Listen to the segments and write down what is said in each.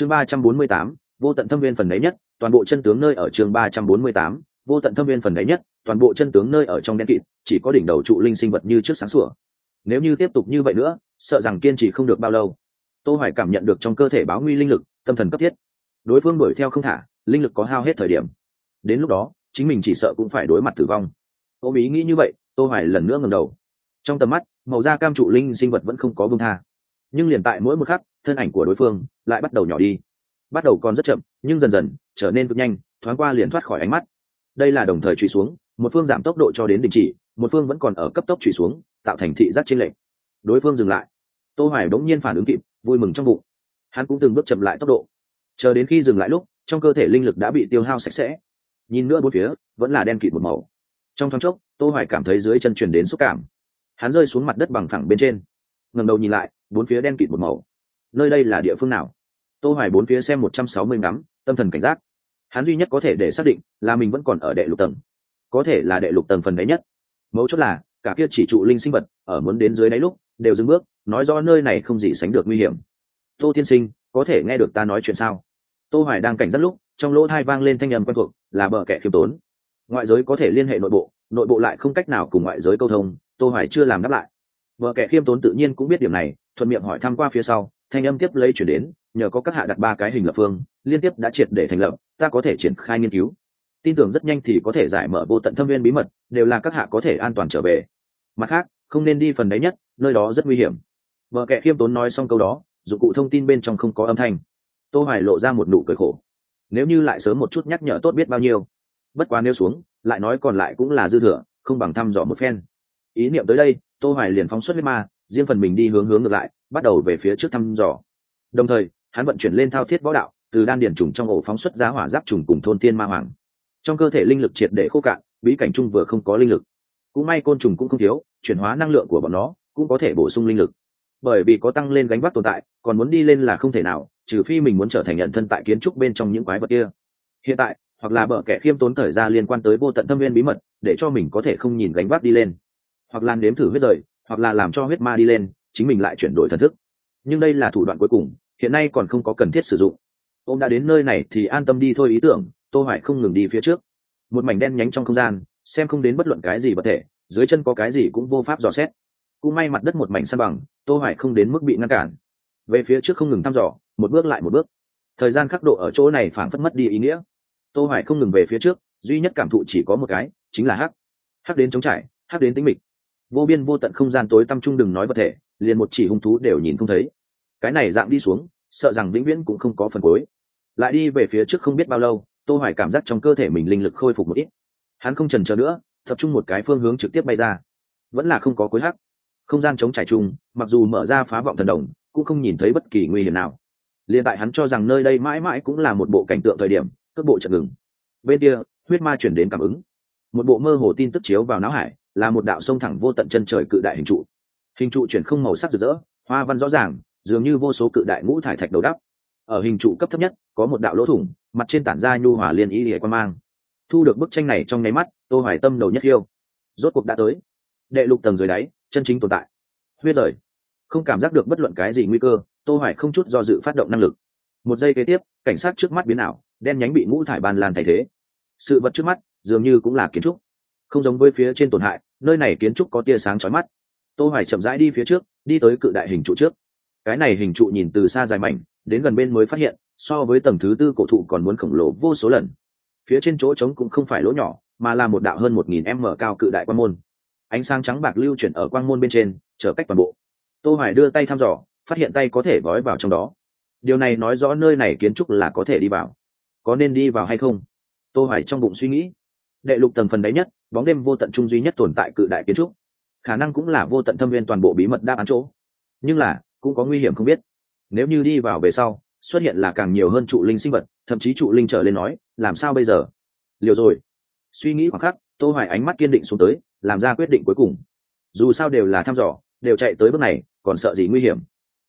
chương ba trăm bốn mươi tám, vô tận thâm viên phần đấy nhất, toàn bộ chân tướng nơi ở chương ba trăm bốn mươi tám, vô tận thâm viên phần đấy nhất, toàn bộ chân tướng nơi ở trong đen kịt, chỉ có đỉnh đầu trụ linh sinh vật như trước sáng sủa. Nếu như tiếp tục như vậy nữa, sợ rằng kiên trì không được bao lâu. Tô hoài cảm nhận được trong cơ thể báo nguy linh lực, tâm thần cấp thiết. Đối phương đuổi theo không thả, linh lực có hao hết thời điểm. Đến lúc đó, chính mình chỉ sợ cũng phải đối mặt tử vong. Ôm ý nghĩ như vậy, tô hoài lần nữa ngẩng đầu. Trong tầm mắt, màu da cam trụ linh sinh vật vẫn không có buông tha nhưng liền tại mỗi một khắc, thân ảnh của đối phương lại bắt đầu nhỏ đi. Bắt đầu còn rất chậm, nhưng dần dần trở nên cực nhanh, thoáng qua liền thoát khỏi ánh mắt. Đây là đồng thời truy xuống, một phương giảm tốc độ cho đến đình chỉ, một phương vẫn còn ở cấp tốc truy xuống, tạo thành thị giác trên lệ đối phương dừng lại. Tô hoài đống nhiên phản ứng kịp, vui mừng trong bụng. Hắn cũng từng bước chậm lại tốc độ. Chờ đến khi dừng lại lúc, trong cơ thể linh lực đã bị tiêu hao sạch sẽ. Nhìn nữa bốn phía, vẫn là đen kịt một màu. Trong thoáng chốc, tô hoài cảm thấy dưới chân truyền đến xúc cảm. Hắn rơi xuống mặt đất bằng phẳng bên trên. Ngẩng đầu nhìn lại bốn phía đen kịt một màu. Nơi đây là địa phương nào? Tô hoài bốn phía xem 160 ngắm, tâm thần cảnh giác. Hắn duy nhất có thể để xác định là mình vẫn còn ở đệ lục tầng. Có thể là đệ lục tầng phần đấy nhất. Mấu chốt là, cả kia chỉ trụ linh sinh vật ở muốn đến dưới đáy lúc đều dừng bước, nói rõ nơi này không gì sánh được nguy hiểm. Tô tiên sinh, có thể nghe được ta nói chuyện sao? Tô hoài đang cảnh giác lúc, trong lỗ thai vang lên thanh âm quen thuộc, là bờ kẻ khiêm tốn. Ngoại giới có thể liên hệ nội bộ nội bộ lại không cách nào cùng ngoại giới câu thông, tô hoài chưa làm đáp lại. Vợ kẻ khiêm tốn tự nhiên cũng biết điểm này thuận miệng hỏi thăm qua phía sau, thanh âm tiếp lấy chuyển đến, nhờ có các hạ đặt ba cái hình lập phương, liên tiếp đã triệt để thành lập, ta có thể triển khai nghiên cứu. Tin tưởng rất nhanh thì có thể giải mở vô tận thâm viên bí mật, đều là các hạ có thể an toàn trở về. Mặt khác, không nên đi phần đấy nhất, nơi đó rất nguy hiểm. Vợ kệ khiêm tốn nói xong câu đó, dụng cụ thông tin bên trong không có âm thanh. Tô hoài lộ ra một nụ cười khổ. Nếu như lại sớm một chút nhắc nhở tốt biết bao nhiêu. Bất quá nêu xuống, lại nói còn lại cũng là dư thừa, không bằng thăm dò một phen. Ý niệm tới đây, tô hoài liền phóng xuất huyết ma riêng phần mình đi hướng hướng ngược lại, bắt đầu về phía trước thăm dò. Đồng thời, hắn vận chuyển lên thao thiết võ đạo, từ đan điển trùng trong ổ phóng xuất giá hỏa giáp trùng cùng thôn tiên ma hoàng. Trong cơ thể linh lực triệt để khô cạn, bí cảnh trung vừa không có linh lực. Cũng may côn trùng cũng không thiếu, chuyển hóa năng lượng của bọn nó cũng có thể bổ sung linh lực. Bởi vì có tăng lên gánh vác tồn tại, còn muốn đi lên là không thể nào, trừ phi mình muốn trở thành nhận thân tại kiến trúc bên trong những quái vật kia. Hiện tại, hoặc là bợ kẻ khiêm tốn thời gian liên quan tới vô tận thâm viên bí mật, để cho mình có thể không nhìn gánh vác đi lên. Hoặc là nếm thử huyết rời hoặc là làm cho huyết ma đi lên, chính mình lại chuyển đổi thần thức. Nhưng đây là thủ đoạn cuối cùng, hiện nay còn không có cần thiết sử dụng. Ông đã đến nơi này thì an tâm đi thôi ý tưởng, tô hoài không ngừng đi phía trước. Một mảnh đen nhánh trong không gian, xem không đến bất luận cái gì vật thể, dưới chân có cái gì cũng vô pháp dò xét. Cũng may mặt đất một mảnh san bằng, tô hoài không đến mức bị ngăn cản. Về phía trước không ngừng thăm dò, một bước lại một bước. Thời gian khắc độ ở chỗ này phảng phất mất đi ý nghĩa. Tô hoài không ngừng về phía trước, duy nhất cảm thụ chỉ có một cái, chính là hắc. Hắc đến chống trải, hắc đến tĩnh mịch vô biên vô tận không gian tối tăm trung đừng nói vật thể, liền một chỉ hung thú đều nhìn không thấy. Cái này dạng đi xuống, sợ rằng vĩnh viễn cũng không có phần cuối. Lại đi về phía trước không biết bao lâu, tô hoài cảm giác trong cơ thể mình linh lực khôi phục một ít. Hắn không chần chờ nữa, tập trung một cái phương hướng trực tiếp bay ra. Vẫn là không có cuối hắc. Không gian chống trải chung, mặc dù mở ra phá vọng thần đồng, cũng không nhìn thấy bất kỳ nguy hiểm nào. Liền tại hắn cho rằng nơi đây mãi mãi cũng là một bộ cảnh tượng thời điểm, cước bộ chợt ngừng. Bên kia, huyết ma chuyển đến cảm ứng. Một bộ mơ hồ tin tức chiếu vào não hải là một đạo sông thẳng vô tận chân trời cự đại hình trụ. Hình trụ chuyển không màu sắc rực rỡ, hoa văn rõ ràng, dường như vô số cự đại ngũ thải thạch đầu đắp. Ở hình trụ cấp thấp nhất, có một đạo lỗ thủng, mặt trên tản ra nhu hòa liên ý hệ quan mang. Thu được bức tranh này trong nháy mắt, tô hoài tâm đầu nhất yêu. Rốt cuộc đã tới. Đệ lục tầng dưới đáy, chân chính tồn tại. Huyết rời. Không cảm giác được bất luận cái gì nguy cơ, tô hoài không chút do dự phát động năng lực. Một giây kế tiếp, cảnh sát trước mắt biến ảo, đen nhánh bị ngũ thải ban lan thay thế. Sự vật trước mắt, dường như cũng là kiến trúc không giống với phía trên tổn hại, nơi này kiến trúc có tia sáng chói mắt. Tô hoài chậm rãi đi phía trước, đi tới cự đại hình trụ trước. Cái này hình trụ nhìn từ xa dài mảnh, đến gần bên mới phát hiện, so với tầng thứ tư cổ thụ còn muốn khổng lồ vô số lần. Phía trên chỗ trống cũng không phải lỗ nhỏ, mà là một đạo hơn một nghìn m cao cự đại quan môn. Ánh sáng trắng bạc lưu chuyển ở quang môn bên trên trở cách toàn bộ. Tô hoài đưa tay thăm dò, phát hiện tay có thể vói vào trong đó. Điều này nói rõ nơi này kiến trúc là có thể đi vào. Có nên đi vào hay không? Tô hoài trong bụng suy nghĩ đệ lục tầng phần đáy nhất, bóng đêm vô tận trung duy nhất tồn tại cự đại kiến trúc. Khả năng cũng là vô tận thâm viên toàn bộ bí mật đáp án chỗ. Nhưng là, cũng có nguy hiểm không biết. Nếu như đi vào về sau, xuất hiện là càng nhiều hơn trụ linh sinh vật, thậm chí trụ linh trở lên nói, làm sao bây giờ? Liều rồi. Suy nghĩ khoảng khắc, tô hoài ánh mắt kiên định xuống tới, làm ra quyết định cuối cùng. Dù sao đều là thăm dò, đều chạy tới bước này, còn sợ gì nguy hiểm?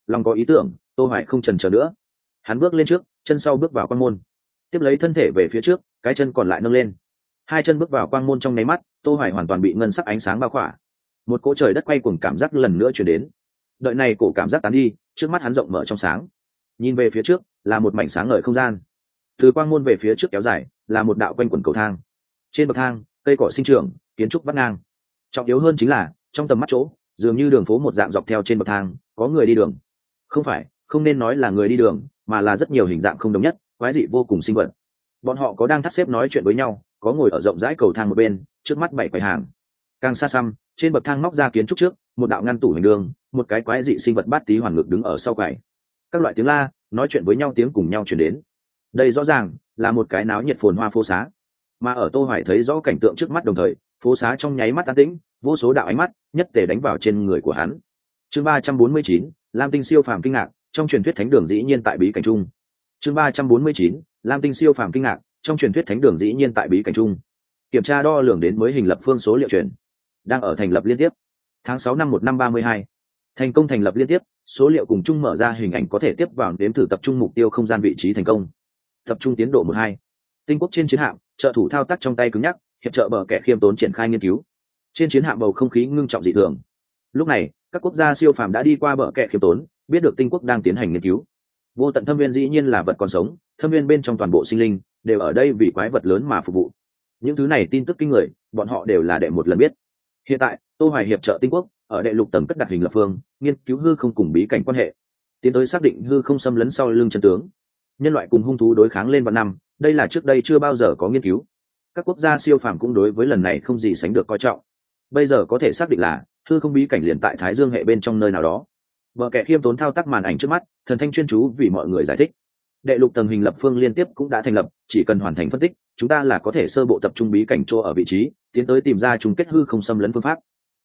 Lòng có ý tưởng, tô hoài không chần chờ nữa. Hắn bước lên trước, chân sau bước vào quan môn. Tiếp lấy thân thể về phía trước, cái chân còn lại nâng lên hai chân bước vào quang môn trong nháy mắt, tô hoài hoàn toàn bị ngân sắc ánh sáng bao khỏa. Một cỗ trời đất quay cuồng cảm giác lần nữa chuyển đến. Đợi này cổ cảm giác tán đi, trước mắt hắn rộng mở trong sáng. Nhìn về phía trước, là một mảnh sáng ngời không gian. Từ quang môn về phía trước kéo dài, là một đạo quanh quần cầu thang. Trên bậc thang, cây cỏ sinh trưởng, kiến trúc vắt ngang. Trọng yếu hơn chính là, trong tầm mắt chỗ, dường như đường phố một dạng dọc theo trên bậc thang, có người đi đường. Không phải, không nên nói là người đi đường, mà là rất nhiều hình dạng không đồng nhất, quái dị vô cùng sinh vật. Bọn họ có đang thắt xếp nói chuyện với nhau có ngồi ở rộng rãi cầu thang một bên trước mắt bảy quầy hàng. Càng xa xăm trên bậc thang móc ra kiến trúc trước một đạo ngăn tủ hình đường một cái quái dị sinh vật bát tí hoàn ngực đứng ở sau quầy. Các loại tiếng la nói chuyện với nhau tiếng cùng nhau chuyển đến. Đây rõ ràng là một cái náo nhiệt phồn hoa phố xá. Mà ở tô hoài thấy rõ cảnh tượng trước mắt đồng thời phố xá trong nháy mắt an tĩnh vô số đạo ánh mắt nhất tề đánh vào trên người của hắn. Chương 349, lam tinh siêu phàm kinh ngạc trong truyền thuyết thánh đường dĩ nhiên tại bí cảnh trung chương 349, lam tinh siêu phàm kinh ngạc trong truyền thuyết thánh đường dĩ nhiên tại bí cảnh trung kiểm tra đo lường đến mới hình lập phương số liệu truyền đang ở thành lập liên tiếp. Tháng sáu năm một năm 32. thành công thành lập liên tiếp, số liệu cùng chung mở ra hình ảnh có thể tiếp vào đếm thử tập trung mục tiêu không gian vị trí thành công. Tập trung tiến độ một hai. Tinh quốc trên chiến hạm, trợ thủ thao tác trong tay cứng nhắc, hiệp trợ bờ kẻ khiêm tốn triển khai nghiên cứu. Trên chiến hạm bầu không khí ngưng trọng dị thường. Lúc này, các quốc gia siêu phàm đã đi qua bờ kẻ khiêm tốn, biết được tinh quốc đang tiến hành nghiên cứu. Vô tận thâm viên dĩ nhiên là vật còn sống, thâm viên bên trong toàn bộ sinh linh đều ở đây vì quái vật lớn mà phục vụ. Những thứ này tin tức kinh người, bọn họ đều là đệ một lần biết. Hiện tại, tô hoài hiệp trợ tinh quốc, ở đệ lục tầng cất đặt hình lập phương, nghiên cứu hư không cùng bí cảnh quan hệ. Tiến tới xác định hư không xâm lấn sau lưng chân tướng. Nhân loại cùng hung thú đối kháng lên vào năm, đây là trước đây chưa bao giờ có nghiên cứu. Các quốc gia siêu phàm cũng đối với lần này không gì sánh được coi trọng. Bây giờ có thể xác định là, hư không bí cảnh liền tại thái dương hệ bên trong nơi nào đó. Vợ kẻ khiêm tốn thao tác màn ảnh trước mắt, thần thanh chuyên chú vì mọi người giải thích đệ lục tầng hình lập phương liên tiếp cũng đã thành lập, chỉ cần hoàn thành phân tích, chúng ta là có thể sơ bộ tập trung bí cảnh chỗ ở vị trí, tiến tới tìm ra chung kết hư không xâm lấn phương pháp.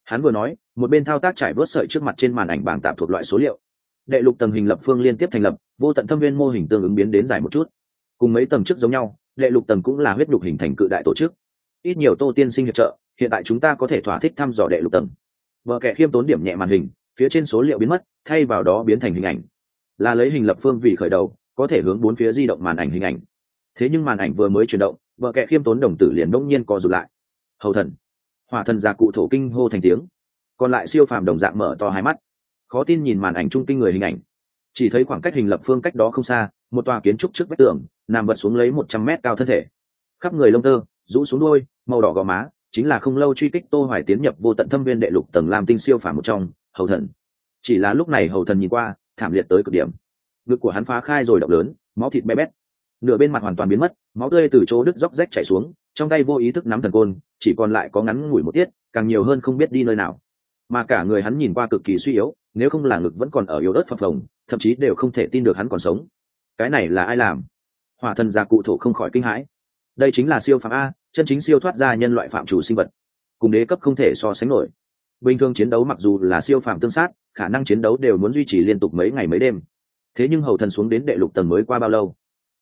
Hắn vừa nói, một bên thao tác trải bớt sợi trước mặt trên màn ảnh bảng tạm thuộc loại số liệu. Đệ lục tầng hình lập phương liên tiếp thành lập, vô tận thâm viên mô hình tương ứng biến đến dài một chút. Cùng mấy tầng trước giống nhau, đệ lục tầng cũng là huyết đục hình thành cự đại tổ chức. Ít nhiều tô tiên sinh hiệp trợ, hiện tại chúng ta có thể thỏa thích thăm dò đệ lục tầng. Vợ kẻ khiêm tốn điểm nhẹ màn hình, phía trên số liệu biến mất, thay vào đó biến thành hình ảnh. Là lấy hình lập phương vì khởi đầu có thể hướng bốn phía di động màn ảnh hình ảnh. Thế nhưng màn ảnh vừa mới chuyển động, vợ kệ khiêm tốn đồng tử liền đông nhiên co rụt lại. Hầu thần. Hỏa thần già cụ thổ kinh hô thành tiếng. Còn lại siêu phàm đồng dạng mở to hai mắt. Khó tin nhìn màn ảnh trung kinh người hình ảnh. Chỉ thấy khoảng cách hình lập phương cách đó không xa, một tòa kiến trúc trước vách tường, nằm vật xuống lấy một trăm mét cao thân thể. Khắp người lông tơ, rũ xuống đôi màu đỏ gò má, chính là không lâu truy kích tô hoài tiến nhập vô tận thâm viên đệ lục tầng làm tinh siêu phàm một trong, hầu thần. Chỉ là lúc này hầu thần nhìn qua, thảm liệt tới cực điểm ngực của hắn phá khai rồi động lớn, máu thịt bé bét. Nửa bên mặt hoàn toàn biến mất, máu tươi từ chỗ đứt róc rách chảy xuống, trong tay vô ý thức nắm thần côn, chỉ còn lại có ngắn ngủi một tiết, càng nhiều hơn không biết đi nơi nào. Mà cả người hắn nhìn qua cực kỳ suy yếu, nếu không là ngực vẫn còn ở yếu ớt phập phồng, thậm chí đều không thể tin được hắn còn sống. Cái này là ai làm? Hỏa thần gia cụ thổ không khỏi kinh hãi. Đây chính là siêu phạm a, chân chính siêu thoát ra nhân loại phạm chủ sinh vật. Cùng đế cấp không thể so sánh nổi. Bình thường chiến đấu mặc dù là siêu phạm tương sát, khả năng chiến đấu đều muốn duy trì liên tục mấy ngày mấy đêm thế nhưng hầu thần xuống đến đệ lục tầng mới qua bao lâu?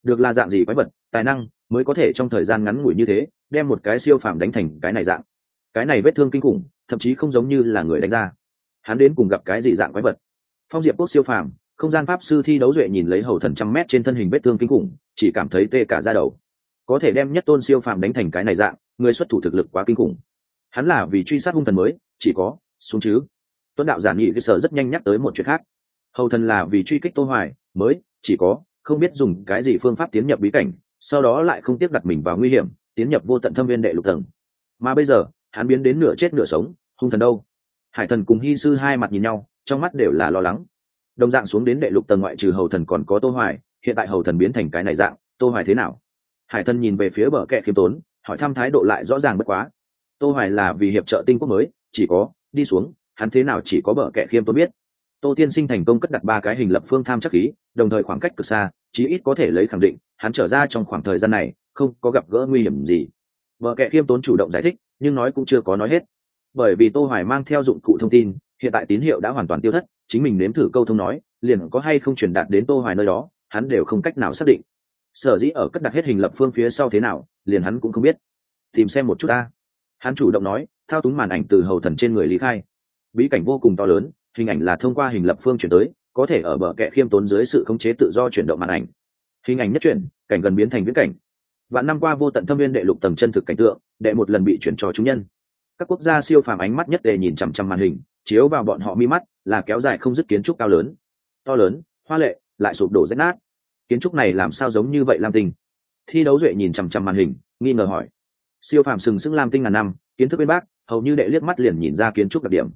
Được là dạng gì quái vật, tài năng mới có thể trong thời gian ngắn ngủi như thế, đem một cái siêu phàm đánh thành cái này dạng? Cái này vết thương kinh khủng, thậm chí không giống như là người đánh ra. Hắn đến cùng gặp cái gì dạng quái vật? Phong diệp quốc siêu phàm, không gian pháp sư thi đấu duệ nhìn lấy hầu thần trăm mét trên thân hình vết thương kinh khủng, chỉ cảm thấy tê cả ra đầu. Có thể đem nhất tôn siêu phàm đánh thành cái này dạng, người xuất thủ thực lực quá kinh khủng. Hắn là vì truy sát hung thần mới, chỉ có, xuống chứ. Tuấn đạo giản nghị cơ sở rất nhanh nhắc tới một chuyện khác hầu thần là vì truy kích tô hoài, mới, chỉ có, không biết dùng cái gì phương pháp tiến nhập bí cảnh, sau đó lại không tiếp đặt mình vào nguy hiểm, tiến nhập vô tận thâm viên đệ lục tầng. Mà bây giờ, hắn biến đến nửa chết nửa sống, hung thần đâu? Hải thần cùng hy sư hai mặt nhìn nhau, trong mắt đều là lo lắng. Đồng dạng xuống đến đệ lục tầng ngoại trừ hầu thần còn có tô hoài, hiện tại hầu thần biến thành cái này dạng, tô hoài thế nào? Hải thần nhìn về phía bờ kẹ khiêm tốn, hỏi thăm thái độ lại rõ ràng bất quá. Tô hoài là vì hiệp trợ tinh quốc mới, chỉ có, đi xuống, hắn thế nào chỉ có bờ kẹ khiêm tốn biết tô tiên sinh thành công cất đặt ba cái hình lập phương tham chắc khí, đồng thời khoảng cách cực xa, chí ít có thể lấy khẳng định, hắn trở ra trong khoảng thời gian này, không có gặp gỡ nguy hiểm gì. Vợ kệ khiêm tốn chủ động giải thích, nhưng nói cũng chưa có nói hết. Bởi vì tô hoài mang theo dụng cụ thông tin, hiện tại tín hiệu đã hoàn toàn tiêu thất, chính mình nếm thử câu thông nói, liền có hay không truyền đạt đến tô hoài nơi đó, hắn đều không cách nào xác định. Sở dĩ ở cất đặt hết hình lập phương phía sau thế nào, liền hắn cũng không biết. Tìm xem một chút ta. Hắn chủ động nói, thao túng màn ảnh từ hầu thần trên người lý khai. Bí cảnh vô cùng to lớn hình ảnh là thông qua hình lập phương chuyển tới, có thể ở bờ kẹ khiêm tốn dưới sự khống chế tự do chuyển động màn ảnh. Hình ảnh nhất chuyển, cảnh gần biến thành viễn cảnh. Vạn năm qua vô tận thâm viên đệ lục tầng chân thực cảnh tượng, đệ một lần bị chuyển cho chúng nhân. Các quốc gia siêu phàm ánh mắt nhất đề nhìn chằm chằm màn hình, chiếu vào bọn họ mi mắt, là kéo dài không dứt kiến trúc cao lớn. To lớn, hoa lệ, lại sụp đổ rách nát. Kiến trúc này làm sao giống như vậy lam tinh? Thi đấu duệ nhìn chằm chằm màn hình, nghi ngờ hỏi. Siêu phàm sừng sững lam tinh ngàn năm, kiến thức bên bác, hầu như đệ liếc mắt liền nhìn ra kiến trúc đặc điểm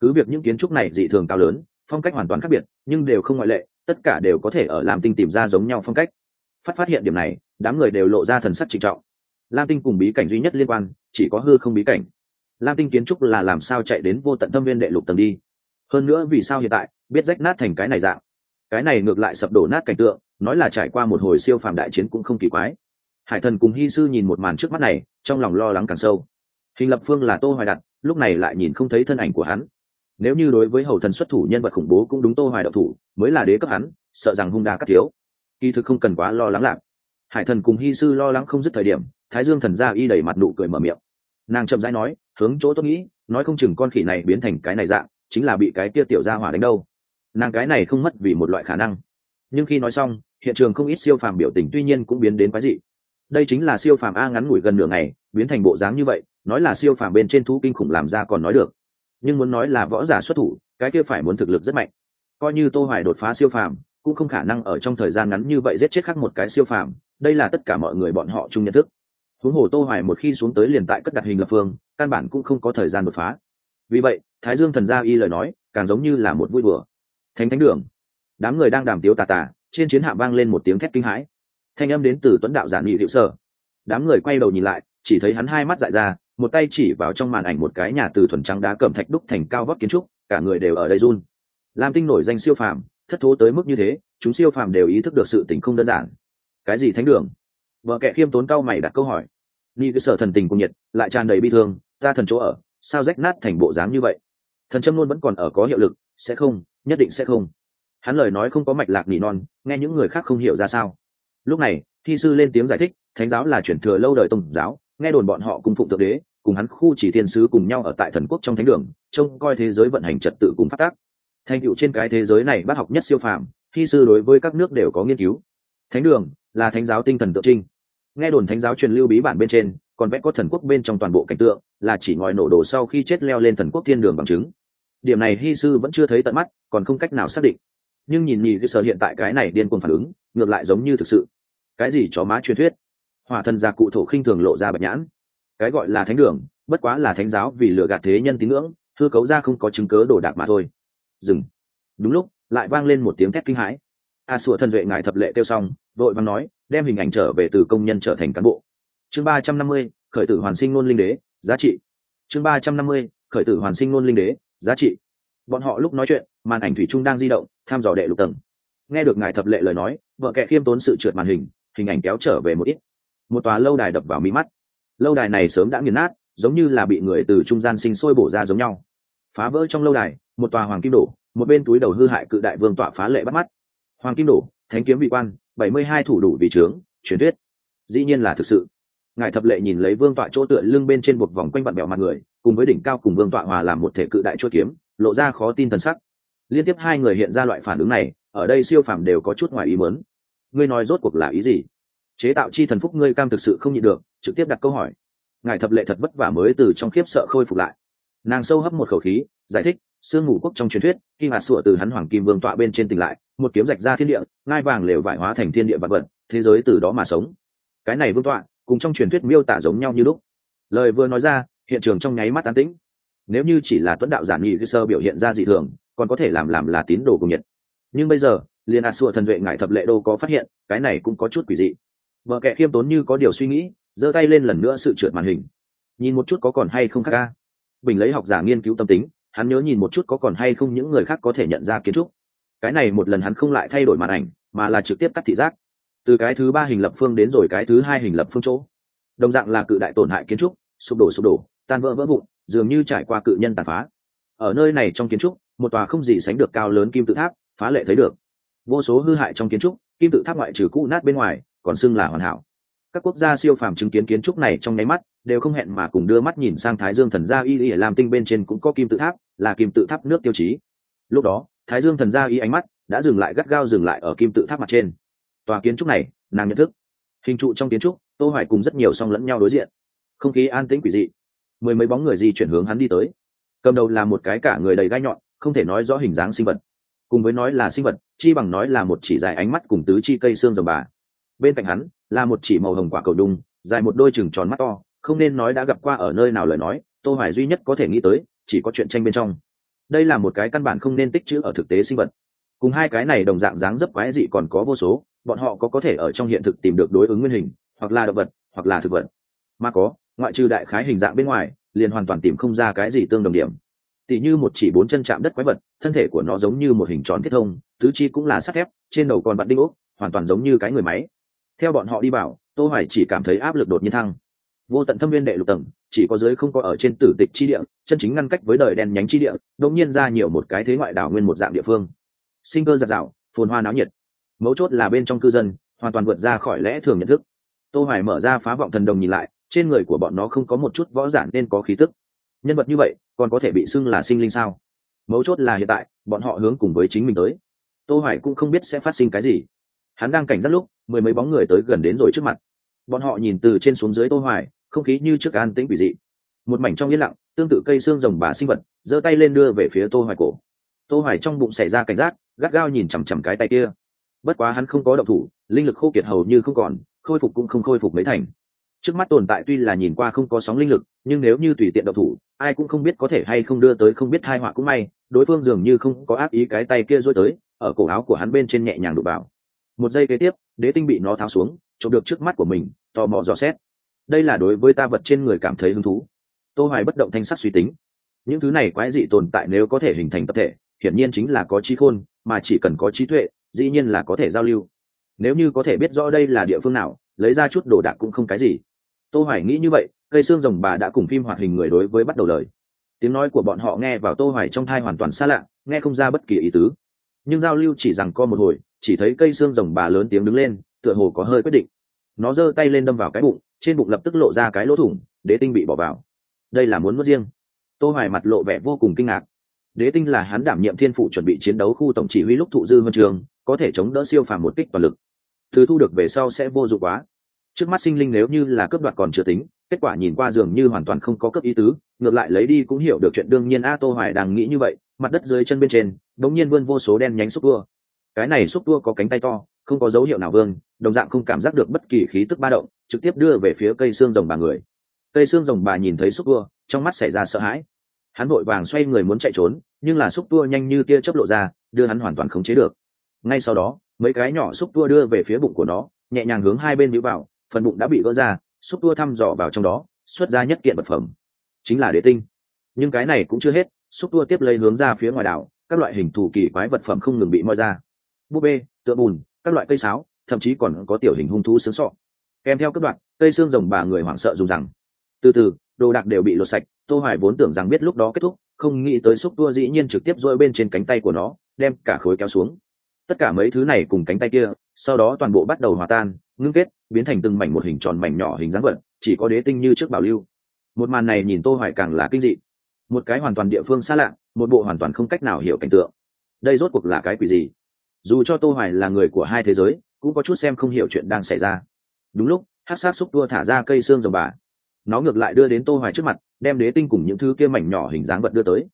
cứ việc những kiến trúc này dị thường cao lớn, phong cách hoàn toàn khác biệt, nhưng đều không ngoại lệ, tất cả đều có thể ở lam tinh tìm ra giống nhau phong cách. Phát phát hiện điểm này, đám người đều lộ ra thần sắc trịnh trọng. Lam tinh cùng bí cảnh duy nhất liên quan, chỉ có hư không bí cảnh. Lam tinh kiến trúc là làm sao chạy đến vô tận tâm viên đệ lục tầng đi? Hơn nữa vì sao hiện tại, biết rách nát thành cái này dạng? Cái này ngược lại sập đổ nát cảnh tượng, nói là trải qua một hồi siêu phàm đại chiến cũng không kỳ quái. Hải thần cùng hy sư nhìn một màn trước mắt này, trong lòng lo lắng càng sâu. Hình lập phương là tô hoài đặt lúc này lại nhìn không thấy thân ảnh của hắn nếu như đối với hầu thần xuất thủ nhân vật khủng bố cũng đúng tô hoài đạo thủ, mới là đế cấp hắn, sợ rằng hung đa cắt thiếu. Kỳ thực không cần quá lo lắng lạc. Hải thần cùng hy sư lo lắng không dứt thời điểm, thái dương thần gia y đẩy mặt nụ cười mở miệng. Nàng chậm rãi nói, hướng chỗ tôi nghĩ, nói không chừng con khỉ này biến thành cái này dạng, chính là bị cái kia tiểu gia hỏa đánh đâu. Nàng cái này không mất vì một loại khả năng. Nhưng khi nói xong, hiện trường không ít siêu phàm biểu tình tuy nhiên cũng biến đến quái dị. Đây chính là siêu phàm a ngắn ngủi gần nửa ngày, biến thành bộ dáng như vậy, nói là siêu phàm bên trên thú kinh khủng làm ra còn nói được nhưng muốn nói là võ giả xuất thủ, cái kia phải muốn thực lực rất mạnh. Coi như tô hoài đột phá siêu phàm, cũng không khả năng ở trong thời gian ngắn như vậy giết chết khác một cái siêu phàm, đây là tất cả mọi người bọn họ chung nhận thức. Huống hồ tô hoài một khi xuống tới liền tại cất đặt hình lập phương, căn bản cũng không có thời gian đột phá. Vì vậy, thái dương thần gia y lời nói, càng giống như là một vui bừa thánh thánh đường. Đám người đang đàm tiếu tà tà, trên chiến hạm vang lên một tiếng thét kinh hãi. Thanh âm đến từ tuấn đạo giản nghị hiệu sở. Đám người quay đầu nhìn lại, chỉ thấy hắn hai mắt dại ra một tay chỉ vào trong màn ảnh một cái nhà từ thuần trắng đá cẩm thạch đúc thành cao vóc kiến trúc, cả người đều ở đây run. Lam tinh nổi danh siêu phàm, thất thố tới mức như thế, chúng siêu phàm đều ý thức được sự tình không đơn giản. Cái gì thánh đường? Vợ kệ khiêm tốn cao mày đặt câu hỏi. Ni cơ sở thần tình cùng nhiệt, lại tràn đầy bi thương, ta thần chỗ ở, sao rách nát thành bộ dáng như vậy? Thần châm luôn vẫn còn ở có hiệu lực, sẽ không, nhất định sẽ không. Hắn lời nói không có mạch lạc nỉ non, nghe những người khác không hiểu ra sao. Lúc này, thi sư lên tiếng giải thích, thánh giáo là chuyển thừa lâu đời tông giáo nghe đồn bọn họ cùng phụng thượng đế, cùng hắn khu chỉ thiên sứ cùng nhau ở tại thần quốc trong thánh đường, trông coi thế giới vận hành trật tự cùng phát tác. Thành tựu trên cái thế giới này bác học nhất siêu phàm thi sư đối với các nước đều có nghiên cứu. Thánh đường là thánh giáo tinh thần tượng trinh nghe đồn thánh giáo truyền lưu bí bản bên trên, còn vẽ có thần quốc bên trong toàn bộ cảnh tượng, là chỉ ngòi nổ đồ sau khi chết leo lên thần quốc thiên đường bằng chứng. Điểm này hy sư vẫn chưa thấy tận mắt, còn không cách nào xác định. Nhưng nhìn nhì cái sở hiện tại cái này điên cuồng phản ứng, ngược lại giống như thực sự. Cái gì chó má truyền thuyết? Hỏa thân già cụ thổ khinh thường lộ ra bạch nhãn. Cái gọi là thánh đường, bất quá là thánh giáo vì lừa gạt thế nhân tín ngưỡng thư cấu ra không có chứng cớ đổ đạc mà thôi. Dừng. Đúng lúc, lại vang lên một tiếng thét kinh hãi. A sủa thần vệ ngài thập lệ kêu xong, vội vàng nói, đem hình ảnh trở về từ công nhân trở thành cán bộ. Chương ba trăm năm mươi, khởi tử hoàn sinh ngôn linh đế, giá trị. Chương ba trăm năm mươi, khởi tử hoàn sinh ngôn linh đế, giá trị. Bọn họ lúc nói chuyện, màn ảnh thủy trung đang di động, tham dò đệ lục tầng. Nghe được ngài thập lệ lời nói, vợ kệ khiêm tốn sự trượt màn hình hình ảnh kéo trở về một ít một tòa lâu đài đập vào mí mắt. Lâu đài này sớm đã nghiền nát, giống như là bị người từ trung gian sinh sôi bổ ra giống nhau. Phá vỡ trong lâu đài, một tòa hoàng kim đổ, một bên túi đầu hư hại cự đại vương tọa phá lệ bắt mắt. Hoàng kim đổ, thánh kiếm vị quan, bảy mươi hai thủ đủ vị trướng, truyền thuyết. Dĩ nhiên là thực sự. Ngài thập lệ nhìn lấy vương tọa chỗ tựa lưng bên trên một vòng quanh vặn bẹo mặt người, cùng với đỉnh cao cùng vương tọa hòa làm một thể cự đại chuỗi kiếm, lộ ra khó tin thần sắc. Liên tiếp hai người hiện ra loại phản ứng này, ở đây siêu phàm đều có chút ngoài ý muốn. Ngươi nói rốt cuộc là ý gì? Chế tạo chi thần phúc ngươi cam thực sự không nhịn được, trực tiếp đặt câu hỏi. Ngài thập lệ thật vất vả mới từ trong khiếp sợ khôi phục lại. Nàng sâu hấp một khẩu khí, giải thích, sương ngủ quốc trong truyền thuyết, khi hạt sủa từ hắn hoàng kim vương tọa bên trên tỉnh lại, một kiếm rạch ra thiên địa, ngai vàng lều vải hóa thành thiên địa vật vật, thế giới từ đó mà sống. Cái này vương tọa, cùng trong truyền thuyết miêu tả giống nhau như lúc. Lời vừa nói ra, hiện trường trong nháy mắt an tĩnh. Nếu như chỉ là tuấn đạo giản nghị cơ sơ biểu hiện ra dị thường, còn có thể làm làm là tín đồ cùng nhiệt. Nhưng bây giờ, liền a sùa thần vệ ngại thập lệ đô có phát hiện, cái này cũng có chút quỷ dị vợ kệ khiêm tốn như có điều suy nghĩ, giơ tay lên lần nữa sự trượt màn hình. Nhìn một chút có còn hay không khác ca? Bình lấy học giả nghiên cứu tâm tính, hắn nhớ nhìn một chút có còn hay không những người khác có thể nhận ra kiến trúc. Cái này một lần hắn không lại thay đổi màn ảnh, mà là trực tiếp cắt thị giác. Từ cái thứ ba hình lập phương đến rồi cái thứ hai hình lập phương chỗ. Đồng dạng là cự đại tổn hại kiến trúc, sụp đổ sụp đổ, tan vỡ vỡ vụn, dường như trải qua cự nhân tàn phá. Ở nơi này trong kiến trúc, một tòa không gì sánh được cao lớn kim tự tháp, phá lệ thấy được. Vô số hư hại trong kiến trúc, kim tự tháp ngoại trừ cũ nát bên ngoài còn xưng là hoàn hảo. Các quốc gia siêu phàm chứng kiến kiến trúc này trong nháy mắt, đều không hẹn mà cùng đưa mắt nhìn sang thái dương thần gia y y làm tinh bên trên cũng có kim tự tháp, là kim tự tháp nước tiêu chí. Lúc đó, thái dương thần gia y ánh mắt đã dừng lại gắt gao dừng lại ở kim tự tháp mặt trên. Tòa kiến trúc này, nàng nhận thức. Hình trụ trong kiến trúc, tô hoài cùng rất nhiều song lẫn nhau đối diện. Không khí an tĩnh quỷ dị. Mười mấy bóng người di chuyển hướng hắn đi tới. Cầm đầu là một cái cả người đầy gai nhọn, không thể nói rõ hình dáng sinh vật. Cùng với nói là sinh vật, chi bằng nói là một chỉ dài ánh mắt cùng tứ chi cây xương rồng bà bên cạnh hắn là một chỉ màu hồng quả cầu đung dài một đôi chừng tròn mắt to, không nên nói đã gặp qua ở nơi nào lời nói, tô hoài duy nhất có thể nghĩ tới, chỉ có chuyện tranh bên trong. Đây là một cái căn bản không nên tích trữ ở thực tế sinh vật. Cùng hai cái này đồng dạng dáng dấp quái dị còn có vô số, bọn họ có có thể ở trong hiện thực tìm được đối ứng nguyên hình, hoặc là động vật, hoặc là thực vật. Mà có, ngoại trừ đại khái hình dạng bên ngoài, liền hoàn toàn tìm không ra cái gì tương đồng điểm. Tỉ như một chỉ bốn chân chạm đất quái vật, thân thể của nó giống như một hình tròn thiết thông, tứ chi cũng là sắt thép, trên đầu còn bạn đinh ốc, hoàn toàn giống như cái người máy theo bọn họ đi vào, tô hoài chỉ cảm thấy áp lực đột nhiên thăng. Vô tận thâm viên đệ lục tầng, chỉ có giới không có ở trên tử tịch chi địa, chân chính ngăn cách với đời đen nhánh chi địa, đột nhiên ra nhiều một cái thế ngoại đảo nguyên một dạng địa phương. Sinh cơ giật rào, phồn hoa náo nhiệt. Mấu chốt là bên trong cư dân, hoàn toàn vượt ra khỏi lẽ thường nhận thức. Tô hoài mở ra phá vọng thần đồng nhìn lại, trên người của bọn nó không có một chút võ giản nên có khí tức. Nhân vật như vậy, còn có thể bị xưng là sinh linh sao? Mấu chốt là hiện tại, bọn họ hướng cùng với chính mình tới. Tô hoài cũng không biết sẽ phát sinh cái gì. Hắn đang cảnh giác lúc mười mấy bóng người tới gần đến rồi trước mặt. Bọn họ nhìn từ trên xuống dưới tô hoài, không khí như trước an tĩnh quỷ dị. Một mảnh trong yên lặng, tương tự cây xương rồng bà sinh vật, giơ tay lên đưa về phía tô hoài cổ. Tô hoài trong bụng xảy ra cảnh giác, gắt gao nhìn chằm chằm cái tay kia. Bất quá hắn không có động thủ, linh lực khô kiệt hầu như không còn, khôi phục cũng không khôi phục mấy thành. Trước mắt tồn tại tuy là nhìn qua không có sóng linh lực, nhưng nếu như tùy tiện động thủ, ai cũng không biết có thể hay không đưa tới không biết thai họa cũng may, đối phương dường như không có ác ý cái tay kia dối tới, ở cổ áo của hắn bên trên nhẹ nhàng đụng vào một giây kế tiếp, đế tinh bị nó tháo xuống trộm được trước mắt của mình, tò mò dò xét. Đây là đối với ta vật trên người cảm thấy hứng thú. Tô hoài bất động thanh sắc suy tính. Những thứ này quái dị tồn tại nếu có thể hình thành tập thể, hiển nhiên chính là có trí khôn, mà chỉ cần có trí tuệ, dĩ nhiên là có thể giao lưu. Nếu như có thể biết rõ đây là địa phương nào, lấy ra chút đồ đạc cũng không cái gì. Tô hoài nghĩ như vậy, cây xương rồng bà đã cùng phim hoạt hình người đối với bắt đầu lời. Tiếng nói của bọn họ nghe vào tô hoài trong thai hoàn toàn xa lạ, nghe không ra bất kỳ ý tứ. Nhưng giao lưu chỉ rằng co một hồi chỉ thấy cây xương rồng bà lớn tiếng đứng lên, tựa hồ có hơi quyết định. Nó giơ tay lên đâm vào cái bụng, trên bụng lập tức lộ ra cái lỗ thủng, đế tinh bị bỏ vào. Đây là muốn mất riêng. Tô hoài mặt lộ vẻ vô cùng kinh ngạc. Đế tinh là hắn đảm nhiệm thiên phụ chuẩn bị chiến đấu khu tổng chỉ huy lúc thụ dư huân trường, có thể chống đỡ siêu phàm một kích toàn lực. Thứ thu được về sau sẽ vô dụng quá. Trước mắt sinh linh nếu như là cướp đoạt còn chưa tính, kết quả nhìn qua dường như hoàn toàn không có cấp ý tứ, ngược lại lấy đi cũng hiểu được chuyện đương nhiên. A, tô hoài đang nghĩ như vậy, mặt đất dưới chân bên trên đống nhiên vươn vô số đen nhánh xúc vua cái này xúc tua có cánh tay to, không có dấu hiệu nào vương, đồng dạng không cảm giác được bất kỳ khí tức ba động, trực tiếp đưa về phía cây xương rồng bà người. Cây xương rồng bà nhìn thấy xúc tua, trong mắt xảy ra sợ hãi. Hắn vội vàng xoay người muốn chạy trốn, nhưng là xúc tua nhanh như tia chớp lộ ra, đưa hắn hoàn toàn khống chế được. Ngay sau đó, mấy cái nhỏ xúc tua đưa về phía bụng của nó, nhẹ nhàng hướng hai bên nhíu vào, phần bụng đã bị gỡ ra, xúc tua thăm dò vào trong đó, xuất ra nhất kiện vật phẩm, chính là đế tinh. Nhưng cái này cũng chưa hết, xúc tua tiếp lấy hướng ra phía ngoài đảo, các loại hình thù kỳ quái vật phẩm không ngừng bị moi ra búp bê, tựa bùn, các loại cây sáo, thậm chí còn có tiểu hình hung thú sướng sọ. Kèm theo các đoạn, cây xương rồng bà người hoảng sợ dùng rằng, từ từ, đồ đạc đều bị lột sạch, tô hoài vốn tưởng rằng biết lúc đó kết thúc, không nghĩ tới xúc tua dĩ nhiên trực tiếp rơi bên trên cánh tay của nó, đem cả khối kéo xuống. Tất cả mấy thứ này cùng cánh tay kia, sau đó toàn bộ bắt đầu hòa tan, ngưng kết, biến thành từng mảnh một hình tròn mảnh nhỏ hình dáng vật, chỉ có đế tinh như trước bảo lưu. Một màn này nhìn tô hoài càng là kinh dị. Một cái hoàn toàn địa phương xa lạ, một bộ hoàn toàn không cách nào hiểu cảnh tượng. Đây rốt cuộc là cái quỷ gì? Dù cho tô hoài là người của hai thế giới, cũng có chút xem không hiểu chuyện đang xảy ra. Đúng lúc, hát sát xúc tua thả ra cây xương rồng bà. Nó ngược lại đưa đến tô hoài trước mặt, đem đế tinh cùng những thứ kia mảnh nhỏ hình dáng vật đưa tới.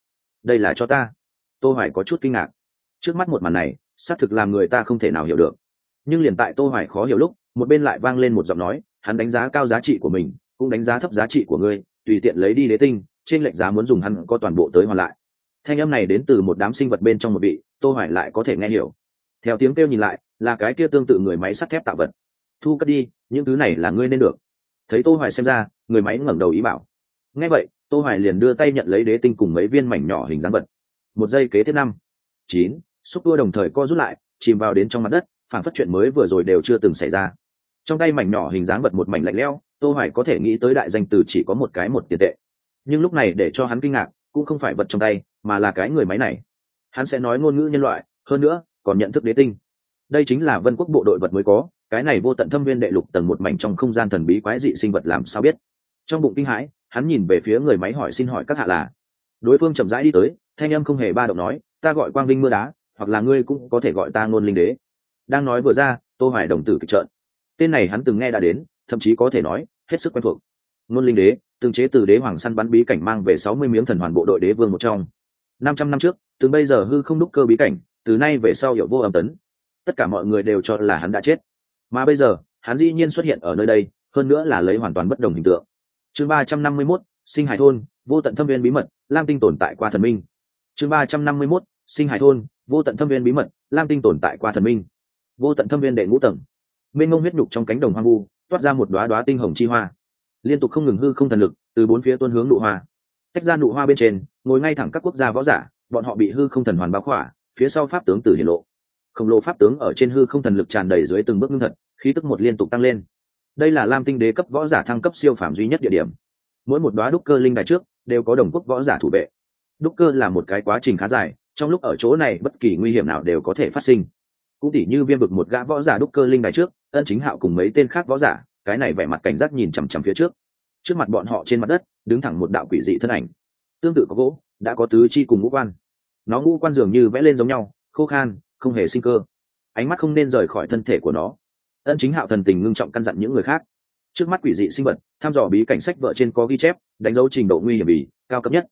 Đây là cho ta. Tô hoài có chút kinh ngạc. Trước mắt một màn này, xác thực làm người ta không thể nào hiểu được. Nhưng liền tại tô hoài khó hiểu lúc, một bên lại vang lên một giọng nói, hắn đánh giá cao giá trị của mình, cũng đánh giá thấp giá trị của ngươi, tùy tiện lấy đi đế tinh, trên lệnh giá muốn dùng hắn có toàn bộ tới hoàn lại. Thanh âm này đến từ một đám sinh vật bên trong một vị, tô hoài lại có thể nghe hiểu theo tiếng kêu nhìn lại, là cái kia tương tự người máy sắt thép tạo vật. Thu cất đi, những thứ này là ngươi nên được. Thấy tô hoài xem ra, người máy ngẩng đầu ý bảo. Nghe vậy, tô hoài liền đưa tay nhận lấy đế tinh cùng mấy viên mảnh nhỏ hình dáng vật. Một giây kế tiếp năm. Chín. Xúc tua đồng thời co rút lại, chìm vào đến trong mặt đất, phản phát chuyện mới vừa rồi đều chưa từng xảy ra. Trong tay mảnh nhỏ hình dáng vật một mảnh lạnh lẽo, tô hoài có thể nghĩ tới đại danh từ chỉ có một cái một tiền tệ. Nhưng lúc này để cho hắn kinh ngạc, cũng không phải vật trong tay, mà là cái người máy này. Hắn sẽ nói ngôn ngữ nhân loại, hơn nữa còn nhận thức đế tinh. Đây chính là vân quốc bộ đội vật mới có, cái này vô tận thâm viên đệ lục tầng một mảnh trong không gian thần bí quái dị sinh vật làm sao biết? Trong bụng kinh hãi, hắn nhìn về phía người máy hỏi xin hỏi các hạ là. Đối phương chậm rãi đi tới, thanh âm không hề ba động nói, ta gọi quang linh mưa đá, hoặc là ngươi cũng có thể gọi ta ngôn linh đế. Đang nói vừa ra, tô hoài đồng tử kịch trợn. Tên này hắn từng nghe đã đến, thậm chí có thể nói, hết sức quen thuộc. Ngôn linh đế, từng chế từ đế hoàng săn bắn bí cảnh mang về 60 miếng thần hoàn bộ đội đế vương một trong. 500 năm trước, từng bây giờ hư không đúc cơ bí cảnh từ nay về sau hiểu vô âm tấn. Tất cả mọi người đều cho là hắn đã chết. Mà bây giờ, hắn dĩ nhiên xuất hiện ở nơi đây, hơn nữa là lấy hoàn toàn bất đồng hình tượng. Chương ba trăm năm mươi mốt, sinh hải thôn, vô tận thâm viên bí mật, lam tinh tồn tại qua thần minh. Chương ba trăm năm mươi mốt, sinh hải thôn, vô tận thâm viên bí mật, lam tinh tồn tại qua thần minh. Vô tận thâm viên đệ ngũ tầng. Mênh ngông huyết nhục trong cánh đồng hoang vu, toát ra một đoá đoá tinh hồng chi hoa. Liên tục không ngừng hư không thần lực, từ bốn phía tuôn hướng nụ hoa. Tách ra nụ hoa bên trên, ngồi ngay thẳng các quốc gia võ giả, bọn họ bị hư không thần hoàn báo khỏa phía sau pháp tướng tử hiển lộ. Khổng lồ pháp tướng ở trên hư không thần lực tràn đầy dưới từng bước ngưng thật, khí tức một liên tục tăng lên. Đây là lam tinh đế cấp võ giả thăng cấp siêu phạm duy nhất địa điểm. Mỗi một đoá đúc cơ linh đài trước đều có đồng quốc võ giả thủ vệ. Đúc cơ là một cái quá trình khá dài, trong lúc ở chỗ này bất kỳ nguy hiểm nào đều có thể phát sinh. Cũng tỉ như viêm bực một gã võ giả đúc cơ linh đài trước, ân chính hạo cùng mấy tên khác võ giả, cái này vẻ mặt cảnh giác nhìn chằm chằm phía trước. Trước mặt bọn họ trên mặt đất, đứng thẳng một đạo quỷ dị thân ảnh. Tương tự có gỗ, đã có tứ chi cùng ngũ quan nó ngũ quan dường như vẽ lên giống nhau, khô khan, không hề sinh cơ. Ánh mắt không nên rời khỏi thân thể của nó. Ân chính hạo thần tình ngưng trọng căn dặn những người khác. Trước mắt quỷ dị sinh vật, thăm dò bí cảnh sách vợ trên có ghi chép, đánh dấu trình độ nguy hiểm bì, cao cấp nhất.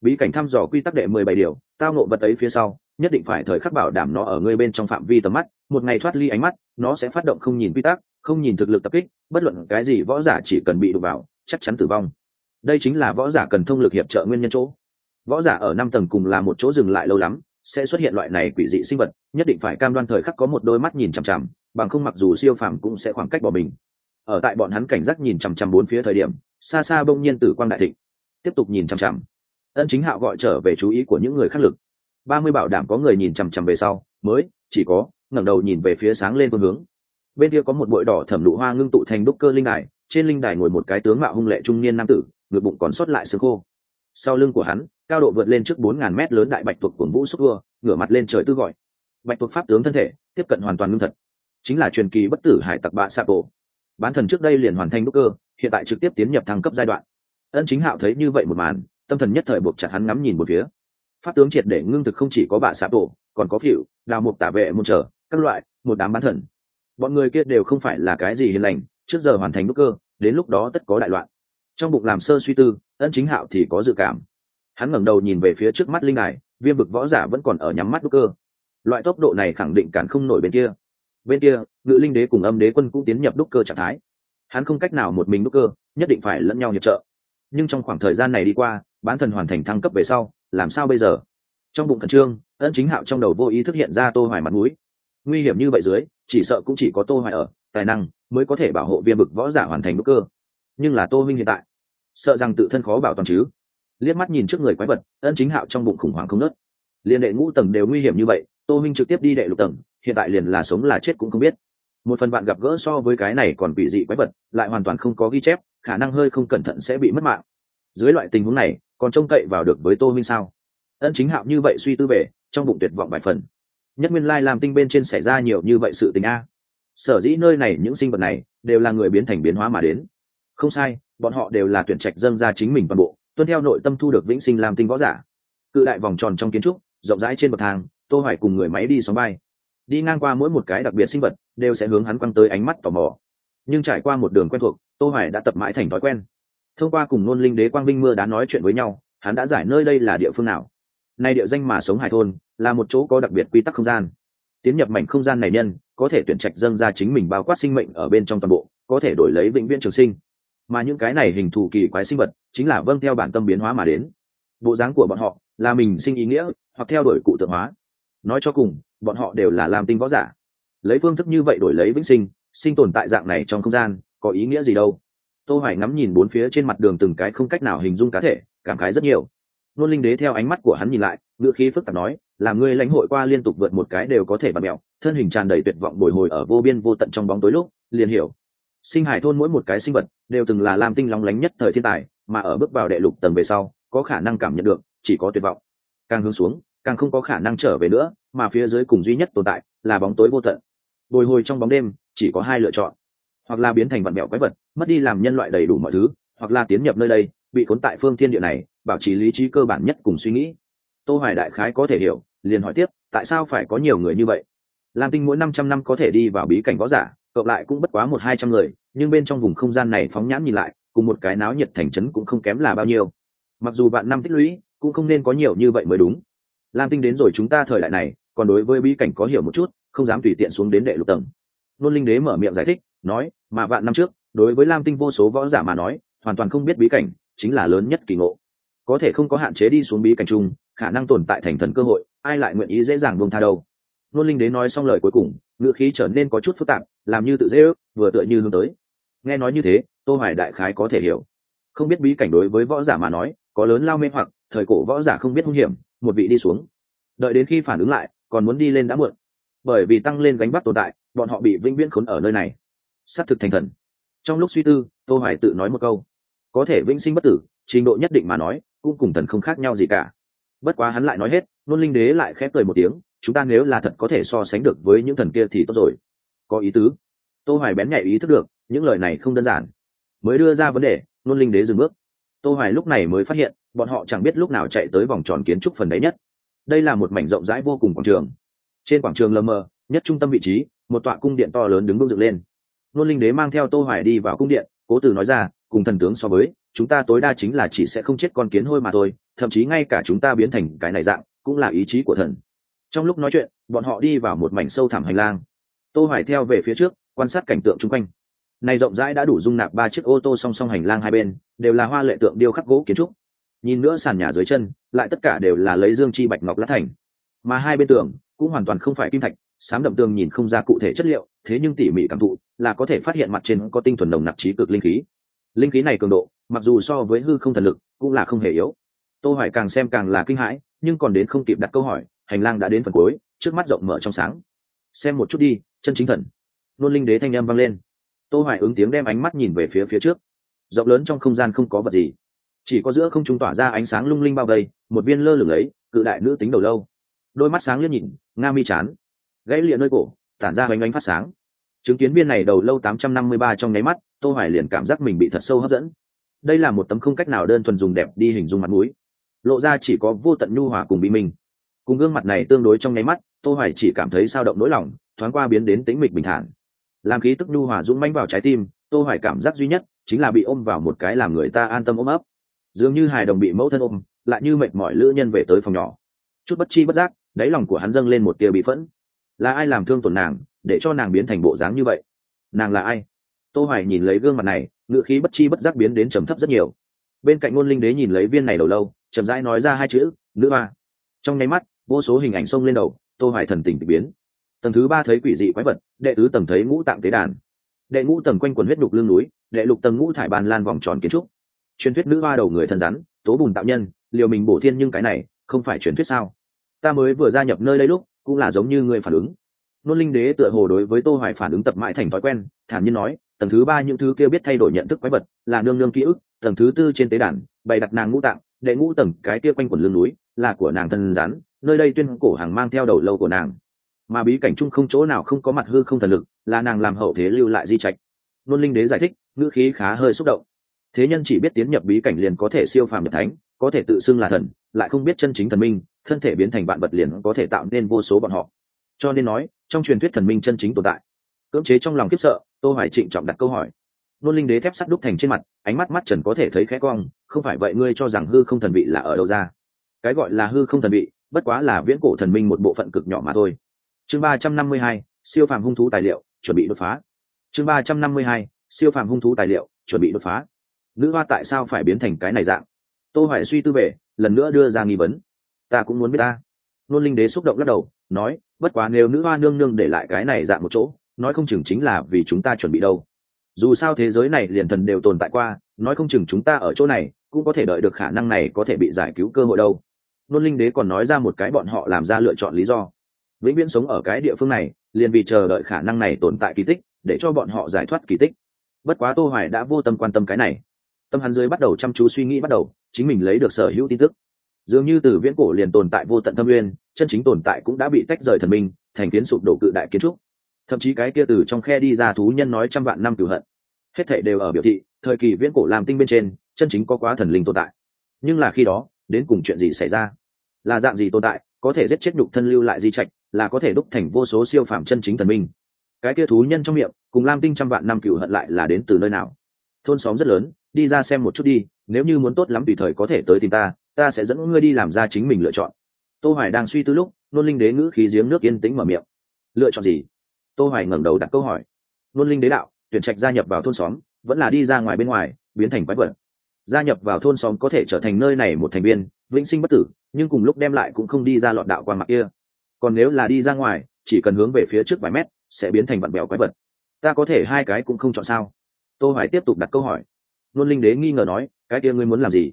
Bí cảnh thăm dò quy tắc đệ mười bảy điều, tao nộ vật ấy phía sau, nhất định phải thời khắc bảo đảm nó ở ngươi bên trong phạm vi tầm mắt, một ngày thoát ly ánh mắt, nó sẽ phát động không nhìn quy tắc, không nhìn thực lực tập kích, bất luận cái gì võ giả chỉ cần bị đụng vào, chắc chắn tử vong. Đây chính là võ giả cần thông lực hiệp trợ nguyên nhân chỗ võ giả ở năm tầng cùng là một chỗ dừng lại lâu lắm, sẽ xuất hiện loại này quỷ dị sinh vật, nhất định phải cam đoan thời khắc có một đôi mắt nhìn chằm chằm, bằng không mặc dù siêu phàm cũng sẽ khoảng cách bỏ mình. Ở tại bọn hắn cảnh giác nhìn chằm chằm bốn phía thời điểm, xa xa bỗng nhiên tử quang đại thịnh, tiếp tục nhìn chằm chằm. Ân chính hạo gọi trở về chú ý của những người khác lực. Ba mươi bảo đảm có người nhìn chằm chằm về sau, mới, chỉ có, ngẩng đầu nhìn về phía sáng lên phương hướng. Bên kia có một bụi đỏ thẩm lụ hoa ngưng tụ thành đúc cơ linh đài, trên linh đài ngồi một cái tướng mạo hung lệ trung niên nam tử, ngực bụng còn sót lại xương khô sau lưng của hắn, cao độ vượt lên trước bốn ngàn mét lớn đại bạch tuộc của vũ xúc vua, ngửa mặt lên trời tư gọi. Bạch tuộc pháp tướng thân thể, tiếp cận hoàn toàn ngưng thật. Chính là truyền kỳ bất tử hải tặc bạ xạ bộ bán thần trước đây liền hoàn thành đúc cơ, hiện tại trực tiếp tiến nhập thăng cấp giai đoạn. Ân chính hạo thấy như vậy một màn, tâm thần nhất thời buộc chặt hắn ngắm nhìn một phía. Pháp tướng triệt để ngưng thực không chỉ có bạ xạ bộ còn có phịu, đào mục tả vệ, môn trở, các loại, một đám bán thần. Bọn người kia đều không phải là cái gì hiền lành, trước giờ hoàn thành đúc cơ, đến lúc đó tất có đại loạn trong bụng làm sơ suy tư, ân chính hạo thì có dự cảm. Hắn ngẩng đầu nhìn về phía trước mắt linh đài, viêm vực võ giả vẫn còn ở nhắm mắt đúc cơ. Loại tốc độ này khẳng định cản không nổi bên kia. Bên kia, ngự linh đế cùng âm đế quân cũng tiến nhập đúc cơ trạng thái. Hắn không cách nào một mình đúc cơ, nhất định phải lẫn nhau nhập trợ. Nhưng trong khoảng thời gian này đi qua, bán thần hoàn thành thăng cấp về sau, làm sao bây giờ? Trong bụng khẩn trương, ân chính hạo trong đầu vô ý thức hiện ra tô hoài mặt mũi. Nguy hiểm như vậy dưới, chỉ sợ cũng chỉ có tô hoài ở, tài năng mới có thể bảo hộ viêm bực võ giả hoàn thành đúc cơ nhưng là tô minh hiện tại. Sợ rằng tự thân khó bảo toàn chứ. Liếc mắt nhìn trước người quái vật, ân chính hạo trong bụng khủng hoảng không nớt liên đệ ngũ tầng đều nguy hiểm như vậy, tô minh trực tiếp đi đệ lục tầng, hiện tại liền là sống là chết cũng không biết. Một phần bạn gặp gỡ so với cái này còn bị dị quái vật, lại hoàn toàn không có ghi chép, khả năng hơi không cẩn thận sẽ bị mất mạng. Dưới loại tình huống này, còn trông cậy vào được với tô minh sao? Ân chính hạo như vậy suy tư về, trong bụng tuyệt vọng vài phần. Nhất nguyên lai làm tinh bên trên xảy ra nhiều như vậy sự tình a. Sở dĩ nơi này những sinh vật này đều là người biến thành biến hóa mà đến không sai, bọn họ đều là tuyển trạch dâng ra chính mình toàn bộ, tuân theo nội tâm thu được vĩnh sinh làm tinh võ giả. Cự đại vòng tròn trong kiến trúc, rộng rãi trên bậc thang, tô hoài cùng người máy đi sóng bay đi ngang qua mỗi một cái đặc biệt sinh vật, đều sẽ hướng hắn quăng tới ánh mắt tò mò. Nhưng trải qua một đường quen thuộc, tô hoài đã tập mãi thành thói quen. Thông qua cùng nôn linh đế quang vinh mưa đã nói chuyện với nhau, hắn đã giải nơi đây là địa phương nào. Nay địa danh mà sống hải thôn, là một chỗ có đặc biệt quy tắc không gian. Tiến nhập mảnh không gian này nhân, có thể tuyển trạch dâng ra chính mình bao quát sinh mệnh ở bên trong toàn bộ, có thể đổi lấy vĩnh viễn trường sinh mà những cái này hình thù kỳ quái sinh vật chính là vâng theo bản tâm biến hóa mà đến. Bộ dáng của bọn họ là mình sinh ý nghĩa hoặc theo đuổi cụ tượng hóa. Nói cho cùng, bọn họ đều là làm tinh võ giả. Lấy phương thức như vậy đổi lấy vĩnh sinh sinh tồn tại dạng này trong không gian, có ý nghĩa gì đâu? Tô hoài ngắm nhìn bốn phía trên mặt đường từng cái không cách nào hình dung cá thể, cảm khái rất nhiều. Nôn linh đế theo ánh mắt của hắn nhìn lại ngựa khí phức tạp nói làm ngươi lãnh hội qua liên tục vượt một cái đều có thể bật mẹo, thân hình tràn đầy tuyệt vọng bồi hồi ở vô biên vô tận trong bóng tối lúc, liền hiểu sinh hải thôn mỗi một cái sinh vật đều từng là lam tinh lóng lánh nhất thời thiên tài, mà ở bước vào đệ lục tầng về sau, có khả năng cảm nhận được, chỉ có tuyệt vọng. Càng hướng xuống, càng không có khả năng trở về nữa, mà phía dưới cùng duy nhất tồn tại là bóng tối vô tận. Bồi hồi trong bóng đêm, chỉ có hai lựa chọn. Hoặc là biến thành vật mẹo quái vật, mất đi làm nhân loại đầy đủ mọi thứ, hoặc là tiến nhập nơi đây, bị cuốn tại phương thiên địa này, bảo trì lý trí cơ bản nhất cùng suy nghĩ. Tô hoài đại khái có thể hiểu, liền hỏi tiếp, tại sao phải có nhiều người như vậy? Lam tinh mỗi 500 năm có thể đi vào bí cảnh võ giả cộng lại cũng bất quá một hai trăm người, nhưng bên trong vùng không gian này phóng nhãn nhìn lại, cùng một cái náo nhiệt thành trấn cũng không kém là bao nhiêu. Mặc dù bạn năm tích lũy, cũng không nên có nhiều như vậy mới đúng. Lam tinh đến rồi chúng ta thời đại này, còn đối với bí cảnh có hiểu một chút, không dám tùy tiện xuống đến đệ lục tầng. Nôn linh đế mở miệng giải thích, nói, mà vạn năm trước, đối với lam tinh vô số võ giả mà nói, hoàn toàn không biết bí cảnh, chính là lớn nhất kỳ ngộ. Có thể không có hạn chế đi xuống bí cảnh chung, khả năng tồn tại thành thần cơ hội, ai lại nguyện ý dễ dàng buông tha đâu nôn linh đế nói xong lời cuối cùng, ngữ khí trở nên có chút phức tạp, làm như tự dễ ước, vừa tựa như hướng tới. Nghe nói như thế, tô hoài đại khái có thể hiểu. Không biết bí cảnh đối với võ giả mà nói, có lớn lao mê hoặc, thời cổ võ giả không biết nguy hiểm, một vị đi xuống. Đợi đến khi phản ứng lại, còn muốn đi lên đã muộn. Bởi vì tăng lên gánh vác tồn tại, bọn họ bị vĩnh viễn khốn ở nơi này. Sát thực thành thần. Trong lúc suy tư, tô hoài tự nói một câu. Có thể vĩnh sinh bất tử, trình độ nhất định mà nói, cũng cùng thần không khác nhau gì cả. Bất quá hắn lại nói hết, nôn linh đế lại khép cười một tiếng chúng ta nếu là thật có thể so sánh được với những thần kia thì tốt rồi. Có ý tứ. Tô hoài bén nhạy ý thức được, những lời này không đơn giản. Mới đưa ra vấn đề, nôn linh đế dừng bước. Tô hoài lúc này mới phát hiện, bọn họ chẳng biết lúc nào chạy tới vòng tròn kiến trúc phần đấy nhất. Đây là một mảnh rộng rãi vô cùng quảng trường. Trên quảng trường lơ mờ, nhất trung tâm vị trí, một tọa cung điện to lớn đứng bước dựng lên. Nôn linh đế mang theo tô hoài đi vào cung điện, cố từ nói ra, cùng thần tướng so với, chúng ta tối đa chính là chỉ sẽ không chết con kiến hôi mà thôi, thậm chí ngay cả chúng ta biến thành cái này dạng, cũng là ý chí của thần trong lúc nói chuyện, bọn họ đi vào một mảnh sâu thẳm hành lang. Tô hoài theo về phía trước, quan sát cảnh tượng chung quanh. Này rộng rãi đã đủ dung nạp ba chiếc ô tô song song hành lang hai bên, đều là hoa lệ tượng điêu khắc gỗ kiến trúc. Nhìn nữa sàn nhà dưới chân, lại tất cả đều là lấy dương chi bạch ngọc lát thành. Mà hai bên tường, cũng hoàn toàn không phải kim thạch sám đậm tường nhìn không ra cụ thể chất liệu, thế nhưng tỉ mỉ cảm thụ, là có thể phát hiện mặt trên có tinh thuần đồng nạp trí cực linh khí. Linh khí này cường độ, mặc dù so với hư không thần lực, cũng là không hề yếu. Tô hoài càng xem càng là kinh hãi, nhưng còn đến không kịp đặt câu hỏi hành lang đã đến phần cuối, trước mắt rộng mở trong sáng. Xem một chút đi, chân chính thần. Nôn linh đế thanh âm vang lên. Tô hoài ứng tiếng đem ánh mắt nhìn về phía phía trước. Rộng lớn trong không gian không có vật gì. Chỉ có giữa không trung tỏa ra ánh sáng lung linh bao vây, một viên lơ lửng ấy, cự đại nữ tính đầu lâu. Đôi mắt sáng liếc nhìn, nga mi chán. Gãy liệng nơi cổ, tản ra hoành ánh phát sáng. Chứng kiến viên này đầu lâu 853 trong nháy mắt, tô hoài liền cảm giác mình bị thật sâu hấp dẫn. Đây là một tấm không cách nào đơn thuần dùng đẹp đi hình dung mặt mũi. Lộ ra chỉ có vô tận nhu hòa cùng bị mình cùng gương mặt này tương đối trong nháy mắt, tô hoài chỉ cảm thấy sao động nỗi lòng, thoáng qua biến đến tĩnh mịch bình thản. Làm khí tức nhu hòa dũng mãnh vào trái tim, tô hoài cảm giác duy nhất chính là bị ôm vào một cái làm người ta an tâm ôm ấp. Dường như hài đồng bị mẫu thân ôm, lại như mệt mỏi lữ nhân về tới phòng nhỏ. Chút bất chi bất giác, đáy lòng của hắn dâng lên một tia bị phẫn. Là ai làm thương tổn nàng, để cho nàng biến thành bộ dáng như vậy? Nàng là ai? Tô hoài nhìn lấy gương mặt này ngựa khí bất chi bất giác biến đến trầm thấp rất nhiều. Bên cạnh ngôn linh đế nhìn lấy viên này đầu lâu, chậm rãi nói ra hai chữ, nữ hoa. Trong nháy mắt vô số hình ảnh xông lên đầu, tô hoài thần tình biến. Tầng thứ ba thấy quỷ dị quái vật, đệ tứ tầng thấy ngũ tạng tế đàn. Đệ ngũ tầng quanh quần huyết đục lưng núi, đệ lục tầng ngũ thải bàn lan vòng tròn kiến trúc. Truyền thuyết nữ hoa đầu người thân rắn, tố bùn tạo nhân, liều mình bổ thiên nhưng cái này, không phải truyền thuyết sao? Ta mới vừa gia nhập nơi đây lúc, cũng là giống như người phản ứng. Nôn linh đế tựa hồ đối với tô hoài phản ứng tập mãi thành thói quen, thản nhiên nói, tầng thứ ba những thứ kia biết thay đổi nhận thức quái vật, là nương nương ký ức, tầng thứ tư trên tế đàn, bày đặt nàng ngũ tạng, đệ ngũ tầng cái kia quanh quần lưng núi là của nàng thân rắn, nơi đây tuyên cổ hàng mang theo đầu lâu của nàng. Mà bí cảnh chung không chỗ nào không có mặt hư không thần lực, là nàng làm hậu thế lưu lại di trạch. Nôn linh đế giải thích, ngữ khí khá hơi xúc động. Thế nhân chỉ biết tiến nhập bí cảnh liền có thể siêu phàm nhập thánh, có thể tự xưng là thần, lại không biết chân chính thần minh, thân thể biến thành bạn vật liền có thể tạo nên vô số bọn họ. Cho nên nói, trong truyền thuyết thần minh chân chính tồn tại. Cưỡng chế trong lòng kiếp sợ, tô hoài trịnh trọng đặt câu hỏi. Nôn linh đế thép sắt đúc thành trên mặt, ánh mắt mắt trần có thể thấy khẽ cong, không phải vậy ngươi cho rằng hư không thần vị là ở đâu ra? Cái gọi là hư không thần vị, bất quá là viễn cổ thần minh một bộ phận cực nhỏ mà thôi. Chương ba trăm năm mươi hai, siêu phàm hung thú tài liệu, chuẩn bị đột phá. Chương ba trăm năm mươi hai, siêu phàm hung thú tài liệu, chuẩn bị đột phá. Nữ hoa tại sao phải biến thành cái này dạng? Tô hoài suy tư về, lần nữa đưa ra nghi vấn. Ta cũng muốn biết ta. Nôn linh đế xúc động lắc đầu, nói, bất quá nếu nữ hoa nương nương để lại cái này dạng một chỗ, nói không chừng chính là vì chúng ta chuẩn bị đâu. Dù sao thế giới này liền thần đều tồn tại qua, nói không chừng chúng ta ở chỗ này, cũng có thể đợi được khả năng này có thể bị giải cứu cơ hội đâu nôn linh đế còn nói ra một cái bọn họ làm ra lựa chọn lý do. Vĩnh viễn sống ở cái địa phương này, liền vì chờ đợi khả năng này tồn tại kỳ tích, để cho bọn họ giải thoát kỳ tích. Bất quá tô hoài đã vô tâm quan tâm cái này. Tâm hắn dưới bắt đầu chăm chú suy nghĩ bắt đầu, chính mình lấy được sở hữu tin tức. Dường như từ viễn cổ liền tồn tại vô tận thâm nguyên, chân chính tồn tại cũng đã bị tách rời thần minh, thành tiến sụp đổ cự đại kiến trúc. Thậm chí cái kia từ trong khe đi ra thú nhân nói trăm vạn năm cửu hận. Hết thảy đều ở biểu thị, thời kỳ viễn cổ làm tinh bên trên, chân chính có quá thần linh tồn tại. Nhưng là khi đó đến cùng chuyện gì xảy ra? Là dạng gì tồn tại, có thể giết chết nhục thân lưu lại di trạch, là có thể đúc thành vô số siêu phạm chân chính thần minh? Cái kia thú nhân trong miệng, cùng lam tinh trăm vạn năm cựu hận lại là đến từ nơi nào? Thôn xóm rất lớn, đi ra xem một chút đi, nếu như muốn tốt lắm tùy thời có thể tới tìm ta ta sẽ dẫn ngươi đi làm ra chính mình lựa chọn. Tô hoài đang suy tư lúc, nôn linh đế ngữ khí giếng nước yên tĩnh mở miệng. Lựa chọn gì? Tô hoài ngẩng đầu đặt câu hỏi. Nôn linh đế đạo, tuyển trạch gia nhập vào thôn xóm, vẫn là đi ra ngoài bên ngoài, biến thành quái vật gia nhập vào thôn xóm có thể trở thành nơi này một thành viên, vĩnh sinh bất tử, nhưng cùng lúc đem lại cũng không đi ra lọt đạo qua mặt kia. Còn nếu là đi ra ngoài, chỉ cần hướng về phía trước vài mét, sẽ biến thành vặn bèo quái vật. Ta có thể hai cái cũng không chọn sao? Tô hoài tiếp tục đặt câu hỏi. Luân linh đế nghi ngờ nói, cái kia ngươi muốn làm gì?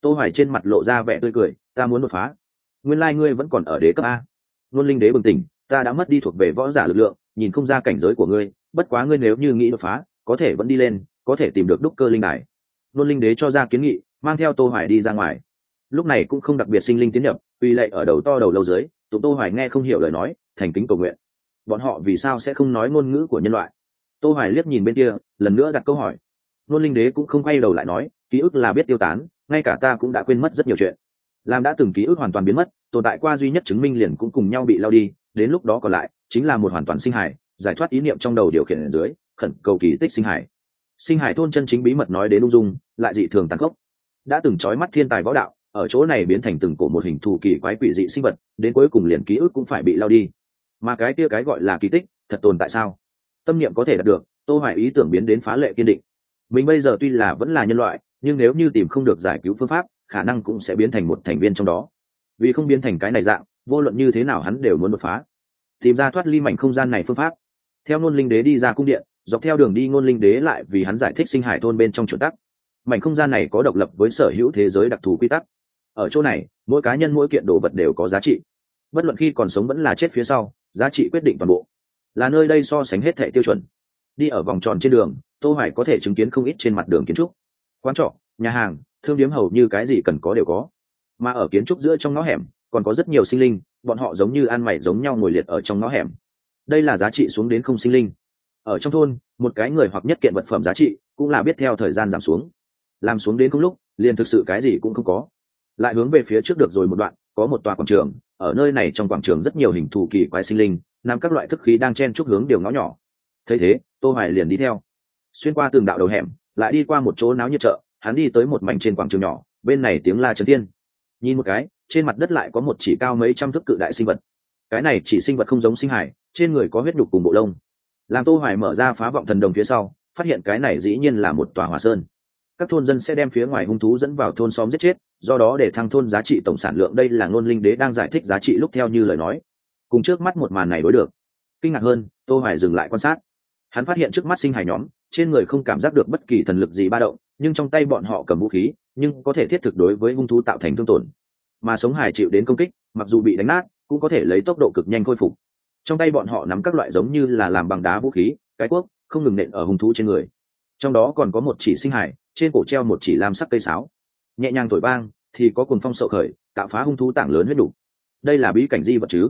Tô hoài trên mặt lộ ra vẻ tươi cười, ta muốn đột phá. Nguyên lai like ngươi vẫn còn ở đế cấp a. Luân linh đế bừng tỉnh, ta đã mất đi thuộc về võ giả lực lượng, nhìn không ra cảnh giới của ngươi, bất quá ngươi nếu như nghĩ đột phá, có thể vẫn đi lên, có thể tìm được đúc cơ linh đài nôn linh đế cho ra kiến nghị, mang theo tô hoài đi ra ngoài. Lúc này cũng không đặc biệt sinh linh tiến nhập uy lệ ở đầu to đầu lâu dưới, tụ tô hoài nghe không hiểu lời nói, thành kính cầu nguyện. Bọn họ vì sao sẽ không nói ngôn ngữ của nhân loại? Tô hoài liếc nhìn bên kia, lần nữa đặt câu hỏi. Nôn linh đế cũng không quay đầu lại nói, ký ức là biết tiêu tán, ngay cả ta cũng đã quên mất rất nhiều chuyện. Làm đã từng ký ức hoàn toàn biến mất, tồn tại qua duy nhất chứng minh liền cũng cùng nhau bị lao đi, đến lúc đó còn lại, chính là một hoàn toàn sinh hải giải thoát ý niệm trong đầu điều khiển ở dưới, khẩn cầu kỳ tích sinh hải sinh hải thôn chân chính bí mật nói đến ung dung, lại dị thường tàn khốc. Đã từng trói mắt thiên tài võ đạo, ở chỗ này biến thành từng cổ một hình thù kỳ quái quỷ dị sinh vật, đến cuối cùng liền ký ức cũng phải bị lao đi. Mà cái kia cái gọi là kỳ tích, thật tồn tại sao? Tâm niệm có thể đạt được, tô hoài ý tưởng biến đến phá lệ kiên định. Mình bây giờ tuy là vẫn là nhân loại, nhưng nếu như tìm không được giải cứu phương pháp, khả năng cũng sẽ biến thành một thành viên trong đó. Vì không biến thành cái này dạng, vô luận như thế nào hắn đều muốn đột phá. Tìm ra thoát ly mảnh không gian này phương pháp. Theo nôn linh đế đi ra cung điện dọc theo đường đi ngôn linh đế lại vì hắn giải thích sinh hải thôn bên trong chuẩn tắc. Mảnh không gian này có độc lập với sở hữu thế giới đặc thù quy tắc. Ở chỗ này, mỗi cá nhân mỗi kiện đồ vật đều có giá trị. Bất luận khi còn sống vẫn là chết phía sau, giá trị quyết định toàn bộ. Là nơi đây so sánh hết thệ tiêu chuẩn. Đi ở vòng tròn trên đường, tô hoài có thể chứng kiến không ít trên mặt đường kiến trúc. Quán trọ, nhà hàng, thương điếm hầu như cái gì cần có đều có. Mà ở kiến trúc giữa trong ngõ hẻm, còn có rất nhiều sinh linh, bọn họ giống như ăn mày giống nhau ngồi liệt ở trong ngõ hẻm. Đây là giá trị xuống đến không sinh linh ở trong thôn, một cái người hoặc nhất kiện vật phẩm giá trị cũng là biết theo thời gian giảm xuống. Làm xuống đến không lúc, liền thực sự cái gì cũng không có. Lại hướng về phía trước được rồi một đoạn, có một tòa quảng trường. Ở nơi này trong quảng trường rất nhiều hình thù kỳ quái sinh linh, nằm các loại thức khí đang chen chúc hướng điều ngõ nhỏ. Thấy thế, tô hoài liền đi theo. Xuyên qua tường đạo đầu hẻm, lại đi qua một chỗ náo nhiệt chợ, hắn đi tới một mảnh trên quảng trường nhỏ, bên này tiếng la trấn tiên nhìn một cái, trên mặt đất lại có một chỉ cao mấy trăm thước cự đại sinh vật. Cái này chỉ sinh vật không giống sinh hải, trên người có huyết đục cùng bộ lông làm tô hoài mở ra phá vọng thần đồng phía sau, phát hiện cái này dĩ nhiên là một tòa hỏa sơn. Các thôn dân sẽ đem phía ngoài hung thú dẫn vào thôn xóm giết chết, do đó để thăng thôn giá trị tổng sản lượng. Đây là ngôn linh đế đang giải thích giá trị lúc theo như lời nói. Cùng trước mắt một màn này đối được. Kinh ngạc hơn, tô hoài dừng lại quan sát. Hắn phát hiện trước mắt sinh hải nhóm, trên người không cảm giác được bất kỳ thần lực gì ba động, nhưng trong tay bọn họ cầm vũ khí, nhưng có thể thiết thực đối với hung thú tạo thành thương tổn. Mà sống hải chịu đến công kích, mặc dù bị đánh nát, cũng có thể lấy tốc độ cực nhanh khôi phục trong tay bọn họ nắm các loại giống như là làm bằng đá vũ khí, cái cuốc, không ngừng nện ở hung thú trên người. Trong đó còn có một chỉ sinh hải, trên cổ treo một chỉ lam sắc cây sáo. Nhẹ nhàng thổi bang thì có cùng phong sậu khởi tạo phá hung thú tảng lớn huyết đủ. Đây là bí cảnh di vật chứ?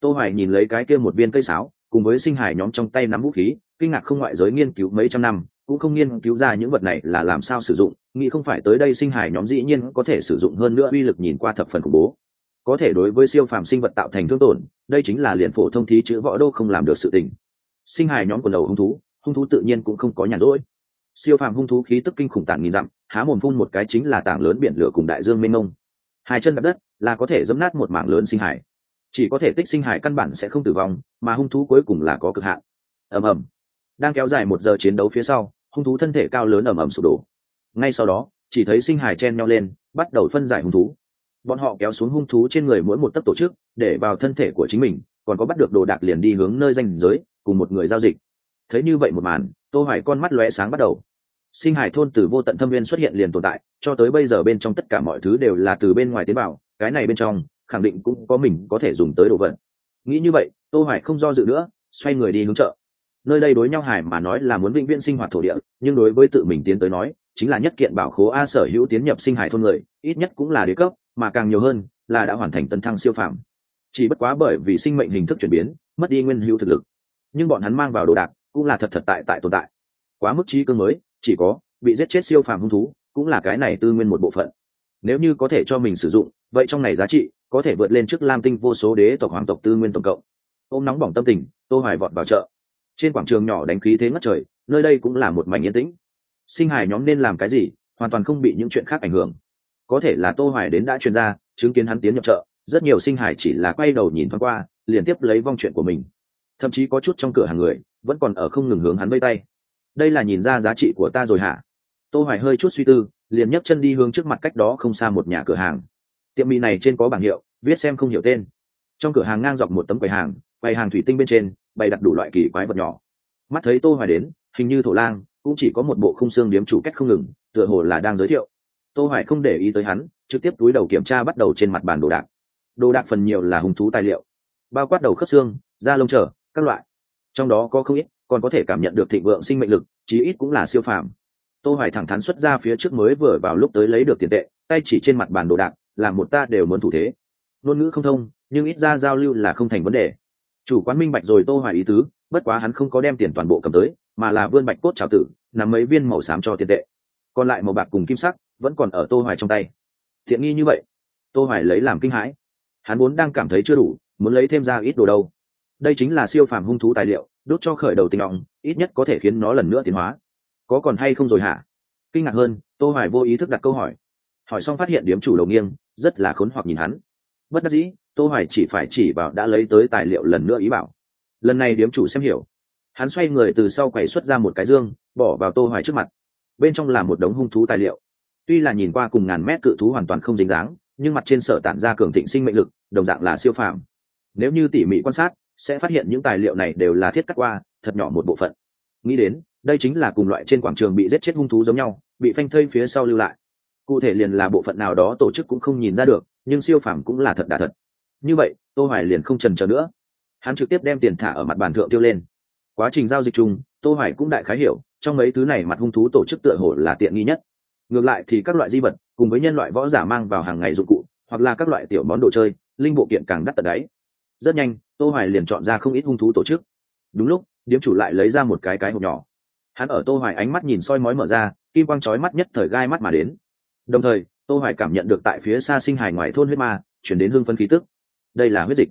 Tô hoài nhìn lấy cái kia một viên cây sáo, cùng với sinh hải nhóm trong tay nắm vũ khí, kinh ngạc không ngoại giới nghiên cứu mấy trăm năm, cũng không nghiên cứu ra những vật này là làm sao sử dụng, nghĩ không phải tới đây sinh hải nhóm dĩ nhiên có thể sử dụng hơn nữa uy lực nhìn qua thập phần khủng bố có thể đối với siêu phàm sinh vật tạo thành thương tổn, đây chính là liền phổ thông thí chữ võ đô không làm được sự tình. Sinh hải nhóm quần đầu hung thú hung thú tự nhiên cũng không có nhàn rỗi. Siêu phàm hung thú khí tức kinh khủng tản nghìn dặm, há mồm phun một cái chính là tảng lớn biển lửa cùng đại dương mênh mông. Hai chân đặt đất là có thể dẫm nát một mảng lớn sinh hải chỉ có thể tích sinh hải căn bản sẽ không tử vong, mà hung thú cuối cùng là có cực hạn. Ầm ầm. Đang kéo dài một giờ chiến đấu phía sau, hung thú thân thể cao lớn ầm ầm sụp đổ. Ngay sau đó, chỉ thấy sinh hải chen nhau lên, bắt đầu phân giải hung thú bọn họ kéo xuống hung thú trên người mỗi một tấc tổ chức, để vào thân thể của chính mình, còn có bắt được đồ đạc liền đi hướng nơi danh giới, cùng một người giao dịch. Thấy như vậy một màn, tô hoài con mắt lóe sáng bắt đầu. Sinh hải thôn từ vô tận thâm viên xuất hiện liền tồn tại, cho tới bây giờ bên trong tất cả mọi thứ đều là từ bên ngoài tiến vào, cái này bên trong, khẳng định cũng có mình có thể dùng tới đồ vật. Nghĩ như vậy, tô hoài không do dự nữa, xoay người đi hướng chợ. Nơi đây đối nhau hải mà nói là muốn vĩnh viễn sinh hoạt thổ địa, nhưng đối với tự mình tiến tới nói, chính là nhất kiện bảo khố a sở hữu tiến nhập sinh hải thôn người, ít nhất cũng là đế cấp mà càng nhiều hơn là đã hoàn thành tân thăng siêu phạm chỉ bất quá bởi vì sinh mệnh hình thức chuyển biến, mất đi nguyên hữu thực lực. Nhưng bọn hắn mang vào đồ đạc cũng là thật thật tại tại tồn tại. Quá mức trí cương mới, chỉ có bị giết chết siêu phàm hung thú cũng là cái này tư nguyên một bộ phận. Nếu như có thể cho mình sử dụng, vậy trong này giá trị có thể vượt lên trước lam tinh vô số đế tộc hoàng tộc tư nguyên tổng cộng. Ôm nóng bỏng tâm tình, tô hoài vọt vào chợ. Trên quảng trường nhỏ đánh khí thế ngất trời, nơi đây cũng là một mảnh yên tĩnh. Sinh hài nhóm nên làm cái gì, hoàn toàn không bị những chuyện khác ảnh hưởng có thể là tô hoài đến đã chuyên gia chứng kiến hắn tiến nhập chợ, rất nhiều sinh hải chỉ là quay đầu nhìn thoáng qua, liền tiếp lấy vong chuyện của mình. Thậm chí có chút trong cửa hàng người, vẫn còn ở không ngừng hướng hắn vây tay. Đây là nhìn ra giá trị của ta rồi hả? Tô hoài hơi chút suy tư, liền nhấc chân đi hướng trước mặt cách đó không xa một nhà cửa hàng. Tiệm mì này trên có bảng hiệu, viết xem không hiểu tên. Trong cửa hàng ngang dọc một tấm quầy hàng quầy hàng thủy tinh bên trên, bày đặt đủ loại kỳ quái vật nhỏ. Mắt thấy tô hoài đến, hình như thổ lang, cũng chỉ có một bộ khung xương điếm chủ cách không ngừng, tựa hồ là đang giới thiệu tô hoài không để ý tới hắn, trực tiếp túi đầu kiểm tra bắt đầu trên mặt bàn đồ đạc. Đồ đạc phần nhiều là hung thú tài liệu, bao quát đầu khớp xương, da lông trở, các loại. Trong đó có không ít, còn có thể cảm nhận được thịnh vượng sinh mệnh lực, chí ít cũng là siêu phàm. Tô hoài thẳng thắn xuất ra phía trước mới vừa vào lúc tới lấy được tiền tệ, tay chỉ trên mặt bàn đồ đạc làm một ta đều muốn thủ thế. Ngôn ngữ không thông, nhưng ít ra giao lưu là không thành vấn đề. Chủ quán minh bạch rồi tô hoài ý tứ, bất quá hắn không có đem tiền toàn bộ cầm tới, mà là vươn bạch cốt trào tử, nắm mấy viên màu xám cho tiền tệ. Còn lại màu bạc cùng kim sắc vẫn còn ở tô hoài trong tay. Thiện nghi như vậy, tô hoài lấy làm kinh hãi. Hắn muốn đang cảm thấy chưa đủ, muốn lấy thêm ra ít đồ đâu. Đây chính là siêu phàm hung thú tài liệu, đốt cho khởi đầu tình động ít nhất có thể khiến nó lần nữa tiến hóa. Có còn hay không rồi hả? Kinh ngạc hơn, tô hoài vô ý thức đặt câu hỏi. Hỏi xong phát hiện điếm chủ đầu nghiêng, rất là khốn hoặc nhìn hắn. Bất đắc dĩ, tô hoài chỉ phải chỉ vào đã lấy tới tài liệu lần nữa ý bảo. Lần này điếm chủ xem hiểu. Hắn xoay người từ sau quầy xuất ra một cái dương, bỏ vào tô hoài trước mặt. Bên trong là một đống hung thú tài liệu tuy là nhìn qua cùng ngàn mét cự thú hoàn toàn không dính dáng, nhưng mặt trên sở tản ra cường thịnh sinh mệnh lực, đồng dạng là siêu phàm. Nếu như tỉ mỉ quan sát, sẽ phát hiện những tài liệu này đều là thiết cắt qua, thật nhỏ một bộ phận. Nghĩ đến, đây chính là cùng loại trên quảng trường bị giết chết hung thú giống nhau, bị phanh thây phía sau lưu lại. Cụ thể liền là bộ phận nào đó tổ chức cũng không nhìn ra được, nhưng siêu phàm cũng là thật đà thật. Như vậy, tô hoài liền không trần chờ nữa. Hắn trực tiếp đem tiền thả ở mặt bàn thượng tiêu lên. Quá trình giao dịch chung, tô hoài cũng đại khái hiểu, trong mấy thứ này mặt hung thú tổ chức tựa hồ là tiện nghi nhất ngược lại thì các loại di vật cùng với nhân loại võ giả mang vào hàng ngày dụng cụ hoặc là các loại tiểu món đồ chơi linh bộ kiện càng đắt tận đáy. Rất nhanh tô hoài liền chọn ra không ít hung thú tổ chức. Đúng lúc điếm chủ lại lấy ra một cái cái hộp nhỏ. Hắn ở tô hoài ánh mắt nhìn soi mói mở ra kim quang chói mắt nhất thời gai mắt mà đến. Đồng thời tô hoài cảm nhận được tại phía xa sinh hải ngoài thôn huyết ma chuyển đến hương phân khí tức. Đây là huyết dịch.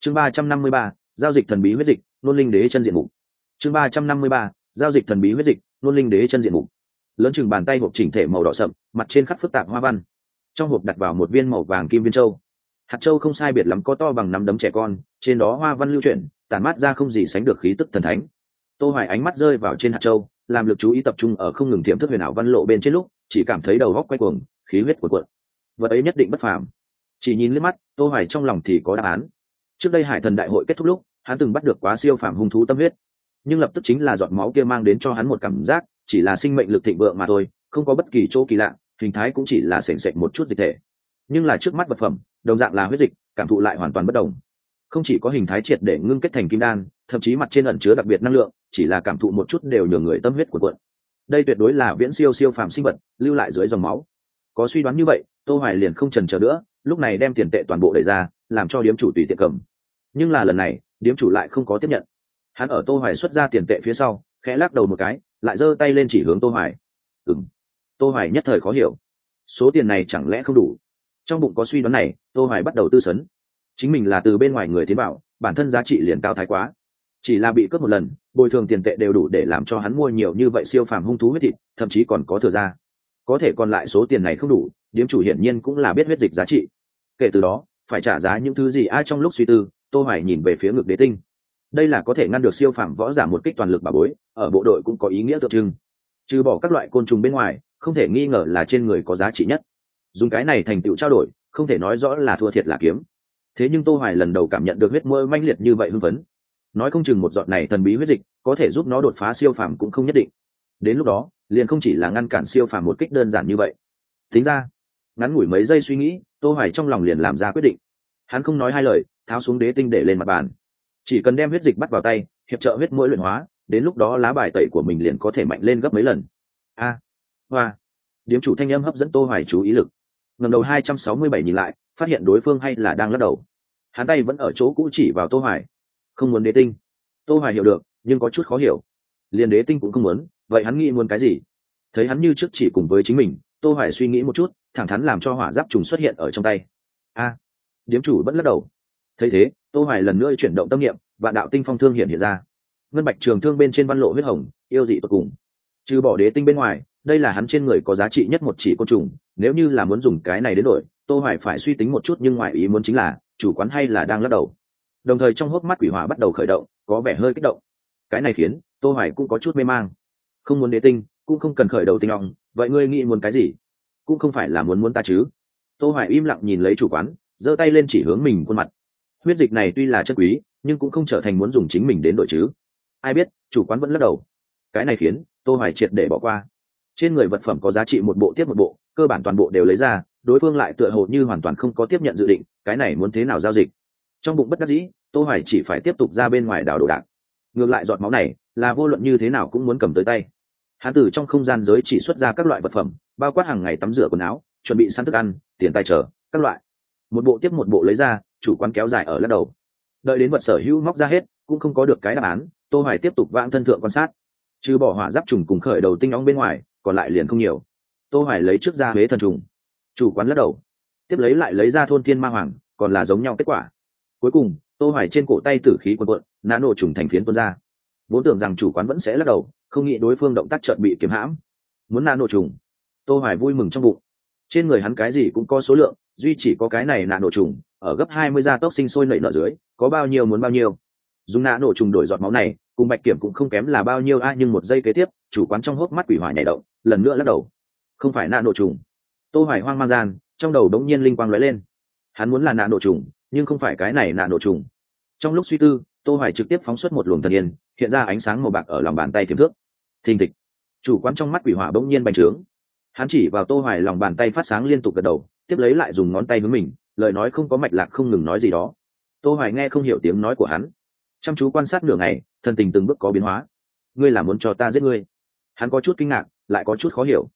Chương 353, giao dịch thần bí huyết dịch nôn linh đế chân diện mục. Chương 353, giao dịch thần bí huyết dịch nôn linh đế chân diện mục lớn chừng bàn tay hộp chỉnh thể màu đỏ sậm, mặt trên khắc phức tạp hoa văn. Trong hộp đặt vào một viên màu vàng kim viên châu. Hạt châu không sai biệt lắm có to bằng nắm đấm trẻ con, trên đó hoa văn lưu chuyển, tản mát ra không gì sánh được khí tức thần thánh. Tô hoài ánh mắt rơi vào trên hạt châu, làm lực chú ý tập trung ở không ngừng thiểm thức huyền ảo văn lộ bên trên lúc, chỉ cảm thấy đầu góc quay cuồng, khí huyết cuộn cuộn. Vật ấy nhất định bất phàm. Chỉ nhìn lướt mắt, tô hoài trong lòng thì có đáp án. Trước đây hải thần đại hội kết thúc lúc, hắn từng bắt được quá siêu phàm hung thú tâm huyết nhưng lập tức chính là giọt máu kia mang đến cho hắn một cảm giác, chỉ là sinh mệnh lực thịnh vượng mà thôi, không có bất kỳ chỗ kỳ lạ, hình thái cũng chỉ là sền sệt một chút dịch thể. Nhưng là trước mắt vật phẩm, đồng dạng là huyết dịch, cảm thụ lại hoàn toàn bất đồng. Không chỉ có hình thái triệt để ngưng kết thành kim đan, thậm chí mặt trên ẩn chứa đặc biệt năng lượng, chỉ là cảm thụ một chút đều nhường người tâm huyết của quận đây tuyệt đối là viễn siêu siêu phàm sinh vật, lưu lại dưới dòng máu. Có suy đoán như vậy, tô hoài liền không trần chờ nữa, lúc này đem tiền tệ toàn bộ đẩy ra, làm cho điếm chủ tùy tiện cầm. Nhưng là lần này, điếm chủ lại không có tiếp nhận hắn ở tô hoài xuất ra tiền tệ phía sau, khẽ lắc đầu một cái, lại giơ tay lên chỉ hướng tô hoài. Ừm, tô hoài nhất thời khó hiểu. Số tiền này chẳng lẽ không đủ? Trong bụng có suy đoán này, tô hoài bắt đầu tư sấn. Chính mình là từ bên ngoài người tiến bảo, bản thân giá trị liền cao thái quá. Chỉ là bị cướp một lần, bồi thường tiền tệ đều đủ để làm cho hắn mua nhiều như vậy siêu phàm hung thú huyết thịt, thậm chí còn có thừa ra. Có thể còn lại số tiền này không đủ, điếm chủ hiển nhiên cũng là biết huyết dịch giá trị. Kể từ đó, phải trả giá những thứ gì ai trong lúc suy tư, tô hoài nhìn về phía ngực đế tinh đây là có thể ngăn được siêu phàm võ giả một kích toàn lực bà bối, ở bộ đội cũng có ý nghĩa tượng trưng. Trừ bỏ các loại côn trùng bên ngoài, không thể nghi ngờ là trên người có giá trị nhất. Dùng cái này thành tựu trao đổi, không thể nói rõ là thua thiệt là kiếm. Thế nhưng tô hoài lần đầu cảm nhận được huyết môi manh liệt như vậy hưng phấn. Nói không chừng một giọt này thần bí huyết dịch, có thể giúp nó đột phá siêu phàm cũng không nhất định. Đến lúc đó, liền không chỉ là ngăn cản siêu phàm một kích đơn giản như vậy. Tính ra, ngắn ngủi mấy giây suy nghĩ, tô hoài trong lòng liền làm ra quyết định. Hắn không nói hai lời, tháo xuống đế tinh để lên mặt bàn chỉ cần đem huyết dịch bắt vào tay, hiệp trợ huyết mũi luyện hóa, đến lúc đó lá bài tẩy của mình liền có thể mạnh lên gấp mấy lần. A, hoa. Điếm chủ thanh âm hấp dẫn tô hoài chú ý lực. Ngầm đầu 267 nhìn lại, phát hiện đối phương hay là đang lắc đầu. Hắn tay vẫn ở chỗ cũ chỉ vào tô hoài. Không muốn đế tinh. Tô hoài hiểu được, nhưng có chút khó hiểu. Liền đế tinh cũng không muốn, vậy hắn nghĩ muốn cái gì? Thấy hắn như trước chỉ cùng với chính mình, tô hoài suy nghĩ một chút, thẳng thắn làm cho hỏa giáp trùng xuất hiện ở trong tay. A. Điếm chủ vẫn lắc đầu thấy thế, tô hoài lần nữa chuyển động tâm niệm và đạo tinh phong thương hiện hiện ra. Ngân bạch trường thương bên trên văn lộ huyết hồng, yêu dị tột cùng. Trừ bỏ đế tinh bên ngoài, đây là hắn trên người có giá trị nhất một chỉ côn trùng, nếu như là muốn dùng cái này đến đổi, tô hoài phải suy tính một chút nhưng ngoài ý muốn chính là, chủ quán hay là đang lắc đầu. Đồng thời trong hốc mắt quỷ hỏa bắt đầu khởi động, có vẻ hơi kích động. Cái này khiến tô hoài cũng có chút mê mang. Không muốn đế tinh, cũng không cần khởi đầu tinh ong, vậy ngươi nghĩ muốn cái gì? Cũng không phải là muốn muốn ta chứ. Tô hoài im lặng nhìn lấy chủ quán, giơ tay lên chỉ hướng mình khuôn mặt huyết dịch này tuy là chất quý, nhưng cũng không trở thành muốn dùng chính mình đến đội chứ. Ai biết, chủ quán vẫn lắc đầu. Cái này khiến tô hoài triệt để bỏ qua. Trên người vật phẩm có giá trị một bộ tiếp một bộ, cơ bản toàn bộ đều lấy ra, đối phương lại tựa hồ như hoàn toàn không có tiếp nhận dự định, cái này muốn thế nào giao dịch? Trong bụng bất đắc dĩ, tô hoài chỉ phải tiếp tục ra bên ngoài đảo đồ đạc. Ngược lại giọt máu này, là vô luận như thế nào cũng muốn cầm tới tay. Hắn từ trong không gian giới chỉ xuất ra các loại vật phẩm, bao quát hàng ngày tắm rửa quần áo, chuẩn bị săn thức ăn, tiền tài trở các loại. Một bộ tiếp một bộ lấy ra chủ quán kéo dài ở lắc đầu. Đợi đến vật sở hữu móc ra hết, cũng không có được cái đáp án, tô hoài tiếp tục vãng thân thượng quan sát. Trừ bỏ hỏa giáp trùng cùng khởi đầu tinh óng bên ngoài, còn lại liền không nhiều. Tô hoài lấy trước ra huế thần trùng. Chủ quán lắc đầu. Tiếp lấy lại lấy ra thôn thiên ma hoàng, còn là giống nhau kết quả. Cuối cùng, tô hoài trên cổ tay tử khí quần quận nã nổ trùng thành phiến tuôn ra. Vốn tưởng rằng chủ quán vẫn sẽ lắc đầu, không nghĩ đối phương động tác chợt bị kiếm hãm. Muốn nã nổ trùng. Tô hoài vui mừng trong bụng. Trên người hắn cái gì cũng có số lượng, duy chỉ có cái này nã nổ trùng ở gấp 20 gia tốc sinh sôi nảy nở dưới, có bao nhiêu muốn bao nhiêu. Dùng nã nổ trùng đổi giọt máu này, cùng bạch kiểm cũng không kém là bao nhiêu a, nhưng một giây kế tiếp, chủ quán trong hốc mắt quỷ hỏa nhảy động, lần nữa lắc đầu. Không phải nã nổ trùng. Tô hoài hoang mang gian, trong đầu đống nhiên linh quang lóe lên. Hắn muốn là nã nổ trùng, nhưng không phải cái này nã nổ trùng. Trong lúc suy tư, tô hoài trực tiếp phóng xuất một luồng thần yên, hiện ra ánh sáng màu bạc ở lòng bàn tay thiểm thước. Thình thịch. Chủ quán trong mắt quỷ hỏa bỗng nhiên bành trướng. Hắn chỉ vào tô hoài lòng bàn tay phát sáng liên tục gật đầu, tiếp lấy lại dùng ngón tay hướng mình lời nói không có mạch lạc không ngừng nói gì đó. Tô hoài nghe không hiểu tiếng nói của hắn. Chăm chú quan sát nửa ngày, thần tình từng bước có biến hóa. Ngươi là muốn cho ta giết ngươi? Hắn có chút kinh ngạc, lại có chút khó hiểu.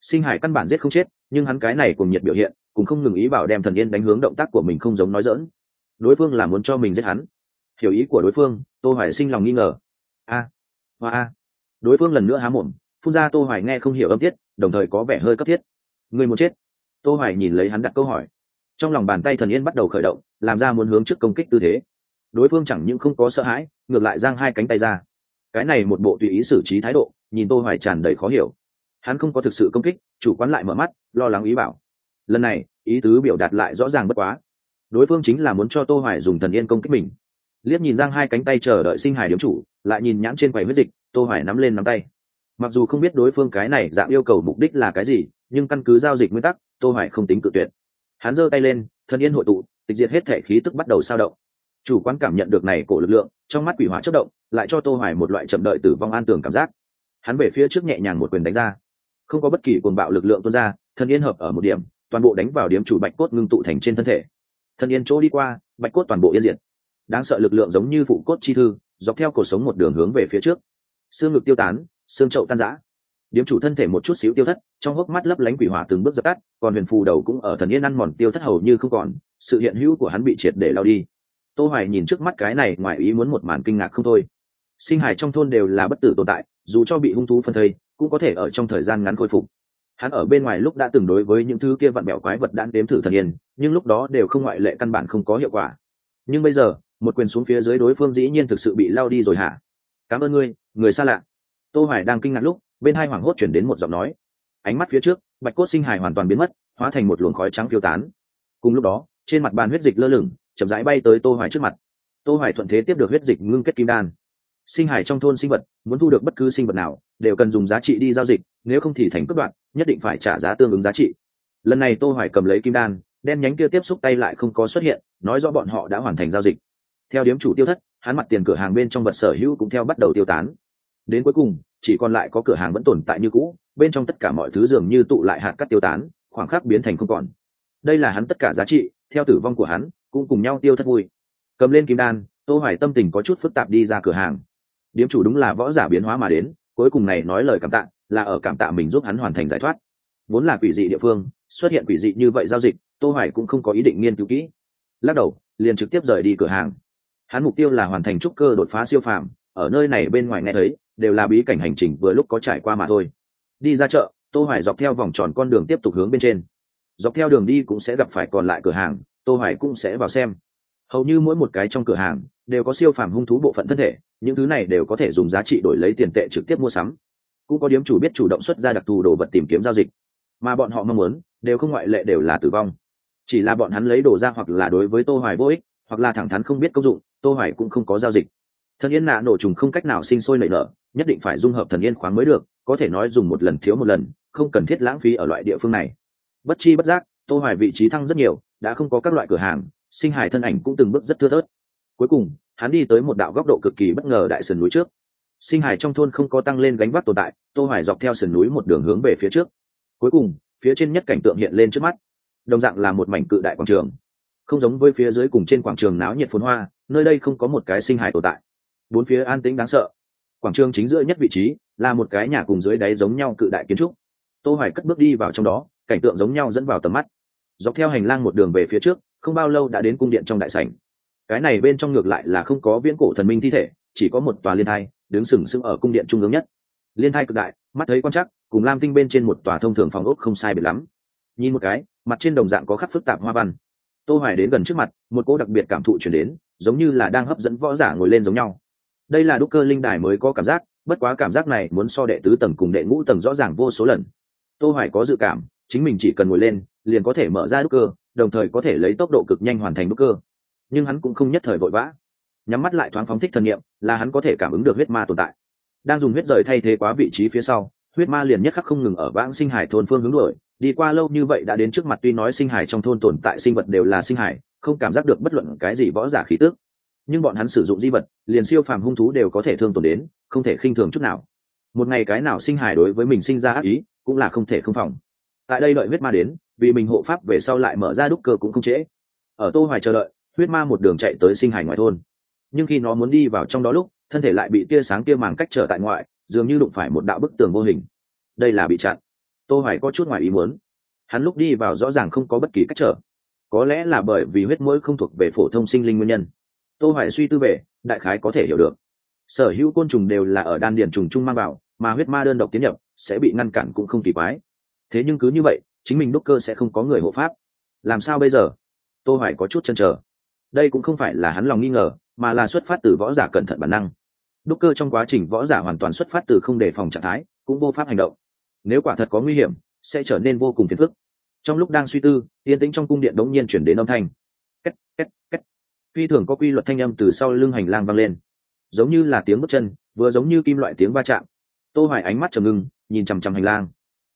Sinh hải căn bản giết không chết, nhưng hắn cái này cùng nhiệt biểu hiện, cũng không ngừng ý bảo đem thần yên đánh hướng động tác của mình không giống nói dỡn đối phương là muốn cho mình giết hắn. Hiểu ý của đối phương, tô hoài sinh lòng nghi ngờ. A, hoa a. Đối phương lần nữa há mồm, phun ra tô hoài nghe không hiểu âm tiết, đồng thời có vẻ hơi cấp thiết. Người muốn chết? Tô hoài nhìn lấy hắn đặt câu hỏi trong lòng bàn tay thần yên bắt đầu khởi động, làm ra muốn hướng trước công kích tư thế. Đối phương chẳng những không có sợ hãi, ngược lại giang hai cánh tay ra. Cái này một bộ tùy ý xử trí thái độ, nhìn tô hoài tràn đầy khó hiểu. Hắn không có thực sự công kích, chủ quán lại mở mắt, lo lắng ý bảo. Lần này, ý tứ biểu đạt lại rõ ràng bất quá. Đối phương chính là muốn cho tô hoài dùng thần yên công kích mình. Liếc nhìn giang hai cánh tay chờ đợi sinh hải điếm chủ, lại nhìn nhãn trên quầy huyết dịch, tô hoài nắm lên nắm tay. Mặc dù không biết đối phương cái này dạng yêu cầu mục đích là cái gì, nhưng căn cứ giao dịch nguyên tắc, tô hoài không tính cự tuyệt hắn giơ tay lên, thần yên hội tụ, tịch diệt hết thể khí tức bắt đầu sao động. Chủ quán cảm nhận được này cổ lực lượng, trong mắt quỷ hỏa chất động, lại cho tô hoài một loại chậm đợi tử vong an tường cảm giác. Hắn về phía trước nhẹ nhàng một quyền đánh ra. Không có bất kỳ cuồng bạo lực lượng tuôn ra, thần yên hợp ở một điểm, toàn bộ đánh vào điểm chủ bạch cốt ngưng tụ thành trên thân thể. Thần yên chỗ đi qua, bạch cốt toàn bộ yên diệt. Đáng sợ lực lượng giống như phụ cốt chi thư, dọc theo cổ sống một đường hướng về phía trước. Xương ngực tiêu tán, xương trậu tan rã điếm chủ thân thể một chút xíu tiêu thất, trong hốc mắt lấp lánh quỷ hỏa từng bước dập tắt, còn huyền phù đầu cũng ở thần yên ăn mòn tiêu thất hầu như không còn, sự hiện hữu của hắn bị triệt để lao đi. Tô hoài nhìn trước mắt cái này, ngoài ý muốn một màn kinh ngạc không thôi. Sinh hải trong thôn đều là bất tử tồn tại, dù cho bị hung thú phân thây, cũng có thể ở trong thời gian ngắn khôi phục. Hắn ở bên ngoài lúc đã từng đối với những thứ kia vặn bẹo quái vật đã đếm thử thần yên, nhưng lúc đó đều không ngoại lệ căn bản không có hiệu quả. Nhưng bây giờ, một quyền xuống phía dưới đối phương dĩ nhiên thực sự bị lao đi rồi hả? Cảm ơn ngươi, người xa lạ. Tô hoài đang kinh ngạc lúc bên hai hoàng hốt chuyển đến một giọng nói. Ánh mắt phía trước, bạch cốt sinh hài hoàn toàn biến mất, hóa thành một luồng khói trắng phiêu tán. Cùng lúc đó, trên mặt bàn huyết dịch lơ lửng, chậm rãi bay tới tô hoài trước mặt. Tô hoài thuận thế tiếp được huyết dịch ngưng kết kim đan. Sinh hài trong thôn sinh vật, muốn thu được bất cứ sinh vật nào, đều cần dùng giá trị đi giao dịch, nếu không thì thành cướp đoạn nhất định phải trả giá tương ứng giá trị. Lần này tô hoài cầm lấy kim đan, đen nhánh kia tiếp xúc tay lại không có xuất hiện, nói rõ bọn họ đã hoàn thành giao dịch. Theo điếm chủ tiêu thất, hắn mặt tiền cửa hàng bên trong vật sở hữu cũng theo bắt đầu tiêu tán đến cuối cùng, chỉ còn lại có cửa hàng vẫn tồn tại như cũ, bên trong tất cả mọi thứ dường như tụ lại hạt cắt tiêu tán, khoảng khắc biến thành không còn. Đây là hắn tất cả giá trị, theo tử vong của hắn, cũng cùng nhau tiêu thất vui. Cầm lên kim đan, tô hoài tâm tình có chút phức tạp đi ra cửa hàng. Điếm chủ đúng là võ giả biến hóa mà đến, cuối cùng này nói lời cảm tạ, là ở cảm tạ mình giúp hắn hoàn thành giải thoát. Vốn là quỷ dị địa phương, xuất hiện quỷ dị như vậy giao dịch, tô hoài cũng không có ý định nghiên cứu kỹ. Lắc đầu, liền trực tiếp rời đi cửa hàng. Hắn mục tiêu là hoàn thành trúc cơ đột phá siêu phàm ở nơi này bên ngoài nghe thấy, đều là bí cảnh hành trình vừa lúc có trải qua mà thôi. Đi ra chợ, tô hoài dọc theo vòng tròn con đường tiếp tục hướng bên trên. Dọc theo đường đi cũng sẽ gặp phải còn lại cửa hàng, tô hoài cũng sẽ vào xem. Hầu như mỗi một cái trong cửa hàng, đều có siêu phàm hung thú bộ phận thân thể, những thứ này đều có thể dùng giá trị đổi lấy tiền tệ trực tiếp mua sắm. Cũng có điếm chủ biết chủ động xuất ra đặc thù đồ vật tìm kiếm giao dịch. Mà bọn họ mong muốn, đều không ngoại lệ đều là tử vong. Chỉ là bọn hắn lấy đồ ra hoặc là đối với tô hoài vô ích, hoặc là thẳng thắn không biết công dụng, tô hoài cũng không có giao dịch thần yên nạ nổ trùng không cách nào sinh sôi nảy nở, nhất định phải dung hợp thần yên khoáng mới được, có thể nói dùng một lần thiếu một lần, không cần thiết lãng phí ở loại địa phương này. Bất chi bất giác, tô hoài vị trí thăng rất nhiều, đã không có các loại cửa hàng, sinh hải thân ảnh cũng từng bước rất thưa thớt. Cuối cùng, hắn đi tới một đạo góc độ cực kỳ bất ngờ đại sườn núi trước. Sinh hải trong thôn không có tăng lên gánh vác tồn tại, tô hoài dọc theo sườn núi một đường hướng về phía trước. Cuối cùng, phía trên nhất cảnh tượng hiện lên trước mắt. Đồng dạng là một mảnh cự đại quảng trường. Không giống với phía dưới cùng trên quảng trường náo nhiệt phồn hoa, nơi đây không có một cái sinh hải tồn tại bốn phía an tĩnh đáng sợ. Quảng trường chính giữa nhất vị trí là một cái nhà cùng dưới đáy giống nhau cự đại kiến trúc. Tô hoài cất bước đi vào trong đó, cảnh tượng giống nhau dẫn vào tầm mắt. Dọc theo hành lang một đường về phía trước, không bao lâu đã đến cung điện trong đại sảnh. Cái này bên trong ngược lại là không có viễn cổ thần minh thi thể, chỉ có một tòa liên thai, đứng sừng sững ở cung điện trung ương nhất. Liên thai cực đại, mắt thấy quan chắc cùng lam tinh bên trên một tòa thông thường phòng ốc không sai biệt lắm. Nhìn một cái, mặt trên đồng dạng có khắc phức tạp hoa văn. Tô hoài đến gần trước mặt, một cô đặc biệt cảm thụ chuyển đến, giống như là đang hấp dẫn võ giả ngồi lên giống nhau đây là đúc cơ linh đài mới có cảm giác, bất quá cảm giác này muốn so đệ tứ tầng cùng đệ ngũ tầng rõ ràng vô số lần. Tô hoài có dự cảm, chính mình chỉ cần ngồi lên, liền có thể mở ra đúc cơ, đồng thời có thể lấy tốc độ cực nhanh hoàn thành đúc cơ. Nhưng hắn cũng không nhất thời vội vã. Nhắm mắt lại thoáng phóng thích thần niệm là hắn có thể cảm ứng được huyết ma tồn tại. Đang dùng huyết rời thay thế quá vị trí phía sau, huyết ma liền nhất khắc không ngừng ở vãng sinh hải thôn phương hướng đuổi. Đi qua lâu như vậy đã đến trước mặt tuy nói sinh hải trong thôn tồn tại sinh vật đều là sinh hải, không cảm giác được bất luận cái gì võ giả khí tước nhưng bọn hắn sử dụng di vật, liền siêu phàm hung thú đều có thể thương tổn đến, không thể khinh thường chút nào. Một ngày cái nào sinh hải đối với mình sinh ra ác ý, cũng là không thể không phòng. Tại đây đợi huyết ma đến, vì mình hộ pháp về sau lại mở ra đúc cơ cũng không trễ. Ở tô hoài chờ đợi, huyết ma một đường chạy tới sinh hải ngoài thôn. Nhưng khi nó muốn đi vào trong đó lúc, thân thể lại bị tia sáng tia màng cách trở tại ngoại, dường như đụng phải một đạo bức tường vô hình. Đây là bị chặn. Tô hoài có chút ngoài ý muốn. Hắn lúc đi vào rõ ràng không có bất kỳ cách trở. Có lẽ là bởi vì huyết mũi không thuộc về phổ thông sinh linh nguyên nhân tô hoài suy tư về, đại khái có thể hiểu được. Sở hữu côn trùng đều là ở đan điền trùng trung mang vào, mà huyết ma đơn độc tiến nhập, sẽ bị ngăn cản cũng không kỳ quái. Thế nhưng cứ như vậy, chính mình đúc cơ sẽ không có người hộ pháp. Làm sao bây giờ? Tô hoài có chút chần chờ. Đây cũng không phải là hắn lòng nghi ngờ, mà là xuất phát từ võ giả cẩn thận bản năng. Đúc cơ trong quá trình võ giả hoàn toàn xuất phát từ không đề phòng trạng thái, cũng vô pháp hành động. Nếu quả thật có nguy hiểm, sẽ trở nên vô cùng phiền phức. Trong lúc đang suy tư, yên tĩnh trong cung điện đống nhiên chuyển đến âm thanh. Cách cách cách phi thường có quy luật thanh âm từ sau lưng hành lang vang lên. Giống như là tiếng bước chân, vừa giống như kim loại tiếng va chạm. Tô hoài ánh mắt trầm ngưng, nhìn chằm chằm hành lang.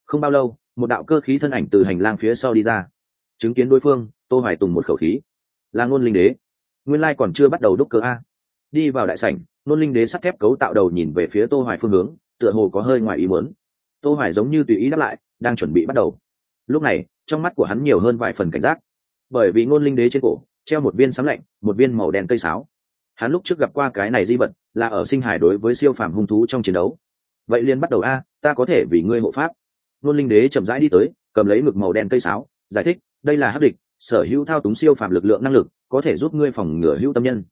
Không bao lâu, một đạo cơ khí thân ảnh từ hành lang phía sau đi ra. Chứng kiến đối phương, tô hoài tùng một khẩu khí. Là ngôn linh đế. Nguyên lai còn chưa bắt đầu đúc cơ a. Đi vào đại sảnh, ngôn linh đế sắt thép cấu tạo đầu nhìn về phía tô hoài phương hướng, tựa hồ có hơi ngoài ý muốn. Tô hoài giống như tùy ý đáp lại, đang chuẩn bị bắt đầu. Lúc này, trong mắt của hắn nhiều hơn vài phần cảnh giác. Bởi vì ngôn linh đế trên cổ treo một viên sấm lạnh, một viên màu đen cây sáo. Hắn lúc trước gặp qua cái này di vật, là ở sinh hải đối với siêu phàm hung thú trong chiến đấu. Vậy liền bắt đầu a, ta có thể vì ngươi hộ pháp. Luân linh đế chậm rãi đi tới, cầm lấy mực màu đen cây sáo, giải thích, đây là hấp địch, sở hữu thao túng siêu phàm lực lượng năng lực, có thể giúp ngươi phòng ngừa hữu tâm nhân.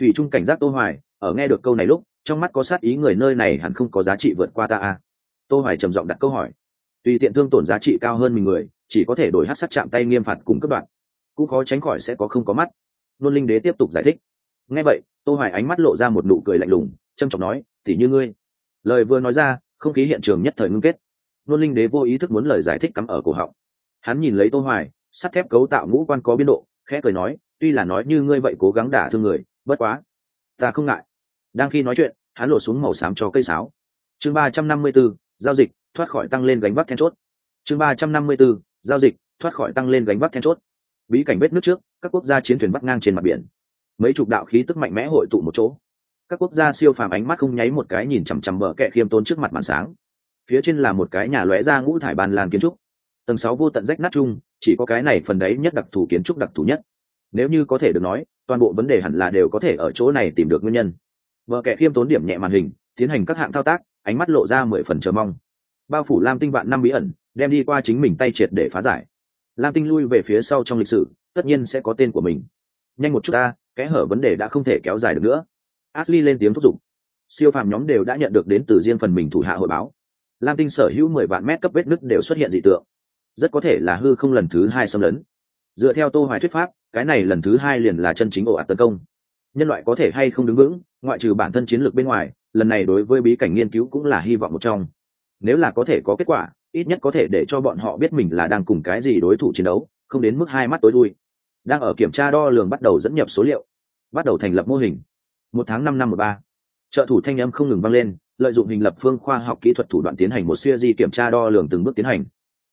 Thủy trung cảnh giác tô hoài, ở nghe được câu này lúc, trong mắt có sát ý người nơi này hẳn không có giá trị vượt qua ta a. Tô hoài trầm giọng đặt câu hỏi. Tùy tiện thương tổn giá trị cao hơn mình người, chỉ có thể đổi hát sát chạm tay nghiêm phạt cùng cấp đoạn cũng khó tránh khỏi sẽ có không có mắt. Luân linh đế tiếp tục giải thích. Nghe vậy tô hoài ánh mắt lộ ra một nụ cười lạnh lùng trâm trọng nói tỷ như ngươi. Lời vừa nói ra không khí hiện trường nhất thời ngưng kết. Luân linh đế vô ý thức muốn lời giải thích cắm ở cổ họng. Hắn nhìn lấy tô hoài sắt thép cấu tạo ngũ quan có biên độ khẽ cười nói tuy là nói như ngươi vậy cố gắng đả thương người bất quá ta không ngại. Đang khi nói chuyện hắn lộ xuống màu xám cho cây sáo. Chương 354, giao dịch thoát khỏi tăng lên gánh vác then chốt. Chương 354, giao dịch thoát khỏi tăng lên gánh vác then chốt bí cảnh vết nước trước, các quốc gia chiến thuyền bắt ngang trên mặt biển. Mấy chục đạo khí tức mạnh mẽ hội tụ một chỗ. Các quốc gia siêu phàm ánh mắt không nháy một cái nhìn chằm chằm bờ kẹ khiêm tôn trước mặt màn sáng. Phía trên là một cái nhà lóe ra ngũ thải bàn làn kiến trúc. Tầng sáu vô tận rách nát chung, chỉ có cái này phần đấy nhất đặc thù kiến trúc đặc thù nhất. Nếu như có thể được nói, toàn bộ vấn đề hẳn là đều có thể ở chỗ này tìm được nguyên nhân. Vợ kẻ khiêm tốn điểm nhẹ màn hình, tiến hành các hạng thao tác, ánh mắt lộ ra mười phần chờ mong. Bao phủ lam tinh vạn năm bí ẩn, đem đi qua chính mình tay triệt để phá giải lam tinh lui về phía sau trong lịch sử, tất nhiên sẽ có tên của mình. Nhanh một chút ta, kẽ hở vấn đề đã không thể kéo dài được nữa. Ashley lên tiếng thúc giục. Siêu phàm nhóm đều đã nhận được đến từ riêng phần mình thủ hạ hội báo. Lam tinh sở hữu mười vạn mét cấp vết nứt đều xuất hiện dị tượng. Rất có thể là hư không lần thứ hai xâm lấn. Dựa theo tô hoài thuyết pháp, cái này lần thứ hai liền là chân chính ổ ạt tấn công. Nhân loại có thể hay không đứng vững, ngoại trừ bản thân chiến lược bên ngoài, lần này đối với bí cảnh nghiên cứu cũng là hy vọng một trong. Nếu là có thể có kết quả ít nhất có thể để cho bọn họ biết mình là đang cùng cái gì đối thủ chiến đấu, không đến mức hai mắt tối đuôi đang ở kiểm tra đo lường bắt đầu dẫn nhập số liệu, bắt đầu thành lập mô hình. Một tháng năm năm một ba. Trợ thủ thanh âm không ngừng vang lên, lợi dụng hình lập phương khoa học kỹ thuật thủ đoạn tiến hành một siêu di kiểm tra đo lường từng bước tiến hành.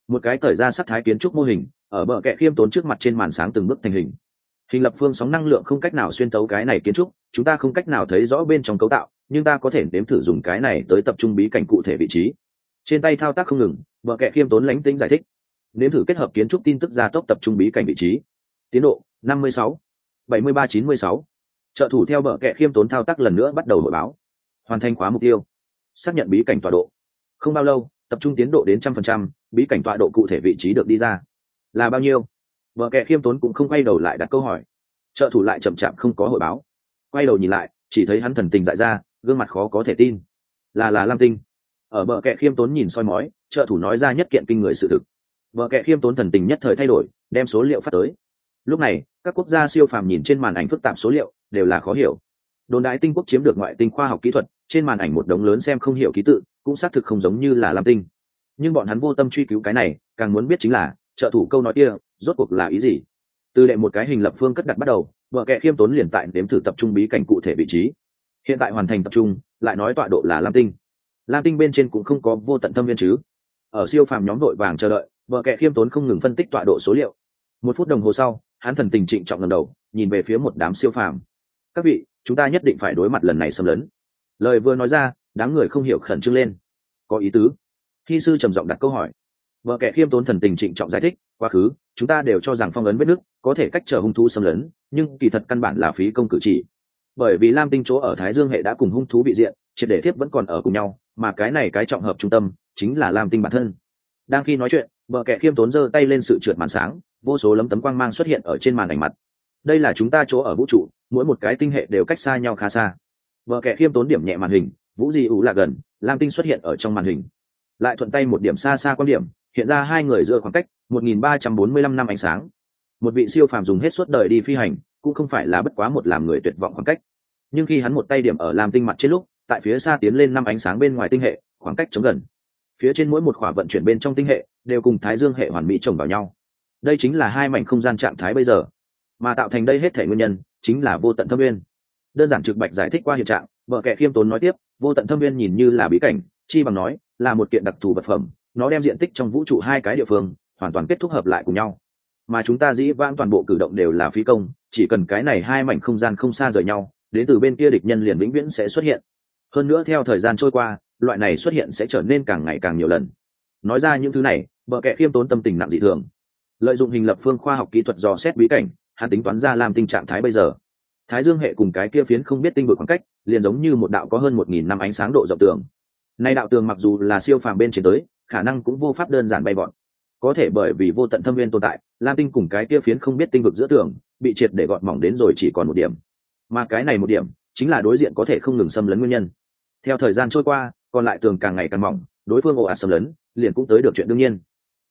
Một cái cởi ra sắc thái kiến trúc mô hình, ở bờ kẹ khiêm tốn trước mặt trên màn sáng từng bước thành hình. Hình lập phương sóng năng lượng không cách nào xuyên tấu cái này kiến trúc, chúng ta không cách nào thấy rõ bên trong cấu tạo, nhưng ta có thể nếm thử dùng cái này tới tập trung bí cảnh cụ thể vị trí trên tay thao tác không ngừng vợ kẹ khiêm tốn lánh tính giải thích. Nếm thử kết hợp kiến trúc tin tức gia tốc tập trung bí cảnh vị trí. Tiến độ 56, 73 96. trợ thủ theo vợ kẹ khiêm tốn thao tác lần nữa bắt đầu hội báo. Hoàn thành khóa mục tiêu. Xác nhận bí cảnh tọa độ. Không bao lâu tập trung tiến độ đến trăm phần trăm bí cảnh tọa độ cụ thể vị trí được đi ra. Là bao nhiêu? Vợ kệ khiêm tốn cũng không quay đầu lại đặt câu hỏi. Trợ thủ lại chậm chạp không có hội báo. Quay đầu nhìn lại chỉ thấy hắn thần tình dại ra gương mặt khó có thể tin. Là là lam tinh ở bờ kẹ khiêm tốn nhìn soi mói, trợ thủ nói ra nhất kiện kinh người sự thực. Bờ kẹ khiêm tốn thần tình nhất thời thay đổi, đem số liệu phát tới. Lúc này, các quốc gia siêu phàm nhìn trên màn ảnh phức tạp số liệu, đều là khó hiểu. Đồn đại tinh quốc chiếm được ngoại tinh khoa học kỹ thuật, trên màn ảnh một đống lớn xem không hiểu ký tự, cũng xác thực không giống như là lam tinh. Nhưng bọn hắn vô tâm truy cứu cái này, càng muốn biết chính là, trợ thủ câu nói kia, rốt cuộc là ý gì? Từ đệ một cái hình lập phương cất đặt bắt đầu vợ kệ khiêm tốn liền tại đếm thử tập trung bí cảnh cụ thể vị trí. Hiện tại hoàn thành tập trung, lại nói tọa độ là lam tinh lam tinh bên trên cũng không có vô tận thâm viên chứ. Ở siêu phàm nhóm đội vàng chờ đợi, vợ kẻ khiêm tốn không ngừng phân tích tọa độ số liệu. Một phút đồng hồ sau, hắn thần tình trịnh trọng lần đầu, nhìn về phía một đám siêu phàm. Các vị, chúng ta nhất định phải đối mặt lần này xâm lấn. Lời vừa nói ra, đám người không hiểu khẩn trương lên. Có ý tứ. Khi sư trầm giọng đặt câu hỏi. Vợ kẻ khiêm tốn thần tình trịnh trọng giải thích, quá khứ, chúng ta đều cho rằng phong ấn vết nước có thể cách trở hung thú xâm lấn, nhưng kỳ thật căn bản là phí công cử chỉ. Bởi vì lam tinh chỗ ở thái dương hệ đã cùng hung thú bị diện, triệt để thiếp vẫn còn ở cùng nhau mà cái này cái trọng hợp trung tâm chính là lam tinh bản thân. Đang khi nói chuyện, vợ kẻ khiêm tốn giơ tay lên sự trượt màn sáng, vô số lấm tấm quang mang xuất hiện ở trên màn ảnh mặt. Đây là chúng ta chỗ ở vũ trụ, mỗi một cái tinh hệ đều cách xa nhau khá xa. Vợ kẻ khiêm tốn điểm nhẹ màn hình, vũ di ủ là gần, lam tinh xuất hiện ở trong màn hình. Lại thuận tay một điểm xa xa quan điểm, hiện ra hai người giữa khoảng cách 1345 năm ánh sáng. Một vị siêu phàm dùng hết suốt đời đi phi hành, cũng không phải là bất quá một làm người tuyệt vọng khoảng cách. Nhưng khi hắn một tay điểm ở lam tinh mặt trên lúc tại phía xa tiến lên năm ánh sáng bên ngoài tinh hệ, khoảng cách chống gần. Phía trên mỗi một khỏa vận chuyển bên trong tinh hệ, đều cùng thái dương hệ hoàn mỹ chồng vào nhau. Đây chính là hai mảnh không gian trạng thái bây giờ. Mà tạo thành đây hết thể nguyên nhân, chính là vô tận thâm nguyên đơn giản trực bạch giải thích qua hiện trạng, vợ kẻ khiêm tốn nói tiếp, vô tận thâm nguyên nhìn như là bí cảnh, chi bằng nói, là một kiện đặc thù vật phẩm, nó đem diện tích trong vũ trụ hai cái địa phương, hoàn toàn kết thúc hợp lại cùng nhau. Mà chúng ta dĩ vãng toàn bộ cử động đều là phí công, chỉ cần cái này hai mảnh không gian không xa rời nhau, đến từ bên kia địch nhân liền vĩnh viễn sẽ xuất hiện hơn nữa theo thời gian trôi qua, loại này xuất hiện sẽ trở nên càng ngày càng nhiều lần. Nói ra những thứ này, bợ kệ khiêm tốn tâm tình nặng dị thường. Lợi dụng hình lập phương khoa học kỹ thuật dò xét bí cảnh, hắn tính toán ra làm tình trạng thái bây giờ. Thái dương hệ cùng cái kia phiến không biết tinh vực khoảng cách, liền giống như một đạo có hơn một nghìn năm ánh sáng độ rộng tường. Nay đạo tường mặc dù là siêu phàm bên trên tới, khả năng cũng vô pháp đơn giản bay bọn có thể bởi vì vô tận thâm viên tồn tại, lam tinh cùng cái kia phiến không biết tinh vực giữa tường, bị triệt để gọn mỏng đến rồi chỉ còn một điểm. Mà cái này một điểm, chính là đối diện có thể không ngừng xâm lấn nguyên nhân theo thời gian trôi qua, còn lại tường càng ngày càng mỏng, đối phương ồ ạt xâm lấn, liền cũng tới được chuyện đương nhiên.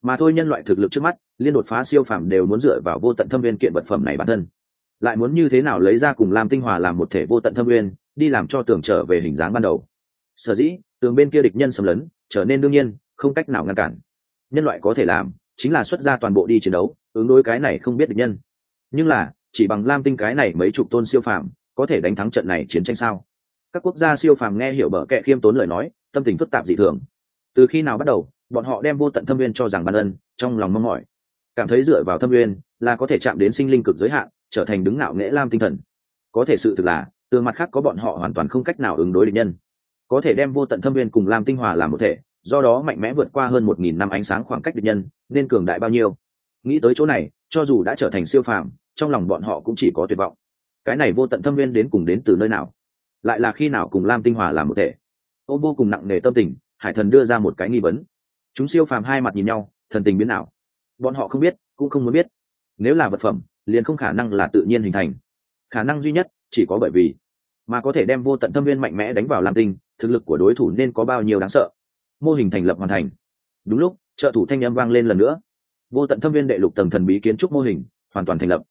Mà thôi nhân loại thực lực trước mắt, liên đột phá siêu phàm đều muốn dựa vào vô tận thâm viên kiện vật phẩm này bản thân. Lại muốn như thế nào lấy ra cùng lam tinh hòa làm một thể vô tận thâm viên đi làm cho tường trở về hình dáng ban đầu. Sở dĩ, tường bên kia địch nhân xâm lấn, trở nên đương nhiên, không cách nào ngăn cản. Nhân loại có thể làm, chính là xuất ra toàn bộ đi chiến đấu, ứng đối cái này không biết địch nhân. Nhưng là, chỉ bằng lam tinh cái này mấy chục tôn siêu phàm, có thể đánh thắng trận này chiến tranh sao? Các quốc gia siêu phàm nghe hiểu bở kệ khiêm tốn lời nói, tâm tình phức tạp dị thường. Từ khi nào bắt đầu, bọn họ đem vô tận thâm viên cho rằng ban ân, trong lòng mong mỏi. Cảm thấy dựa vào thâm viên là có thể chạm đến sinh linh cực giới hạn, trở thành đứng ngạo nghễ lam tinh thần. Có thể sự thực là, từ mặt khác có bọn họ hoàn toàn không cách nào ứng đối địch nhân. Có thể đem vô tận thâm viên cùng lam tinh hòa làm một thể, do đó mạnh mẽ vượt qua hơn một nghìn năm ánh sáng khoảng cách địch nhân, nên cường đại bao nhiêu. Nghĩ tới chỗ này, cho dù đã trở thành siêu phàm, trong lòng bọn họ cũng chỉ có tuyệt vọng. Cái này vô tận thâm viên đến cùng đến từ nơi nào? Lại là khi nào cùng lam tinh hòa làm một thể. Ô vô cùng nặng nề tâm tình, hải thần đưa ra một cái nghi vấn. Chúng siêu phàm hai mặt nhìn nhau, thần tình biến nào bọn họ không biết, cũng không muốn biết. Nếu là vật phẩm, liền không khả năng là tự nhiên hình thành. Khả năng duy nhất, chỉ có bởi vì mà có thể đem vô tận tâm viên mạnh mẽ đánh vào lam tinh, thực lực của đối thủ nên có bao nhiêu đáng sợ. Mô hình thành lập hoàn thành. Đúng lúc, trợ thủ thanh â m vang lên lần nữa. Vô tận thâm viên đệ lục tầng thần bí kiến trúc mô hình hoàn toàn thành lập.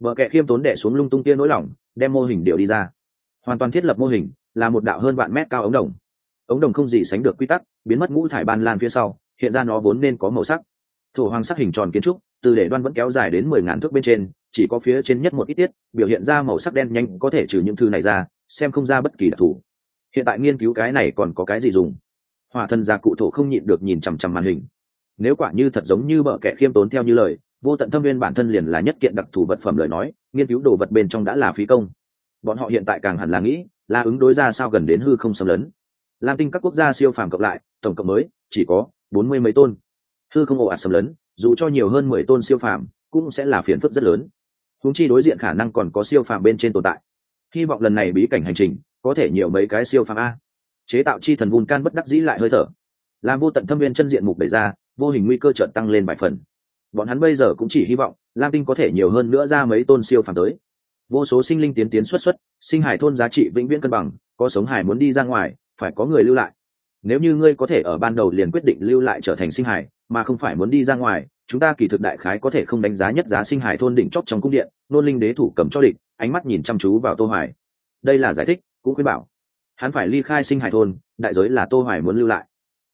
Vợ kệ khiêm tốn đẻ xuống lung tung tia nỗi lỏng đem mô hình điệu đi ra hoàn toàn thiết lập mô hình là một đạo hơn vạn mét cao ống đồng. Ống đồng không gì sánh được quy tắc, biến mất ngũ thải ban lan phía sau, hiện ra nó vốn nên có màu sắc. Thổ hoàng sắc hình tròn kiến trúc, từ để đoan vẫn kéo dài đến mười ngàn thước bên trên, chỉ có phía trên nhất một ít tiết, biểu hiện ra màu sắc đen nhanh, có thể trừ những thư này ra, xem không ra bất kỳ đặc thù. Hiện tại nghiên cứu cái này còn có cái gì dùng? Hòa thân gia cụ thổ không nhịn được nhìn chằm chằm màn hình. Nếu quả như thật giống như bợ kẻ khiêm tốn theo như lời, vô tận thâm viên bản thân liền là nhất kiện đặc thù vật phẩm lời nói, nghiên cứu đồ vật bên trong đã là phí công bọn họ hiện tại càng hẳn là nghĩ, là ứng đối ra sao gần đến hư không xâm lấn. Lam tinh các quốc gia siêu phàm cộng lại, tổng cộng mới chỉ có bốn mươi mấy tôn. Hư không ồ ạt xâm lấn, dù cho nhiều hơn mười tôn siêu phàm, cũng sẽ là phiền phức rất lớn. Húng chi đối diện khả năng còn có siêu phàm bên trên tồn tại. Hy vọng lần này bí cảnh hành trình có thể nhiều mấy cái siêu phàm a. Chế tạo chi thần vun can bất đắc dĩ lại hơi thở. Làm vô tận thâm viên chân diện mục đẩy ra, vô hình nguy cơ trợn tăng lên vài phần. Bọn hắn bây giờ cũng chỉ hy vọng lam tinh có thể nhiều hơn nữa ra mấy tôn siêu phàm tới vô số sinh linh tiến tiến xuất xuất, sinh hải thôn giá trị vĩnh viễn cân bằng, có sống hải muốn đi ra ngoài, phải có người lưu lại. Nếu như ngươi có thể ở ban đầu liền quyết định lưu lại trở thành sinh hải mà không phải muốn đi ra ngoài, chúng ta kỳ thực đại khái có thể không đánh giá nhất giá sinh hải thôn đỉnh chóp trong cung điện, nôn linh đế thủ cầm cho địch, ánh mắt nhìn chăm chú vào tô hoài. Đây là giải thích, cũng khuyên bảo. Hắn phải ly khai sinh hải thôn, đại giới là tô hoài muốn lưu lại.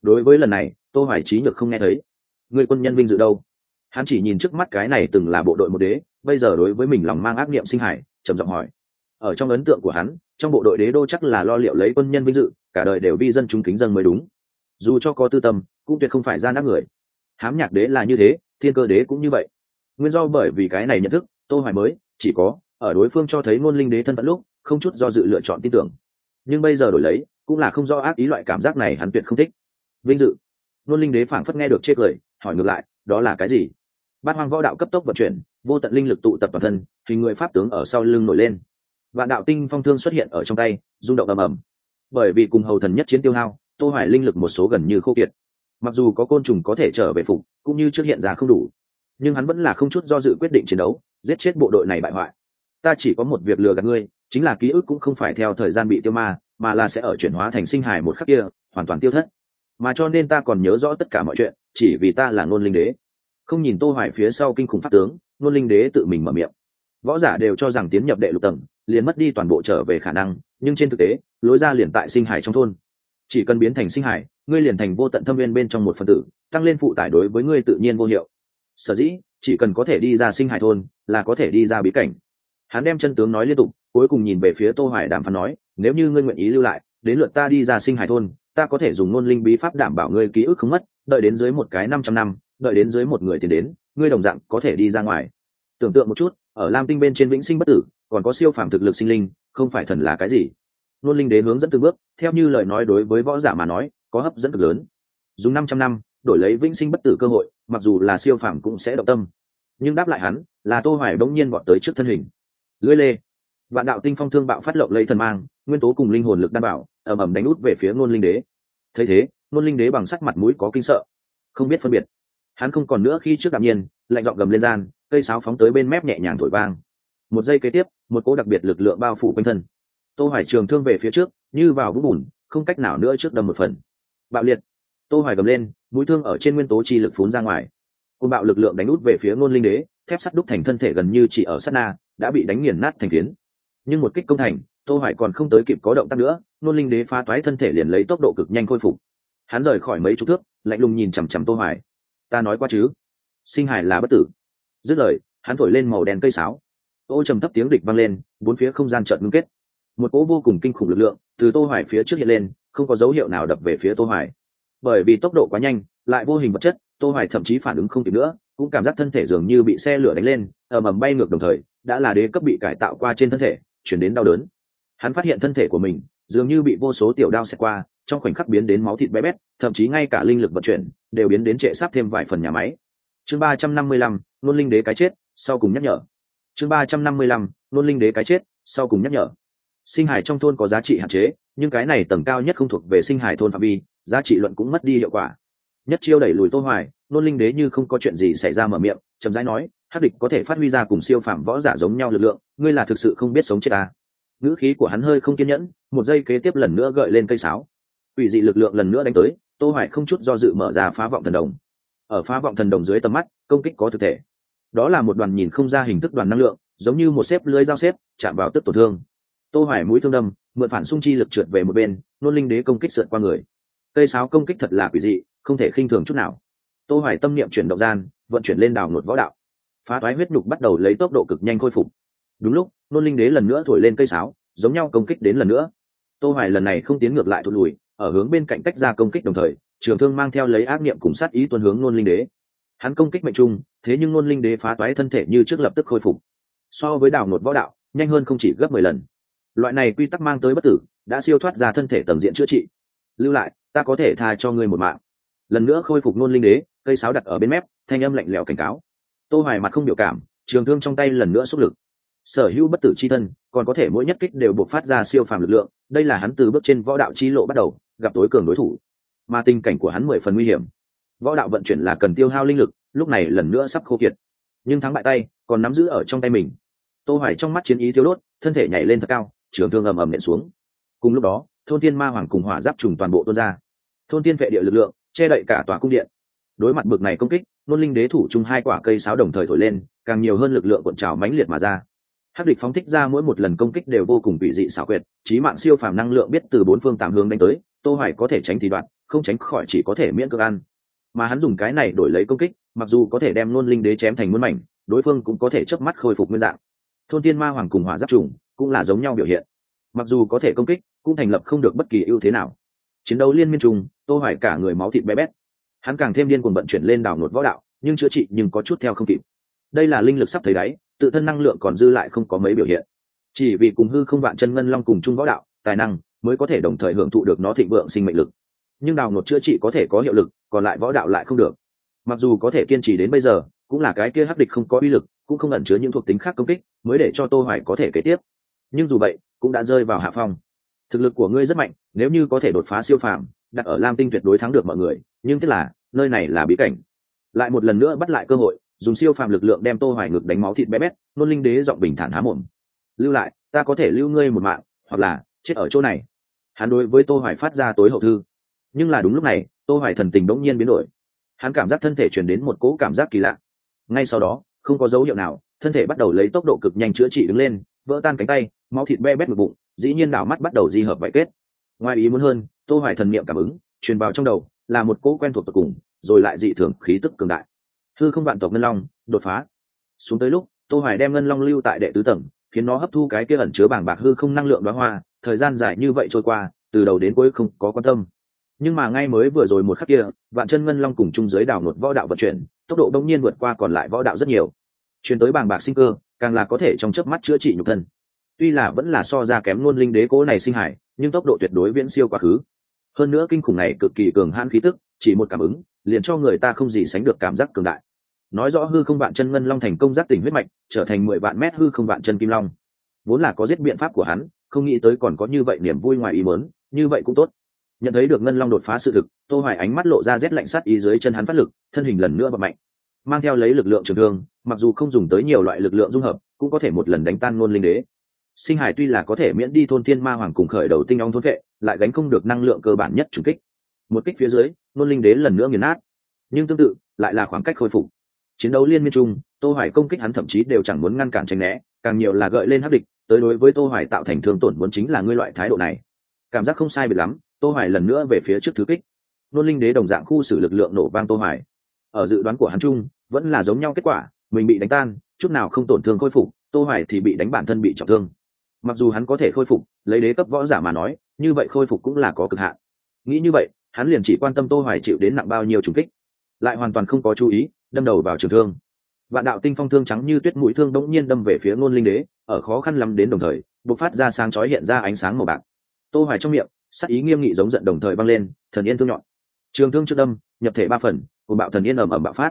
Đối với lần này, tô hoài trí nhược không nghe thấy. Người quân nhân vinh dự đâu? Hắn chỉ nhìn trước mắt cái này từng là bộ đội một đế bây giờ đối với mình lòng mang ác niệm sinh hải trầm giọng hỏi. Ở trong ấn tượng của hắn, trong bộ đội đế đô chắc là lo liệu lấy quân nhân vinh dự, cả đời đều vi dân chúng kính dân mới đúng. Dù cho có tư tâm, cũng tuyệt không phải ra ác người. Hám nhạc đế là như thế, thiên cơ đế cũng như vậy. Nguyên do bởi vì cái này nhận thức, tô hoài mới, chỉ có, ở đối phương cho thấy ngôn linh đế thân phận lúc, không chút do dự lựa chọn tin tưởng. Nhưng bây giờ đổi lấy, cũng là không do ác ý loại cảm giác này hắn tuyệt không thích. Vinh dự. Ngôn linh đế phảng phất nghe được chê cười, hỏi ngược lại, đó là cái gì? Bát hoang võ đạo cấp tốc vận chuyển vô tận linh lực tụ tập toàn thân hình người pháp tướng ở sau lưng nổi lên. Vạn đạo tinh phong thương xuất hiện ở trong tay, rung động ầm ầm. Bởi vì cùng hầu thần nhất chiến tiêu hao, tô hoài linh lực một số gần như khô kiệt. Mặc dù có côn trùng có thể trở về phục, cũng như trước hiện ra không đủ. Nhưng hắn vẫn là không chút do dự quyết định chiến đấu, giết chết bộ đội này bại hoại. Ta chỉ có một việc lừa gạt ngươi, chính là ký ức cũng không phải theo thời gian bị tiêu ma, mà là sẽ ở chuyển hóa thành sinh hài một khắc kia, hoàn toàn tiêu thất. Mà cho nên ta còn nhớ rõ tất cả mọi chuyện, chỉ vì ta là ngôn linh đế. Không nhìn tô hoài phía sau kinh khủng pháp tướng Nôn linh đế tự mình mở miệng. Võ giả đều cho rằng tiến nhập đệ lục tầng, liền mất đi toàn bộ trở về khả năng, nhưng trên thực tế, lối ra liền tại sinh hải trong thôn. Chỉ cần biến thành sinh hải, ngươi liền thành vô tận thâm viên bên trong một phần tử, tăng lên phụ tải đối với ngươi tự nhiên vô hiệu. Sở dĩ, chỉ cần có thể đi ra sinh hải thôn, là có thể đi ra bí cảnh. Hắn đem chân tướng nói liên tục, cuối cùng nhìn về phía tô hoài đàm phán nói, nếu như ngươi nguyện ý lưu lại, đến lượt ta đi ra sinh hải thôn, ta có thể dùng ngôn linh bí pháp đảm bảo ngươi ký ức không mất, đợi đến dưới một cái 500 năm, đợi đến dưới một người tiền đến ngươi đồng dạng có thể đi ra ngoài. Tưởng tượng một chút, ở lam tinh bên trên vĩnh sinh bất tử, còn có siêu phàm thực lực sinh linh, không phải thần là cái gì? Nôn linh đế hướng dẫn từng bước, theo như lời nói đối với võ giả mà nói, có hấp dẫn cực lớn. Dùng 500 năm, đổi lấy vĩnh sinh bất tử cơ hội, mặc dù là siêu phàm cũng sẽ động tâm. Nhưng đáp lại hắn, là tô hoài bỗng nhiên bọn tới trước thân hình. Lưỡi lê. Vạn đạo tinh phong thương bạo phát lộng lấy thần mang, nguyên tố cùng linh hồn lực đảm bảo, ầm ầm đánh út về phía Nôn linh đế. Thấy thế, Nôn linh đế bằng sắc mặt mũi có kinh sợ. Không biết phân biệt hắn không còn nữa khi trước đạm nhiên, lạnh giọng gầm lên gian, cây sáo phóng tới bên mép nhẹ nhàng thổi vang. Một giây kế tiếp, một cỗ đặc biệt lực lượng bao phủ quanh thân. Tô hoài trường thương về phía trước, như vào vũng bùn, không cách nào nữa trước đâm một phần. Bạo liệt. Tô hoài gầm lên, mũi thương ở trên nguyên tố chi lực phún ra ngoài. Côn bạo lực lượng đánh út về phía ngôn linh đế, thép sắt đúc thành thân thể gần như chỉ ở sát na, đã bị đánh nghiền nát thành phiến. Nhưng một kích công thành, tô hoài còn không tới kịp có động tác nữa, ngôn linh đế phá toái thân thể liền lấy tốc độ cực nhanh khôi phục. Hắn rời khỏi mấy chục thước, lạnh lùng nhìn chằm chằm tô hoài ta nói qua chứ? Sinh hải là bất tử. Dứt lời, hắn thổi lên màu đen cây sáo. Ô trầm thấp tiếng địch vang lên, bốn phía không gian chợt ngưng kết. Một cỗ vô cùng kinh khủng lực lượng từ tô hoài phía trước hiện lên, không có dấu hiệu nào đập về phía tô hoài. Bởi vì tốc độ quá nhanh, lại vô hình vật chất, tô hoài thậm chí phản ứng không kịp nữa, cũng cảm giác thân thể dường như bị xe lửa đánh lên, ầm ầm bay ngược đồng thời, đã là đế cấp bị cải tạo qua trên thân thể, chuyển đến đau đớn. Hắn phát hiện thân thể của mình dường như bị vô số tiểu đao xẹt qua trong khoảnh khắc biến đến máu thịt bé bét, thậm chí ngay cả linh lực vận chuyển đều biến đến trệ sắp thêm vài phần nhà máy. Chương ba trăm năm mươi lăm luân linh đế cái chết, sau cùng nhắc nhở. Chương ba trăm năm mươi lăm luân linh đế cái chết, sau cùng nhắc nhở. Sinh hải trong thôn có giá trị hạn chế, nhưng cái này tầng cao nhất không thuộc về sinh hải thôn phạm vi, giá trị luận cũng mất đi hiệu quả. Nhất chiêu đẩy lùi tô hoài luân linh đế như không có chuyện gì xảy ra mở miệng, chậm rãi nói, hắc địch có thể phát huy ra cùng siêu phàm võ giả giống nhau lực lượng, ngươi là thực sự không biết sống chết ta ngữ khí của hắn hơi không kiên nhẫn, một giây kế tiếp lần nữa gợi lên cây sáo ủy dị lực lượng lần nữa đánh tới, tô hoài không chút do dự mở ra phá vọng thần đồng. Ở phá vọng thần đồng dưới tầm mắt, công kích có thực thể. Đó là một đoàn nhìn không ra hình thức đoàn năng lượng, giống như một xếp lưới dao xếp, chạm vào tức tổn thương. Tô hoài mũi thương đâm, mượn phản xung chi lực trượt về một bên, nôn linh đế công kích sượt qua người. Cây sáo công kích thật là quỷ dị, không thể khinh thường chút nào. Tô hoài tâm niệm chuyển động gian, vận chuyển lên đào nột võ đạo. Phá toái huyết nhục bắt đầu lấy tốc độ cực nhanh khôi phục. Đúng lúc, nôn linh đế lần nữa thổi lên cây sáo, giống nhau công kích đến lần nữa. Tô hoài lần này không tiến ngược lại thụt lùi ở hướng bên cạnh tách ra công kích đồng thời, trường thương mang theo lấy ác niệm cùng sát ý tuân hướng nôn linh đế. Hắn công kích mệnh trung, thế nhưng nôn linh đế phá toái thân thể như trước lập tức khôi phục. So với đào nột võ đạo, nhanh hơn không chỉ gấp mười lần. Loại này quy tắc mang tới bất tử, đã siêu thoát ra thân thể tầm diện chữa trị. Lưu lại, ta có thể tha cho ngươi một mạng. Lần nữa khôi phục nôn linh đế, cây sáo đặt ở bên mép, thanh âm lạnh lẽo cảnh cáo. Tô hoài mặt không biểu cảm, trường thương trong tay lần nữa xúc lực sở hữu bất tử chi thân, còn có thể mỗi nhất kích đều buộc phát ra siêu phàm lực lượng, đây là hắn từ bước trên võ đạo chi lộ bắt đầu, gặp tối cường đối thủ. Mà tình cảnh của hắn mười phần nguy hiểm. Võ đạo vận chuyển là cần tiêu hao linh lực, lúc này lần nữa sắp khô kiệt. Nhưng thắng bại tay, còn nắm giữ ở trong tay mình. Tô hoài trong mắt chiến ý thiếu đốt, thân thể nhảy lên thật cao, trường thương ầm ầm nện xuống. Cùng lúc đó, thôn tiên ma hoàng cùng hỏa giáp trùng toàn bộ tuôn ra. Thôn tiên vệ địa lực lượng, che đậy cả tòa cung điện. Đối mặt bực này công kích, nôn linh đế thủ chung hai quả cây sáo đồng thời thổi lên, càng nhiều hơn lực lượng cuộn trào mãnh liệt mà ra hắc địch phóng thích ra mỗi một lần công kích đều vô cùng bị dị xảo quyệt trí mạng siêu phàm năng lượng biết từ bốn phương tám hướng đánh tới, tô hoài có thể tránh thì đoạn, không tránh khỏi chỉ có thể miễn cưỡng ăn. Mà hắn dùng cái này đổi lấy công kích, mặc dù có thể đem nôn linh đế chém thành muôn mảnh, đối phương cũng có thể chớp mắt khôi phục nguyên dạng. Thôn tiên ma hoàng cùng hỏa giáp trùng cũng là giống nhau biểu hiện. Mặc dù có thể công kích, cũng thành lập không được bất kỳ ưu thế nào. Chiến đấu liên miên trùng, tô hoài cả người máu thịt bé bét. Hắn càng thêm điên cuồng vận chuyển lên đảo nột võ đạo, nhưng chữa trị nhưng có chút theo không kịp. Đây là linh lực sắp thấy đáy tự thân năng lượng còn dư lại không có mấy biểu hiện. Chỉ vì cùng hư không vạn chân ngân long cùng chung võ đạo, tài năng mới có thể đồng thời hưởng thụ được nó thịnh vượng sinh mệnh lực. Nhưng đào ngột chữa trị có thể có hiệu lực, còn lại võ đạo lại không được. Mặc dù có thể kiên trì đến bây giờ, cũng là cái kia hắc địch không có uy lực, cũng không ẩn chứa những thuộc tính khác công kích, mới để cho tô hoài có thể kế tiếp. Nhưng dù vậy, cũng đã rơi vào hạ phong. Thực lực của ngươi rất mạnh, nếu như có thể đột phá siêu phàm, đặt ở lam tinh tuyệt đối thắng được mọi người, nhưng tức là, nơi này là bí cảnh. Lại một lần nữa bắt lại cơ hội dùng siêu phàm lực lượng đem tô hoài ngực đánh máu thịt bé bét, nôn linh đế giọng bình thản há mồm. Lưu lại, ta có thể lưu ngươi một mạng, hoặc là chết ở chỗ này. Hắn đối với tô hoài phát ra tối hậu thư. Nhưng là đúng lúc này, tô hoài thần tình đống nhiên biến đổi. Hắn cảm giác thân thể truyền đến một cỗ cảm giác kỳ lạ. Ngay sau đó, không có dấu hiệu nào, thân thể bắt đầu lấy tốc độ cực nhanh chữa trị đứng lên, vỡ tan cánh tay, máu thịt be bét ngực bụng, dĩ nhiên đảo mắt bắt đầu di hợp vải kết. Ngoài ý muốn hơn, tô hoài thần niệm cảm ứng, truyền vào trong đầu, là một cỗ quen thuộc tột cùng, rồi lại dị thường khí tức cường đại hư không vạn tộc ngân long, đột phá. Xuống tới lúc, tô hoài đem ngân long lưu tại đệ tứ tầng, khiến nó hấp thu cái kia ẩn chứa bảng bạc hư không năng lượng đóa hoa, thời gian dài như vậy trôi qua, từ đầu đến cuối không có quan tâm. Nhưng mà ngay mới vừa rồi một khắc kia, vạn chân ngân long cùng chung giới đảo nột võ đạo vận chuyển, tốc độ đông nhiên vượt qua còn lại võ đạo rất nhiều. Chuyển tới bảng bạc sinh cơ, càng là có thể trong chớp mắt chữa trị nhục thân. Tuy là vẫn là so ra kém luôn linh đế cố này sinh hải, nhưng tốc độ tuyệt đối viễn siêu quá khứ. Hơn nữa kinh khủng này cực kỳ cường hãn khí tức, chỉ một cảm ứng liền cho người ta không gì sánh được cảm giác cường đại. Nói rõ hư không vạn chân ngân long thành công giác tỉnh huyết mạch, trở thành mười vạn mét hư không vạn chân kim long. Vốn là có giết biện pháp của hắn, không nghĩ tới còn có như vậy niềm vui ngoài ý mớn như vậy cũng tốt. Nhận thấy được ngân long đột phá sự thực, tô hoài ánh mắt lộ ra rét lạnh sát ý dưới chân hắn phát lực, thân hình lần nữa và mạnh. Mang theo lấy lực lượng trường thương, mặc dù không dùng tới nhiều loại lực lượng dung hợp, cũng có thể một lần đánh tan ngôn linh đế. Sinh hải tuy là có thể miễn đi thôn thiên ma hoàng cùng khởi đầu tinh ong thôn vệ, lại gánh không được năng lượng cơ bản nhất trùng kích. Một kích phía dưới nôn linh đế lần nữa nghiền nát. Nhưng tương tự, lại là khoảng cách khôi phục. Chiến đấu liên miên chung, tô hoài công kích hắn thậm chí đều chẳng muốn ngăn cản tránh né, càng nhiều là gợi lên hấp địch, tới đối với tô hoài tạo thành thương tổn muốn chính là ngươi loại thái độ này. Cảm giác không sai biệt lắm, tô hoài lần nữa về phía trước thứ kích. Nôn linh đế đồng dạng khu xử lực lượng nổ vang tô hoài. Ở dự đoán của hắn chung, vẫn là giống nhau kết quả, mình bị đánh tan, chút nào không tổn thương khôi phục, tô hoài thì bị đánh bản thân bị trọng thương. Mặc dù hắn có thể khôi phục, lấy đế cấp võ giả mà nói, như vậy khôi phục cũng là có cực hạn. Nghĩ như vậy hắn liền chỉ quan tâm tô hoài chịu đến nặng bao nhiêu trùng kích, lại hoàn toàn không có chú ý, đâm đầu vào trường thương. Vạn đạo tinh phong thương trắng như tuyết mũi thương đống nhiên đâm về phía ngôn linh đế, ở khó khăn lắm đến đồng thời, bộc phát ra sáng chói hiện ra ánh sáng màu bạc. Tô hoài trong miệng, sắc ý nghiêm nghị giống giận đồng thời băng lên, thần yên thương nhọn. Trường thương trước đâm, nhập thể ba phần cùng bạo thần yên ầm ầm bạo phát.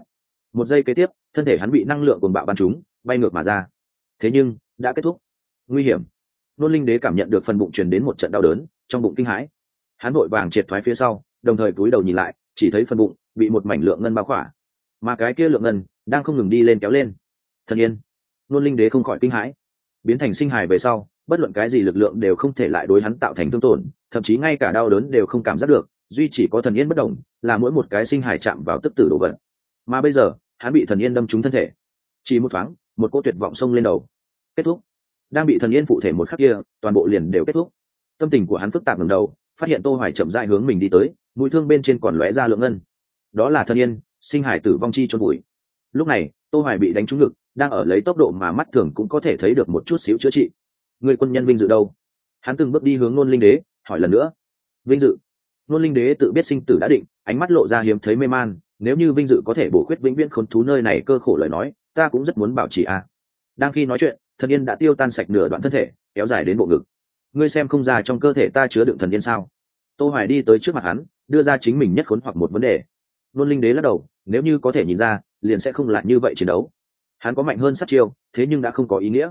Một giây kế tiếp, thân thể hắn bị năng lượng cùng bạo bắn trúng, bay ngược mà ra. Thế nhưng, đã kết thúc. Nguy hiểm. Nôn linh đế cảm nhận được phần bụng truyền đến một trận đau đớn, trong bụng kinh hãi. Hắn vội vàng triệt thoái phía sau đồng thời cúi đầu nhìn lại, chỉ thấy phần bụng bị một mảnh lượng ngân bao khỏa. Mà cái kia lượng ngân đang không ngừng đi lên kéo lên. Thần yên luôn linh đế không khỏi kinh hãi. Biến thành sinh hài về sau, bất luận cái gì lực lượng đều không thể lại đối hắn tạo thành thương tổn, thậm chí ngay cả đau đớn đều không cảm giác được, duy chỉ có thần yên bất động, là mỗi một cái sinh hài chạm vào tức tử đồ vật. Mà bây giờ, hắn bị thần yên đâm trúng thân thể. Chỉ một thoáng, một cô tuyệt vọng xông lên đầu. Kết thúc. Đang bị thần yên phụ thể một khắc kia, toàn bộ liền đều kết thúc. Tâm tình của hắn phức tạp ngầm đầu phát hiện tô hoài chậm rãi hướng mình đi tới, mũi thương bên trên còn lóe ra lượng ngân. Đó là thân yên, sinh hải tử vong chi chôn bụi lúc này, tô hoài bị đánh trúng ngực, đang ở lấy tốc độ mà mắt thường cũng có thể thấy được một chút xíu chữa trị. Người quân nhân vinh dự đâu? Hắn từng bước đi hướng nôn linh đế, hỏi lần nữa. Vinh dự. Nôn linh đế tự biết sinh tử đã định, ánh mắt lộ ra hiếm thấy mê man, nếu như vinh dự có thể bổ khuyết vĩnh viễn khốn thú nơi này cơ khổ lời nói, ta cũng rất muốn bảo trì a. À. đang khi nói chuyện thần yên đã tiêu tan sạch nửa đoạn thân thể, kéo dài đến bộ ngực ngươi xem không ra trong cơ thể ta chứa đựng thần yên sao? Tô hoài đi tới trước mặt hắn, đưa ra chính mình nhất khốn hoặc một vấn đề. Nôn linh đế lắc đầu, nếu như có thể nhìn ra, liền sẽ không lại như vậy chiến đấu. Hắn có mạnh hơn sát chiêu, thế nhưng đã không có ý nghĩa.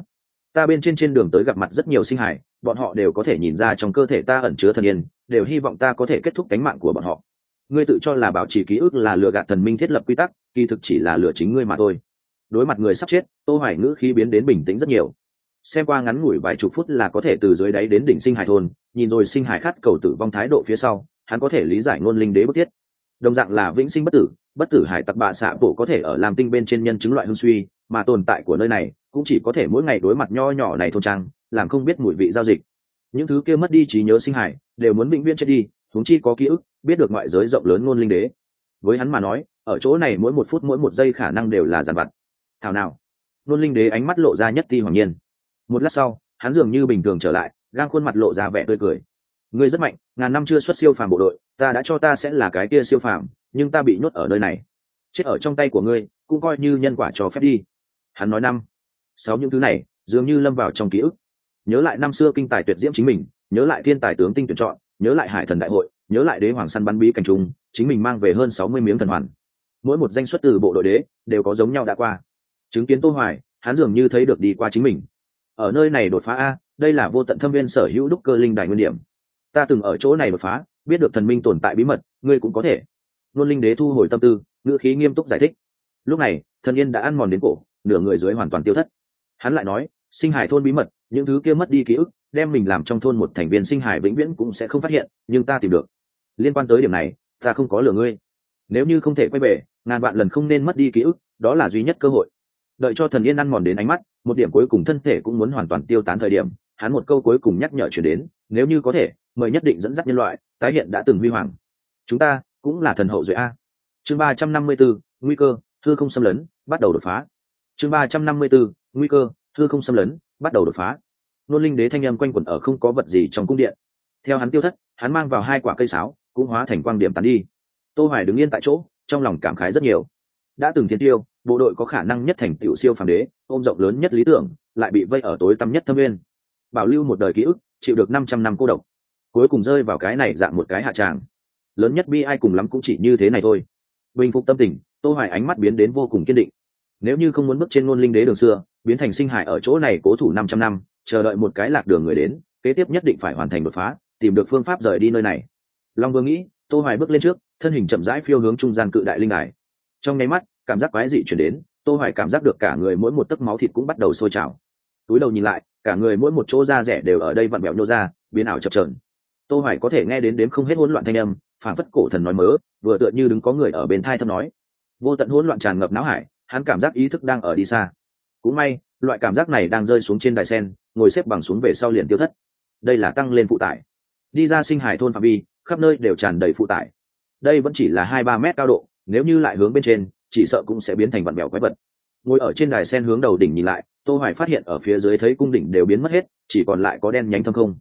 Ta bên trên trên đường tới gặp mặt rất nhiều sinh hải bọn họ đều có thể nhìn ra trong cơ thể ta ẩn chứa thần yên đều hy vọng ta có thể kết thúc cánh mạng của bọn họ. Ngươi tự cho là bảo trì ký ức là lừa gạt thần minh thiết lập quy tắc, kỳ thực chỉ là lừa chính ngươi mà thôi. Đối mặt người sắp chết, tô hoài ngữ khí biến đến bình tĩnh rất nhiều xem qua ngắn ngủi vài chục phút là có thể từ dưới đáy đến đỉnh sinh hải thôn, nhìn rồi sinh hải khát cầu tử vong thái độ phía sau, hắn có thể lý giải ngôn linh đế bất thiết. Đồng dạng là vĩnh sinh bất tử bất tử hải tặc bạ xạ bộ có thể ở làm tinh bên trên nhân chứng loại hương suy, mà tồn tại của nơi này cũng chỉ có thể mỗi ngày đối mặt nho nhỏ này thôn trang, làm không biết mùi vị giao dịch. Những thứ kia mất đi trí nhớ sinh hải đều muốn vĩnh viễn chết đi, huống chi có ký ức, biết được ngoại giới rộng lớn ngôn linh đế. Với hắn mà nói, ở chỗ này mỗi một phút mỗi một giây khả năng đều là giàn vặt. Thảo nào? Ngôn linh đế ánh mắt lộ ra nhất ti hoàng nhiên một lát sau, hắn dường như bình thường trở lại gang khuôn mặt lộ ra vẻ tươi cười. Ngươi rất mạnh, ngàn năm chưa xuất siêu phàm bộ đội, ta đã cho ta sẽ là cái kia siêu phàm, nhưng ta bị nhốt ở nơi này. Chết ở trong tay của ngươi, cũng coi như nhân quả cho phép đi. Hắn nói năm, sáu những thứ này, dường như lâm vào trong ký ức. Nhớ lại năm xưa kinh tài tuyệt diễm chính mình, nhớ lại thiên tài tướng tinh tuyển chọn, nhớ lại hải thần đại hội, nhớ lại đế hoàng săn bắn bí cảnh trung chính mình mang về hơn sáu mươi miếng thần hoàn. Mỗi một danh xuất từ bộ đội đế, đều có giống nhau đã qua. Chứng kiến tô hoài, hắn dường như thấy được đi qua chính mình ở nơi này đột phá a, đây là vô tận thâm viên sở hữu đúc cơ linh đài nguyên điểm. Ta từng ở chỗ này đột phá, biết được thần minh tồn tại bí mật, ngươi cũng có thể. Luôn linh đế thu hồi tâm tư, ngữ khí nghiêm túc giải thích. Lúc này, thần yên đã ăn mòn đến cổ, nửa người dưới hoàn toàn tiêu thất. Hắn lại nói, sinh hải thôn bí mật, những thứ kia mất đi ký ức, đem mình làm trong thôn một thành viên sinh hải vĩnh viễn cũng sẽ không phát hiện, nhưng ta tìm được. Liên quan tới điểm này, ta không có lừa ngươi. Nếu như không thể quay về, ngàn vạn lần không nên mất đi ký ức, đó là duy nhất cơ hội đợi cho thần yên ăn mòn đến ánh mắt, một điểm cuối cùng thân thể cũng muốn hoàn toàn tiêu tán thời điểm, hắn một câu cuối cùng nhắc nhở chuyển đến, nếu như có thể, mời nhất định dẫn dắt nhân loại, tái hiện đã từng huy hoàng. Chúng ta cũng là thần hậu duệ a. Chương ba trăm năm mươi b ố nguy cơ thư không xâm lấn, bắt đầu đột phá. Chương ba trăm năm mươi b ố nguy cơ thư không xâm lấn, bắt đầu đột phá. Nôn linh đế thanh âm quanh quẩn ở không có vật gì trong cung điện. Theo hắn tiêu thất, hắn mang vào hai quả cây sáo, cũng hóa thành quang điểm tán đi. Tô hoài đứng yên tại chỗ, trong lòng cảm khái rất nhiều đã từng thiên tiêu, bộ đội có khả năng nhất thành tiểu siêu phàm đế, ôm rộng lớn nhất lý tưởng, lại bị vây ở tối tăm nhất thâm nguyên. Bảo lưu một đời ký ức, chịu được 500 năm cô độc. Cuối cùng rơi vào cái này dạng một cái hạ tràng. Lớn nhất bi ai cùng lắm cũng chỉ như thế này thôi. Bình phục tâm tình, tô hoài ánh mắt biến đến vô cùng kiên định. Nếu như không muốn bước trên ngôn linh đế đường xưa, biến thành sinh hải ở chỗ này cố thủ 500 năm, chờ đợi một cái lạc đường người đến, kế tiếp nhất định phải hoàn thành đột phá, tìm được phương pháp rời đi nơi này. Long vương nghĩ, tô hoài bước lên trước, thân hình chậm rãi phiêu hướng trung gian cự đại linh hải trong nháy mắt, cảm giác quái dị chuyển đến, tô hoài cảm giác được cả người mỗi một tấc máu thịt cũng bắt đầu sôi trào. Túi đầu nhìn lại, cả người mỗi một chỗ da rẻ đều ở đây vặn vẹo nhô ra, biến ảo chập trờn tô hoài có thể nghe đến đếm không hết hỗn loạn thanh âm, phảng phất cổ thần nói mớ, vừa tựa như đứng có người ở bên thai thâm nói. Vô tận hỗn loạn tràn ngập não hải, hắn cảm giác ý thức đang ở đi xa. Cũng may, loại cảm giác này đang rơi xuống trên đài sen, ngồi xếp bằng xuống về sau liền tiêu thất. Đây là tăng lên phụ tải. Đi ra sinh hải thôn phạm vi, khắp nơi đều tràn đầy phụ tải. Đây vẫn chỉ là hai ba mét cao độ nếu như lại hướng bên trên, chỉ sợ cũng sẽ biến thành vặn bèo quái vật. Ngồi ở trên đài sen hướng đầu đỉnh nhìn lại, tô hoài phát hiện ở phía dưới thấy cung đỉnh đều biến mất hết, chỉ còn lại có đen nhánh thâm không.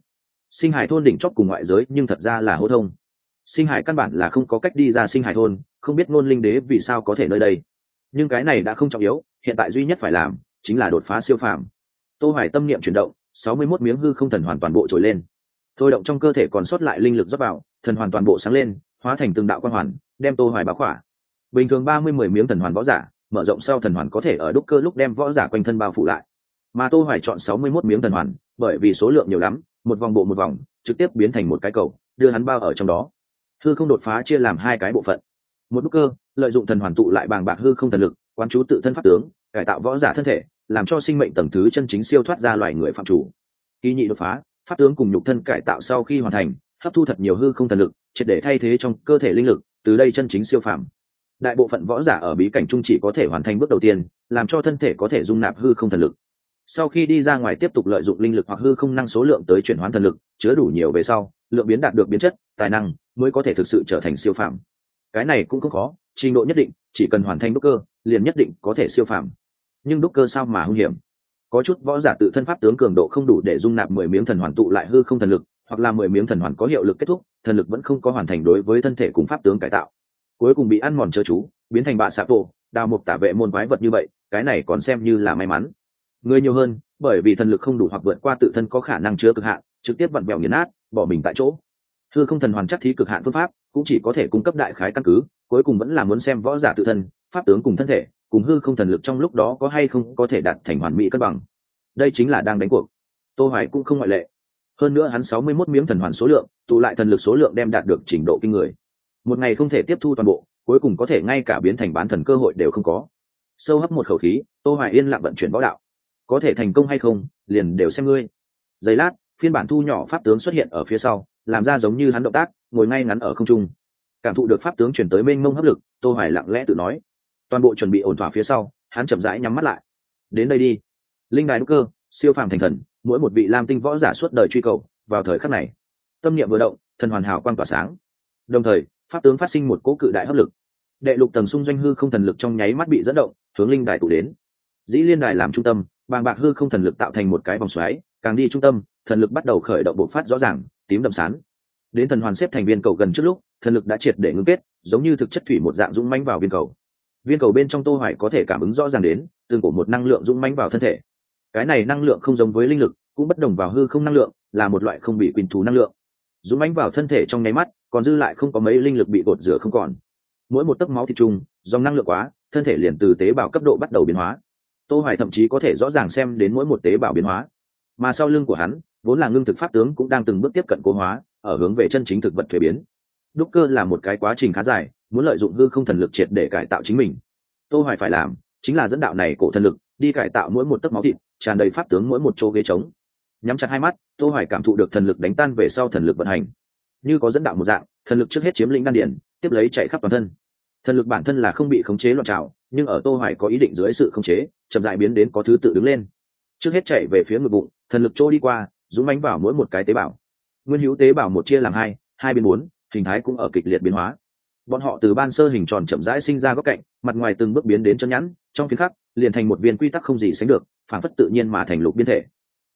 Sinh hải thôn đỉnh chót cùng ngoại giới, nhưng thật ra là hô thông. Sinh hải căn bản là không có cách đi ra sinh hải thôn, không biết ngôn linh đế vì sao có thể nơi đây. Nhưng cái này đã không trọng yếu, hiện tại duy nhất phải làm, chính là đột phá siêu phàm. Tô hoài tâm niệm chuyển động 61 miếng hư không thần hoàn toàn bộ trồi lên. Thôi động trong cơ thể còn sót lại linh lực rót vào, thần hoàn toàn bộ sáng lên, hóa thành từng đạo quan hoàn, đem tô hoài bá khỏa bình thường ba mươi mười miếng thần hoàn võ giả, mở rộng sau thần hoàn có thể ở đúc cơ lúc đem võ giả quanh thân bao phủ lại. Mà tô hoài chọn sáu mươi 61 miếng thần hoàn, bởi vì số lượng nhiều lắm, một vòng bộ một vòng, trực tiếp biến thành một cái cầu, đưa hắn bao ở trong đó. Hư không đột phá chia làm hai cái bộ phận. Một đúc cơ, lợi dụng thần hoàn tụ lại bàng bạc hư không thần lực, quán chú tự thân pháp tướng, cải tạo võ giả thân thể, làm cho sinh mệnh tầng thứ chân chính siêu thoát ra loài người phạm chủ. Kỳ nhị đột phá, pháp tướng cùng nhục thân cải tạo sau khi hoàn thành, hấp thu thật nhiều hư không thần lực, triệt để thay thế trong cơ thể linh lực, từ đây chân chính siêu phàm đại bộ phận võ giả ở bí cảnh trung chỉ có thể hoàn thành bước đầu tiên, làm cho thân thể có thể dung nạp hư không thần lực. Sau khi đi ra ngoài tiếp tục lợi dụng linh lực hoặc hư không năng số lượng tới chuyển hóa thần lực, chứa đủ nhiều về sau, lượng biến đạt được biến chất, tài năng mới có thể thực sự trở thành siêu phàm. Cái này cũng không khó, trình độ nhất định, chỉ cần hoàn thành đúc cơ, liền nhất định có thể siêu phàm. Nhưng đúc cơ sao mà hung hiểm? Có chút võ giả tự thân pháp tướng cường độ không đủ để dung nạp mười miếng thần hoàn tụ lại hư không thần lực, hoặc là mười miếng thần hoàn có hiệu lực kết thúc, thần lực vẫn không có hoàn thành đối với thân thể cùng pháp tướng cải tạo cuối cùng bị ăn mòn chớ chú, biến thành bạ xạ tổ, đào mục tả vệ môn quái vật như vậy, cái này còn xem như là may mắn. Người nhiều hơn, bởi vì thần lực không đủ hoặc vượt qua tự thân có khả năng chứa cực hạn, trực tiếp vặn vẹo nghiền nát, bỏ mình tại chỗ. Thư không thần hoàn chắc thí cực hạn phương pháp, cũng chỉ có thể cung cấp đại khái căn cứ, cuối cùng vẫn là muốn xem võ giả tự thân, pháp tướng cùng thân thể, cùng hư không thần lực trong lúc đó có hay không có thể đạt thành hoàn mỹ cân bằng. Đây chính là đang đánh cuộc. Tô hoài cũng không ngoại lệ. Hơn nữa hắn 61 miếng thần hoàn số lượng, tụ lại thần lực số lượng đem đạt được trình độ kinh người một ngày không thể tiếp thu toàn bộ, cuối cùng có thể ngay cả biến thành bán thần cơ hội đều không có. Sâu hấp một khẩu khí, tô hoài yên lặng vận chuyển võ đạo. Có thể thành công hay không, liền đều xem ngươi. Giây lát, phiên bản thu nhỏ pháp tướng xuất hiện ở phía sau, làm ra giống như hắn động tác, ngồi ngay ngắn ở không trung. Cảm thụ được pháp tướng chuyển tới mênh mông hấp lực, tô hoài lặng lẽ tự nói. Toàn bộ chuẩn bị ổn thỏa phía sau, hắn chậm rãi nhắm mắt lại. Đến đây đi. Linh đài đúc cơ, siêu phàm thành thần, mỗi một vị lam tinh võ giả suốt đời truy cầu, vào thời khắc này. Tâm niệm vừa động, thần hoàn hảo quang tỏa sáng. Đồng thời pháp tướng phát sinh một cỗ cự đại hấp lực. Đệ lục tầng xung doanh hư không thần lực trong nháy mắt bị dẫn động, hướng linh đài tụ đến. Dĩ liên đài làm trung tâm, bàng bạc hư không thần lực tạo thành một cái vòng xoáy, càng đi trung tâm, thần lực bắt đầu khởi động bộ phát rõ ràng, tím đậm sán đến thần hoàn xếp thành viên cầu gần trước lúc, thần lực đã triệt để ngưng kết, giống như thực chất thủy một dạng dũng mánh vào viên cầu. Viên cầu bên trong tô hoài có thể cảm ứng rõ ràng đến tương của một năng lượng dũng mánh vào thân thể. Cái này năng lượng không giống với linh lực, cũng bất đồng vào hư không năng lượng, là một loại không bị quỳnh thú năng lượng dũng ánh vào thân thể trong nháy mắt, còn dư lại không có mấy linh lực bị gột rửa không còn. Mỗi một tấc máu thịt chung do năng lượng quá, thân thể liền từ tế bào cấp độ bắt đầu biến hóa. Tô hoài thậm chí có thể rõ ràng xem đến mỗi một tế bào biến hóa. Mà sau lưng của hắn, vốn là ngưng thực pháp tướng cũng đang từng bước tiếp cận cố hóa, ở hướng về chân chính thực vật thuế biến. Đúc cơ là một cái quá trình khá dài, muốn lợi dụng hư không thần lực triệt để cải tạo chính mình. Tô hoài phải làm, chính là dẫn đạo này cổ thần lực, đi cải tạo mỗi một tấc máu thịt, tràn đầy pháp tướng mỗi một chỗ ghế trống nhắm chặt hai mắt, tô hoài cảm thụ được thần lực đánh tan về sau thần lực vận hành. Như có dẫn đạo một dạng, thần lực trước hết chiếm lĩnh đan điển, tiếp lấy chạy khắp toàn thân. Thần lực bản thân là không bị khống chế loạn trào nhưng ở tô hoài có ý định dưới sự khống chế, chậm rãi biến đến có thứ tự đứng lên. Trước hết chạy về phía ngực bụng, thần lực trôi đi qua, dũng mãnh vào mỗi một cái tế bào. Nguyên hữu tế bào một chia làm hai hai bên bốn, hình thái cũng ở kịch liệt biến hóa. Bọn họ từ ban sơ hình tròn chậm rãi sinh ra góc cạnh, mặt ngoài từng bước biến đến chân nhẵn, trong phiến khắc, liền thành một viên quy tắc không gì sánh được, phản phất tự nhiên mà thành lục biên thể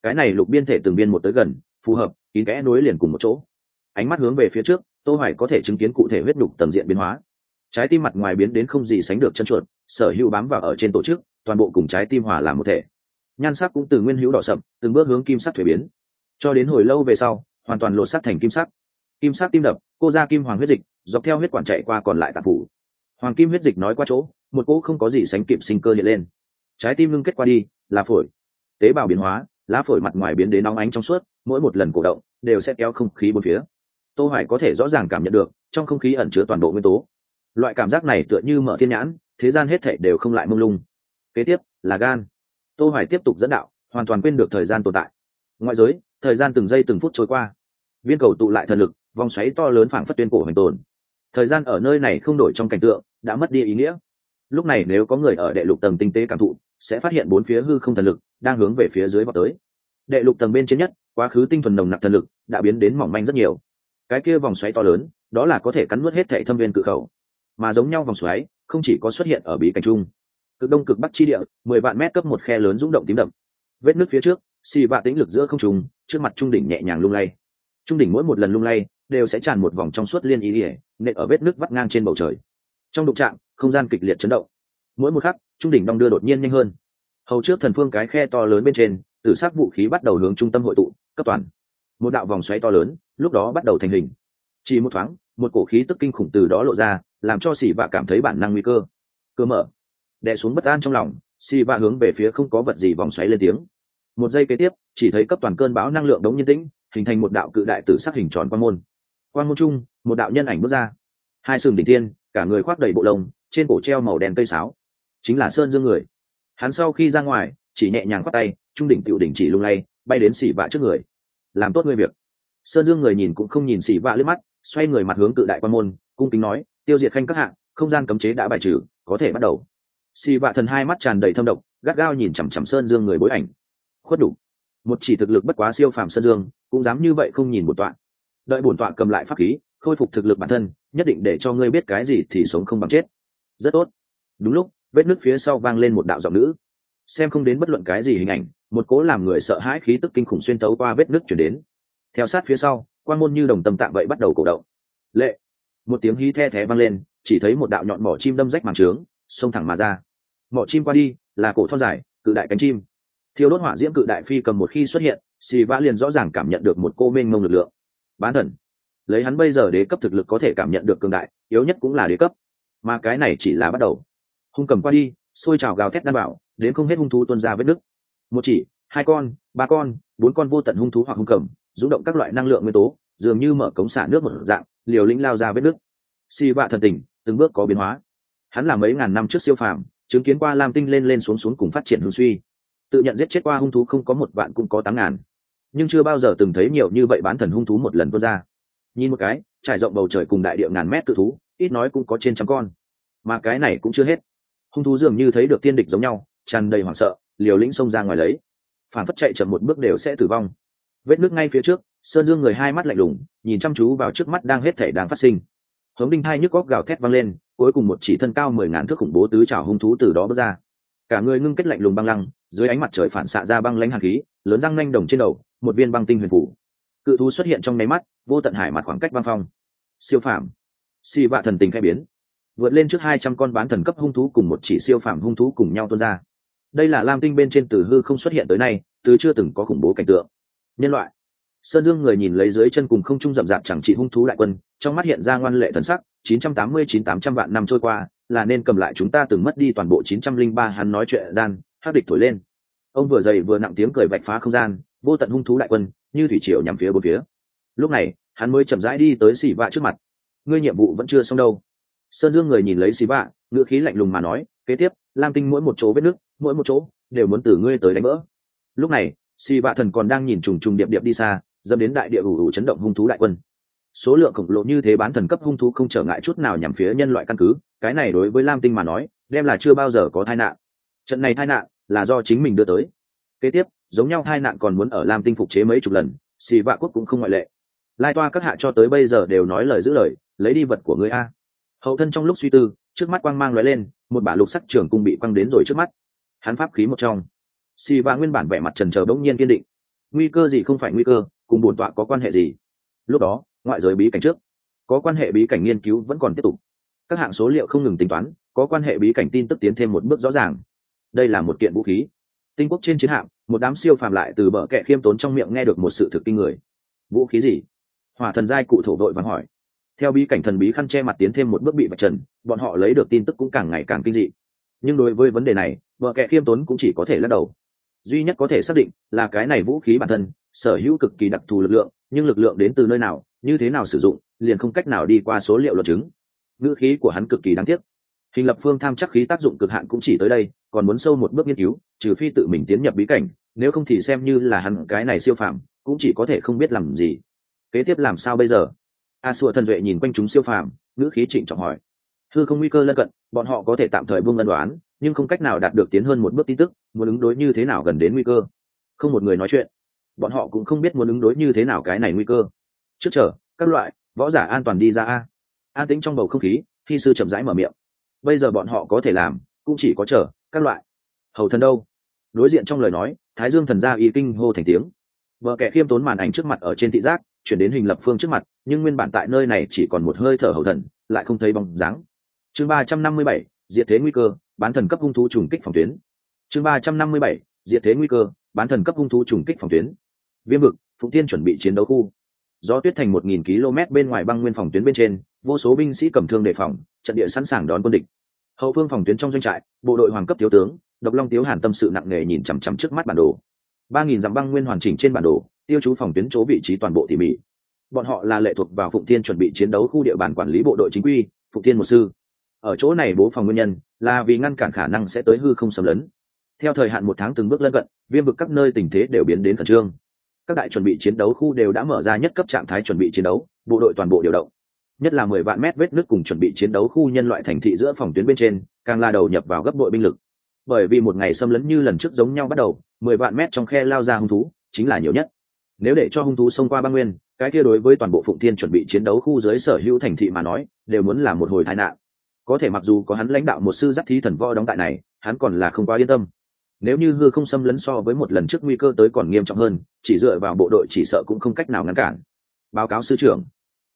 cái này lục biên thể từng biên một tới gần, phù hợp, kín kẽ nối liền cùng một chỗ. Ánh mắt hướng về phía trước, tô hoài có thể chứng kiến cụ thể huyết đục tầm diện biến hóa. Trái tim mặt ngoài biến đến không gì sánh được chân chuột, sở hữu bám vào ở trên tổ chức, toàn bộ cùng trái tim hòa làm một thể. Nhan sắc cũng từ nguyên hữu đỏ sậm, từng bước hướng kim sắc thuế biến. Cho đến hồi lâu về sau, hoàn toàn lột sắc thành kim sắc. Kim sắc tim đập, cô ra kim hoàng huyết dịch, dọc theo huyết quản chạy qua còn lại tạp phủ. Hoàng kim huyết dịch nói qua chỗ, một cỗ không có gì sánh kịp sinh cơ hiện lên. Trái tim ngưng kết qua đi, là phổi. Tế bào biến hóa lá phổi mặt ngoài biến đến nóng ánh trong suốt, mỗi một lần cổ động đều sẽ kéo không khí bốn phía. Tô hoài có thể rõ ràng cảm nhận được, trong không khí ẩn chứa toàn bộ nguyên tố. Loại cảm giác này tựa như mở thiên nhãn, thế gian hết thảy đều không lại mông lung. Kế tiếp là gan. Tô hoài tiếp tục dẫn đạo, hoàn toàn quên được thời gian tồn tại. Ngoại giới, thời gian từng giây từng phút trôi qua. Viên cầu tụ lại thần lực, vòng xoáy to lớn phảng phất tuyên cổ hoành tồn. Thời gian ở nơi này không đổi trong cảnh tượng, đã mất đi ý nghĩa. Lúc này nếu có người ở đệ lục tầng tinh tế cảm thụ sẽ phát hiện bốn phía hư không thần lực đang hướng về phía dưới vào tới. Đệ lục tầng bên trên nhất, quá khứ tinh thuần nồng nặc thần lực đã biến đến mỏng manh rất nhiều. Cái kia vòng xoáy to lớn, đó là có thể cắn nuốt hết thệ thâm viên cự khẩu, mà giống nhau vòng xoáy, không chỉ có xuất hiện ở bí cảnh trung cực đông cực bắc chi địa, mười vạn mét cấp một khe lớn rung động tím đậm. Vết nước phía trước, xì vạ tĩnh lực giữa không trùng trước mặt trung đỉnh nhẹ nhàng lung lay. Trung đỉnh mỗi một lần lung lay đều sẽ tràn một vòng trong suốt liên ý ỉa, nện ở vết nước vắt ngang trên bầu trời. Trong đụng trạng không gian kịch liệt chấn động. Mỗi một khắc trung đỉnh đong đưa đột nhiên nhanh hơn. Hầu trước thần phương cái khe to lớn bên trên, tử sắc vũ khí bắt đầu hướng trung tâm hội tụ, cấp toàn. Một đạo vòng xoáy to lớn, lúc đó bắt đầu thành hình. Chỉ một thoáng, một cổ khí tức kinh khủng từ đó lộ ra, làm cho xì vạ cảm thấy bản năng nguy cơ. Cơ mở. Đè xuống bất an trong lòng xì vạ hướng về phía không có vật gì vòng xoáy lên tiếng. Một giây kế tiếp, chỉ thấy cấp toàn cơn bão năng lượng đống nhiên tĩnh, hình thành một đạo cự đại tử sắc hình tròn quan môn. Quan môn chung, một đạo nhân ảnh bước ra. Hai sừng đỉnh tiên cả người khoác đầy bộ lông, trên cổ treo màu đen cây sáo chính là sơn dương người. Hắn sau khi ra ngoài, chỉ nhẹ nhàng khoác tay, trung đỉnh tiểu đỉnh chỉ lung lay, bay đến xỉ vạ trước người. Làm tốt ngươi việc. Sơn dương người nhìn cũng không nhìn xỉ vạ lướt mắt, xoay người mặt hướng cự đại quan môn, cung kính nói, tiêu diệt khanh các hạng không gian cấm chế đã bài trừ, có thể bắt đầu. Xỉ vạ thần hai mắt tràn đầy thâm độc, gắt gao nhìn chằm chằm sơn dương người bối ảnh. Khuất đủ. Một chỉ thực lực bất quá siêu phàm sơn dương, cũng dám như vậy không nhìn một tọa. Đợi bổn tọa cầm lại pháp khí, khôi phục thực lực bản thân, nhất định để cho ngươi biết cái gì thì sống không bằng chết. Rất tốt. Đúng lúc vết nước phía sau vang lên một đạo giọng nữ. Xem không đến bất luận cái gì hình ảnh, một cố làm người sợ hãi khí tức kinh khủng xuyên tấu qua vết nước chuyển đến. Theo sát phía sau, quan môn như đồng tâm tạng vậy bắt đầu cổ động. Lệ! Một tiếng hí the thé vang lên, chỉ thấy một đạo nhọn mỏ chim đâm rách màng trướng, xông thẳng mà ra. Mỏ chim qua đi, là cổ thon dài, cự đại cánh chim. Thiêu đốt hỏa diễm cự đại phi cầm một khi xuất hiện, xì vã liền rõ ràng cảm nhận được một cô mênh mông lực lượng. Bán thần! Lấy hắn bây giờ đế cấp thực lực có thể cảm nhận được cường đại, yếu nhất cũng là đế cấp. Mà cái này chỉ là bắt đầu hung cầm qua đi, xôi trào gào thét đan bảo, đến không hết hung thú tuân ra vết nứt. Một chỉ, hai con, ba con, bốn con vô tận hung thú hoặc hung cầm, rung động các loại năng lượng nguyên tố, dường như mở cống xả nước một dạng, liều lĩnh lao ra vết nứt. Si vạ thần tình từng bước có biến hóa. Hắn là mấy ngàn năm trước siêu phàm, chứng kiến qua lam tinh lên lên xuống xuống cùng phát triển hương suy. Tự nhận giết chết qua hung thú không có một vạn cũng có tám ngàn. Nhưng chưa bao giờ từng thấy nhiều như vậy bán thần hung thú một lần tuôn ra. Nhìn một cái, trải rộng bầu trời cùng đại địa ngàn mét tự thú, ít nói cũng có trên trăm con. Mà cái này cũng chưa hết hung thú dường như thấy được tiên địch giống nhau, tràn đầy hoảng sợ, liều lĩnh xông ra ngoài lấy. Phản phất chạy chậm một bước đều sẽ tử vong. Vết nước ngay phía trước, sơn dương người hai mắt lạnh lùng, nhìn chăm chú vào trước mắt đang hết thể đang phát sinh. Hống đinh hai nhức góc gào thét vang lên, cuối cùng một chỉ thân cao mười ngàn thước khủng bố tứ trào hung thú từ đó bước ra. Cả người ngưng kết lạnh lùng băng lăng, dưới ánh mặt trời phản xạ ra băng lãnh hạt khí, lớn răng nanh đồng trên đầu, một viên băng tinh huyền phủ. Cự thú xuất hiện trong nháy mắt, vô tận hải mặt khoảng cách băng phong. Siêu phàm. Si vạ thần tình khai biến vượt lên trước hai trăm con bán thần cấp hung thú cùng một chỉ siêu phàm hung thú cùng nhau tuôn ra. Đây là lam tinh bên trên từ hư không xuất hiện tới nay, từ chưa từng có khủng bố cảnh tượng. Nhân loại. Sơn dương người nhìn lấy dưới chân cùng không trung rậm rạp chẳng trị hung thú đại quân, trong mắt hiện ra ngoan lệ thần sắc, chín trăm tám mươi chín tám trăm vạn năm trôi qua, là nên cầm lại chúng ta từng mất đi toàn bộ chín trăm linh ba, hắn nói chuyện gian, hắc địch thổi lên. Ông vừa dậy vừa nặng tiếng cười vạch phá không gian, vô tận hung thú đại quân, như thủy triều nhắm phía bốn phía. Lúc này, hắn mới chậm rãi đi tới xỉ vạ trước mặt. Ngươi nhiệm vụ vẫn chưa xong đâu sơn dương người nhìn lấy xì vạ, ngữ khí lạnh lùng mà nói, kế tiếp, lam tinh mỗi một chỗ vết nước, mỗi một chỗ đều muốn từ ngươi tới đánh vỡ. Lúc này, xì vạ thần còn đang nhìn trùng trùng điệp điệp đi xa dâm đến đại địa ủ ủ chấn động hung thú đại quân. Số lượng khổng lồ như thế bán thần cấp hung thú không trở ngại chút nào nhằm phía nhân loại căn cứ, cái này đối với lam tinh mà nói, đem là chưa bao giờ có tai nạn. Trận này tai nạn là do chính mình đưa tới. Kế tiếp, giống nhau tai nạn còn muốn ở lam tinh phục chế mấy chục lần, xì vạ quốc cũng không ngoại lệ. Lai toa các hạ cho tới bây giờ đều nói lời giữ lời, lấy đi vật của người a hậu thân trong lúc suy tư, trước mắt quang mang lóe lên, một bả lục sắc trường cung bị quăng đến rồi trước mắt. Hắn pháp khí một trong. Xì vạ nguyên bản vẻ mặt trần trờ bỗng nhiên kiên định. Nguy cơ gì không phải nguy cơ, cùng bổn tọa có quan hệ gì? Lúc đó, ngoại giới bí cảnh trước. Có quan hệ bí cảnh nghiên cứu vẫn còn tiếp tục. Các hạng số liệu không ngừng tính toán, có quan hệ bí cảnh tin tức tiến thêm một bước rõ ràng. Đây là một kiện vũ khí. Tinh quốc trên chiến hạm, một đám siêu phàm lại từ bờ kẹ khiêm tốn trong miệng nghe được một sự thực kinh người. Vũ khí gì? Hỏa thần giai cụ thổ đội vắng hỏi theo bí cảnh thần bí khăn che mặt tiến thêm một bước bị vạch trần, bọn họ lấy được tin tức cũng càng ngày càng kinh dị. Nhưng đối với vấn đề này, vợ kẻ khiêm tốn cũng chỉ có thể lắc đầu. Duy nhất có thể xác định là cái này vũ khí bản thân, sở hữu cực kỳ đặc thù lực lượng, nhưng lực lượng đến từ nơi nào, như thế nào sử dụng, liền không cách nào đi qua số liệu luật chứng. Ngữ khí của hắn cực kỳ đáng tiếc. Hình lập phương tham chắc khí tác dụng cực hạn cũng chỉ tới đây, còn muốn sâu một bước nghiên cứu, trừ phi tự mình tiến nhập bí cảnh, nếu không thì xem như là hắn cái này siêu phàm, cũng chỉ có thể không biết làm gì. Kế tiếp làm sao bây giờ? A sùa thần duệ nhìn quanh chúng siêu phàm, ngữ khí trịnh trọng hỏi. Thư không nguy cơ lân cận, bọn họ có thể tạm thời buông ân đoán, nhưng không cách nào đạt được tiến hơn một bước tin tức, muốn ứng đối như thế nào gần đến nguy cơ? Không một người nói chuyện. Bọn họ cũng không biết muốn ứng đối như thế nào cái này nguy cơ. Trước chờ, các loại, võ giả an toàn đi ra a. An tĩnh trong bầu không khí khi sư chậm rãi mở miệng. Bây giờ bọn họ có thể làm, cũng chỉ có chờ, các loại. Hầu thần đâu? Đối diện trong lời nói, thái dương thần gia y kinh hô thành tiếng. Vợ kẻ khiêm tốn màn ảnh trước mặt ở trên thị giác chuyển đến hình lập phương trước mặt, nhưng nguyên bản tại nơi này chỉ còn một hơi thở hầu thần, lại không thấy bóng dáng. Chương ba trăm năm mươi bảy, diệt thế nguy cơ, bán thần cấp hung thú trùng kích phòng tuyến. Chương ba trăm năm mươi bảy, diệt thế nguy cơ, bán thần cấp hung thú trùng kích phòng tuyến. Viêm vực, phụng tiên chuẩn bị chiến đấu khu. Do tuyết thành một nghìn km bên ngoài băng nguyên phòng tuyến bên trên, vô số binh sĩ cầm thương đề phòng, trận địa sẵn sàng đón quân địch. Hậu phương phòng tuyến trong doanh trại, bộ đội hoàng cấp thiếu tướng, độc long tiếu hàn tâm sự nặng nề nhìn chằm chằm trước mắt bản đồ ba nghìn dặm băng nguyên hoàn chỉnh trên bản đồ, tiêu chú phòng tuyến chỗ vị trí toàn bộ tỉ mỉ. Bọn họ là lệ thuộc vào phụng thiên chuẩn bị chiến đấu khu địa bàn quản lý bộ đội chính quy, phụng thiên một sư. Ở chỗ này bố phòng nguyên nhân là vì ngăn cản khả năng sẽ tới hư không xâm lấn. Theo thời hạn một tháng từng bước lân cận, viêm vực các nơi tình thế đều biến đến khẩn trương. Các đại chuẩn bị chiến đấu khu đều đã mở ra nhất cấp trạng thái chuẩn bị chiến đấu, bộ đội toàn bộ điều động. Nhất là mười vạn mét vết nước cùng chuẩn bị chiến đấu khu nhân loại thành thị giữa phòng tuyến bên trên, càng là đầu nhập vào gấp đội binh lực. Bởi vì một ngày xâm lấn như lần trước giống nhau bắt đầu mười vạn mét trong khe lao ra hung thú, chính là nhiều nhất. Nếu để cho hung thú xông qua băng nguyên, cái kia đối với toàn bộ phụng thiên chuẩn bị chiến đấu khu dưới sở hữu thành thị mà nói, đều muốn là một hồi tai nạn. Có thể mặc dù có hắn lãnh đạo một sư giác thí thần võ đóng tại này, hắn còn là không quá yên tâm. Nếu như hư không xâm lấn so với một lần trước nguy cơ tới còn nghiêm trọng hơn, chỉ dựa vào bộ đội chỉ sợ cũng không cách nào ngăn cản. Báo cáo sư trưởng.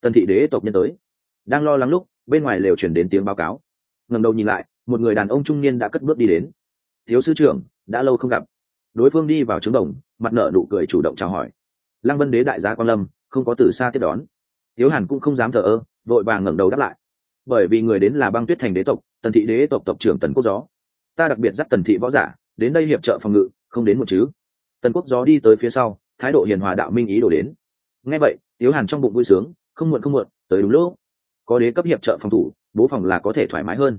Tần thị đế tộc nhân tới. Đang lo lắng lúc, bên ngoài lều chuyển đến tiếng báo cáo. Ngầm đầu nhìn lại, một người đàn ông trung niên đã cất bước đi đến. Thiếu sư trưởng, đã lâu không gặp đối phương đi vào trứng đồng, mặt nợ nụ cười chủ động chào hỏi. Lăng vân đế đại gia quan lâm, không có từ xa tiếp đón. Tiếu hàn cũng không dám thờ ơ, vội vàng ngẩng đầu đáp lại. Bởi vì người đến là băng tuyết thành đế tộc, tần thị đế tộc tộc trưởng tần quốc gió. Ta đặc biệt dắt tần thị võ giả, đến đây hiệp trợ phòng ngự, không đến một chứ. Tần quốc gió đi tới phía sau, thái độ hiền hòa đạo minh ý đổ đến. Ngay vậy, tiếu hàn trong bụng vui sướng, không muộn không muộn, tới đúng lúc. Có đế cấp hiệp trợ phòng thủ, bố phòng là có thể thoải mái hơn.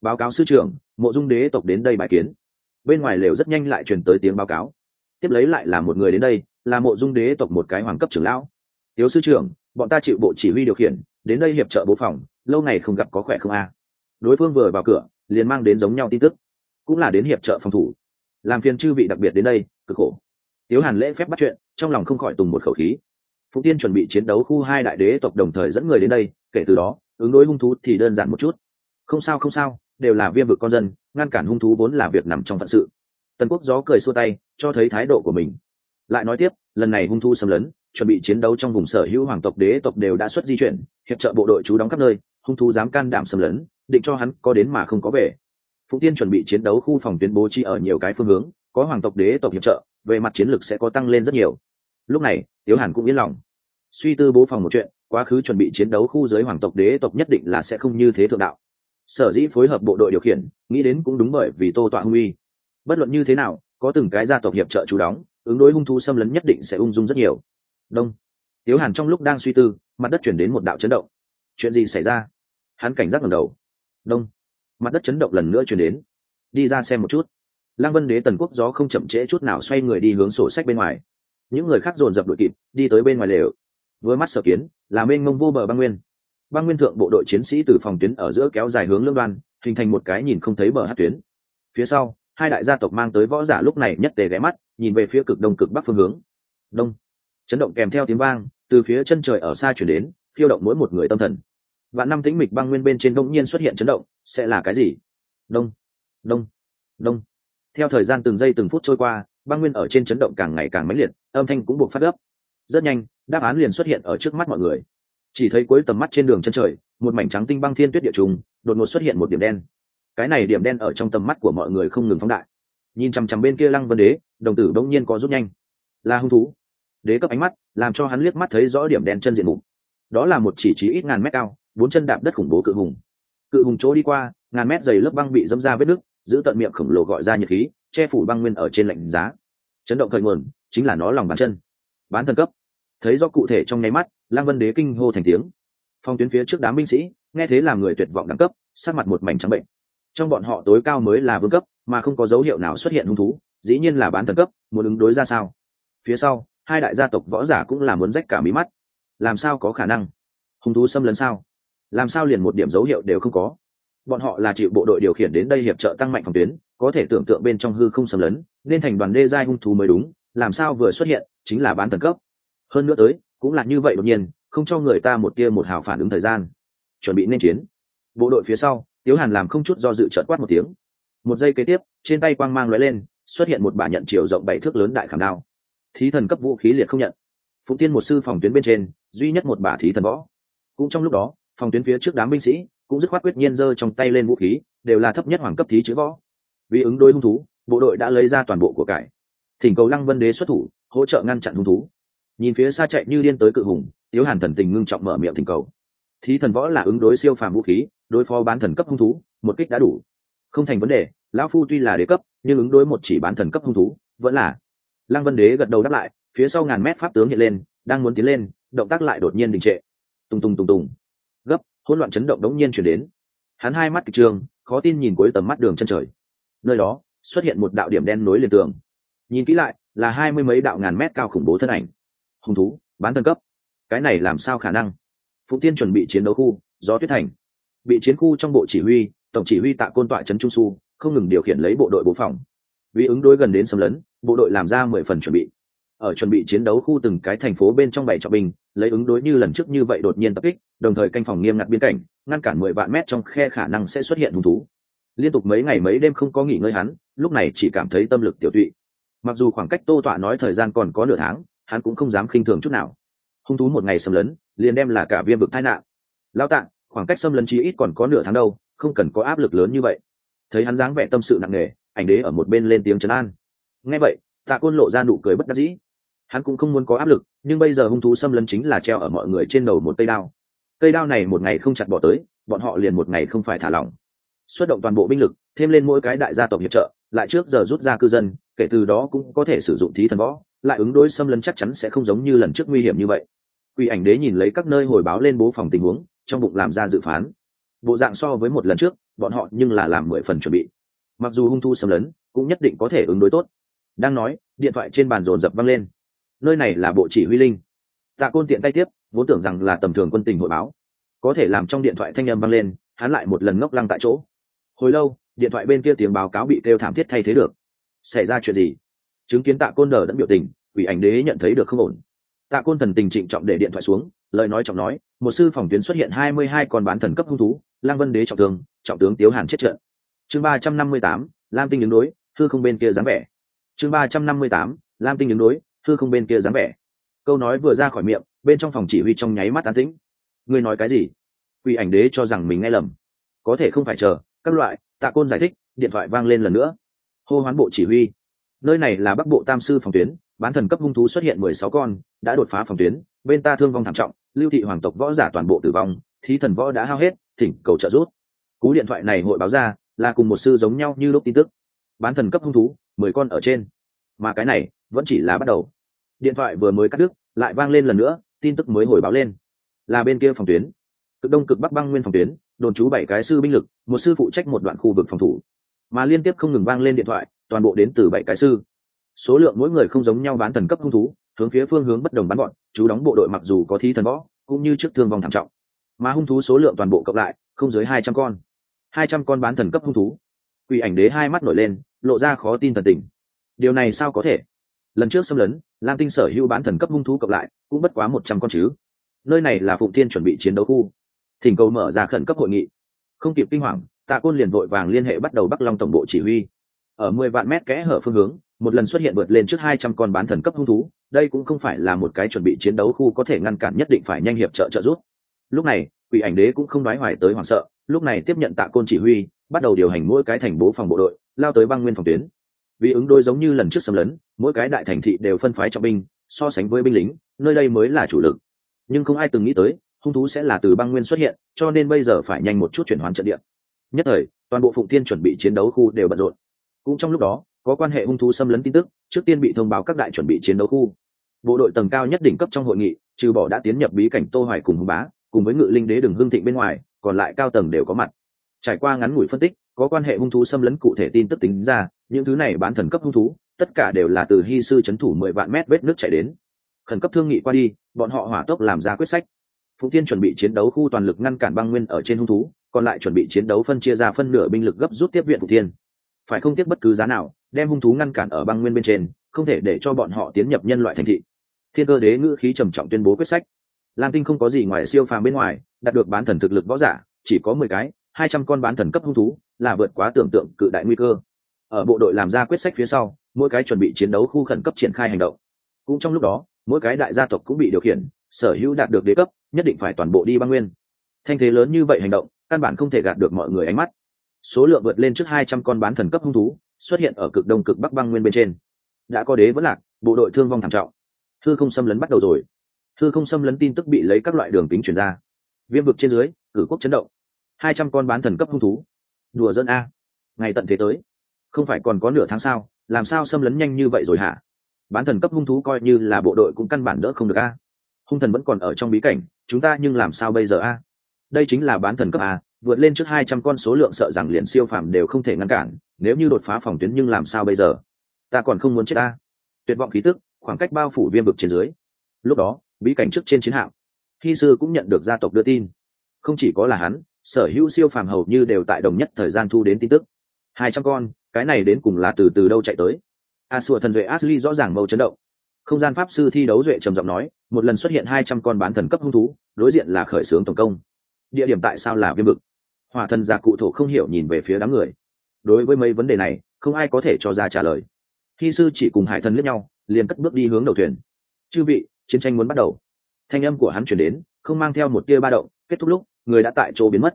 Báo cáo sư trưởng, mộ dung đế tộc đến đây bài kiến bên ngoài lều rất nhanh lại truyền tới tiếng báo cáo. Tiếp lấy lại là một người đến đây, là mộ dung đế tộc một cái hoàng cấp trưởng lão. Tiếu sư trưởng, bọn ta chịu bộ chỉ huy điều khiển, đến đây hiệp trợ bố phòng, lâu ngày không gặp có khỏe không a? Đối phương vừa vào cửa, liền mang đến giống nhau tin tức. Cũng là đến hiệp trợ phòng thủ. Làm phiền chư vị đặc biệt đến đây, cực khổ. Tiếu hàn lễ phép bắt chuyện, trong lòng không khỏi tùng một khẩu khí. Phụng tiên chuẩn bị chiến đấu khu hai đại đế tộc đồng thời dẫn người đến đây, kể từ đó, ứng đối hung thú thì đơn giản một chút. Không sao không sao, đều là viêm vực con dân ngăn cản hung thú vốn là việc nằm trong phận sự. Tần quốc gió cười xua tay, cho thấy thái độ của mình. Lại nói tiếp, lần này hung thú xâm lấn, chuẩn bị chiến đấu trong vùng sở hữu hoàng tộc, đế tộc đều đã xuất di chuyển, hiệp trợ bộ đội trú đóng khắp nơi, hung thú dám can đảm xâm lấn, định cho hắn có đến mà không có về. Phụng tiên chuẩn bị chiến đấu khu phòng tuyến bố trí ở nhiều cái phương hướng, có hoàng tộc, đế tộc hiệp trợ, về mặt chiến lược sẽ có tăng lên rất nhiều. Lúc này, tiếu hàn cũng yên lòng. Suy tư bố phòng một chuyện, quá khứ chuẩn bị chiến đấu khu giới hoàng tộc, đế tộc nhất định là sẽ không như thế thượng đạo sở dĩ phối hợp bộ đội điều khiển, nghĩ đến cũng đúng bởi vì tô tọa hung uy. Bất luận như thế nào, có từng cái gia tộc hiệp trợ chú đóng, ứng đối hung thú xâm lấn nhất định sẽ ung dung rất nhiều. Đông. Tiếu hàn trong lúc đang suy tư, mặt đất chuyển đến một đạo chấn động. Chuyện gì xảy ra? Hắn cảnh giác ngầm đầu. Đông. Mặt đất chấn động lần nữa chuyển đến. Đi ra xem một chút. Lăng vân đế tần quốc gió không chậm trễ chút nào xoay người đi hướng sổ sách bên ngoài. Những người khác dồn dập đội kịp, đi tới bên ngoài lều. Với mắt sở kiến, là mênh mông vô bờ băng nguyên băng nguyên thượng bộ đội chiến sĩ từ phòng tuyến ở giữa kéo dài hướng lương đoan, hình thành một cái nhìn không thấy bờ hát tuyến. Phía sau, hai đại gia tộc mang tới võ giả lúc này nhất tề ghé mắt, nhìn về phía cực đông cực bắc phương hướng. Đông. Chấn động kèm theo tiếng vang, từ phía chân trời ở xa chuyển đến khiêu động mỗi một người tâm thần. Và năm tĩnh mịch băng nguyên bên trên đông nhiên xuất hiện chấn động, sẽ là cái gì? Đông. Đông. Đông. Theo thời gian từng giây từng phút trôi qua, băng nguyên ở trên chấn động càng ngày càng mãnh liệt, âm thanh cũng buộc phát gấp. Rất nhanh, đáp án liền xuất hiện ở trước mắt mọi người chỉ thấy cuối tầm mắt trên đường chân trời, một mảnh trắng tinh băng thiên tuyết địa trùng, đột ngột xuất hiện một điểm đen. Cái này điểm đen ở trong tầm mắt của mọi người không ngừng phóng đại. Nhìn chằm chằm bên kia lăng vân đế, đồng tử bỗng nhiên có rút nhanh. Là hung thú. Đế cấp ánh mắt, làm cho hắn liếc mắt thấy rõ điểm đen chân diện mục. Đó là một chỉ trí ít ngàn mét cao, bốn chân đạp đất khủng bố cự hùng. Cự hùng chỗ đi qua, ngàn mét dày lớp băng bị dâm ra vết nước giữ tận miệng khổng lồ gọi ra nhiệt khí, che phủ băng nguyên ở trên lạnh giá. Chấn động khởi nguồn, chính là nó lòng bàn chân. Bán thân cấp. Thấy do cụ thể trong nháy mắt lang vân đế kinh hô thành tiếng. Phong tuyến phía trước đám binh sĩ, nghe thế làm người tuyệt vọng đẳng cấp sát mặt một mảnh trắng bệnh. Trong bọn họ tối cao mới là vương cấp, mà không có dấu hiệu nào xuất hiện hung thú, dĩ nhiên là bán thần cấp, muốn ứng đối ra sao? Phía sau, hai đại gia tộc võ giả cũng là muốn rách cả mí mắt. Làm sao có khả năng? Hung thú xâm lấn sao? Làm sao liền một điểm dấu hiệu đều không có? Bọn họ là chịu bộ đội điều khiển đến đây hiệp trợ tăng mạnh phòng tuyến, có thể tưởng tượng bên trong hư không xâm lấn, nên thành đoàn đê giai hung thú mới đúng, làm sao vừa xuất hiện, chính là bán thần cấp. Hơn nữa tới cũng là như vậy đột nhiên, không cho người ta một tia một hào phản ứng thời gian. Chuẩn bị nên chiến. Bộ đội phía sau, tiếu hàn làm không chút do dự trợt quát một tiếng. Một giây kế tiếp, trên tay quang mang lóe lên, xuất hiện một bả nhận chiều rộng bảy thước lớn đại khảm đao. Thí thần cấp vũ khí liệt không nhận. Phụ tiên một sư phòng tuyến bên trên, duy nhất một bả thí thần võ. Cũng trong lúc đó, phòng tuyến phía trước đám binh sĩ cũng dứt khoát quyết nhiên giơ trong tay lên vũ khí, đều là thấp nhất hoàng cấp thí chữ võ. Vì ứng đối hung thú, bộ đội đã lấy ra toàn bộ của cải. Thỉnh cầu lăng vân đế xuất thủ, hỗ trợ ngăn chặn hung thú nhìn phía xa chạy như điên tới cự hùng, tiếu hàn thần tình ngưng trọng mở miệng thỉnh cầu. Thí thần võ là ứng đối siêu phàm vũ khí, đối phó bán thần cấp hung thú, một kích đã đủ. Không thành vấn đề, lão phu tuy là đế cấp, nhưng ứng đối một chỉ bán thần cấp hung thú, vẫn là. Lăng vân đế gật đầu đáp lại, phía sau ngàn mét pháp tướng hiện lên, đang muốn tiến lên, động tác lại đột nhiên đình trệ. Tùng tùng tùng tùng. Gấp, hỗn loạn chấn động đống nhiên chuyển đến. Hắn hai mắt kịch trường khó tin nhìn cuối tầm mắt đường chân trời. Nơi đó, xuất hiện một đạo điểm đen nối liền tường. Nhìn kỹ lại, là hai mươi mấy đạo ngàn mét cao khủng bố thân ảnh hung thú, bán thân cấp. Cái này làm sao khả năng? Phụ tiên chuẩn bị chiến đấu khu, gió tuyết thành. Bị chiến khu trong bộ chỉ huy, tổng chỉ huy tạ côn tọa trấn trung su không ngừng điều khiển lấy bộ đội bố phòng. Vì ứng đối gần đến xâm lấn, bộ đội làm ra mười phần chuẩn bị. Ở chuẩn bị chiến đấu khu từng cái thành phố bên trong bảy trọng binh, lấy ứng đối như lần trước như vậy đột nhiên tập kích, đồng thời canh phòng nghiêm ngặt biên cảnh, ngăn cản mười vạn mét trong khe khả năng sẽ xuất hiện hung thú. Liên tục mấy ngày mấy đêm không có nghỉ ngơi hắn, lúc này chỉ cảm thấy tâm lực tiểu tụy. Mặc dù khoảng cách tô tọa nói thời gian còn có nửa tháng hắn cũng không dám khinh thường chút nào. Hung thú một ngày xâm lấn, liền đem là cả viêm vực tai nạn. Lao tạng, khoảng cách xâm lấn chí ít còn có nửa tháng đâu, không cần có áp lực lớn như vậy. Thấy hắn dáng vẻ tâm sự nặng nề, ảnh đế ở một bên lên tiếng trấn an. Nghe vậy, tạ côn lộ ra nụ cười bất đắc dĩ. Hắn cũng không muốn có áp lực, nhưng bây giờ hung thú xâm lấn chính là treo ở mọi người trên đầu một cây đao. Cây đao này một ngày không chặt bỏ tới, bọn họ liền một ngày không phải thả lỏng. Xuất động toàn bộ binh lực, thêm lên mỗi cái đại gia tộc hiệp trợ, lại trước giờ rút ra cư dân, kể từ đó cũng có thể sử dụng thí thần võ lại ứng đối xâm lấn chắc chắn sẽ không giống như lần trước nguy hiểm như vậy. Quỷ ảnh đế nhìn lấy các nơi hồi báo lên bố phòng tình huống, trong bụng làm ra dự phán. Bộ dạng so với một lần trước, bọn họ nhưng là làm mười phần chuẩn bị. Mặc dù hung thu xâm lấn, cũng nhất định có thể ứng đối tốt. Đang nói, điện thoại trên bàn rồn rập văng lên. Nơi này là bộ chỉ huy linh. Tạ côn tiện tay tiếp, vốn tưởng rằng là tầm thường quân tình hội báo. Có thể làm trong điện thoại thanh âm văng lên, hắn lại một lần ngốc lăng tại chỗ. Hồi lâu, điện thoại bên kia tiếng báo cáo bị kêu thảm thiết thay thế được. Xảy ra chuyện gì? Chứng kiến tạ côn đờ đẫn biểu tình, quỷ ảnh đế nhận thấy được không ổn. Tạ côn thần tình trịnh trọng để điện thoại xuống, lời nói trọng nói, một sư phòng tuyến xuất hiện hai mươi hai con bán thần cấp hung thú, lang vân đế trọng tướng trọng tướng tiếu hàn chết trận. Chương ba trăm năm mươi tám, lam tinh đứng đối, thư không bên kia dám vẻ. Chương ba trăm năm mươi tám, lam tinh đứng đối, thư không bên kia dám vẻ. Câu nói vừa ra khỏi miệng, bên trong phòng chỉ huy trong nháy mắt tán tĩnh. Ngươi nói cái gì? Quỷ ảnh đế cho rằng mình nghe lầm. Có thể không phải chờ, các loại, tạ côn giải thích, điện thoại vang lên lần nữa. Hô hoán bộ chỉ huy nơi này là bắc bộ tam sư phòng tuyến, bán thần cấp hung thú xuất hiện mười sáu con, đã đột phá phòng tuyến, bên ta thương vong thảm trọng, lưu thị hoàng tộc võ giả toàn bộ tử vong, thí thần võ đã hao hết, thỉnh cầu trợ giúp. Cú điện thoại này hội báo ra, là cùng một sư giống nhau như lúc tin tức. Bán thần cấp hung thú, mười con ở trên. Mà cái này, vẫn chỉ là bắt đầu. Điện thoại vừa mới cắt đứt, lại vang lên lần nữa, tin tức mới hồi báo lên. Là bên kia phòng tuyến. Cực đông cực bắc băng nguyên phòng tuyến, đồn trú bảy cái sư binh lực, một sư phụ trách một đoạn khu vực phòng thủ. Mà liên tiếp không ngừng vang lên điện thoại toàn bộ đến từ bảy cái sư. Số lượng mỗi người không giống nhau bán thần cấp hung thú, hướng phía phương hướng bất đồng bắn bọn, chú đóng bộ đội mặc dù có thí thần võ, cũng như trước thương vong thảm trọng. Mà hung thú số lượng toàn bộ cộng lại, không dưới hai trăm con. Hai trăm con bán thần cấp hung thú. Quỷ ảnh đế hai mắt nổi lên, lộ ra khó tin thần tình. Điều này sao có thể? Lần trước xâm lấn, lam tinh sở hữu bán thần cấp hung thú cộng lại, cũng bất quá một trăm con chứ. Nơi này là phụng thiên chuẩn bị chiến đấu khu. Thỉnh cầu mở ra khẩn cấp hội nghị. Không kịp kinh hoàng, tạ côn liền vội vàng liên hệ bắt đầu bắc long tổng bộ chỉ huy ở mười vạn mét kẽ hở phương hướng, một lần xuất hiện vượt lên trước hai trăm con bán thần cấp hung thú, đây cũng không phải là một cái chuẩn bị chiến đấu khu có thể ngăn cản nhất định phải nhanh hiệp trợ trợ giúp. Lúc này, quỷ ảnh đế cũng không nói hoài tới hoảng sợ, lúc này tiếp nhận tạ côn chỉ huy, bắt đầu điều hành mỗi cái thành bố phòng bộ đội, lao tới băng nguyên phòng tuyến. Vì ứng đôi giống như lần trước xâm lấn, mỗi cái đại thành thị đều phân phái trọng binh, so sánh với binh lính, nơi đây mới là chủ lực. Nhưng không ai từng nghĩ tới, hung thú sẽ là từ băng nguyên xuất hiện, cho nên bây giờ phải nhanh một chút chuyển hoán trận địa. Nhất thời, toàn bộ phụng tiên chuẩn bị chiến đấu khu đều bận rộn cũng trong lúc đó, có quan hệ hung thú xâm lấn tin tức, trước tiên bị thông báo các đại chuẩn bị chiến đấu khu. Bộ đội tầng cao nhất đỉnh cấp trong hội nghị, trừ bỏ đã tiến nhập bí cảnh tô hoài cùng hùng bá, cùng với ngự linh đế đường hương thịnh bên ngoài, còn lại cao tầng đều có mặt. Trải qua ngắn ngủi phân tích, có quan hệ hung thú xâm lấn cụ thể tin tức tính ra, những thứ này bán thần cấp hung thú, tất cả đều là từ hy sư chấn thủ mười vạn mét vết nước chảy đến. Khẩn cấp thương nghị qua đi, bọn họ hỏa tốc làm ra quyết sách. Phụ tiên chuẩn bị chiến đấu khu toàn lực ngăn cản băng nguyên ở trên hung thú, còn lại chuẩn bị chiến đấu phân chia ra phân nửa binh lực gấp rút tiếp viện phụ tiên phải không tiếc bất cứ giá nào, đem hung thú ngăn cản ở băng nguyên bên trên, không thể để cho bọn họ tiến nhập nhân loại thành thị. Thiên cơ đế ngữ khí trầm trọng tuyên bố quyết sách. Lam tinh không có gì ngoài siêu phàm bên ngoài, đạt được bán thần thực lực võ giả, chỉ có mười cái, hai trăm con bán thần cấp hung thú, là vượt quá tưởng tượng cự đại nguy cơ. Ở bộ đội làm ra quyết sách phía sau, mỗi cái chuẩn bị chiến đấu khu khẩn cấp triển khai hành động. Cũng trong lúc đó, mỗi cái đại gia tộc cũng bị điều khiển, sở hữu đạt được đế cấp, nhất định phải toàn bộ đi băng nguyên. Thanh thế lớn như vậy hành động, căn bản không thể gạt được mọi người ánh mắt số lượng vượt lên trước hai trăm con bán thần cấp hung thú, xuất hiện ở cực đông cực bắc băng nguyên bên trên. Đã có đế vẫn lạc, bộ đội thương vong thảm trọng. Thư không xâm lấn bắt đầu rồi. Thư không xâm lấn tin tức bị lấy các loại đường tính chuyển ra. Viêm vực trên dưới, cử quốc chấn động. Hai trăm con bán thần cấp hung thú. Đùa dân a. Ngày tận thế tới. Không phải còn có nửa tháng sao? Làm sao xâm lấn nhanh như vậy rồi hả? Bán thần cấp hung thú coi như là bộ đội cũng căn bản đỡ không được a. Hung thần vẫn còn ở trong bí cảnh, chúng ta nhưng làm sao bây giờ a? Đây chính là bán thần cấp a vượt lên trước hai trăm con số lượng sợ rằng liền siêu phàm đều không thể ngăn cản, nếu như đột phá phòng tuyến nhưng làm sao bây giờ? Ta còn không muốn chết a tuyệt vọng khí tức, khoảng cách bao phủ viêm vực trên dưới. Lúc đó, bí cảnh trước trên chiến hạm hy sư cũng nhận được gia tộc đưa tin. Không chỉ có là hắn, sở hữu siêu phàm hầu như đều tại đồng nhất thời gian thu đến tin tức. Hai trăm con, cái này đến cùng là từ từ đâu chạy tới? A sùa thần duệ ashley rõ ràng mâu chấn động. Không gian pháp sư thi đấu duệ trầm giọng nói, một lần xuất hiện hai trăm con bán thần cấp hung thú, đối diện là khởi xướng tổng công. Địa điểm tại sao là viêm vực? Hỏa thần già cụ thổ không hiểu nhìn về phía đám người. Đối với mấy vấn đề này, không ai có thể cho ra trả lời. Khi sư chỉ cùng hải thần lướt nhau, liền cất bước đi hướng đầu thuyền. Chư vị, chiến tranh muốn bắt đầu. Thanh âm của hắn chuyển đến, không mang theo một tia ba động, kết thúc lúc, người đã tại chỗ biến mất.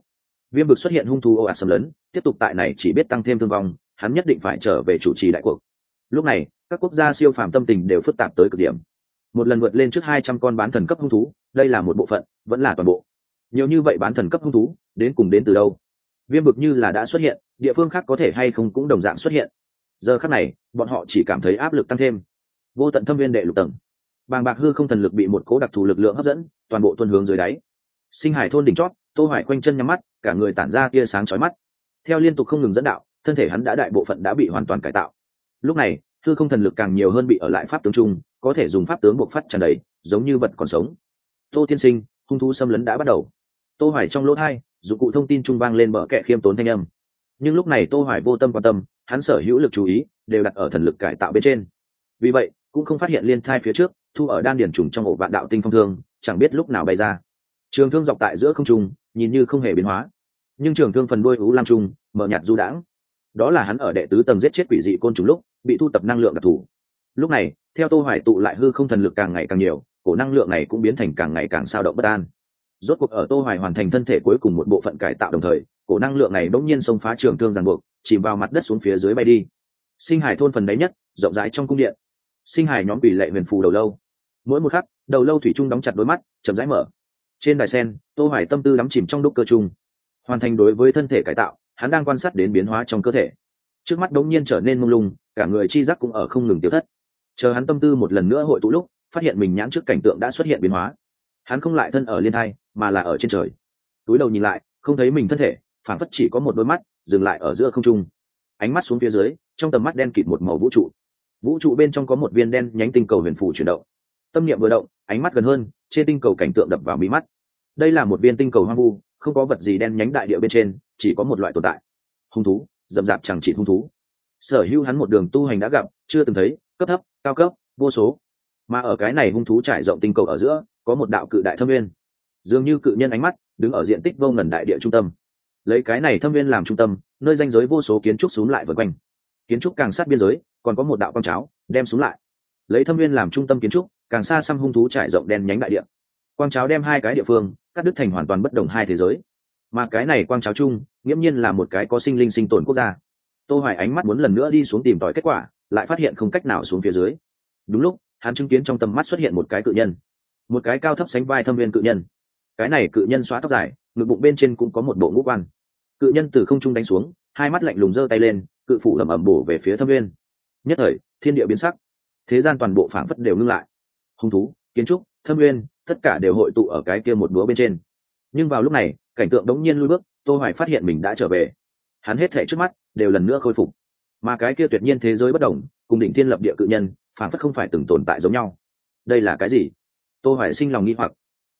Viêm vực xuất hiện hung thú ồ ạt xâm lấn, tiếp tục tại này chỉ biết tăng thêm thương vong, hắn nhất định phải trở về chủ trì đại cuộc. Lúc này, các quốc gia siêu phàm tâm tình đều phức tạp tới cực điểm. Một lần vượt lên trước hai trăm con bán thần cấp hung thú, đây là một bộ phận, vẫn là toàn bộ nhiều như vậy bán thần cấp hung thú, đến cùng đến từ đâu? Viêm vực như là đã xuất hiện, địa phương khác có thể hay không cũng đồng dạng xuất hiện. Giờ khác này, bọn họ chỉ cảm thấy áp lực tăng thêm. Vô tận thâm viên đệ lục tầng. Bàng bạc hư không thần lực bị một cố đặc thù lực lượng hấp dẫn, toàn bộ tuân hướng dưới đáy. Sinh hải thôn đỉnh chót, tô hoài quanh chân nhắm mắt, cả người tản ra tia sáng chói mắt. Theo liên tục không ngừng dẫn đạo, thân thể hắn đã đại bộ phận đã bị hoàn toàn cải tạo. Lúc này, hư không thần lực càng nhiều hơn bị ở lại pháp tướng trung, có thể dùng pháp tướng buộc phát tràn đầy, giống như vật còn sống. Tô tiên sinh, hung thú xâm lấn đã bắt đầu tô hoài trong lỗ thai, dụng cụ thông tin trung vang lên bờ kẹ khiêm tốn thanh âm. Nhưng lúc này tô hoài vô tâm quan tâm, hắn sở hữu lực chú ý đều đặt ở thần lực cải tạo bên trên. Vì vậy, cũng không phát hiện liên thai phía trước, thu ở đan điển trùng trong ổ vạn đạo tinh phong thương, chẳng biết lúc nào bay ra. Trường thương dọc tại giữa không trung, nhìn như không hề biến hóa. Nhưng trường thương phần đuôi ú lam trung, mở nhạt du đãng. Đó là hắn ở đệ tứ tầng giết chết quỷ dị côn trùng lúc, bị thu tập năng lượng đặc thù. Lúc này, theo tô hoài tụ lại hư không thần lực càng ngày càng nhiều, cổ năng lượng này cũng biến thành càng ngày càng sao động bất an rốt cuộc ở tô hoài hoàn thành thân thể cuối cùng một bộ phận cải tạo đồng thời, cổ năng lượng này đống nhiên xông phá trường thương ràng buộc, chìm vào mặt đất xuống phía dưới bay đi. Sinh hải thôn phần đấy nhất, rộng rãi trong cung điện. Sinh hải nhóm bị lệ huyền phù đầu lâu. Mỗi một khắc, đầu lâu thủy trung đóng chặt đôi mắt, chậm rãi mở. Trên đài sen, tô hoài tâm tư đắm chìm trong đúc cơ trung hoàn thành đối với thân thể cải tạo, hắn đang quan sát đến biến hóa trong cơ thể. Trước mắt đống nhiên trở nên mông lung, cả người chi giác cũng ở không ngừng tiêu thất. Chờ hắn tâm tư một lần nữa hội tụ lúc, phát hiện mình nhãn trước cảnh tượng đã xuất hiện biến hóa. Hắn không lại thân ở liên hai mà là ở trên trời. Túi đầu nhìn lại, không thấy mình thân thể phản phất chỉ có một đôi mắt, dừng lại ở giữa không trung. Ánh mắt xuống phía dưới, trong tầm mắt đen kịt một màu vũ trụ. Vũ trụ bên trong có một viên đen nhánh tinh cầu huyền phủ chuyển động. Tâm niệm vừa động, ánh mắt gần hơn, trên tinh cầu cảnh tượng đập vào mí mắt. Đây là một viên tinh cầu hoang vu, không có vật gì đen nhánh đại địa bên trên, chỉ có một loại tồn tại. Hung thú dầm dạp chẳng chỉ hung thú. Sở hữu hắn một đường tu hành đã gặp, chưa từng thấy, cấp thấp, cao cấp, vô số. Mà ở cái này hung thú trải rộng tinh cầu ở giữa, có một đạo cự đại thâm viên dường như cự nhân ánh mắt đứng ở diện tích vô ngần đại địa trung tâm. Lấy cái này thâm viên làm trung tâm, nơi danh giới vô số kiến trúc xuống lại vân quanh. Kiến trúc càng sát biên giới, còn có một đạo quang cháo, đem xuống lại. Lấy thâm viên làm trung tâm kiến trúc, càng xa xăm hung thú trải rộng đen nhánh đại địa. Quang cháo đem hai cái địa phương, cắt đứt thành hoàn toàn bất đồng hai thế giới. Mà cái này quang cháo chung, nghiễm nhiên là một cái có sinh linh sinh tồn quốc gia. Tô hoài ánh mắt muốn lần nữa đi xuống tìm tòi kết quả, lại phát hiện không cách nào xuống phía dưới. Đúng lúc, hắn chứng kiến trong tầm mắt xuất hiện một cái cự nhân. Một cái cao thấp sánh vai thâm viên cự nhân cái này cự nhân xóa tóc dài, ngực bụng bên trên cũng có một bộ ngũ quan. Cự nhân từ không trung đánh xuống, hai mắt lạnh lùng giơ tay lên, cự phủ ẩm ẩm bổ về phía thâm viên nhất thời, thiên địa biến sắc. Thế gian toàn bộ phảng phất đều ngưng lại. Hung thú, kiến trúc, thâm viên tất cả đều hội tụ ở cái kia một búa bên trên. Nhưng vào lúc này, cảnh tượng đống nhiên lui bước, tô hoài phát hiện mình đã trở về. Hắn hết thảy trước mắt đều lần nữa khôi phục. Mà cái kia tuyệt nhiên thế giới bất đồng cùng đỉnh thiên lập địa cự nhân phản phất không phải từng tồn tại giống nhau. Đây là cái gì? Tô hoài sinh lòng nghi hoặc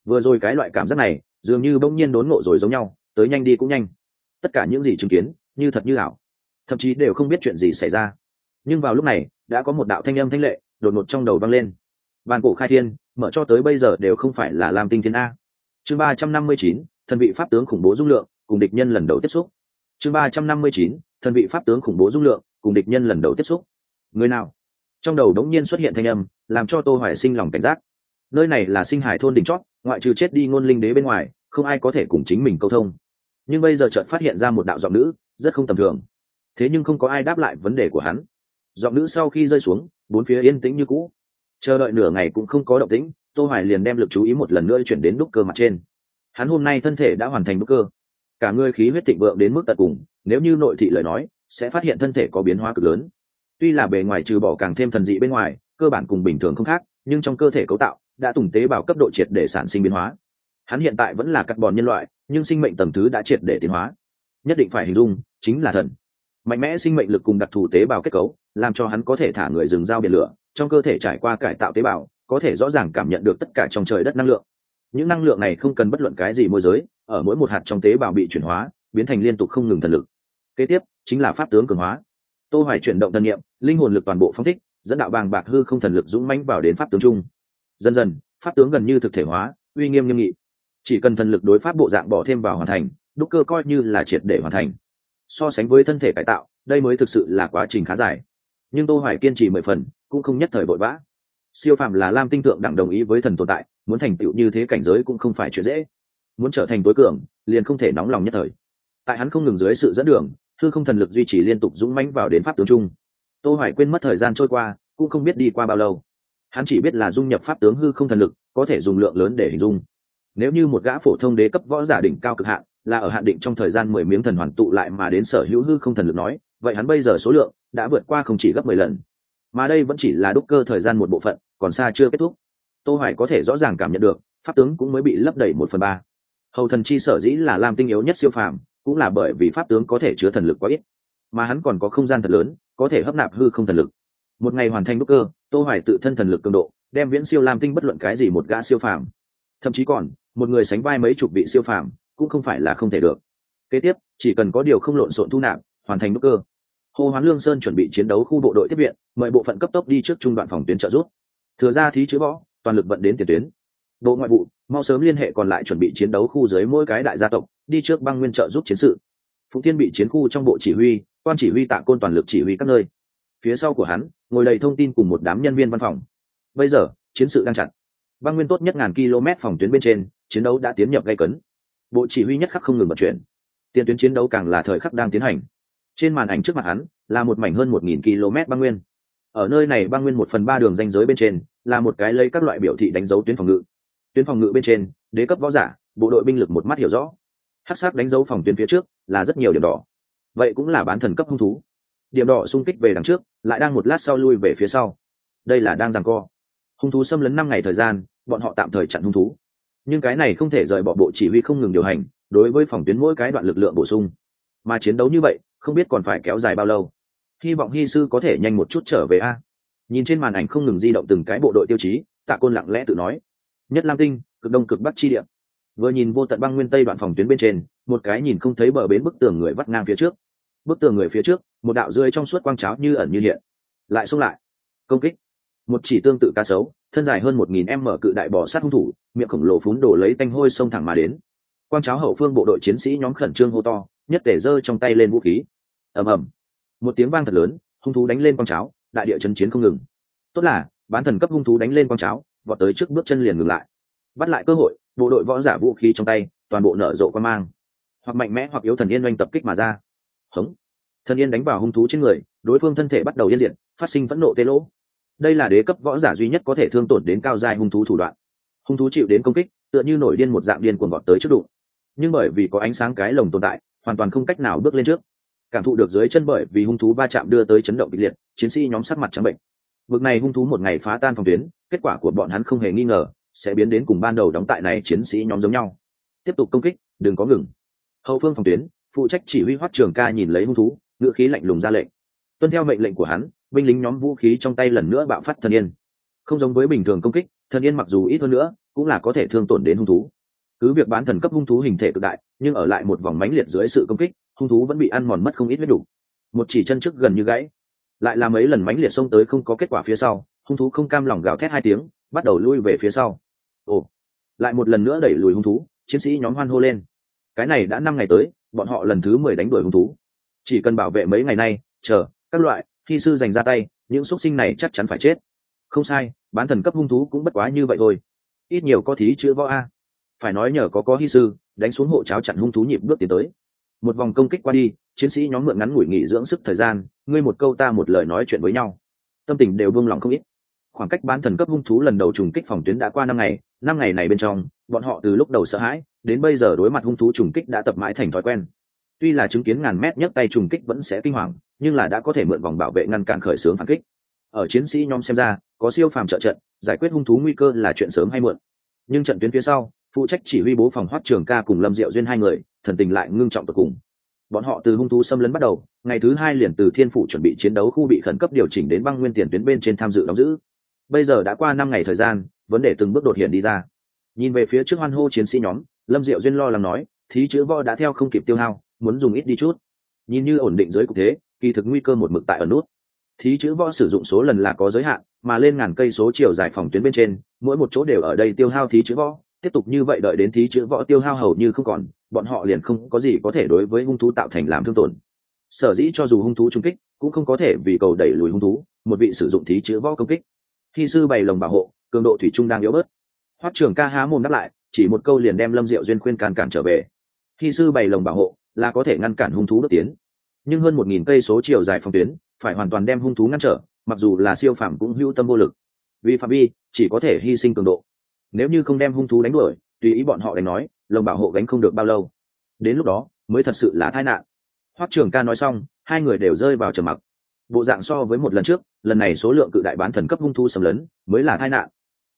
vừa rồi cái loại cảm giác này, dường như bỗng nhiên đốn ngộ rồi giống nhau, tới nhanh đi cũng nhanh. Tất cả những gì chứng kiến, như thật như ảo. Thậm chí đều không biết chuyện gì xảy ra. Nhưng vào lúc này, đã có một đạo thanh âm thanh lệ, đột ngột trong đầu vang lên. Bàn cổ khai thiên, mở cho tới bây giờ đều không phải là làm tinh thiên a. Chương ba trăm năm mươi chín, thần vị pháp tướng khủng bố dung lượng, cùng địch nhân lần đầu tiếp xúc. Chương ba trăm năm mươi chín, thần vị pháp tướng khủng bố dung lượng, cùng địch nhân lần đầu tiếp xúc. Người nào? Trong đầu đống nhiên xuất hiện thanh âm, làm cho tô hoài sinh lòng cảnh giác. Nơi này là sinh hải thôn đỉnh chót ngoại trừ chết đi ngôn linh đế bên ngoài, không ai có thể cùng chính mình câu thông. Nhưng bây giờ chợt phát hiện ra một đạo giọng nữ, rất không tầm thường. Thế nhưng không có ai đáp lại vấn đề của hắn. Giọng nữ sau khi rơi xuống, bốn phía yên tĩnh như cũ. Chờ đợi nửa ngày cũng không có động tĩnh, tô hoài liền đem lực chú ý một lần nữa chuyển đến đúc cơ mặt trên. Hắn hôm nay thân thể đã hoàn thành đúc cơ. Cả người khí huyết thịnh vượng đến mức tận cùng, nếu như nội thị lời nói, sẽ phát hiện thân thể có biến hóa cực lớn. Tuy là bề ngoài trừ bỏ càng thêm thần dị bên ngoài, cơ bản cùng bình thường không khác nhưng trong cơ thể cấu tạo đã tùng tế bào cấp độ triệt để sản sinh biến hóa. Hắn hiện tại vẫn là carbon nhân loại, nhưng sinh mệnh tầng thứ đã triệt để tiến hóa. Nhất định phải hình dung, chính là thần. Mạnh mẽ sinh mệnh lực cùng đặc thù tế bào kết cấu, làm cho hắn có thể thả người rừng dao biển lửa, trong cơ thể trải qua cải tạo tế bào, có thể rõ ràng cảm nhận được tất cả trong trời đất năng lượng. Những năng lượng này không cần bất luận cái gì môi giới, ở mỗi một hạt trong tế bào bị chuyển hóa, biến thành liên tục không ngừng thần lực. Kế tiếp, chính là pháp tướng cường hóa. Tô hoài chuyển động thân niệm, linh hồn lực toàn bộ phong thích dẫn đạo bàng bạc hư không thần lực dũng mãnh vào đến pháp tướng trung. Dần dần, pháp tướng gần như thực thể hóa, uy nghiêm nghiêm nghị. Chỉ cần thần lực đối pháp bộ dạng bỏ thêm vào hoàn thành, đúc cơ coi như là triệt để hoàn thành. So sánh với thân thể cải tạo, đây mới thực sự là quá trình khá dài. Nhưng tô hoài kiên trì mười phần, cũng không nhất thời vội vã. Siêu phàm là lam tinh tượng đẳng đồng ý với thần tồn tại, muốn thành tựu như thế cảnh giới cũng không phải chuyện dễ. Muốn trở thành tối cường, liền không thể nóng lòng nhất thời. Tại hắn không ngừng dưới sự dẫn đường thư không thần lực duy trì liên tục dũng mãnh vào đến pháp tướng trung tô hoài quên mất thời gian trôi qua, cũng không biết đi qua bao lâu. Hắn chỉ biết là dung nhập pháp tướng hư không thần lực, có thể dùng lượng lớn để hình dung. Nếu như một gã phổ thông đế cấp võ giả đỉnh cao cực hạn, là ở hạn định trong thời gian mười miếng thần hoàn tụ lại mà đến sở hữu hư không thần lực nói, vậy hắn bây giờ số lượng đã vượt qua không chỉ gấp mười lần. Mà đây vẫn chỉ là đúc cơ thời gian một bộ phận, còn xa chưa kết thúc. Tô hoài có thể rõ ràng cảm nhận được, pháp tướng cũng mới bị lấp đầy một phần ba. Hầu thần chi sở dĩ là lam tinh yếu nhất siêu phàm, cũng là bởi vì pháp tướng có thể chứa thần lực quá ít. Mà hắn còn có không gian thật lớn có thể hấp nạp hư không thần lực. Một ngày hoàn thành đúc cơ, tô hoài tự thân thần lực cường độ, đem viễn siêu lam tinh bất luận cái gì một gã siêu phàm. Thậm chí còn, một người sánh vai mấy chục vị siêu phàm, cũng không phải là không thể được. Kế tiếp, chỉ cần có điều không lộn xộn thu nạp, hoàn thành đúc cơ. Hồ hoán lương sơn chuẩn bị chiến đấu khu bộ đội tiếp viện, mời bộ phận cấp tốc đi trước trung đoạn phòng tuyến trợ giúp. Thừa ra thí chữ võ, toàn lực vận đến tiền tuyến. Bộ ngoại vụ, mau sớm liên hệ còn lại chuẩn bị chiến đấu khu dưới mỗi cái đại gia tộc, đi trước băng nguyên trợ giúp chiến sự. Phụng thiên bị chiến khu trong bộ chỉ huy quan chỉ huy tạ côn toàn lực chỉ huy các nơi. Phía sau của hắn, ngồi đầy thông tin cùng một đám nhân viên văn phòng. Bây giờ, chiến sự đang chặn. Băng nguyên tốt nhất ngàn km phòng tuyến bên trên, chiến đấu đã tiến nhập gây cấn. Bộ chỉ huy nhất khắc không ngừng vận chuyển. Tiền tuyến chiến đấu càng là thời khắc đang tiến hành. Trên màn ảnh trước mặt hắn, là một mảnh hơn một nghìn km băng nguyên. Ở nơi này băng nguyên một phần ba đường danh giới bên trên, là một cái lấy các loại biểu thị đánh dấu tuyến phòng ngự. Tuyến phòng ngự bên trên, đế cấp võ giả, bộ đội binh lực một mắt hiểu rõ. Hát sát đánh dấu phòng tuyến phía trước, là rất nhiều điểm đỏ vậy cũng là bán thần cấp hung thú. Điểm đỏ xung kích về đằng trước, lại đang một lát sau lui về phía sau. Đây là đang giằng co. Hung thú xâm lấn năm ngày thời gian, bọn họ tạm thời chặn hung thú. Nhưng cái này không thể rời bỏ bộ chỉ huy không ngừng điều hành, đối với phòng tuyến mỗi cái đoạn lực lượng bổ sung. Mà chiến đấu như vậy, không biết còn phải kéo dài bao lâu. Hy vọng hy sư có thể nhanh một chút trở về a. Nhìn trên màn ảnh không ngừng di động từng cái bộ đội tiêu chí, tạ côn lặng lẽ tự nói. Nhất lam tinh, cực đông cực bắc chi địa. Vừa nhìn vô tận băng nguyên tây đoạn phòng tuyến bên trên, một cái nhìn không thấy bờ bến bức tường người vắt ngang phía trước bức tường người phía trước, một đạo rơi trong suốt quang cháo như ẩn như hiện. Lại xông lại. Công kích. Một chỉ tương tự cá sấu, thân dài hơn một nghìn m cự đại bỏ sát hung thủ, miệng khổng lồ phún đổ lấy tanh hôi xông thẳng mà đến. Quang cháo hậu phương bộ đội chiến sĩ nhóm khẩn trương hô to, nhất để giơ trong tay lên vũ khí. Ầm ầm. Một tiếng vang thật lớn, hung thú đánh lên quang cháo, đại địa chân chiến không ngừng. Tốt là, bán thần cấp hung thú đánh lên quang cháo, vọt tới trước bước chân liền ngừng lại. Bắt lại cơ hội, bộ đội võ giả vũ khí trong tay, toàn bộ nở rộ quan mang. Hoặc mạnh mẽ hoặc yếu thần yên oanh tập kích mà ra hống. Thần yên đánh vào hung thú trên người, đối phương thân thể bắt đầu yên diện phát sinh phẫn nộ tê lỗ. Đây là đế cấp võ giả duy nhất có thể thương tổn đến cao dài hung thú thủ đoạn. Hung thú chịu đến công kích, tựa như nổi điên một dạng điên cuồng gọt tới trước đụng. Nhưng bởi vì có ánh sáng cái lồng tồn tại, hoàn toàn không cách nào bước lên trước. Cảm thụ được dưới chân bởi vì hung thú va chạm đưa tới chấn động kịch liệt, chiến sĩ nhóm sắc mặt trắng bệnh. Vực này hung thú một ngày phá tan phòng tuyến, kết quả của bọn hắn không hề nghi ngờ, sẽ biến đến cùng ban đầu đóng tại này chiến sĩ nhóm giống nhau. Tiếp tục công kích, đừng có ngừng. Hậu phương phòng tuyến phụ trách chỉ huy hoắt trường ca nhìn lấy hung thú, ngữ khí lạnh lùng ra lệnh. Tuân theo mệnh lệnh của hắn, binh lính nhóm vũ khí trong tay lần nữa bạo phát thần yên. Không giống với bình thường công kích, thần yên mặc dù ít hơn nữa, cũng là có thể thương tổn đến hung thú. Cứ việc bán thần cấp hung thú hình thể cực đại, nhưng ở lại một vòng mánh liệt dưới sự công kích, hung thú vẫn bị ăn mòn mất không ít huyết đủ một chỉ chân trước gần như gãy. Lại là mấy lần mánh liệt xông tới không có kết quả phía sau, hung thú không cam lòng gào thét hai tiếng, bắt đầu lui về phía sau. Ồ. Lại một lần nữa đẩy lùi hung thú, chiến sĩ nhóm hoan hô lên. Cái này đã năm ngày tới bọn họ lần thứ mười đánh đuổi hung thú. Chỉ cần bảo vệ mấy ngày nay, chờ, các loại khi sư dành ra tay, những xúc sinh này chắc chắn phải chết. Không sai, bán thần cấp hung thú cũng bất quá như vậy thôi. Ít nhiều có thí chữ võ a. Phải nói nhờ có có hy sư, đánh xuống hộ cháo chặn hung thú nhịp bước tiến tới. Một vòng công kích qua đi, chiến sĩ nhóm mượn ngắn ngủi nghỉ dưỡng sức thời gian, ngươi một câu ta một lời nói chuyện với nhau. Tâm tình đều buông lòng không ít khoảng cách bán thần cấp hung thú lần đầu trùng kích phòng tuyến đã qua năm ngày năm ngày này bên trong, bọn họ từ lúc đầu sợ hãi, đến bây giờ đối mặt hung thú trùng kích đã tập mãi thành thói quen. Tuy là chứng kiến ngàn mét nhấc tay trùng kích vẫn sẽ kinh hoàng, nhưng là đã có thể mượn vòng bảo vệ ngăn cản khởi xướng phản kích. Ở chiến sĩ nhóm xem ra, có siêu phàm trợ trận, giải quyết hung thú nguy cơ là chuyện sớm hay muộn. Nhưng trận tuyến phía sau, phụ trách chỉ huy bố phòng hoát trường ca cùng lâm diệu duyên hai người, thần tình lại ngưng trọng tột cùng. Bọn họ từ hung thú xâm lấn bắt đầu, ngày thứ hai liền từ thiên phủ chuẩn bị chiến đấu khu bị khẩn cấp điều chỉnh đến băng nguyên tiền tuyến bên trên tham dự đóng giữ bây giờ đã qua năm ngày thời gian, vấn đề từng bước đột hiện đi ra. Nhìn về phía trước hoan hô chiến sĩ nhóm, lâm diệu duyên lo lắng nói, thí chữ võ đã theo không kịp tiêu hao, muốn dùng ít đi chút. Nhìn như ổn định dưới cục thế, kỳ thực nguy cơ một mực tại ở nút. Thí chữ võ sử dụng số lần là có giới hạn, mà lên ngàn cây số chiều dài phòng tuyến bên trên, mỗi một chỗ đều ở đây tiêu hao thí chữ võ. Tiếp tục như vậy đợi đến thí chữ võ tiêu hao hầu như không còn, bọn họ liền không có gì có thể đối với hung thú tạo thành làm thương tổn. Sở dĩ cho dù hung thú trung kích, cũng không có thể vì cầu đẩy lùi hung thú, một vị sử dụng thí chữ võ công kích khi sư bày lồng bảo hộ, cường độ thủy trung đang yếu bớt. Hoắc trường ca há mồm đáp lại, chỉ một câu liền đem lâm diệu duyên khuyên càn cản trở về. Khi sư bày lồng bảo hộ, là có thể ngăn cản hung thú bước tiến. Nhưng hơn một nghìn cây số chiều dài phòng tuyến, phải hoàn toàn đem hung thú ngăn trở, mặc dù là siêu phạm cũng hữu tâm vô lực. Vì phạm vi, chỉ có thể hy sinh cường độ. Nếu như không đem hung thú đánh đuổi, tùy ý bọn họ đánh nói, lồng bảo hộ gánh không được bao lâu. Đến lúc đó, mới thật sự là tai nạn. Hoắc trường ca nói xong, hai người đều rơi vào trầm mặc bộ dạng so với một lần trước, lần này số lượng cự đại bán thần cấp hung thú xâm lấn mới là tai nạn.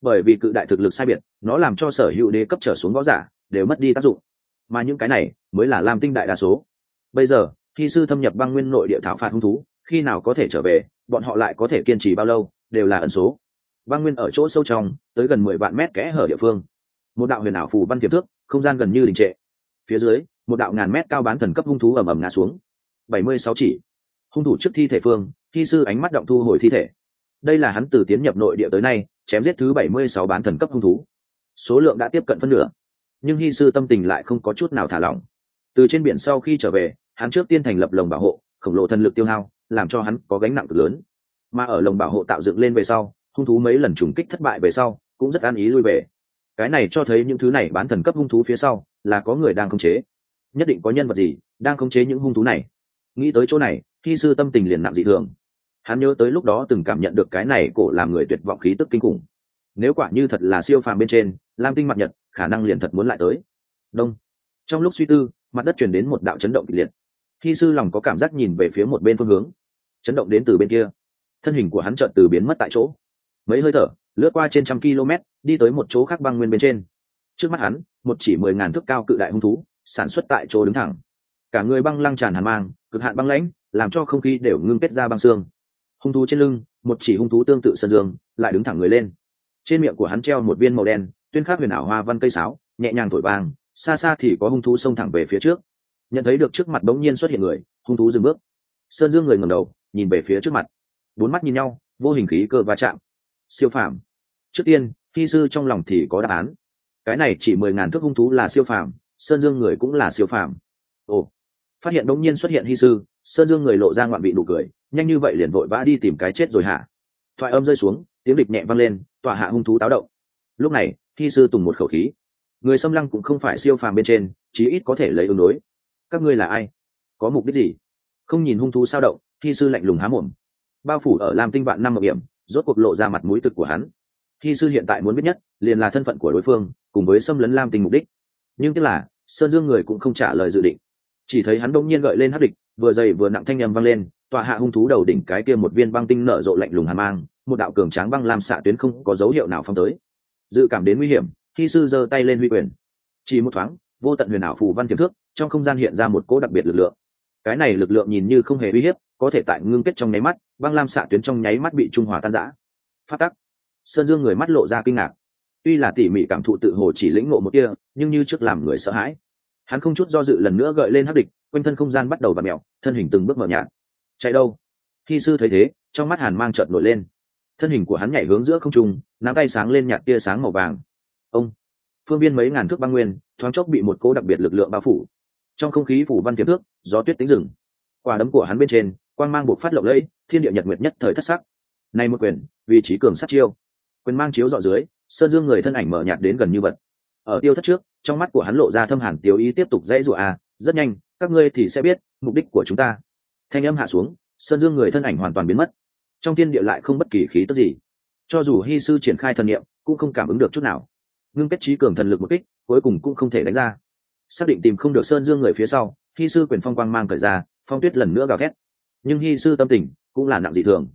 Bởi vì cự đại thực lực sai biệt, nó làm cho sở hữu đế cấp trở xuống võ giả đều mất đi tác dụng. Mà những cái này mới là làm tinh đại đa số. Bây giờ, khi sư thâm nhập băng nguyên nội địa thảo phạt hung thú, khi nào có thể trở về, bọn họ lại có thể kiên trì bao lâu, đều là ẩn số. Băng nguyên ở chỗ sâu trong, tới gần mười vạn mét kẽ hở địa phương. Một đạo huyền ảo phù văn tiềm thước không gian gần như đình trệ. Phía dưới, một đạo ngàn mét cao bán thần cấp hung thú ầm ầm ngã xuống. Bảy mươi sáu chỉ hung thủ trước thi thể phương thi sư ánh mắt động thu hồi thi thể. Đây là hắn từ tiến nhập nội địa tới nay, chém giết thứ bảy mươi sáu bán thần cấp hung thú. Số lượng đã tiếp cận phân nửa, nhưng hy sư tâm tình lại không có chút nào thả lỏng. Từ trên biển sau khi trở về, hắn trước tiên thành lập lồng bảo hộ, khổng lồ thần lực tiêu hao, làm cho hắn có gánh nặng cực lớn. Mà ở lồng bảo hộ tạo dựng lên về sau, hung thú mấy lần trùng kích thất bại về sau, cũng rất an ý lui về. Cái này cho thấy những thứ này bán thần cấp hung thú phía sau, là có người đang khống chế. Nhất định có nhân vật gì đang khống chế những hung thú này? Nghĩ tới chỗ này khi sư tâm tình liền nặng dị thường. Hắn nhớ tới lúc đó từng cảm nhận được cái này cổ làm người tuyệt vọng khí tức kinh khủng. Nếu quả như thật là siêu phàm bên trên, lam tinh mặt nhật khả năng liền thật muốn lại tới. Đông. Trong lúc suy tư, mặt đất chuyển đến một đạo chấn động kịch liệt. Khi sư lòng có cảm giác nhìn về phía một bên phương hướng. Chấn động đến từ bên kia. Thân hình của hắn chợt từ biến mất tại chỗ. Mấy hơi thở, lướt qua trên trăm km, đi tới một chỗ khác băng nguyên bên trên. Trước mắt hắn, một chỉ mười ngàn thước cao cự đại hung thú, sản xuất tại chỗ đứng thẳng. Cả người băng lăng tràn hàn mang, cực hạn băng lãnh làm cho không khí đều ngưng kết ra băng xương. Hung thú trên lưng, một chỉ hung thú tương tự sơn dương, lại đứng thẳng người lên. Trên miệng của hắn treo một viên màu đen, tuyên khắc huyền ảo hoa văn cây sáo, nhẹ nhàng thổi vàng, xa xa thì có hung thú xông thẳng về phía trước. Nhận thấy được trước mặt bỗng nhiên xuất hiện người, hung thú dừng bước. Sơn dương người ngầm đầu, nhìn về phía trước mặt. Bốn mắt nhìn nhau, vô hình khí cơ va chạm. Siêu phàm. Trước tiên khi sư trong lòng thì có đáp án. Cái này chỉ mười ngàn thước hung thú là siêu phàm, sơn dương người cũng là siêu phàm. Ồ phát hiện đống nhiên xuất hiện hy sư, sơn dương người lộ ra ngoạn vị nụ cười, nhanh như vậy liền vội vã đi tìm cái chết rồi hả? Thoại âm rơi xuống, tiếng địch nhẹ vang lên, tọa hạ hung thú táo động. Lúc này, hy sư tùng một khẩu khí. Người xâm lăng cũng không phải siêu phàm bên trên, chí ít có thể lấy ứng đối. Các ngươi là ai? Có mục đích gì? Không nhìn hung thú sao động, hy sư lạnh lùng há mồm. Bao phủ ở lam tinh vạn năm mộng hiểm, rốt cuộc lộ ra mặt mũi thực của hắn. Hy sư hiện tại muốn biết nhất, liền là thân phận của đối phương, cùng với xâm lấn lam tinh mục đích. Nhưng tức là, sơn dương người cũng không trả lời dự định chỉ thấy hắn đông nhiên gợi lên hắc địch, vừa dày vừa nặng thanh â m vang lên, tọa hạ hung thú đầu đỉnh cái kia một viên băng tinh nở rộ lạnh lùng hàn mang, một đạo cường tráng băng làm xạ tuyến không có dấu hiệu nào phong tới. Dự cảm đến nguy hiểm, khi sư giơ tay lên huy quyền, chỉ một thoáng, vô tận huyền ảo phù văn tiềm thước trong không gian hiện ra một cỗ đặc biệt lực lượng. Cái này lực lượng nhìn như không hề uy hiếp, có thể tại ngưng kết trong nháy mắt, băng lam xạ tuyến trong nháy mắt bị trung hòa tan rã. Phát tắc. Sơn dương người mắt lộ ra kinh ngạc. Tuy là tỉ mỉ cảm thụ tự hồ chỉ lĩnh ngộ một kia nhưng như trước làm người sợ hãi hắn không chút do dự lần nữa gợi lên hấp địch, quanh thân không gian bắt đầu và mèo, thân hình từng bước mở nhạt. Chạy đâu? Khi sư thấy thế, trong mắt hàn mang trợn nổi lên. Thân hình của hắn nhảy hướng giữa không trung, nắm tay sáng lên nhạt tia sáng màu vàng. Ông! Phương viên mấy ngàn thước băng nguyên, thoáng chốc bị một cố đặc biệt lực lượng bao phủ. Trong không khí phủ văn tiềm thước gió tuyết tính rừng. Quả đấm của hắn bên trên, quang mang buộc phát lộng lẫy, thiên địa nhật nguyệt nhất thời thất sắc. Nay một quyền vị trí cường sát chiêu. Quyền mang chiếu dọ dưới, sơn dương người thân ảnh mở nhạt đến gần như vật. Ở tiêu thất trước trong mắt của hắn lộ ra thâm hàn tiếu ý tiếp tục dãy rủa à rất nhanh, các ngươi thì sẽ biết mục đích của chúng ta. Thanh âm hạ xuống, sơn dương người thân ảnh hoàn toàn biến mất. Trong thiên địa lại không bất kỳ khí tức gì. Cho dù hy sư triển khai thần niệm, cũng không cảm ứng được chút nào. Ngưng kết trí cường thần lực một kích, cuối cùng cũng không thể đánh ra. Xác định tìm không được sơn dương người phía sau hy sư quyền phong quang mang cởi ra, phong tuyết lần nữa gào thét. Nhưng hy sư tâm tình cũng là nặng dị thường.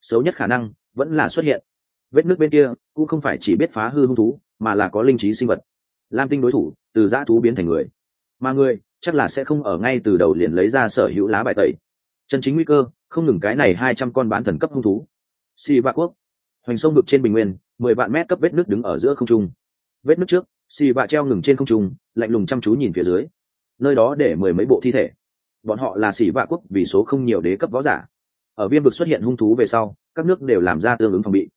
Xấu nhất khả năng vẫn là xuất hiện. Vết nước bên kia cũng không phải chỉ biết phá hư hung thú, mà là có linh trí sinh vật lam tinh đối thủ, từ dã thú biến thành người. Mà người, chắc là sẽ không ở ngay từ đầu liền lấy ra sở hữu lá bài tẩy. Chân chính nguy cơ, không ngừng cái này hai trăm con bán thần cấp hung thú. Si va quốc. Hoành sông vực trên bình nguyên, mười vạn mét cấp vết nước đứng ở giữa không trung. Vết nước trước si va treo ngừng trên không trung, lạnh lùng chăm chú nhìn phía dưới. Nơi đó để mười mấy bộ thi thể. Bọn họ là xỉ vạ quốc vì số không nhiều đế cấp võ giả. Ở viêm vực xuất hiện hung thú về sau, các nước đều làm ra tương ứng phòng bị.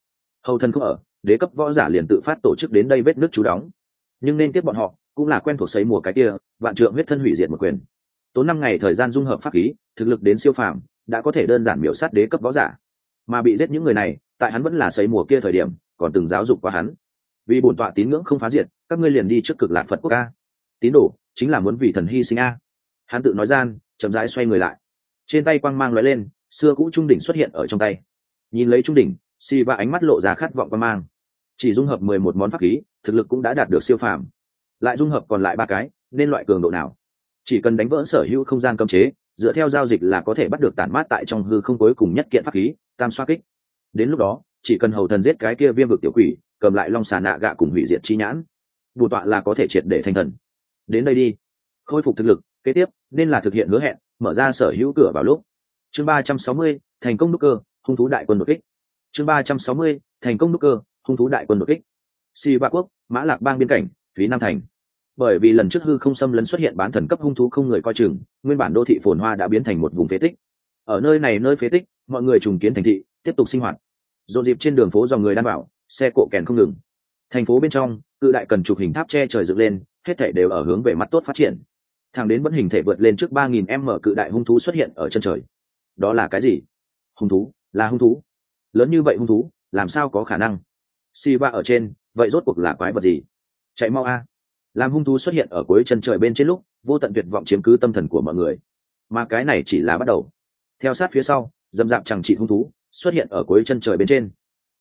Hầu thân không ở, đế cấp võ giả liền tự phát tổ chức đến đây vết nước chú đóng nhưng nên tiếp bọn họ, cũng là quen thuộc sấy mùa cái kia, vạn trượng huyết thân hủy diệt một quyền. Tốn năm ngày thời gian dung hợp pháp khí, thực lực đến siêu phàm, đã có thể đơn giản miểu sát đế cấp võ giả. Mà bị giết những người này, tại hắn vẫn là sấy mùa kia thời điểm, còn từng giáo dục qua hắn. Vì bổn tọa tín ngưỡng không phá diệt, các ngươi liền đi trước cực lạc phật quốc a. Tín đồ, chính là muốn vì thần hy sinh a. Hắn tự nói gian, chậm rãi xoay người lại. Trên tay quang mang lóe lên, xưa cũ trung đỉnh xuất hiện ở trong tay. Nhìn lấy trung đỉnh si va ánh mắt lộ ra khát vọng quang mang. Chỉ dung hợp mười một món pháp khí thực lực cũng đã đạt được siêu phàm. Lại dung hợp còn lại ba cái, nên loại cường độ nào? Chỉ cần đánh vỡ sở hữu không gian cấm chế, dựa theo giao dịch là có thể bắt được tản mát tại trong hư không cuối cùng nhất kiện pháp khí, tam xoa kích. Đến lúc đó, chỉ cần hầu thần giết cái kia viêm vực tiểu quỷ, cầm lại long xà nạ gạ cùng hủy diệt chi nhãn bù tọa là có thể triệt để thành thần. Đến đây đi. Khôi phục thực lực, kế tiếp, nên là thực hiện hứa hẹn, mở ra sở hữu cửa vào lúc. Chương ba trăm sáu mươi, thành công nút cơ, hung thú đại quân đột kích. Chương ba trăm sáu mươi, thành công nút cơ, hung thú đại quân đột kích. Si ba quốc mã lạc bang biên cảnh, phí nam thành. Bởi vì lần trước hư không xâm lấn xuất hiện bán thần cấp hung thú không người coi chừng, nguyên bản đô thị phồn hoa đã biến thành một vùng phế tích. Ở nơi này nơi phế tích, mọi người trùng kiến thành thị, tiếp tục sinh hoạt. Dồn dịp trên đường phố dòng người đan bảo, xe cộ kèn không ngừng. Thành phố bên trong, cự đại cần chụp hình tháp che trời dựng lên, hết thể đều ở hướng về mặt tốt phát triển. Thẳng đến vẫn hình thể vượt lên trước ba nghìn m cự đại hung thú xuất hiện ở chân trời. Đó là cái gì? Hung thú, là hung thú. Lớn như vậy hung thú, làm sao có khả năng? Si va ở trên vậy rốt cuộc là quái vật gì? Chạy mau a. Làm hung thú xuất hiện ở cuối chân trời bên trên lúc, vô tận tuyệt vọng chiếm cứ tâm thần của mọi người. Mà cái này chỉ là bắt đầu. Theo sát phía sau dầm dạp chẳng trị hung thú xuất hiện ở cuối chân trời bên trên.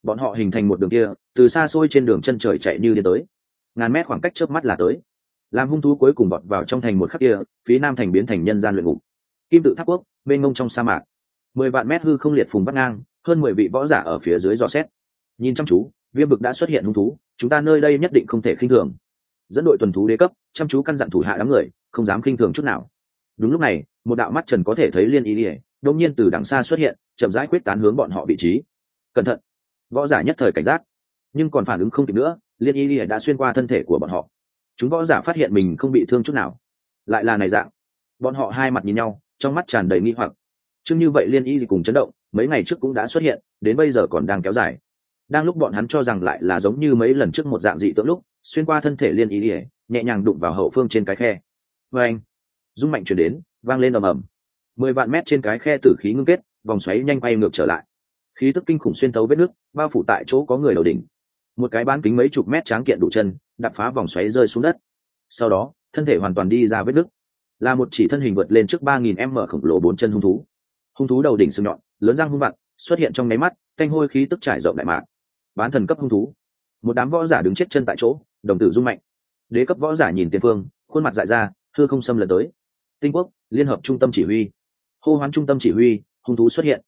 Bọn họ hình thành một đường kia, từ xa xôi trên đường chân trời chạy như đi tới. Ngàn mét khoảng cách trước mắt là tới. Làm hung thú cuối cùng bọt vào trong thành một khắc kia, phía nam thành biến thành nhân gian luyện ngục. Kim tự tháp quốc bên ngông trong sa mạc. Mười vạn mét hư không liệt phùng bắt ngang, hơn mười vị võ giả ở phía dưới dò xét. Nhìn chăm chú, viêm bực đã xuất hiện hung thú chúng ta nơi đây nhất định không thể khinh thường. Dẫn đội tuần thú đế cấp, chăm chú căn dặn thủ hạ đám người, không dám khinh thường chút nào. Đúng lúc này, một đạo mắt trần có thể thấy liên ý ỉa đông nhiên từ đằng xa xuất hiện, chậm rãi quyết tán hướng bọn họ vị trí. Cẩn thận! Võ giả nhất thời cảnh giác. Nhưng còn phản ứng không kịp nữa, liên y ỉa đã xuyên qua thân thể của bọn họ. Chúng võ giả phát hiện mình không bị thương chút nào. Lại là này dạng. Bọn họ hai mặt nhìn nhau, trong mắt tràn đầy nghi hoặc. Chưng như vậy liên y cùng chấn động, mấy ngày trước cũng đã xuất hiện, đến bây giờ còn đang kéo dài đang lúc bọn hắn cho rằng lại là giống như mấy lần trước một dạng dị tượng lúc, xuyên qua thân thể liên ý ỉa, nhẹ nhàng đụng vào hậu phương trên cái khe. Vê anh dung mạnh chuyển đến, vang lên ầm ầm. Mười vạn mét trên cái khe tử khí ngưng kết, vòng xoáy nhanh quay ngược trở lại. Khí tức kinh khủng xuyên thấu vết nước, bao phủ tại chỗ có người đầu đỉnh. Một cái bán kính mấy chục mét tráng kiện đủ chân đập phá vòng xoáy rơi xuống đất. Sau đó, thân thể hoàn toàn đi ra vết nước. Là một chỉ thân hình vượt lên trước ba nghìn m khổng lồ bốn chân hung thú. Hung thú đầu đỉnh sừng nhọn, lớn răng hung vặn, xuất hiện trong nháy mắt canh hôi khí tức trải rộng đại mạc bán thần cấp hung thú. Một đám võ giả đứng chết chân tại chỗ, đồng tử rung mạnh. Đế cấp võ giả nhìn tiền phương, khuôn mặt dại ra, thưa không xâm lần tới. Tinh quốc, liên hợp trung tâm chỉ huy. Hô hoán trung tâm chỉ huy, hung thú xuất hiện.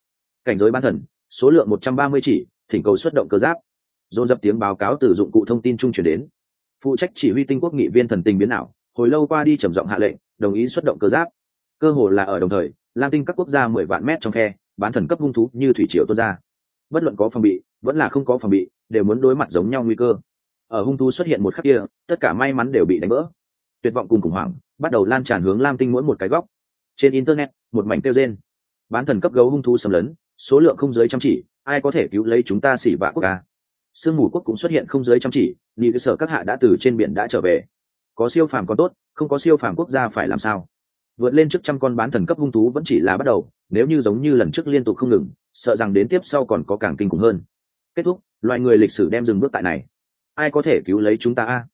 Cảnh giới bán thần, số lượng một trăm ba mươi chỉ, thỉnh cầu xuất động cơ giáp. Dồn dập tiếng báo cáo từ dụng cụ thông tin trung chuyển đến. Phụ trách chỉ huy tinh quốc nghị viên thần tình biến ảo, hồi lâu qua đi trầm giọng hạ lệnh, đồng ý xuất động cơ giáp. Cơ hồ là ở đồng thời, lam tinh các quốc gia mười vạn mét trong khe, bán thần cấp hung thú như thủy triều tuôn ra bất luận có phòng bị, vẫn là không có phòng bị, đều muốn đối mặt giống nhau nguy cơ. Ở hung thú xuất hiện một khắc kia, tất cả may mắn đều bị đánh vỡ. Tuyệt vọng cùng khủng hoảng, bắt đầu lan tràn hướng lam tinh mỗi một cái góc. Trên internet, một mảnh tiêu rên. Bán thần cấp gấu hung thú xâm lấn, số lượng không dưới chăm chỉ, ai có thể cứu lấy chúng ta xỉ vạ quốc ca sương mù quốc cũng xuất hiện không dưới chăm chỉ ni cơ sở các hạ đã từ trên biển đã trở về. Có siêu phàm còn tốt, không có siêu phàm quốc gia phải làm sao? Vượt lên trước trăm con bán thần cấp hung thú vẫn chỉ là bắt đầu, nếu như giống như lần trước liên tục không ngừng sợ rằng đến tiếp sau còn có càng kinh khủng hơn. Kết thúc loại người lịch sử đem dừng bước tại này. Ai có thể cứu lấy chúng ta a?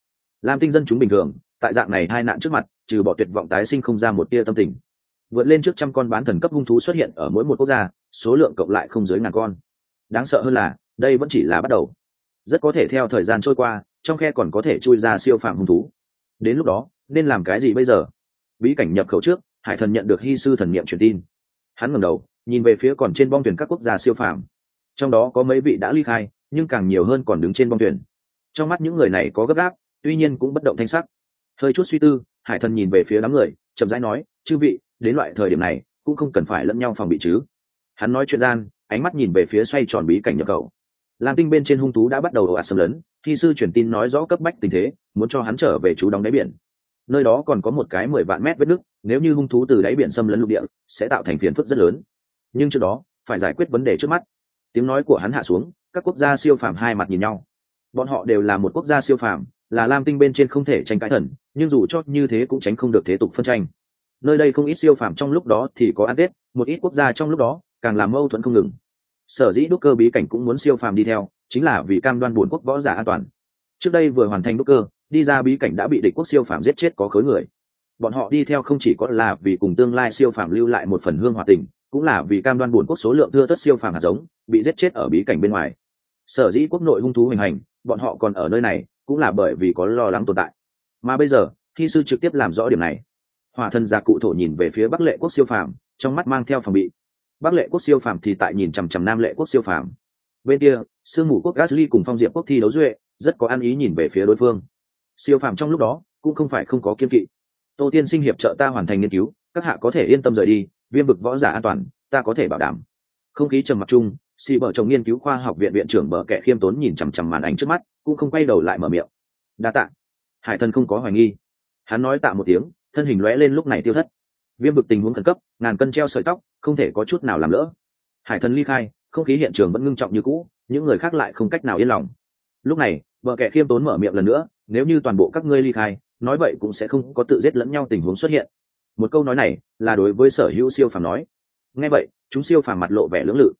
Làm tinh dân chúng bình thường, tại dạng này hai nạn trước mặt, trừ bỏ tuyệt vọng tái sinh không ra một tia tâm tình. Vượt lên trước trăm con bán thần cấp hung thú xuất hiện ở mỗi một quốc gia, số lượng cộng lại không dưới ngàn con. Đáng sợ hơn là, đây vẫn chỉ là bắt đầu. Rất có thể theo thời gian trôi qua, trong khe còn có thể chui ra siêu phàm hung thú. Đến lúc đó, nên làm cái gì bây giờ? Bí cảnh nhập khẩu trước, hải thần nhận được hy sư thần niệm truyền tin. Hắn ngẩng đầu nhìn về phía còn trên bong thuyền các quốc gia siêu phàm. Trong đó có mấy vị đã ly khai, nhưng càng nhiều hơn còn đứng trên bong thuyền. Trong mắt những người này có gấp gáp, tuy nhiên cũng bất động thanh sắc. Hơi chút suy tư, hải thần nhìn về phía đám người, chậm rãi nói, chư vị, đến loại thời điểm này, cũng không cần phải lẫn nhau phòng bị chứ. Hắn nói chuyện gian, ánh mắt nhìn về phía xoay tròn bí cảnh nhập khẩu. Lam tinh bên trên hung thú đã bắt đầu ồ ạt xâm lấn, khi sư truyền tin nói rõ cấp bách tình thế, muốn cho hắn trở về chú đóng đáy biển. Nơi đó còn có một cái mười vạn mét vết nước nếu như hung thú từ đáy biển xâm lấn lục địa, sẽ tạo thành phiền phức rất lớn nhưng trước đó, phải giải quyết vấn đề trước mắt. Tiếng nói của hắn hạ xuống, các quốc gia siêu phàm hai mặt nhìn nhau. Bọn họ đều là một quốc gia siêu phàm, là lam tinh bên trên không thể tranh cãi thần, nhưng dù cho như thế cũng tránh không được thế tục phân tranh. Nơi đây không ít siêu phàm trong lúc đó thì có ăn tết, một ít quốc gia trong lúc đó càng làm mâu thuẫn không ngừng. Sở dĩ đúc cơ bí cảnh cũng muốn siêu phàm đi theo, chính là vì cam đoan buồn quốc võ giả an toàn. Trước đây vừa hoàn thành đúc cơ, đi ra bí cảnh đã bị địch quốc siêu phàm giết chết có khối người. Bọn họ đi theo không chỉ có là vì cùng tương lai siêu phàm lưu lại một phần hương hòa tình cũng là vì cam đoan buồn quốc số lượng thưa thất siêu phàm hạt giống, bị giết chết ở bí cảnh bên ngoài. Sở dĩ quốc nội hung thú hình hành, bọn họ còn ở nơi này, cũng là bởi vì có lo lắng tồn tại. Mà bây giờ khi sư trực tiếp làm rõ điểm này. Hòa thân gia cụ thổ nhìn về phía bắc lệ quốc siêu phàm, trong mắt mang theo phòng bị. Bắc lệ quốc siêu phàm thì tại nhìn chằm chằm nam lệ quốc siêu phàm. Bên kia, sương mù quốc gasly cùng phong diệp quốc thi đấu duệ, rất có ăn ý nhìn về phía đối phương. Siêu phàm trong lúc đó, cũng không phải không có kiên kỵ. Tô tiên sinh hiệp trợ ta hoàn thành nghiên cứu, các hạ có thể yên tâm rời đi viêm vực võ giả an toàn, ta có thể bảo đảm. Không khí trầm mặc chung, xì vợ chồng nghiên cứu khoa học viện viện trưởng bờ kẻ khiêm tốn nhìn chằm chằm màn ảnh trước mắt, cũng không quay đầu lại mở miệng. Đa tạ. Hải thần không có hoài nghi. Hắn nói tạ một tiếng, thân hình lóe lên lúc này tiêu thất. Viêm vực tình huống khẩn cấp, ngàn cân treo sợi tóc, không thể có chút nào làm lỡ. Hải thần ly khai, không khí hiện trường vẫn ngưng trọng như cũ, những người khác lại không cách nào yên lòng. Lúc này vợ kẻ khiêm tốn mở miệng lần nữa, nếu như toàn bộ các ngươi ly khai, nói vậy cũng sẽ không có tự giết lẫn nhau tình huống xuất hiện một câu nói này là đối với sở hữu siêu phàm nói. Nghe vậy, chúng siêu phàm mặt lộ vẻ lưỡng lự.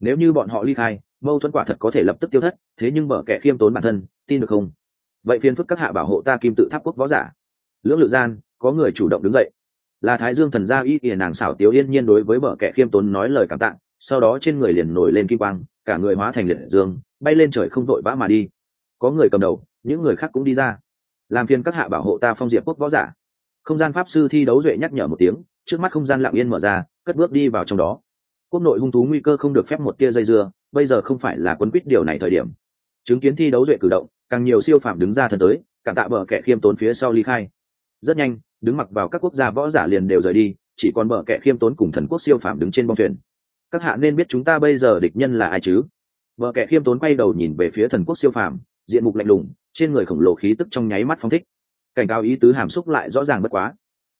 Nếu như bọn họ ly khai, mâu thuẫn quả thật có thể lập tức tiêu thất, thế nhưng mở kẻ khiêm tốn bản thân, tin được không? Vậy phiền phức các hạ bảo hộ ta kim tự tháp quốc võ giả. Lưỡng lự gian, có người chủ động đứng dậy. Là thái dương thần gia y ỉa nàng xảo tiếu yên nhiên đối với bờ kẻ khiêm tốn nói lời cảm tạng sau đó trên người liền nổi lên kim quang, cả người hóa thành liệt dương, bay lên trời không vội vã mà đi. Có người cầm đầu, những người khác cũng đi ra. Làm phiền các hạ bảo hộ ta phong diệp quốc võ giả không gian pháp sư thi đấu duệ nhắc nhở một tiếng, trước mắt không gian lặng yên mở ra, cất bước đi vào trong đó. Quốc nội hung thú nguy cơ không được phép một tia dây dưa, bây giờ không phải là quấn quýt điều này thời điểm. Chứng kiến thi đấu duệ cử động, càng nhiều siêu phạm đứng ra thân tới càng tạ bờ kẻ khiêm tốn phía sau ly khai. Rất nhanh, đứng mặc vào các quốc gia võ giả liền đều rời đi, chỉ còn bờ kẻ khiêm tốn cùng thần quốc siêu phạm đứng trên bông thuyền. Các hạ nên biết chúng ta bây giờ địch nhân là ai chứ? Bờ kẻ khiêm tốn quay đầu nhìn về phía thần quốc siêu phạm diện mục lạnh lùng, trên người khổng lồ khí tức trong nháy mắt phong thích cảnh cáo ý tứ hàm xúc lại rõ ràng bất quá.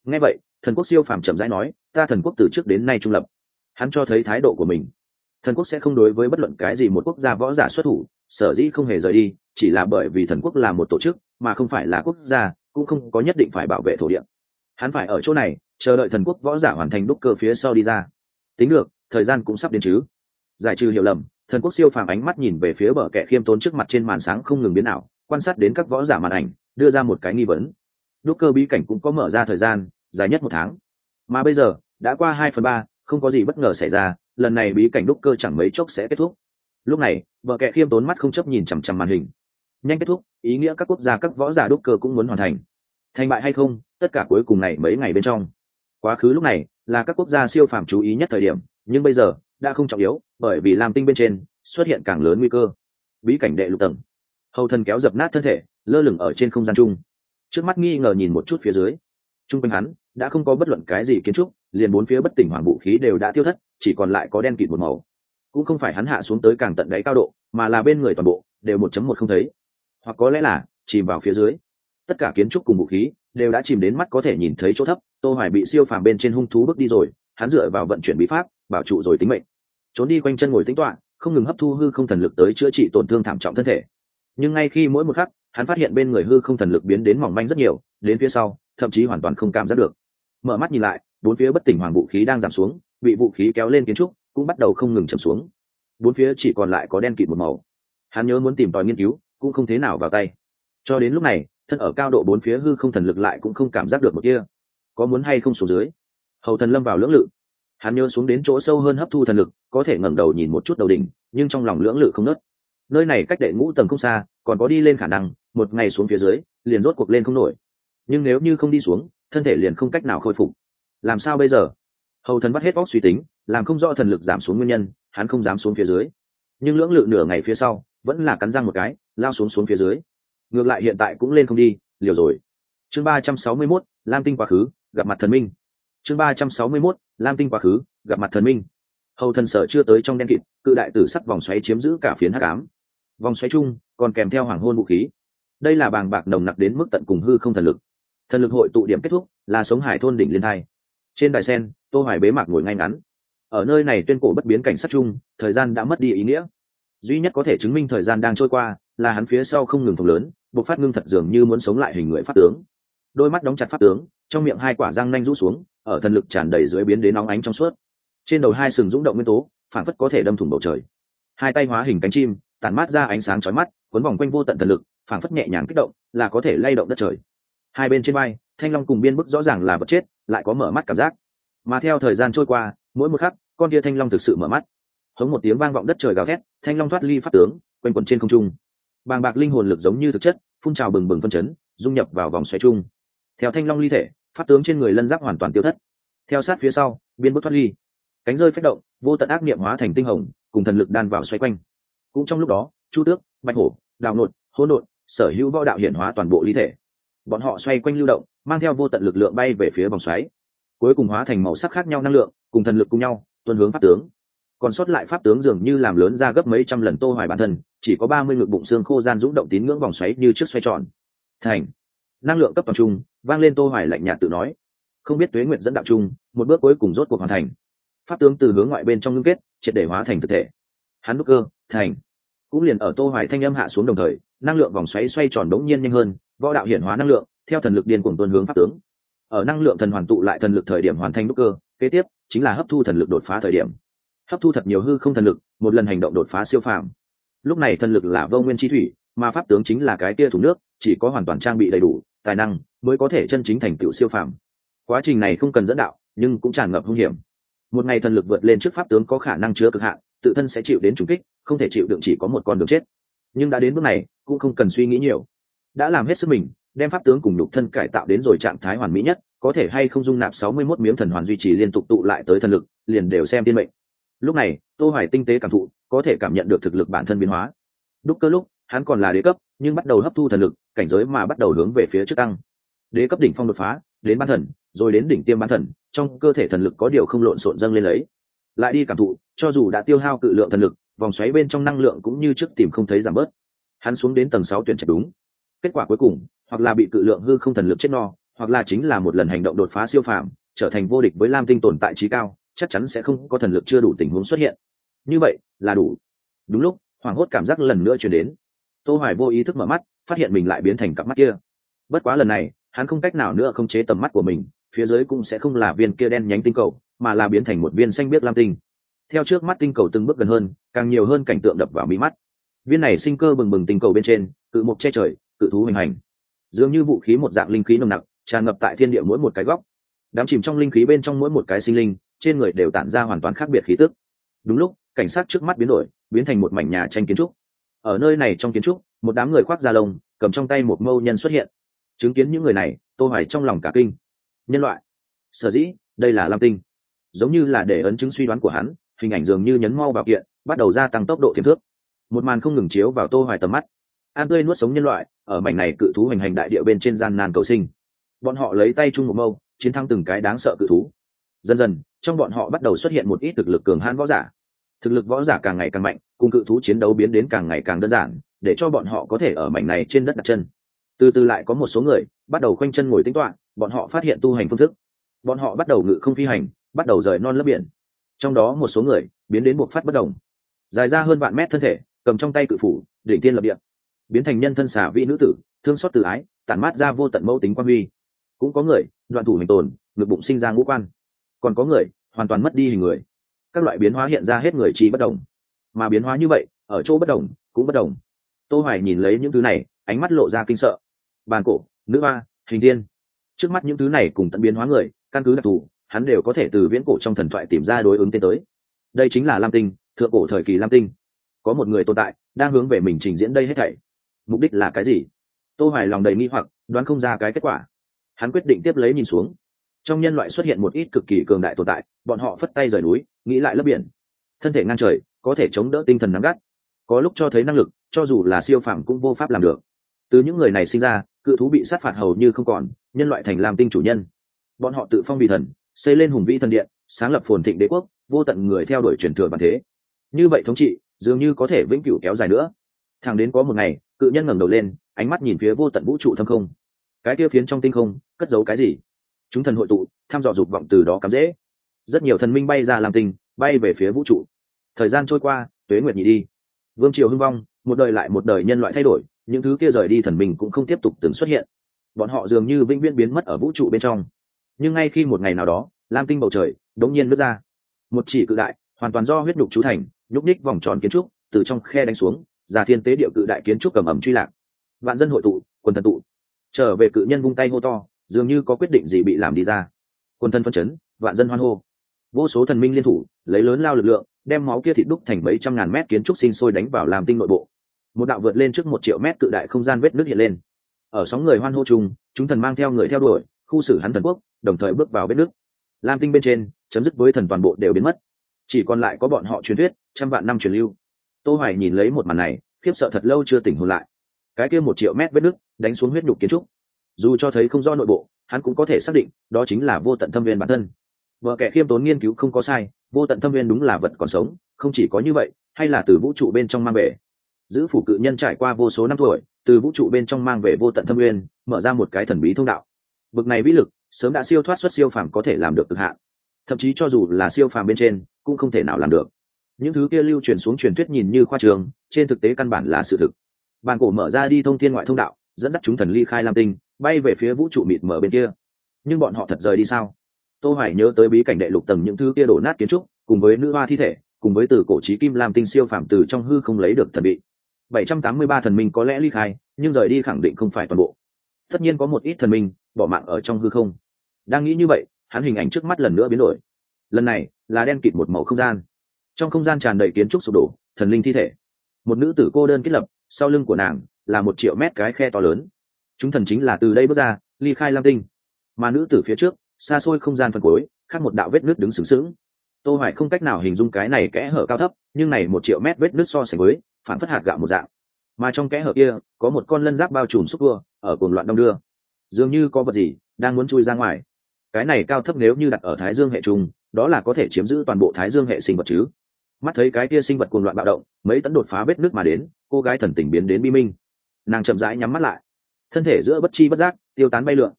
Ngay vậy, thần quốc siêu phàm chậm rãi nói, ta thần quốc từ trước đến nay trung lập. Hắn cho thấy thái độ của mình. Thần quốc sẽ không đối với bất luận cái gì một quốc gia võ giả xuất thủ, sở dĩ không hề rời đi, chỉ là bởi vì thần quốc là một tổ chức, mà không phải là quốc gia, cũng không có nhất định phải bảo vệ thổ địa. Hắn phải ở chỗ này, chờ đợi thần quốc võ giả hoàn thành đúc cơ phía sau đi ra. Tính được, thời gian cũng sắp đến chứ. Giải trừ hiểu lầm, thần quốc siêu phàm ánh mắt nhìn về phía bờ kẻ khiêm tốn trước mặt trên màn sáng không ngừng biến ảo, quan sát đến các võ giả màn ảnh đưa ra một cái nghi vấn. Đúc cơ bí cảnh cũng có mở ra thời gian, dài nhất một tháng. Mà bây giờ, đã qua hai phần ba, không có gì bất ngờ xảy ra, lần này bí cảnh đúc cơ chẳng mấy chốc sẽ kết thúc. Lúc này, vợ kệ khiêm tốn mắt không chấp nhìn chằm chằm màn hình. Nhanh kết thúc, ý nghĩa các quốc gia, các võ giả đúc cơ cũng muốn hoàn thành. Thành bại hay không, tất cả cuối cùng này mấy ngày bên trong. Quá khứ lúc này, là các quốc gia siêu phàm chú ý nhất thời điểm, nhưng bây giờ, đã không trọng yếu, bởi vì làm tinh bên trên, xuất hiện càng lớn nguy cơ. Bí cảnh đệ lục tầng. Hầu thần kéo dập nát thân thể lơ lửng ở trên không gian chung. Trước mắt nghi ngờ nhìn một chút phía dưới. T r u n g quanh hắn, đã không có bất luận cái gì kiến trúc, liền bốn phía bất tỉnh hoàng vũ khí đều đã tiêu thất, chỉ còn lại có đen kịt một màu. Cũng không phải hắn hạ xuống tới càng tận đáy cao độ, mà là bên người toàn bộ, đều một chấm một không thấy. Hoặc có lẽ là, chìm vào phía dưới. Tất cả kiến trúc cùng vũ khí, đều đã chìm đến mắt có thể nhìn thấy chỗ thấp, tô hoài bị siêu phàm bên trên hung thú bước đi rồi, hắn dựa vào vận chuyển bí pháp, bảo trụ rồi tính mệnh. Trốn đi quanh chân ngồi tính toạ không ngừng hấp thu hư không thần lực tới chữa trị tổn thương thảm trọng thân thể. Nhưng ngay khi mỗi một khắc hắn phát hiện bên người hư không thần lực biến đến mỏng manh rất nhiều, đến phía sau, thậm chí hoàn toàn không cảm giác được. Mở mắt nhìn lại, bốn phía bất tỉnh hoàng vũ khí đang giảm xuống, bị vũ khí kéo lên kiến trúc, cũng bắt đầu không ngừng chầm xuống. Bốn phía chỉ còn lại có đen kịt một màu. Hắn nhớ muốn tìm tòi nghiên cứu, cũng không thế nào vào tay. Cho đến lúc này, thân ở cao độ bốn phía hư không thần lực lại cũng không cảm giác được một kia có muốn hay không xuống dưới? Hầu thần lâm vào lưỡng lự. Hắn nhớ xuống đến chỗ sâu hơn hấp thu thần lực, có thể ngẩng đầu nhìn một chút đầu đỉnh, nhưng trong lòng lưỡng lự không nớt nơi này cách đệ ngũ tầng không xa, còn có đi lên khả năng, một ngày xuống phía dưới, liền rốt cuộc lên không nổi. Nhưng nếu như không đi xuống, thân thể liền không cách nào khôi phục. Làm sao bây giờ? Hầu thần bắt hết óc suy tính, làm không rõ thần lực giảm xuống nguyên nhân, hắn không dám xuống phía dưới. Nhưng lưỡng lự nửa ngày phía sau, vẫn là cắn răng một cái, lao xuống xuống phía dưới. Ngược lại hiện tại cũng lên không đi, liều rồi. Chương ba trăm sáu mươi mốt, lam tinh quá khứ, gặp mặt thần minh. Chương ba trăm sáu mươi mốt, lam tinh quá khứ, gặp mặt thần minh. Hầu thần sở chưa tới trong đen kịt, cự đại tử sắc vòng xoáy chiếm giữ cả phiến hắc ám vòng xoáy chung, còn kèm theo hoàng hôn vũ khí. Đây là bàng bạc nồng nặc đến mức tận cùng hư không thần lực. Thần lực hội tụ điểm kết thúc, là sống hải thôn đỉnh liên thai. Trên đài sen, tô hoài bế mạc ngồi ngay ngắn. Ở nơi này tuyên cổ bất biến cảnh sát chung, thời gian đã mất đi ý nghĩa. Duy nhất có thể chứng minh thời gian đang trôi qua, là hắn phía sau không ngừng thùng lớn, bộc phát ngưng thật dường như muốn sống lại hình người pháp tướng. Đôi mắt đóng chặt pháp tướng, trong miệng hai quả răng nanh rũ xuống, ở thần lực tràn đầy dưới biến đến nóng ánh trong suốt. Trên đầu hai sừng rung động nguyên tố phản phất có thể đâm thủng bầu trời. Hai tay hóa hình cánh chim tản mát ra ánh sáng chói mắt, cuốn vòng quanh vô tận thần lực, phảng phất nhẹ nhàng kích động, là có thể lay động đất trời. Hai bên trên vai, thanh long cùng biên bức rõ ràng là vật chết, lại có mở mắt cảm giác. Mà theo thời gian trôi qua, mỗi một khắc, con kia thanh long thực sự mở mắt. Hống một tiếng vang vọng đất trời gào thét, thanh long thoát ly pháp tướng, quanh quẩn trên không trung. Bàng bạc linh hồn lực giống như thực chất, phun trào bừng bừng phân chấn, dung nhập vào vòng xoay chung theo thanh long ly thể, pháp tướng trên người lân giáp hoàn toàn tiêu thất. Theo sát phía sau, biên bức thoát ly. Cánh rơi phách động, vô tận ác niệm hóa thành tinh hồng, cùng thần lực đan vào xoay quanh cũng trong lúc đó, chu tước, bạch hổ, đào nột, hỗn độn sở hữu võ đạo hiển hóa toàn bộ ly thể. Bọn họ xoay quanh lưu động, mang theo vô tận lực lượng bay về phía vòng xoáy. Cuối cùng hóa thành màu sắc khác nhau năng lượng, cùng thần lực cùng nhau, tuân hướng pháp tướng. Còn sót lại pháp tướng dường như làm lớn ra gấp mấy trăm lần tô hoài bản thân, chỉ có 30 ngực bụng xương khô gian rũ động tín ngưỡng vòng xoáy như trước xoay tròn. Thành. Năng lượng cấp toàn trung, vang lên tô hoài lạnh nhạt tự nói. Không biết tuế nguyện dẫn đạo trung, một bước cuối cùng rốt cuộc hoàn thành. Pháp tướng từ hướng ngoại bên trong ngưng kết, triệt để hóa thành thực thể. Hắn đúc cơ thành. Cũng liền ở tô hoài thanh âm hạ xuống đồng thời, năng lượng vòng xoáy xoay tròn đống nhiên nhanh hơn, võ đạo hiển hóa năng lượng, theo thần lực điên cuồng tuôn hướng pháp tướng. Ở năng lượng thần hoàn tụ lại thần lực thời điểm hoàn thành đúc cơ, kế tiếp chính là hấp thu thần lực đột phá thời điểm. Hấp thu thật nhiều hư không thần lực, một lần hành động đột phá siêu phàm. Lúc này thần lực là vô nguyên chi thủy, mà pháp tướng chính là cái kia thủ nước, chỉ có hoàn toàn trang bị đầy đủ, tài năng mới có thể chân chính thành tựu siêu phàm. Quá trình này không cần dẫn đạo, nhưng cũng tràn ngập hung hiểm. Một ngày thần lực vượt lên trước pháp tướng có khả năng chứa cực hạn tự thân sẽ chịu đến trùng kích, không thể chịu đựng chỉ có một con đường chết. Nhưng đã đến bước này, cũng không cần suy nghĩ nhiều. Đã làm hết sức mình, đem pháp tướng cùng nhục thân cải tạo đến rồi trạng thái hoàn mỹ nhất, có thể hay không dung nạp sáu mươi 61 miếng thần hoàn duy trì liên tục tụ lại tới thần lực, liền đều xem tiên mệnh. Lúc này, tô hoài tinh tế cảm thụ, có thể cảm nhận được thực lực bản thân biến hóa. Đúc cơ lúc, hắn còn là đế cấp, nhưng bắt đầu hấp thu thần lực, cảnh giới mà bắt đầu hướng về phía trước tăng. Đế cấp đỉnh phong đột phá, đến ban thần, rồi đến đỉnh tiêm ban thần, trong cơ thể thần lực có điều không lộn xộn dâng lên lấy lại đi cảm thụ, cho dù đã tiêu hao cự lượng thần lực, vòng xoáy bên trong năng lượng cũng như trước tìm không thấy giảm bớt. Hắn xuống đến tầng sáu tuyển trạch đúng. Kết quả cuối cùng, hoặc là bị cự lượng hư không thần lực chết no, hoặc là chính là một lần hành động đột phá siêu phàm, trở thành vô địch với lam tinh tồn tại trí cao, chắc chắn sẽ không có thần lực chưa đủ tình huống xuất hiện. Như vậy, là đủ. Đúng lúc, hoảng hốt cảm giác lần nữa chuyển đến. Tô hoài vô ý thức mở mắt, phát hiện mình lại biến thành cặp mắt kia. Bất quá lần này, hắn không cách nào nữa không chế tầm mắt của mình, phía dưới cũng sẽ không là viên kia đen nhánh tinh cầu mà là biến thành một viên xanh biếc lam tinh. Theo trước mắt tinh cầu từng bước gần hơn, càng nhiều hơn cảnh tượng đập vào mỹ mắt. Viên này sinh cơ bừng bừng tinh cầu bên trên, cự mục che trời, cự thú hình hành. Dường như vũ khí một dạng linh khí nồng nặc, tràn ngập tại thiên địa mỗi một cái góc. Đám chìm trong linh khí bên trong mỗi một cái sinh linh, trên người đều tản ra hoàn toàn khác biệt khí tức. Đúng lúc, cảnh sát trước mắt biến đổi, biến thành một mảnh nhà tranh kiến trúc. Ở nơi này trong kiến trúc, một đám người khoác da lông, cầm trong tay một mâu nhân xuất hiện. Chứng kiến những người này, tô hoài trong lòng cả kinh. Nhân loại, sở dĩ, đây là lam tinh giống như là để ấn chứng suy đoán của hắn, hình ảnh dường như nhấn mau vào kiện, bắt đầu gia tăng tốc độ tiềm thước một màn không ngừng chiếu vào tô hoài tầm mắt. An tươi nuốt sống nhân loại, ở mảnh này cự thú hành hành đại địa bên trên gian nan cầu sinh. Bọn họ lấy tay chung một mâu, chiến thắng từng cái đáng sợ cự thú. Dần dần, trong bọn họ bắt đầu xuất hiện một ít thực lực cường hãn võ giả. Thực lực võ giả càng ngày càng mạnh, cùng cự thú chiến đấu biến đến càng ngày càng đơn giản, để cho bọn họ có thể ở mảnh này trên đất đặt chân. Từ từ lại có một số người, bắt đầu khoanh chân ngồi tính toán, bọn họ phát hiện tu hành phương thức. Bọn họ bắt đầu ngự không phi hành bắt đầu rời non lấp biển. Trong đó một số người biến đến buộc phát bất đồng. Dài ra hơn vạn mét thân thể, cầm trong tay cự phủ, đỉnh tiên lập địa. Biến thành nhân thân xả vị nữ tử, thương xót tự ái, tản mát ra vô tận mẫu tính quan huy. Cũng có người, đoạn thủ hình tồn, ngực bụng sinh ra ngũ quan. Còn có người, hoàn toàn mất đi hình người. Các loại biến hóa hiện ra hết người trí bất đồng. Mà biến hóa như vậy, ở chỗ bất đồng, cũng bất đồng. Tô hoài nhìn lấy những thứ này, ánh mắt lộ ra kinh sợ. Bàn cổ, nữ ba hình tiên trước mắt những thứ này cùng tận biến hóa người, căn cứ đặc thù hắn đều có thể từ viễn cổ trong thần thoại tìm ra đối ứng tên tới. Đây chính là lam tinh, thượng cổ thời kỳ lam tinh. Có một người tồn tại, đang hướng về mình trình diễn đây hết thảy. Mục đích là cái gì? Tô hoài lòng đầy nghi hoặc, đoán không ra cái kết quả. Hắn quyết định tiếp lấy nhìn xuống. Trong nhân loại xuất hiện một ít cực kỳ cường đại tồn tại, bọn họ phất tay rời núi, nghĩ lại lấp biển. Thân thể ngang trời, có thể chống đỡ tinh thần nắm gắt. Có lúc cho thấy năng lực, cho dù là siêu phàm cũng vô pháp làm được. Từ những người này sinh ra, cự thú bị sát phạt hầu như không còn, nhân loại thành làm tinh chủ nhân. Bọn họ tự phong vị thần xây lên hùng vĩ thần điện sáng lập phồn thịnh đế quốc vô tận người theo đuổi truyền thừa bản thế. Như vậy thống trị dường như có thể vĩnh cửu kéo dài nữa. Thẳng đến có một ngày cự nhân ngẩng đầu lên ánh mắt nhìn phía vô tận vũ trụ thâm không. Cái kia phiến trong tinh không cất giấu cái gì? Chúng thần hội tụ tham dò dục vọng từ đó cắm dễ. Rất nhiều thần minh bay ra làm tình, bay về phía vũ trụ. Thời gian trôi qua tuế nguyệt nhị đi. Vương triều hưng vong một đời lại một đời nhân loại thay đổi những thứ kia rời đi thần minh cũng không tiếp tục từng xuất hiện. Bọn họ dường như vĩnh viễn biến mất ở vũ trụ bên trong nhưng ngay khi một ngày nào đó, lam tinh bầu trời đống nhiên nứt ra. Một chỉ cự đại, hoàn toàn do huyết nhục chú thành, nhúc ních vòng tròn kiến trúc, từ trong khe đánh xuống ra thiên tế điệu cự đại kiến trúc cầm ẩm truy lạc. Vạn dân hội tụ, quần thần tụ. Trở về cự nhân vung tay hô to, dường như có quyết định gì bị làm đi ra. Quân thân phân chấn, vạn dân hoan hô. Vô số thần minh liên thủ, lấy lớn lao lực lượng, đem máu kia thịt đúc thành mấy trăm ngàn mét kiến trúc sinh sôi đánh vào làm tinh nội bộ. Một đạo vượt lên trước một triệu mét cự đại không gian vết nước hiện lên. Ở sóng người hoan hô chung, chúng thần mang theo người theo đuổi, khu xử hắn thần quốc đồng thời bước vào vết nước. Lam tinh bên trên, chấm dứt với thần toàn bộ đều biến mất. Chỉ còn lại có bọn họ truyền thuyết, trăm vạn năm truyền lưu. Tô hoài nhìn lấy một màn này, khiếp sợ thật lâu chưa tỉnh hồn lại. Cái kia một triệu mét vết nước, đánh xuống huyết nhục kiến trúc. Dù cho thấy không do nội bộ, hắn cũng có thể xác định, đó chính là vô tận thâm viên bản thân. Vợ kẻ khiêm tốn nghiên cứu không có sai, vô tận thâm viên đúng là vật còn sống, không chỉ có như vậy, hay là từ vũ trụ bên trong mang về. Giữ phủ cự nhân trải qua vô số năm tuổi, từ vũ trụ bên trong mang về vô tận thâm viên, mở ra một cái thần bí thông đạo. Bực này vĩ lực sớm đã siêu thoát xuất siêu phàm có thể làm được cực hạn. Thậm chí cho dù là siêu phàm bên trên, cũng không thể nào làm được. Những thứ kia lưu truyền xuống truyền thuyết nhìn như khoa trường, trên thực tế căn bản là sự thực. Bàn cổ mở ra đi thông thiên ngoại thông đạo, dẫn dắt chúng thần ly khai lam tinh, bay về phía vũ trụ mịt mở bên kia. Nhưng bọn họ thật rời đi sao? Tô hoài nhớ tới bí cảnh đệ lục tầng những thứ kia đổ nát kiến trúc, cùng với nữ hoa thi thể, cùng với từ cổ trí kim lam tinh siêu phàm từ trong hư không lấy được thần bị. 783 thần minh có lẽ ly khai, nhưng rời đi khẳng định không phải toàn bộ. Tất nhiên có một ít thần minh bỏ mạng ở trong hư không. Đang nghĩ như vậy, hắn hình ảnh trước mắt lần nữa biến đổi. Lần này, là đen kịt một màu không gian. Trong không gian tràn đầy kiến trúc sụp đổ, thần linh thi thể. Một nữ tử cô đơn kết lập, sau lưng của nàng là một triệu mét cái khe to lớn. Chúng thần chính là từ đây bước ra, ly khai lam tinh. Mà nữ tử phía trước, xa xôi không gian phân cối khác một đạo vết nước đứng sừng sững. Tô hoài không cách nào hình dung cái này kẽ hở cao thấp, nhưng này một triệu mét vết nước so sánh với, phản phất hạt gạo một dạng. Mà trong kẽ hở kia, có một con lân giáp bao trùm xúc vua, ở cuồng loạn đông đưa dường như có vật gì đang muốn chui ra ngoài. Cái này cao thấp nếu như đặt ở thái dương hệ trung đó là có thể chiếm giữ toàn bộ thái dương hệ sinh vật chứ. Mắt thấy cái kia sinh vật cuồng loạn bạo động, mấy tấn đột phá vết nước mà đến, cô gái thần tình biến đến bi minh. Nàng chậm rãi nhắm mắt lại. Thân thể giữa bất chi bất giác, tiêu tán bay lượn.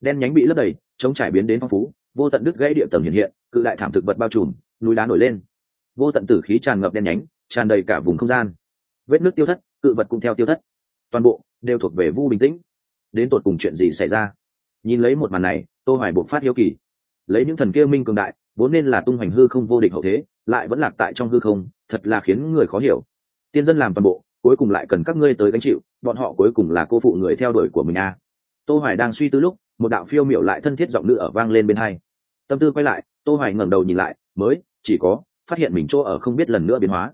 Đen nhánh bị lấp đầy chống trải biến đến phong phú, vô tận đứt gãy địa tầng hiện hiện, cự đại thảm thực vật bao trùm, núi đá nổi lên. Vô tận tử khí tràn ngập đen nhánh, tràn đầy cả vùng không gian. Vết nước tiêu thất, cự vật cũng theo tiêu thất. Toàn bộ đều thuộc về vu bình tĩnh đến tột cùng chuyện gì xảy ra. Nhìn lấy một màn này, tô hoài buộc phát hiếu kỳ. Lấy những thần kia minh cường đại, vốn nên là tung hoành hư không vô địch hậu thế, lại vẫn lạc tại trong hư không, thật là khiến người khó hiểu. Tiên dân làm toàn bộ, cuối cùng lại cần các ngươi tới gánh chịu, bọn họ cuối cùng là cô phụ người theo đuổi của mình à. tô hoài đang suy tư lúc, một đạo phiêu miểu lại thân thiết giọng nữ ở vang lên bên hai. Tâm tư quay lại, tô hoài ngẩng đầu nhìn lại, mới, chỉ có, phát hiện mình chỗ ở không biết lần nữa biến hóa.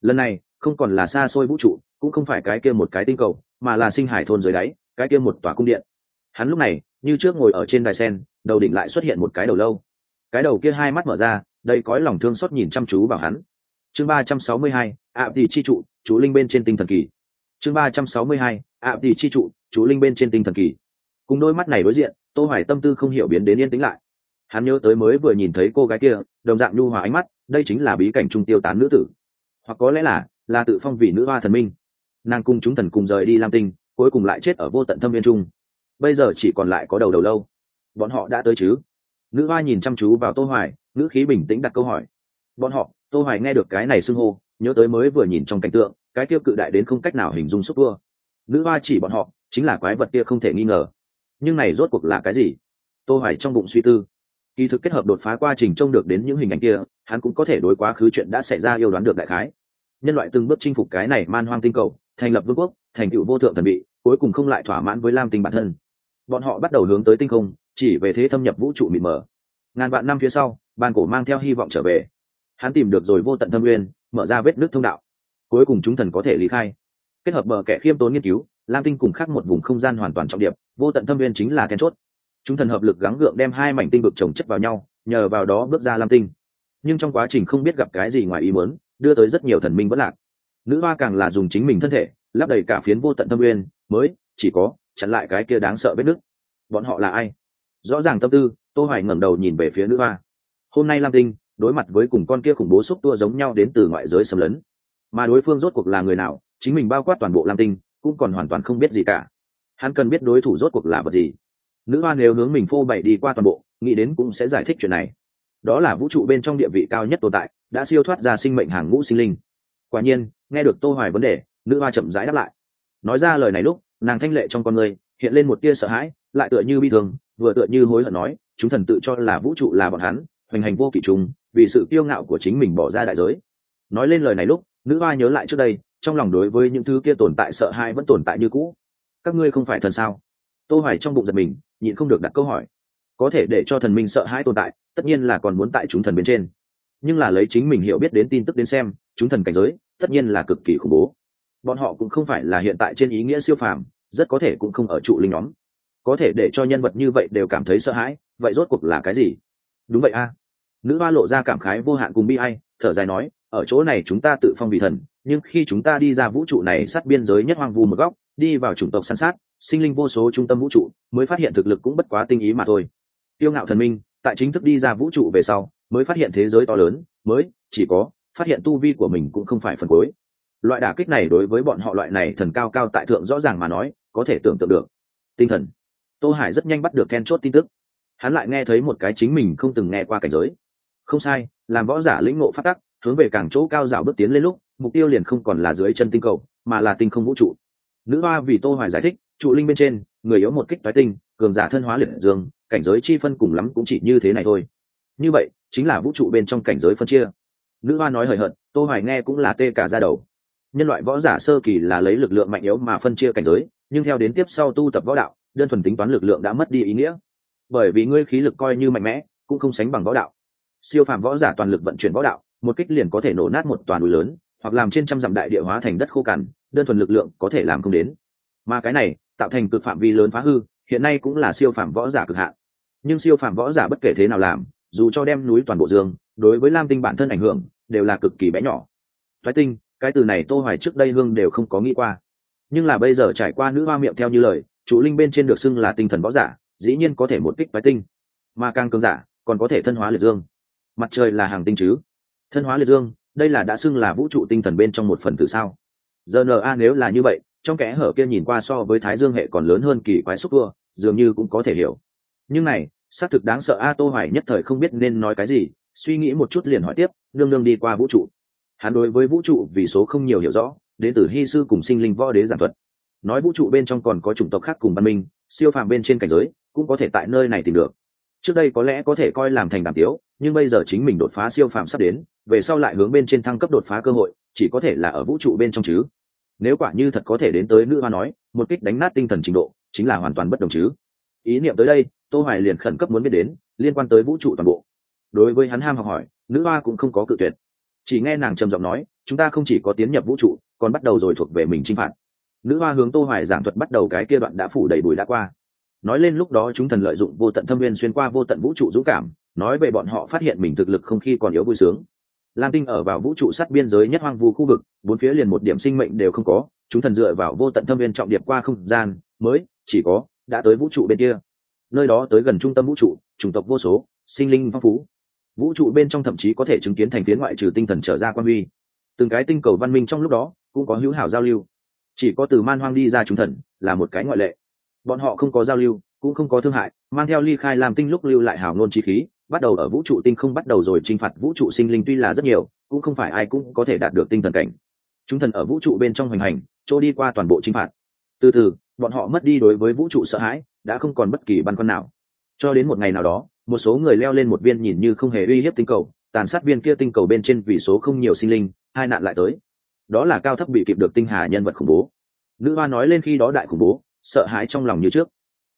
Lần này, không còn là xa xôi vũ trụ, cũng không phải cái kia một cái tinh cầu, mà là sinh hải thôn dưới đáy cái kia một tòa cung điện. Hắn lúc này, như trước ngồi ở trên đài sen, đầu đỉnh lại xuất hiện một cái đầu lâu. Cái đầu kia hai mắt mở ra, đầy cõi lòng thương xót nhìn chăm chú vào hắn. Chương ba trăm sáu mươi hai, ạ tỷ chi trụ chú linh bên trên tinh thần kỳ. Chương ba trăm sáu mươi hai, ạ tỷ chi trụ chú linh bên trên tinh thần kỳ. Cùng đôi mắt này đối diện, tô hoài tâm tư không hiểu biến đến yên tĩnh lại. Hắn nhớ tới mới vừa nhìn thấy cô gái kia, đồng dạng nhu hòa ánh mắt, đây chính là bí cảnh trung tiêu tán nữ tử. Hoặc có lẽ là là tự phong vị nữ hoa thần minh. Nàng cùng chúng thần cùng rời đi lam tinh cuối cùng lại chết ở vô tận thâm viên trung. Bây giờ chỉ còn lại có đầu đầu lâu. Bọn họ đã tới chứ? Nữ hoa nhìn chăm chú vào tô hoài nữ khí bình tĩnh đặt câu hỏi. Bọn họ, tô hoài nghe được cái này xưng hô, nhớ tới mới vừa nhìn trong cảnh tượng, cái tiêu cự đại đến không cách nào hình dung xúc vua. Nữ hoa chỉ bọn họ, chính là quái vật kia không thể nghi ngờ. Nhưng này rốt cuộc là cái gì? Tô hoài trong bụng suy tư. Kỳ thực kết hợp đột phá quá trình trông được đến những hình ảnh kia, hắn cũng có thể đối quá khứ chuyện đã xảy ra yêu đoán được đại khái. Nhân loại từng bước chinh phục cái này man hoang tinh cầu, thành lập vương quốc thành tựu vô thượng thần bị cuối cùng không lại thỏa mãn với lam tinh bản thân. Bọn họ bắt đầu hướng tới tinh không, chỉ về thế thâm nhập vũ trụ mịt mờ. Ngàn vạn năm phía sau, bàn cổ mang theo hy vọng trở về. Hắn tìm được rồi vô tận thâm nguyên, mở ra vết nước thông đạo. Cuối cùng chúng thần có thể lý khai. Kết hợp bờ kẻ khiêm tốn nghiên cứu, lam tinh cùng khác một vùng không gian hoàn toàn trọng điệp vô tận thâm nguyên chính là then chốt. Chúng thần hợp lực gắng gượng đem hai mảnh tinh vực trồng chất vào nhau, nhờ vào đó bước ra lam tinh. Nhưng trong quá trình không biết gặp cái gì ngoài ý muốn, đưa tới rất nhiều thần minh vẫn lạc. Nữ hoa càng là dùng chính mình thân thể lắp đầy cả phiến vô tận thâm nguyên mới chỉ có chặn lại cái kia đáng sợ vết nước bọn họ là ai? Rõ ràng tâm tư, tô hoài ngẩng đầu nhìn về phía nữ hoa. Hôm nay lam tinh đối mặt với cùng con kia khủng bố xúc tua giống nhau đến từ ngoại giới xâm lấn. Mà đối phương rốt cuộc là người nào? Chính mình bao quát toàn bộ lam tinh, cũng còn hoàn toàn không biết gì cả. Hắn cần biết đối thủ rốt cuộc là vật gì. Nữ hoa nếu hướng mình phô bày đi qua toàn bộ, nghĩ đến cũng sẽ giải thích chuyện này. Đó là vũ trụ bên trong địa vị cao nhất tồn tại, đã siêu thoát ra sinh mệnh hàng ngũ sinh linh. Quả nhiên, nghe được tô hoài vấn đề nữ hoa chậm rãi đáp lại. Nói ra lời này lúc, nàng thanh lệ trong con người, hiện lên một tia sợ hãi, lại tựa như bi thương, vừa tựa như hối hận nói, chúng thần tự cho là vũ trụ là bọn hắn, hoành hành vô kỷ trùng vì sự kiêu ngạo của chính mình bỏ ra đại giới. Nói lên lời này lúc, nữ hoa nhớ lại trước đây, trong lòng đối với những thứ kia tồn tại sợ hãi vẫn tồn tại như cũ. Các ngươi không phải thần sao? Tô hoài trong bụng giật mình, nhịn không được đặt câu hỏi. Có thể để cho thần minh sợ hãi tồn tại, tất nhiên là còn muốn tại chúng thần bên trên. Nhưng là lấy chính mình hiểu biết đến tin tức đến xem, chúng thần cảnh giới, tất nhiên là cực kỳ khủng bố bọn họ cũng không phải là hiện tại trên ý nghĩa siêu phàm, rất có thể cũng không ở trụ linh nhóm. Có thể để cho nhân vật như vậy đều cảm thấy sợ hãi, vậy rốt cuộc là cái gì? Đúng vậy a. Nữ hoa lộ ra cảm khái vô hạn cùng bi ai, thở dài nói, ở chỗ này chúng ta tự phong vì thần, nhưng khi chúng ta đi ra vũ trụ này sát biên giới nhất hoang vu một góc, đi vào chủng tộc săn sát, sinh linh vô số trung tâm vũ trụ, mới phát hiện thực lực cũng bất quá tinh ý mà thôi. Tiêu ngạo thần minh, tại chính thức đi ra vũ trụ về sau, mới phát hiện thế giới to lớn, mới chỉ có, phát hiện tu vi của mình cũng không phải phần cuối loại đả kích này đối với bọn họ loại này thần cao cao tại thượng rõ ràng mà nói, có thể tưởng tượng được. Tinh thần. Tô hải rất nhanh bắt được then chốt tin tức. Hắn lại nghe thấy một cái chính mình không từng nghe qua cảnh giới. Không sai, làm võ giả lĩnh ngộ phát tắc, hướng về càng chỗ cao rào bước tiến lên lúc, mục tiêu liền không còn là dưới chân tinh cầu, mà là tinh không vũ trụ. Nữ hoa vì tô hoài giải thích, trụ linh bên trên, người yếu một kích toái tinh, cường giả thân hóa liệt dương, cảnh giới chi phân cùng lắm cũng chỉ như thế này thôi. Như vậy, chính là vũ trụ bên trong cảnh giới phân chia. Nữ hoa nói hời hợt, tô hoài nghe cũng là tê cả ra đầu nhân loại võ giả sơ kỳ là lấy lực lượng mạnh yếu mà phân chia cảnh giới, nhưng theo đến tiếp sau tu tập võ đạo, đơn thuần tính toán lực lượng đã mất đi ý nghĩa. Bởi vì ngươi khí lực coi như mạnh mẽ, cũng không sánh bằng võ đạo. Siêu phàm võ giả toàn lực vận chuyển võ đạo, một kích liền có thể nổ nát một toàn núi lớn, hoặc làm trên trăm dặm đại địa hóa thành đất khô cằn, đơn thuần lực lượng có thể làm không đến. Mà cái này, tạo thành cực phạm vi lớn phá hư, hiện nay cũng là siêu phàm võ giả cực hạn. Nhưng siêu phàm võ giả bất kể thế nào làm, dù cho đem núi toàn bộ dương, đối với lam tinh bản thân ảnh hưởng, đều là cực kỳ bé nhỏ. Thoái tinh cái từ này tô hoài trước đây hương đều không có nghĩ qua. Nhưng là bây giờ trải qua nữ hoa miệng theo như lời, chủ linh bên trên được xưng là tinh thần võ giả, dĩ nhiên có thể một kích thoái tinh. Mà càng cường giả, còn có thể thân hóa liệt dương. Mặt trời là hàng tinh chứ. Thân hóa liệt dương, đây là đã xưng là vũ trụ tinh thần bên trong một phần tử sao. Giờ na nếu là như vậy, trong kẽ hở kia nhìn qua so với thái dương hệ còn lớn hơn kỳ quái xúc vua dường như cũng có thể hiểu. Nhưng này, xác thực đáng sợ a, tô hoài nhất thời không biết nên nói cái gì, suy nghĩ một chút liền hỏi tiếp, nương nương đi qua vũ trụ hắn đối với vũ trụ vì số không nhiều hiểu rõ, đến từ hy sư cùng sinh linh võ đế giản thuật. Nói vũ trụ bên trong còn có chủng tộc khác cùng văn minh, siêu phàm bên trên cảnh giới, cũng có thể tại nơi này tìm được. Trước đây có lẽ có thể coi làm thành đàm tiếu, nhưng bây giờ chính mình đột phá siêu phàm sắp đến, về sau lại hướng bên trên thăng cấp đột phá cơ hội, chỉ có thể là ở vũ trụ bên trong chứ. Nếu quả như thật có thể đến tới nữ hoa nói, một kích đánh nát tinh thần trình độ, chính là hoàn toàn bất đồng chứ. Ý niệm tới đây, tô hoài liền khẩn cấp muốn biết đến, liên quan tới vũ trụ toàn bộ. Đối với hắn ham học hỏi, nữ hoa cũng không có cự tuyệt chỉ nghe nàng trầm giọng nói, chúng ta không chỉ có tiến nhập vũ trụ, còn bắt đầu rồi thuộc về mình chinh phạt. Nữ hoa hướng tô hoài giảng thuật bắt đầu cái kia đoạn đã phủ đầy bụi đã qua. Nói lên lúc đó chúng thần lợi dụng vô tận thâm viên xuyên qua vô tận vũ trụ dũng cảm, nói về bọn họ phát hiện mình thực lực không khi còn yếu vui sướng. Lam tinh ở vào vũ trụ sát biên giới nhất hoang vu khu vực, bốn phía liền một điểm sinh mệnh đều không có, chúng thần dựa vào vô tận thâm viên trọng điệp qua không gian, mới, chỉ có, đã tới vũ trụ bên kia. Nơi đó tới gần trung tâm vũ trụ, chủng tộc vô số, sinh linh phong phú vũ trụ bên trong thậm chí có thể chứng kiến thành phiến ngoại trừ tinh thần trở ra quan huy. Từng cái tinh cầu văn minh trong lúc đó cũng có hữu hảo giao lưu. Chỉ có từ man hoang đi ra chúng thần là một cái ngoại lệ. Bọn họ không có giao lưu, cũng không có thương hại, mang theo ly khai làm tinh lúc lưu lại hào ngôn chi khí, bắt đầu ở vũ trụ tinh không bắt đầu rồi t r i n h phạt vũ trụ sinh linh tuy là rất nhiều, cũng không phải ai cũng có thể đạt được tinh thần cảnh. Chúng thần ở vũ trụ bên trong hoành hành, trôi đi qua toàn bộ t r i n h phạt. Từ từ, bọn họ mất đi đối với vũ trụ sợ hãi, đã không còn bất kỳ băn khoăn nào. Cho đến một ngày nào đó một số người leo lên một viên nhìn như không hề uy hiếp tinh cầu, tàn sát viên kia tinh cầu bên trên vì số không nhiều sinh linh, hai nạn lại tới. Đó là cao thấp bị kịp được tinh hà nhân vật khủng bố. Nữ hoa nói lên khi đó đại khủng bố, sợ hãi trong lòng như trước.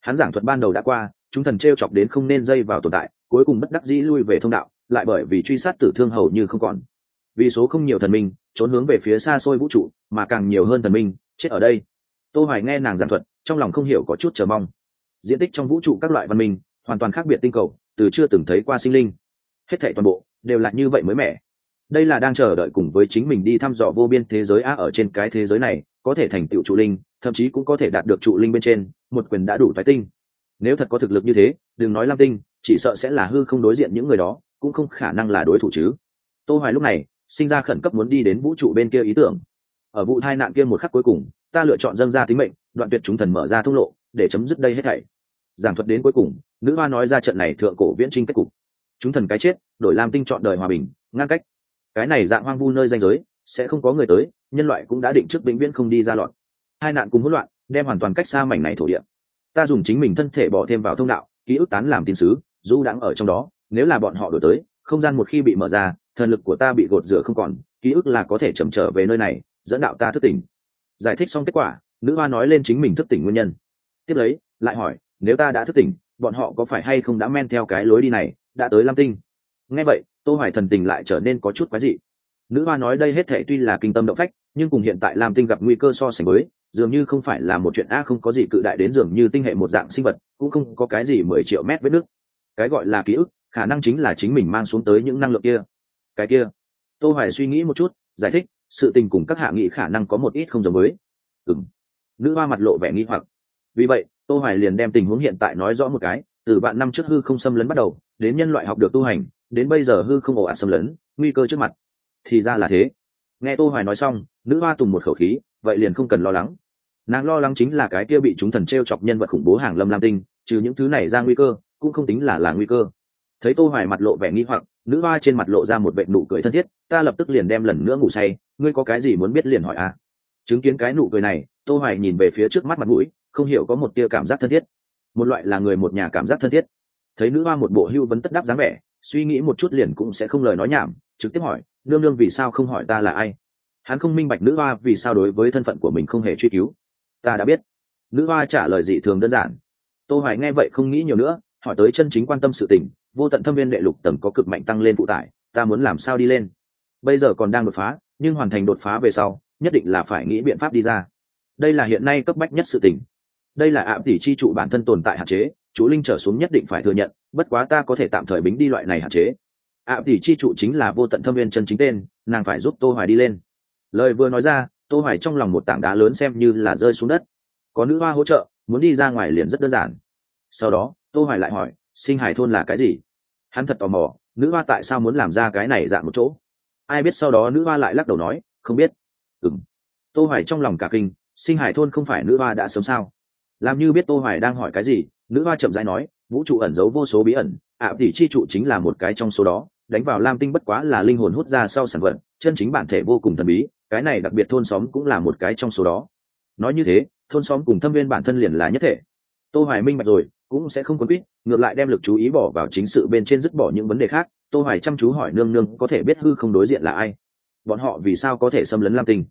Hắn giảng thuật ban đầu đã qua, chúng thần t r e o chọc đến không nên dây vào tồn tại, cuối cùng bất đắc dĩ lui về thông đạo, lại bởi vì truy sát tử thương hầu như không còn. Vì số không nhiều thần minh, trốn hướng về phía xa xôi vũ trụ, mà càng nhiều hơn thần minh, chết ở đây. Tô hoài nghe nàng giảng thuật, trong lòng không hiểu có chút chờ mong. Diện tích trong vũ trụ các loại văn minh hoàn toàn khác biệt tinh cầu, từ chưa từng thấy qua sinh linh. Hết thảy toàn bộ đều là như vậy mới mẻ. Đây là đang chờ đợi cùng với chính mình đi thăm dò vô biên thế giới a ở trên cái thế giới này, có thể thành tựu trụ linh, thậm chí cũng có thể đạt được trụ linh bên trên, một quyền đã đủ thoái tinh. Nếu thật có thực lực như thế, đừng nói lam tinh, chỉ sợ sẽ là hư không đối diện những người đó, cũng không khả năng là đối thủ chứ. Tô hoài lúc này sinh ra khẩn cấp muốn đi đến vũ trụ bên kia ý tưởng. Ở vụ tai nạn kia một khắc cuối cùng, ta lựa chọn dâng ra tính mệnh, đoạn tuyệt chúng thần mở ra thông lộ, để chấm dứt đây hết thảy giảng thuật đến cuối cùng, nữ hoa nói ra trận này thượng cổ viễn trinh kết cục. Chúng thần cái chết, đổi lam tinh chọn đời hòa bình ngăn cách. Cái này dạng hoang vu nơi danh giới, sẽ không có người tới, nhân loại cũng đã định trước vĩnh viễn không đi ra loạn. Hai nạn cùng hỗn loạn, đem hoàn toàn cách xa mảnh này thổ địa. Ta dùng chính mình thân thể bỏ thêm vào thông đạo, ký ức tán làm tin sứ, du đãng ở trong đó, nếu là bọn họ đổi tới, không gian một khi bị mở ra, thần lực của ta bị gột rửa không còn, ký ức là có thể chậm trở về nơi này, dẫn đạo ta thức tỉnh. Giải thích xong kết quả, nữ hoa nói lên chính mình thức tỉnh nguyên nhân. Tiếp lấy, lại hỏi nếu ta đã thức tỉnh, bọn họ có phải hay không đã men theo cái lối đi này, đã tới lam tinh? Nghe vậy, tô hoài thần tình lại trở nên có chút quái dị. Nữ hoa nói đây hết thể tuy là kinh tâm động phách, nhưng cùng hiện tại lam tinh gặp nguy cơ so sánh với, dường như không phải là một chuyện a, không có gì cự đại đến dường như tinh hệ một dạng sinh vật, cũng không có cái gì mười triệu mét vết nước. Cái gọi là ký ức, khả năng chính là chính mình mang xuống tới những năng lượng kia. Cái kia. Tô hoài suy nghĩ một chút, giải thích, sự tình cùng các hạ nghị khả năng có một ít không giống với. Ừm. Nữ hoa mặt lộ vẻ nghi hoặc. Vì vậy tô hoài liền đem tình huống hiện tại nói rõ một cái, từ vạn năm trước hư không xâm lấn bắt đầu, đến nhân loại học được tu hành, đến bây giờ hư không ồ ạt xâm lấn, nguy cơ trước mặt. Thì ra là thế. Nghe tô hoài nói xong, nữ hoa tùng một khẩu khí, vậy liền không cần lo lắng. Nàng lo lắng chính là cái kia bị chúng thần treo chọc nhân vật khủng bố hàng lâm lam tinh, trừ những thứ này ra nguy cơ, cũng không tính là là nguy cơ. Thấy tô hoài mặt lộ vẻ nghi hoặc, nữ hoa trên mặt lộ ra một vệt nụ cười thân thiết, ta lập tức liền đem lần nữa ngủ say, ngươi có cái gì muốn biết liền hỏi à? Chứng kiến cái nụ cười này, tô hoài nhìn về phía trước mắt mặt mũi không hiểu có một tia cảm giác thân thiết. Một loại là người một nhà cảm giác thân thiết. Thấy nữ hoa một bộ hưu vấn tất đáp dáng vẻ, suy nghĩ một chút liền cũng sẽ không lời nói nhảm, trực tiếp hỏi, nương nương vì sao không hỏi ta là ai? Hắn không minh bạch nữ hoa vì sao đối với thân phận của mình không hề truy cứu. Ta đã biết. Nữ hoa trả lời dị thường đơn giản. Tô hoài nghe vậy không nghĩ nhiều nữa, hỏi tới chân chính quan tâm sự tình, vô tận thâm viên đệ lục tầng có cực mạnh tăng lên phụ tải, ta muốn làm sao đi lên? Bây giờ còn đang đột phá, nhưng hoàn thành đột phá về sau, nhất định là phải nghĩ biện pháp đi ra. Đây là hiện nay cấp bách nhất sự tình đây là ạm tỷ chi trụ bản thân tồn tại hạn chế, chú linh trở xuống nhất định phải thừa nhận, bất quá ta có thể tạm thời bính đi loại này hạn chế. ạm tỷ chi trụ chính là vô tận thâm viên chân chính tên, nàng phải giúp tô hoài đi lên. Lời vừa nói ra, tô hoài trong lòng một tảng đá lớn xem như là rơi xuống đất. Có nữ hoa hỗ trợ, muốn đi ra ngoài liền rất đơn giản. Sau đó, tô hoài lại hỏi, sinh hải thôn là cái gì? Hắn thật tò mò, nữ hoa tại sao muốn làm ra cái này dạng một chỗ? Ai biết sau đó nữ hoa lại lắc đầu nói, không biết. Ừm. Tô hoài trong lòng cả kinh, sinh hải thôn không phải nữ hoa đã sớm sao? Làm như biết tô hoài đang hỏi cái gì, nữ hoa chậm rãi nói, vũ trụ ẩn giấu vô số bí ẩn, ạ, tỷ chi trụ chính là một cái trong số đó, đánh vào lam tinh bất quá là linh hồn hút ra sau sản vật, chân chính bản thể vô cùng thần bí, cái này đặc biệt thôn xóm cũng là một cái trong số đó. Nói như thế, thôn xóm cùng thâm viên bản thân liền là nhất thể. Tô hoài minh bạch rồi, cũng sẽ không quấn quýt, ngược lại đem lực chú ý bỏ vào chính sự bên trên dứt bỏ những vấn đề khác, tô hoài chăm chú hỏi nương nương có thể biết hư không đối diện là ai, bọn họ vì sao có thể xâm lấn lam tinh.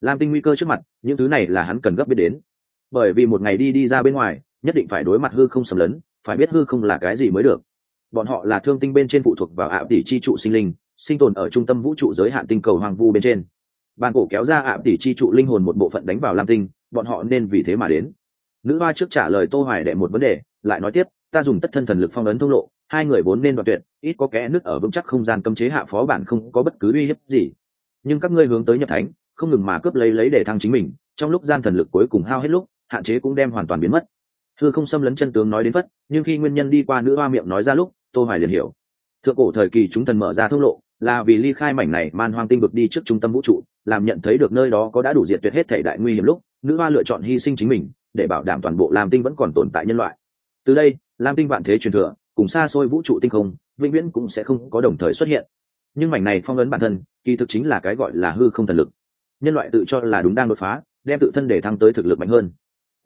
Lam tinh nguy cơ trước mặt, những thứ này là hắn cần gấp biết đến bởi vì một ngày đi đi ra bên ngoài, nhất định phải đối mặt hư không sầm lấn, phải biết hư không là cái gì mới được. Bọn họ là thương tinh bên trên phụ thuộc vào ạ tỷ chi trụ sinh linh, sinh tồn ở trung tâm vũ trụ giới hạn tinh cầu hoàng vu bên trên. Bàn cổ kéo ra ạ tỷ chi trụ linh hồn một bộ phận đánh vào lam tinh, bọn họ nên vì thế mà đến. Nữ hoa trước trả lời tô hoài đệ một vấn đề, lại nói tiếp, ta dùng tất thân thần lực phong ấn thông lộ, hai người vốn nên đoạt tuyệt, ít có kẽ nứt ở vững chắc không gian cấm chế hạ phó bản không có bất cứ uy hiếp gì. Nhưng các ngươi hướng tới nhập thánh, không ngừng mà cướp lấy lấy để thăng chính mình, trong lúc gian thần lực cuối cùng hao hết lúc hạn chế cũng đem hoàn toàn biến mất. Thư không xâm lấn chân tướng nói đến phất, nhưng khi nguyên nhân đi qua nữ hoa miệng nói ra lúc, tô hoài liền hiểu. Thượng cổ thời kỳ chúng thần mở ra thông lộ, là vì ly khai mảnh này man hoang tinh vực đi trước trung tâm vũ trụ, làm nhận thấy được nơi đó có đã đủ diệt tuyệt hết thể đại nguy hiểm lúc, nữ hoa lựa chọn hy sinh chính mình, để bảo đảm toàn bộ lam tinh vẫn còn tồn tại nhân loại. Từ đây, lam tinh vạn thế truyền thừa, cùng xa xôi vũ trụ tinh không, vĩnh viễn cũng sẽ không có đồng thời xuất hiện. Nhưng mảnh này phong ấn bản thân, kỳ thực chính là cái gọi là hư không thần lực. Nhân loại tự cho là đúng đang đột phá, đem tự thân để thăng tới thực lực mạnh hơn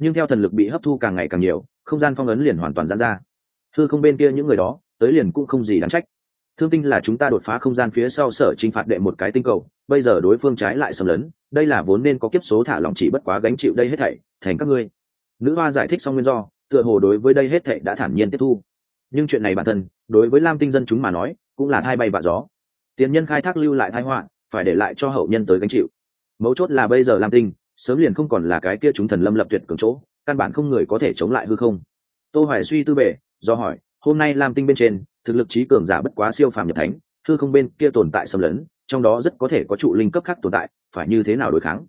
nhưng theo thần lực bị hấp thu càng ngày càng nhiều, không gian phong ấn liền hoàn toàn giãn ra. Thư không bên kia những người đó, tới liền cũng không gì đáng trách. Thương tinh là chúng ta đột phá không gian phía sau sở t r i n h phạt đệ một cái tinh cầu, bây giờ đối phương trái lại xâm lấn, đây là vốn nên có kiếp số thả lòng chỉ bất quá gánh chịu đây hết thảy, thành các ngươi. Nữ hoa giải thích xong nguyên do, tựa hồ đối với đây hết thảy đã thản nhiên tiếp thu. Nhưng chuyện này bản thân, đối với lam tinh dân chúng mà nói, cũng là thai bay vạ gió. Tiền nhân khai thác lưu lại thai họa, phải để lại cho hậu nhân tới gánh chịu. Mấu chốt là bây giờ lam tinh sớm liền không còn là cái kia chúng thần lâm lập tuyệt cường chỗ, căn bản không người có thể chống lại hư không. Tô hoài suy tư bể do hỏi, hôm nay lam tinh bên trên, thực lực trí cường giả bất quá siêu phàm nhập thánh, hư không bên kia tồn tại xâm lấn, trong đó rất có thể có trụ linh cấp khác tồn tại, phải như thế nào đối kháng?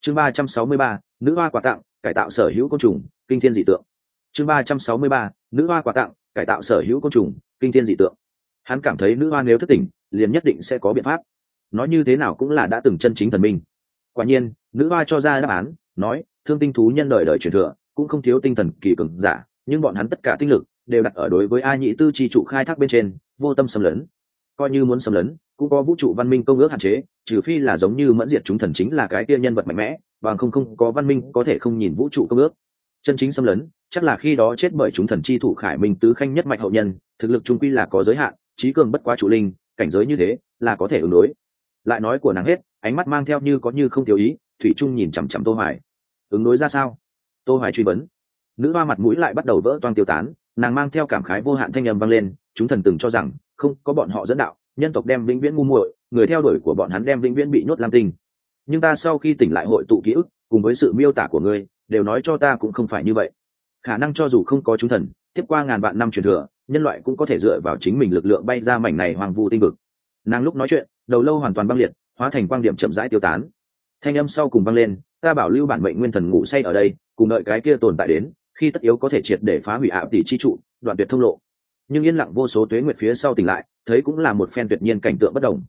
Chương ba trăm sáu mươi ba, nữ hoa quà tặng, cải tạo sở hữu côn trùng, kinh thiên dị tượng. Chương ba trăm sáu mươi ba, nữ hoa quà tặng, cải tạo sở hữu côn trùng, kinh thiên dị tượng. Hắn cảm thấy nữ hoa nếu thất tỉnh, liền nhất định sẽ có biện pháp. Nói như thế nào cũng là đã từng chân chính thần minh quả nhiên, nữ hoa cho ra đáp án, nói, thương tinh thú nhân đời đời truyền thừa, cũng không thiếu tinh thần kỳ cường giả, nhưng bọn hắn tất cả tinh lực đều đặt ở đối với a nhị tư chi trụ khai thác bên trên, vô tâm xâm lấn. Coi như muốn xâm lấn, cũng có vũ trụ văn minh công ước hạn chế, trừ phi là giống như mẫn diệt chúng thần chính là cái kia nhân vật mạnh mẽ, bằng không không có văn minh có thể không nhìn vũ trụ công ước. Chân chính xâm lấn, chắc là khi đó chết bởi chúng thần chi thủ khải minh tứ khanh nhất mạch hậu nhân, thực lực trung quy là có giới hạn trí cường bất quá chủ linh, cảnh giới như thế, là có thể ứng đối lại nói của nàng hết, ánh mắt mang theo như có như không thiếu ý, thủy trung nhìn chằm chằm tô hoài. Ứng đối ra sao? Tô hoài truy vấn. Nữ hoa mặt mũi lại bắt đầu vỡ toang tiêu tán, nàng mang theo cảm khái vô hạn thanh âm vang lên, chúng thần từng cho rằng, không, có bọn họ dẫn đạo, nhân tộc đem vĩnh viễn ngu muội, người theo đuổi của bọn hắn đem vĩnh viễn bị nhốt lam tinh. Nhưng ta sau khi tỉnh lại hội tụ ký ức, cùng với sự miêu tả của ngươi, đều nói cho ta cũng không phải như vậy. Khả năng cho dù không có chúng thần, tiếp qua ngàn vạn năm truyền thừa, nhân loại cũng có thể dựa vào chính mình lực lượng bay ra mảnh này hoàng vu tinh vực. Nàng lúc nói chuyện đầu lâu hoàn toàn băng liệt, hóa thành quang điểm chậm rãi tiêu tán. Thanh âm sau cùng băng lên, ta bảo lưu bản mệnh nguyên thần ngủ say ở đây, cùng đợi cái kia tồn tại đến, khi tất yếu có thể triệt để phá hủy ạ tỷ chi trụ, đoạn tuyệt thông lộ. Nhưng yên lặng vô số tuế nguyệt phía sau tỉnh lại, thấy cũng là một phen tuyệt nhiên cảnh tượng bất đồng.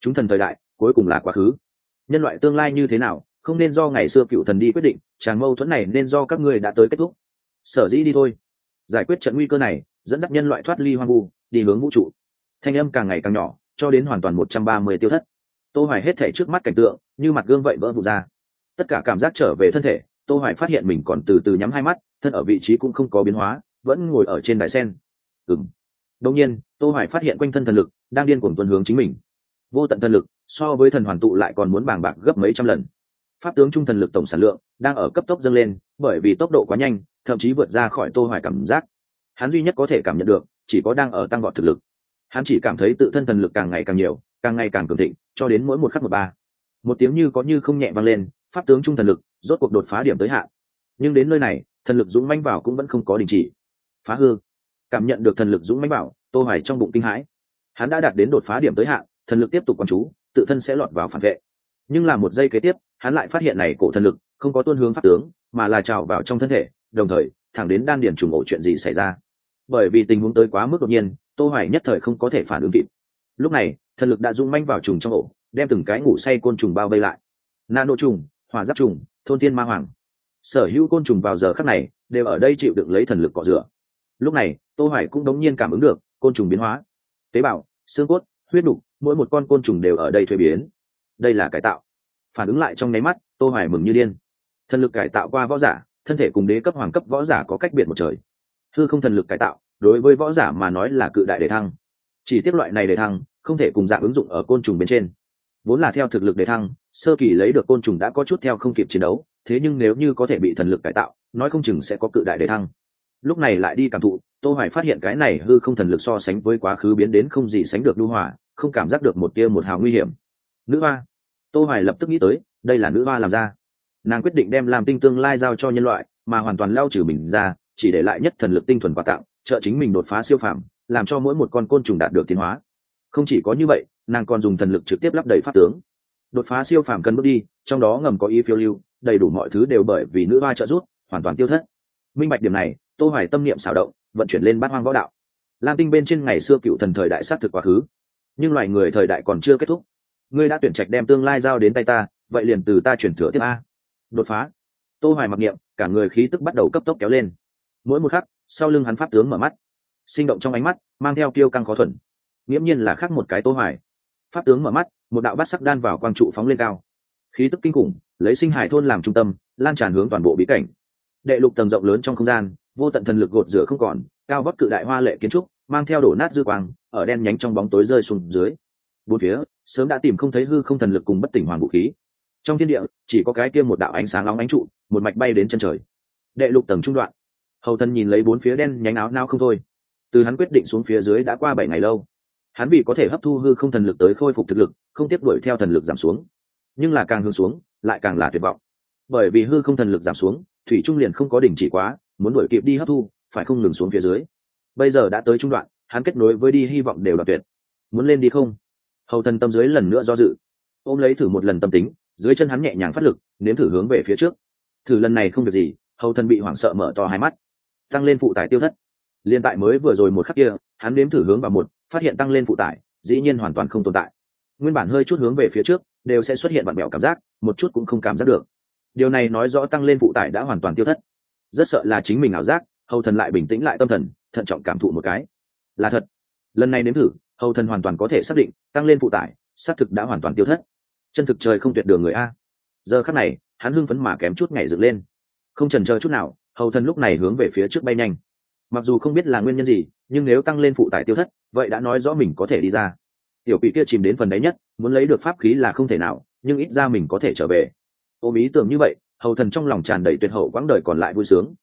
Chúng thần thời đại, cuối cùng là quá khứ. Nhân loại tương lai như thế nào, không nên do ngày xưa cựu thần đi quyết định tràn mâu thuẫn này nên do các ngươi đã tới kết thúc. Sở dĩ đi thôi. Giải quyết trận nguy cơ này, dẫn dắt nhân loại thoát ly hoang vu, đi hướng vũ trụ. Thanh âm càng ngày càng nhỏ cho đến hoàn toàn một trăm ba mươi tiêu thất. Tô hoài hết thể trước mắt cảnh tượng, như mặt gương vậy vỡ vụt ra. Tất cả cảm giác trở về thân thể, tô hoài phát hiện mình còn từ từ nhắm hai mắt, thân ở vị trí cũng không có biến hóa, vẫn ngồi ở trên đài sen. Ừm. Đông nhiên, tô hoài phát hiện quanh thân thần lực đang điên cuồng tuần hướng chính mình. Vô tận thần lực, so với thần hoàn tụ lại còn muốn bàng bạc gấp mấy trăm lần. Pháp tướng trung thần lực tổng sản lượng đang ở cấp tốc dâng lên, bởi vì tốc độ quá nhanh, thậm chí vượt ra khỏi tô hoài cảm giác. Hắn duy nhất có thể cảm nhận được, chỉ có đang ở tăng vọt thực lực hắn chỉ cảm thấy tự thân thần lực càng ngày càng nhiều, càng ngày càng cường thịnh, cho đến mỗi một khắc một ba. Một tiếng như có như không nhẹ vang lên, pháp tướng trung thần lực rốt cuộc đột phá điểm tới hạn. Nhưng đến nơi này, thần lực dũng mãnh vào cũng vẫn không có đình chỉ. Phá hư. Cảm nhận được thần lực dũng mãnh bảo tô hoài trong bụng kinh hãi. Hắn đã đạt đến đột phá điểm tới hạn, thần lực tiếp tục quan chú, tự thân sẽ lọt vào phản vệ. Nhưng là một giây kế tiếp, hắn lại phát hiện này cổ thần lực không có tuôn hướng pháp tướng, mà là trào vào trong thân thể, đồng thời, thẳng đến đan điền trùng ổ chuyện gì xảy ra. Bởi vì tình huống tới quá mức đột nhiên tô hoài nhất thời không có thể phản ứng kịp. Lúc này thần lực đã rung manh vào trùng trong ổ đem từng cái ngủ say côn trùng bao vây lại. Nano trùng hỏa giáp trùng thôn tiên ma hoàng. Sở hữu côn trùng vào giờ khắc này đều ở đây chịu đựng lấy thần lực cọ rửa. Lúc này tô hoài cũng đống nhiên cảm ứng được côn trùng biến hóa. Tế bào xương cốt huyết đủ, mỗi một con côn trùng đều ở đây thuế biến. Đây là cải tạo. Phản ứng lại trong nháy mắt tô hoài mừng như điên. Thần lực cải tạo qua võ giả thân thể cùng đế cấp hoàng cấp võ giả có cách biệt một trời. Hư không thần lực cải tạo đối với võ giả mà nói là cự đại đề thăng. Chỉ tiếp loại này đề thăng không thể cùng dạng ứng dụng ở côn trùng bên trên. Vốn là theo thực lực đề thăng, sơ kỳ lấy được côn trùng đã có chút theo không kịp chiến đấu, thế nhưng nếu như có thể bị thần lực cải tạo, nói không chừng sẽ có cự đại đề thăng. Lúc này lại đi cảm thụ, tô hoài phát hiện cái này hư không thần lực so sánh với quá khứ biến đến không gì sánh được lưu hỏa không cảm giác được một tia một hào nguy hiểm. Nữ hoa. Tô hoài lập tức nghĩ tới, đây là nữ hoa làm ra. Nàng quyết định đem làm tinh tương lai giao cho nhân loại, mà hoàn toàn lao trừ mình ra, chỉ để lại nhất thần lực tinh thuần quà tặng trợ chính mình đột phá siêu phàm, làm cho mỗi một con côn trùng đạt được tiến hóa. Không chỉ có như vậy, nàng còn dùng thần lực trực tiếp lắp đầy pháp tướng. Đột phá siêu phàm cần bước đi, trong đó ngầm có ý phiêu lưu, đầy đủ mọi thứ đều bởi vì nữ hoa trợ giúp, hoàn toàn tiêu thất. Minh bạch điểm này, tô hoài tâm niệm xảo động, vận chuyển lên bát hoang võ đạo. Lam tinh bên trên ngày xưa cựu thần thời đại sát thực quá khứ. Nhưng loài người thời đại còn chưa kết thúc. Ngươi đã tuyển trạch đem tương lai giao đến tay ta, vậy liền từ ta chuyển thừa tiếp a. Đột phá. Tô hoài mặc niệm, cả người khí tức bắt đầu cấp tốc kéo lên. Mỗi một khắc sau lưng hắn pháp tướng mở mắt, sinh động trong ánh mắt, mang theo kiêu căng khó thuần. Nghiễm nhiên là khác một cái tô hoài. Pháp tướng mở mắt, một đạo bát sắc đan vào quang trụ phóng lên cao. Khí tức kinh khủng, lấy sinh hải thôn làm trung tâm, lan tràn hướng toàn bộ bí cảnh. Đệ lục tầng rộng lớn trong không gian, vô tận thần lực gột rửa không còn, cao vóc cự đại hoa lệ kiến trúc, mang theo đổ nát dư quang, ở đen nhánh trong bóng tối rơi xuống dưới. Bốn phía, sớm đã tìm không thấy hư không thần lực cùng bất tỉnh hoàng vũ khí. Trong thiên địa, chỉ có cái kia một đạo ánh sáng nóng ánh trụ, một mạch bay đến chân trời. Đệ lục tầng trung đoạn hầu thần nhìn lấy bốn phía đen nhánh áo nao không thôi. Từ hắn quyết định xuống phía dưới đã qua bảy ngày lâu. Hắn vì có thể hấp thu hư không thần lực tới khôi phục thực lực, không tiếp đuổi theo thần lực giảm xuống. Nhưng là càng hướng xuống, lại càng là tuyệt vọng. Bởi vì hư không thần lực giảm xuống, thủy trung liền không có đỉnh chỉ quá, muốn đuổi kịp đi hấp thu, phải không ngừng xuống phía dưới. Bây giờ đã tới trung đoạn, hắn kết nối với đi hy vọng đều đoạt tuyệt. Muốn lên đi không? Hầu thần tâm dưới lần nữa do dự. Ôm lấy thử một lần tâm tính, dưới chân hắn nhẹ nhàng phát lực, nếm thử hướng về phía trước. Thử lần này không việc gì, hầu thần bị hoảng sợ mở to hai mắt tăng lên phụ tải tiêu thất. Liên tại mới vừa rồi một khắc kia, hắn nếm thử hướng vào một, phát hiện tăng lên phụ tải, dĩ nhiên hoàn toàn không tồn tại. Nguyên bản hơi chút hướng về phía trước, đều sẽ xuất hiện bạn bèo cảm giác, một chút cũng không cảm giác được. Điều này nói rõ tăng lên phụ tải đã hoàn toàn tiêu thất. Rất sợ là chính mình ảo giác, hầu thần lại bình tĩnh lại tâm thần, thận trọng cảm thụ một cái. Là thật. Lần này nếm thử, hầu thần hoàn toàn có thể xác định, tăng lên phụ tải, xác thực đã hoàn toàn tiêu thất. Chân thực trời không tuyệt đường người a. Giờ khắc này, hắn hưng phấn mà kém chút ngày dựng lên. Không trần chờ chút nào hầu thần lúc này hướng về phía trước bay nhanh. Mặc dù không biết là nguyên nhân gì, nhưng nếu tăng lên phụ tải tiêu thất, vậy đã nói rõ mình có thể đi ra. Tiểu quỷ kia chìm đến phần đấy nhất, muốn lấy được pháp khí là không thể nào, nhưng ít ra mình có thể trở về. Ôm ý tưởng như vậy, hầu thần trong lòng tràn đầy tuyệt hậu quãng đời còn lại vui sướng.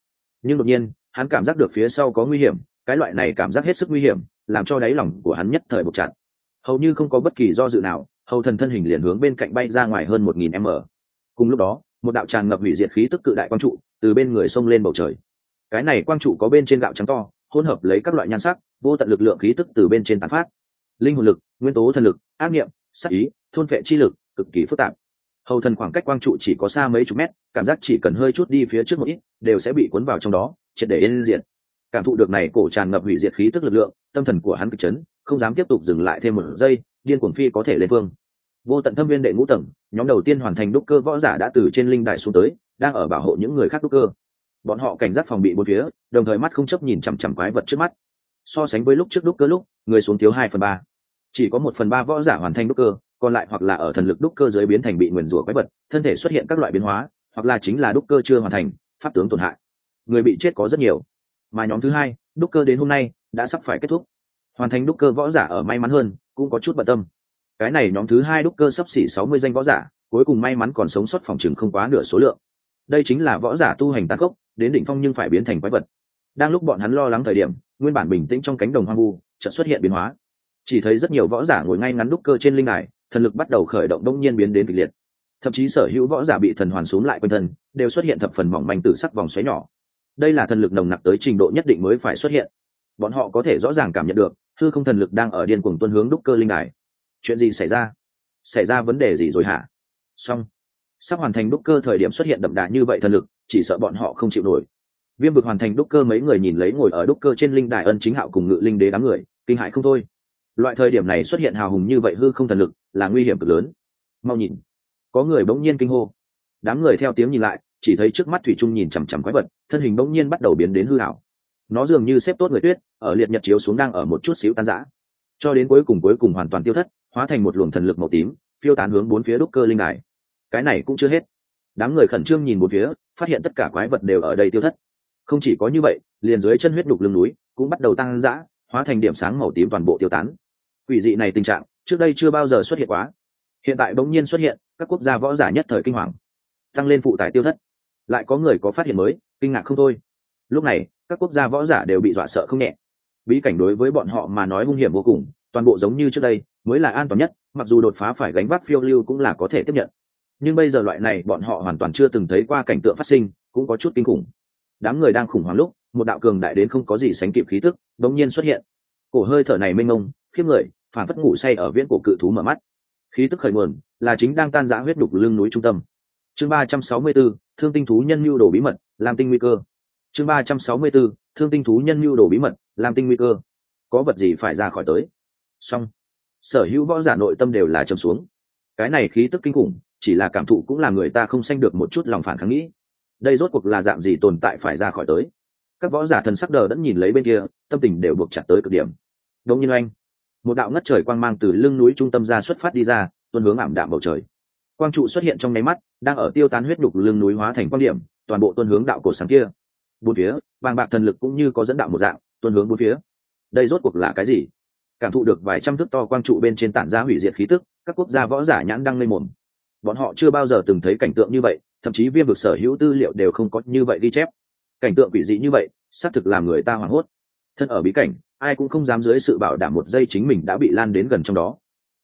Nhưng đột nhiên, hắn cảm giác được phía sau có nguy hiểm, cái loại này cảm giác hết sức nguy hiểm, làm cho đáy lòng của hắn nhất thời buộc chặt. Hầu như không có bất kỳ do dự nào, hầu thần thân hình liền hướng bên cạnh bay ra ngoài hơn một nghìn m. Cùng lúc đó một đạo tràn ngập hủy diệt khí tức cự đại quang trụ từ bên người xông lên bầu trời. Cái này quang trụ có bên trên gạo trắng to, hỗn hợp lấy các loại nhan sắc, vô tận lực lượng khí tức từ bên trên tán phát. Linh hồn lực, nguyên tố thần lực, ác nghiệm sắc ý, thôn vệ chi lực, cực kỳ phức tạp. Hầu thần khoảng cách quang trụ chỉ có xa mấy chục mét, cảm giác chỉ cần hơi chút đi phía trước một ít, đều sẽ bị cuốn vào trong đó, triệt để yên diệt. Cảm thụ được này cổ tràn ngập hủy diệt khí tức lực lượng, tâm thần của hắn cực chấn, không dám tiếp tục dừng lại thêm một giây, điên cuồng phi có thể lên phương vô tận thâm viên đệ ngũ tầng, nhóm đầu tiên hoàn thành đúc cơ võ giả đã từ trên linh đài xuống tới, đang ở bảo hộ những người khác đúc cơ. Bọn họ cảnh giác phòng bị bốn phía, đồng thời mắt không chấp nhìn chằm chằm quái vật trước mắt. So sánh với lúc trước đúc cơ lúc, người xuống thiếu hai phần ba. Chỉ có một phần ba võ giả hoàn thành đúc cơ, còn lại hoặc là ở thần lực đúc cơ giới biến thành bị nguyền rủa quái vật, thân thể xuất hiện các loại biến hóa, hoặc là chính là đúc cơ chưa hoàn thành, pháp tướng tổn hại. Người bị chết có rất nhiều. Mà nhóm thứ hai, đúc cơ đến hôm nay, đã sắp phải kết thúc. Hoàn thành đúc cơ võ giả ở may mắn hơn, cũng có chút bận tâm cái này nhóm thứ hai đúc cơ sắp xỉ sáu mươi danh võ giả, cuối cùng may mắn còn sống sót phòng chừng không quá nửa số lượng. Đây chính là võ giả tu hành tàn khốc, đến đỉnh phong nhưng phải biến thành quái vật. Đang lúc bọn hắn lo lắng thời điểm, nguyên bản bình tĩnh trong cánh đồng hoang vu, chợt xuất hiện biến hóa. Chỉ thấy rất nhiều võ giả ngồi ngay ngắn đúc cơ trên linh đài, thần lực bắt đầu khởi động đông nhiên biến đến kịch liệt. Thậm chí sở hữu võ giả bị thần hoàn xuống lại quanh thân, đều xuất hiện thập phần mỏng manh tử sắc vòng xoáy nhỏ. Đây là thần lực nồng nặc tới trình độ nhất định mới phải xuất hiện. Bọn họ có thể rõ ràng cảm nhận được, hư không thần lực đang ở điên cuồng tuân hướng đúc cơ linh đài chuyện gì xảy ra? Xảy ra vấn đề gì rồi hả? Xong. Sắp hoàn thành đúc cơ thời điểm xuất hiện đậm đà như vậy thần lực, chỉ sợ bọn họ không chịu nổi. Viêm vực hoàn thành đúc cơ mấy người nhìn lấy ngồi ở đúc cơ trên linh đài ân chính hạo cùng ngự linh đế đám người, kinh hại không thôi. Loại thời điểm này xuất hiện hào hùng như vậy hư không thần lực, là nguy hiểm cực lớn. Mau nhìn. Có người bỗng nhiên kinh hô. Đám người theo tiếng nhìn lại, chỉ thấy trước mắt thủy trung nhìn chằm chằm quái vật, thân hình bỗng nhiên bắt đầu biến đến hư hảo nó dường như xếp tốt người tuyết, ở liệt nhật chiếu xuống đang ở một chút xíu tan rã. Cho đến cuối cùng cuối cùng hoàn toàn tiêu thất hóa thành một luồng thần lực màu tím, phiêu tán hướng bốn phía đúc cơ linh đài. Cái này cũng chưa hết. Đám người khẩn trương nhìn bốn phía, phát hiện tất cả quái vật đều ở đây tiêu thất. Không chỉ có như vậy, liền dưới chân huyết đục lưng núi cũng bắt đầu tăng dã, hóa thành điểm sáng màu tím toàn bộ tiêu tán. Quỷ dị này tình trạng, trước đây chưa bao giờ xuất hiện quá. Hiện tại bỗng nhiên xuất hiện, các quốc gia võ giả nhất thời kinh hoàng. Tăng lên phụ tải tiêu thất. Lại có người có phát hiện mới, kinh ngạc không thôi. Lúc này, các quốc gia võ giả đều bị dọa sợ không nhẹ. Bí cảnh đối với bọn họ mà nói hung hiểm vô cùng, toàn bộ giống như trước đây mới là an toàn nhất mặc dù đột phá phải gánh vác phiêu lưu cũng là có thể tiếp nhận. Nhưng bây giờ loại này bọn họ hoàn toàn chưa từng thấy qua cảnh tượng phát sinh cũng có chút kinh khủng. Đám người đang khủng hoảng lúc một đạo cường đại đến không có gì sánh kịp khí tức đống nhiên xuất hiện. Cổ hơi thở này mênh mông khiếp người phản phất ngủ say ở viễn cổ cự thú mở mắt. Khí tức khởi nguồn là chính đang tan rã huyết đục lưng núi trung tâm. Chương ba trăm sáu mươi 364, thương tinh thú nhân mưu đồ bí mật làm tinh nguy cơ. Chương ba trăm sáu mươi 364, thương tinh thú nhân mưu đồ bí mật làm tinh nguy cơ. Có vật gì phải ra khỏi tới? Song sở hữu võ giả nội tâm đều là trầm xuống. Cái này khí tức kinh khủng chỉ là cảm thụ cũng là người ta không sanh được một chút lòng phản kháng nghĩ. Đây rốt cuộc là dạng gì tồn tại phải ra khỏi tới. Các võ giả thần sắc đờ đẫn nhìn lấy bên kia tâm tình đều buộc chặt tới cực điểm. Đông nhiên anh, một đạo ngất trời quang mang từ lưng núi trung tâm ra xuất phát đi ra tuân hướng ảm đạm bầu trời. Quang trụ xuất hiện trong nháy mắt đang ở tiêu tán huyết đục lưng núi hóa thành quan điểm toàn bộ tuân hướng đạo cổ sáng kia. Bốn phía vàng bạc thần lực cũng như có dẫn đạo một dạng tuân hướng bốn phía. Đây rốt cuộc là cái gì? Cảm thụ được vài trăm thước to quang trụ bên trên tản ra hủy diệt khí tức, các quốc gia võ giả nhãn đang lên mồm. Bọn họ chưa bao giờ từng thấy cảnh tượng như vậy, thậm chí viêm vực sở hữu tư liệu đều không có như vậy ghi chép. Cảnh tượng quỷ dị như vậy, xác thực làm người ta hoảng hốt. Thân ở bí cảnh, ai cũng không dám dưới sự bảo đảm một giây chính mình đã bị lan đến gần trong đó.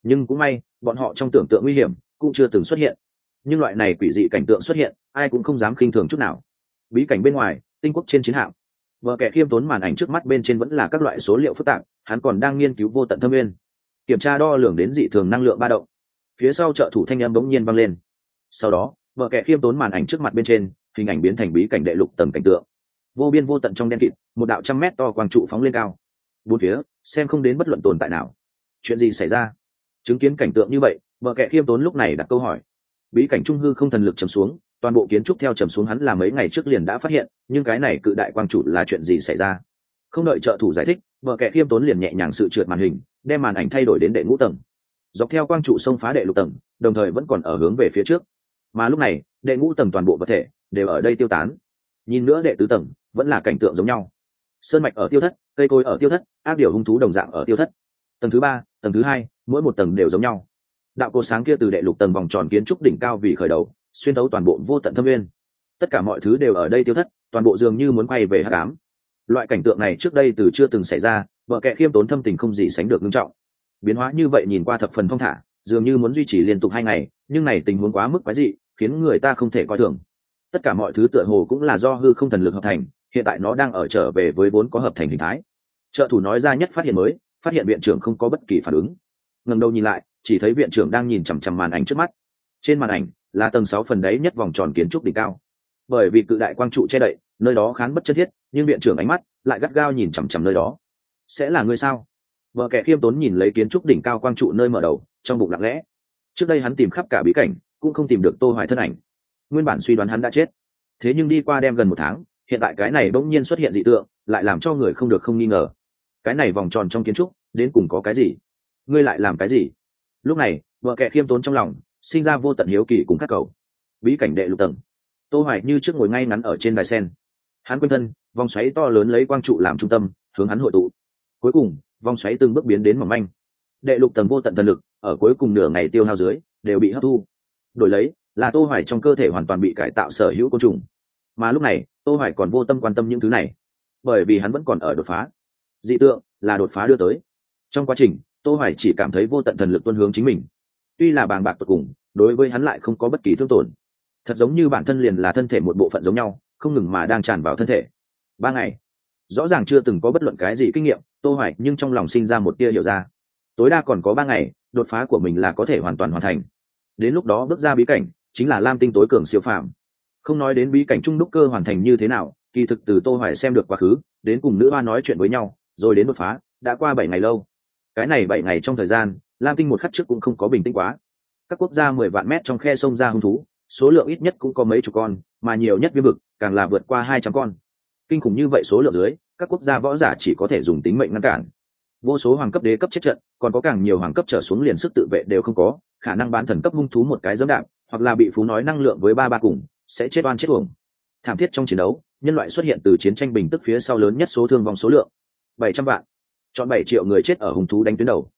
Nhưng cũng may, bọn họ trong tưởng tượng nguy hiểm cũng chưa từng xuất hiện. Nhưng loại này quỷ dị cảnh tượng xuất hiện, ai cũng không dám khinh thường chút nào. Bí cảnh bên ngoài, tinh quốc trên chiến hạm vợ kẻ khiêm tốn màn ảnh trước mắt bên trên vẫn là các loại số liệu phức tạp, hắn còn đang nghiên cứu vô tận thâm nguyên. Kiểm tra đo lường đến dị thường năng lượng ba động. Phía sau trợ thủ thanh âm bỗng nhiên vang lên. Sau đó, vợ kẻ khiêm tốn màn ảnh trước mặt bên trên, hình ảnh biến thành bí cảnh đệ lục tầng cảnh tượng. Vô biên vô tận trong đen kịt, một đạo trăm mét to quang trụ phóng lên cao. Bốn phía, xem không đến bất luận tồn tại nào. Chuyện gì xảy ra? Chứng kiến cảnh tượng như vậy, vợ kẻ khiêm tốn lúc này đặt câu hỏi. Bí cảnh trung hư không thần lực trầm xuống toàn bộ kiến trúc theo trầm xuống hắn là mấy ngày trước liền đã phát hiện, nhưng cái này cự đại quang chủ là chuyện gì xảy ra? Không đợi trợ thủ giải thích, vợ kẻ khiêm tốn liền nhẹ nhàng sự trượt màn hình, đem màn ảnh thay đổi đến đệ ngũ tầng. Dọc theo quang trụ sông phá đệ lục tầng, đồng thời vẫn còn ở hướng về phía trước. Mà lúc này, đệ ngũ tầng toàn bộ vật thể đều ở đây tiêu tán. Nhìn nữa đệ tứ tầng, vẫn là cảnh tượng giống nhau. Sơn mạch ở tiêu thất, cây cối ở tiêu thất, ác điều hung thú đồng dạng ở tiêu thất. Tầng thứ ba, tầng thứ hai, mỗi một tầng đều giống nhau. Đạo cột sáng kia từ đệ lục tầng vòng tròn kiến trúc đỉnh cao vì khởi đầu xuyên thấu toàn bộ vô tận thâm nguyên. Tất cả mọi thứ đều ở đây tiêu thất, toàn bộ dường như muốn quay về hát cám loại cảnh tượng này trước đây từ chưa từng xảy ra, vợ kệ khiêm tốn thâm tình không gì sánh được nghiêm trọng. Biến hóa như vậy nhìn qua thập phần thong thả, dường như muốn duy trì liên tục hai ngày, nhưng này tình huống quá mức quái dị, khiến người ta không thể coi thường. Tất cả mọi thứ tựa hồ cũng là do hư không thần lực hợp thành, hiện tại nó đang ở trở về với vốn có hợp thành hình thái. Trợ thủ nói ra nhất phát hiện mới, phát hiện viện trưởng không có bất kỳ phản ứng. Ngần đầu nhìn lại, chỉ thấy viện trưởng đang nhìn chằm chằm màn ảnh trước mắt trên màn ảnh, là tầng sáu phần đáy nhất vòng tròn kiến trúc đỉnh cao. Bởi vì cự đại quang trụ che đậy, nơi đó khán bất chân thiết, nhưng viện trưởng ánh mắt lại gắt gao nhìn chằm chằm nơi đó. Sẽ là người sao? Vợ kẻ khiêm tốn nhìn lấy kiến trúc đỉnh cao quang trụ nơi mở đầu, trong bụng lặng lẽ. Trước đây hắn tìm khắp cả bí cảnh, cũng không tìm được tô hoài thân ảnh. Nguyên bản suy đoán hắn đã chết. Thế nhưng đi qua đem gần một tháng, hiện tại cái này bỗng nhiên xuất hiện dị tượng, lại làm cho người không được không nghi ngờ. Cái này vòng tròn trong kiến trúc, đến cùng có cái gì? Ngươi lại làm cái gì? Lúc này, vợ kẻ khiêm tốn trong lòng sinh ra vô tận hiếu kỳ cùng các cầu. Bí cảnh đệ lục tầng. Tô hoài như trước ngồi ngay ngắn ở trên đài sen. Hắn quanh thân, vòng xoáy to lớn lấy quang trụ làm trung tâm, hướng hắn hội tụ. Cuối cùng, vòng xoáy từng bước biến đến mỏng manh. Đệ lục tầng vô tận thần lực, ở cuối cùng nửa ngày tiêu hao dưới, đều bị hấp thu. Đổi lấy, là tô hoài trong cơ thể hoàn toàn bị cải tạo sở hữu côn trùng. Mà lúc này, tô hoài còn vô tâm quan tâm những thứ này. Bởi vì hắn vẫn còn ở đột phá. Dị tượng là đột phá đưa tới. Trong quá trình, tô hoài chỉ cảm thấy vô tận thần lực tuân hướng chính mình tuy là bàng bạc tuyệt cùng, đối với hắn lại không có bất kỳ thương tổn. Thật giống như bản thân liền là thân thể một bộ phận giống nhau, không ngừng mà đang tràn vào thân thể. Ba ngày, rõ ràng chưa từng có bất luận cái gì kinh nghiệm, tô hoài nhưng trong lòng sinh ra một tia hiểu ra. Tối đa còn có ba ngày, đột phá của mình là có thể hoàn toàn hoàn thành. Đến lúc đó bước ra bí cảnh, chính là lam tinh tối cường siêu phàm. Không nói đến bí cảnh trung đúc cơ hoàn thành như thế nào, kỳ thực từ tô hoài xem được quá khứ, đến cùng nữ hoa nói chuyện với nhau, rồi đến đột phá, đã qua bảy ngày lâu. Cái này bảy ngày trong thời gian lam tinh một khắc trước cũng không có bình tĩnh quá. Các quốc gia mười vạn mét trong khe sông ra hung thú, số lượng ít nhất cũng có mấy chục con, mà nhiều nhất viêm vực, càng là vượt qua hai trăm con. Kinh khủng như vậy số lượng dưới, các quốc gia võ giả chỉ có thể dùng tính mệnh ngăn cản. Vô số hoàng cấp đế cấp chết trận, còn có càng nhiều hoàng cấp trở xuống liền sức tự vệ đều không có, khả năng bán thần cấp hung thú một cái dẫm đạp, hoặc là bị phú nói năng lượng với ba ba cùng, sẽ chết oan chết uổng. Thảm thiết trong chiến đấu, nhân loại xuất hiện từ chiến tranh bình tức phía sau lớn nhất số thương vong số lượng. Bảy trăm vạn. Chọn bảy triệu người chết ở hung thú đánh tuyến đầu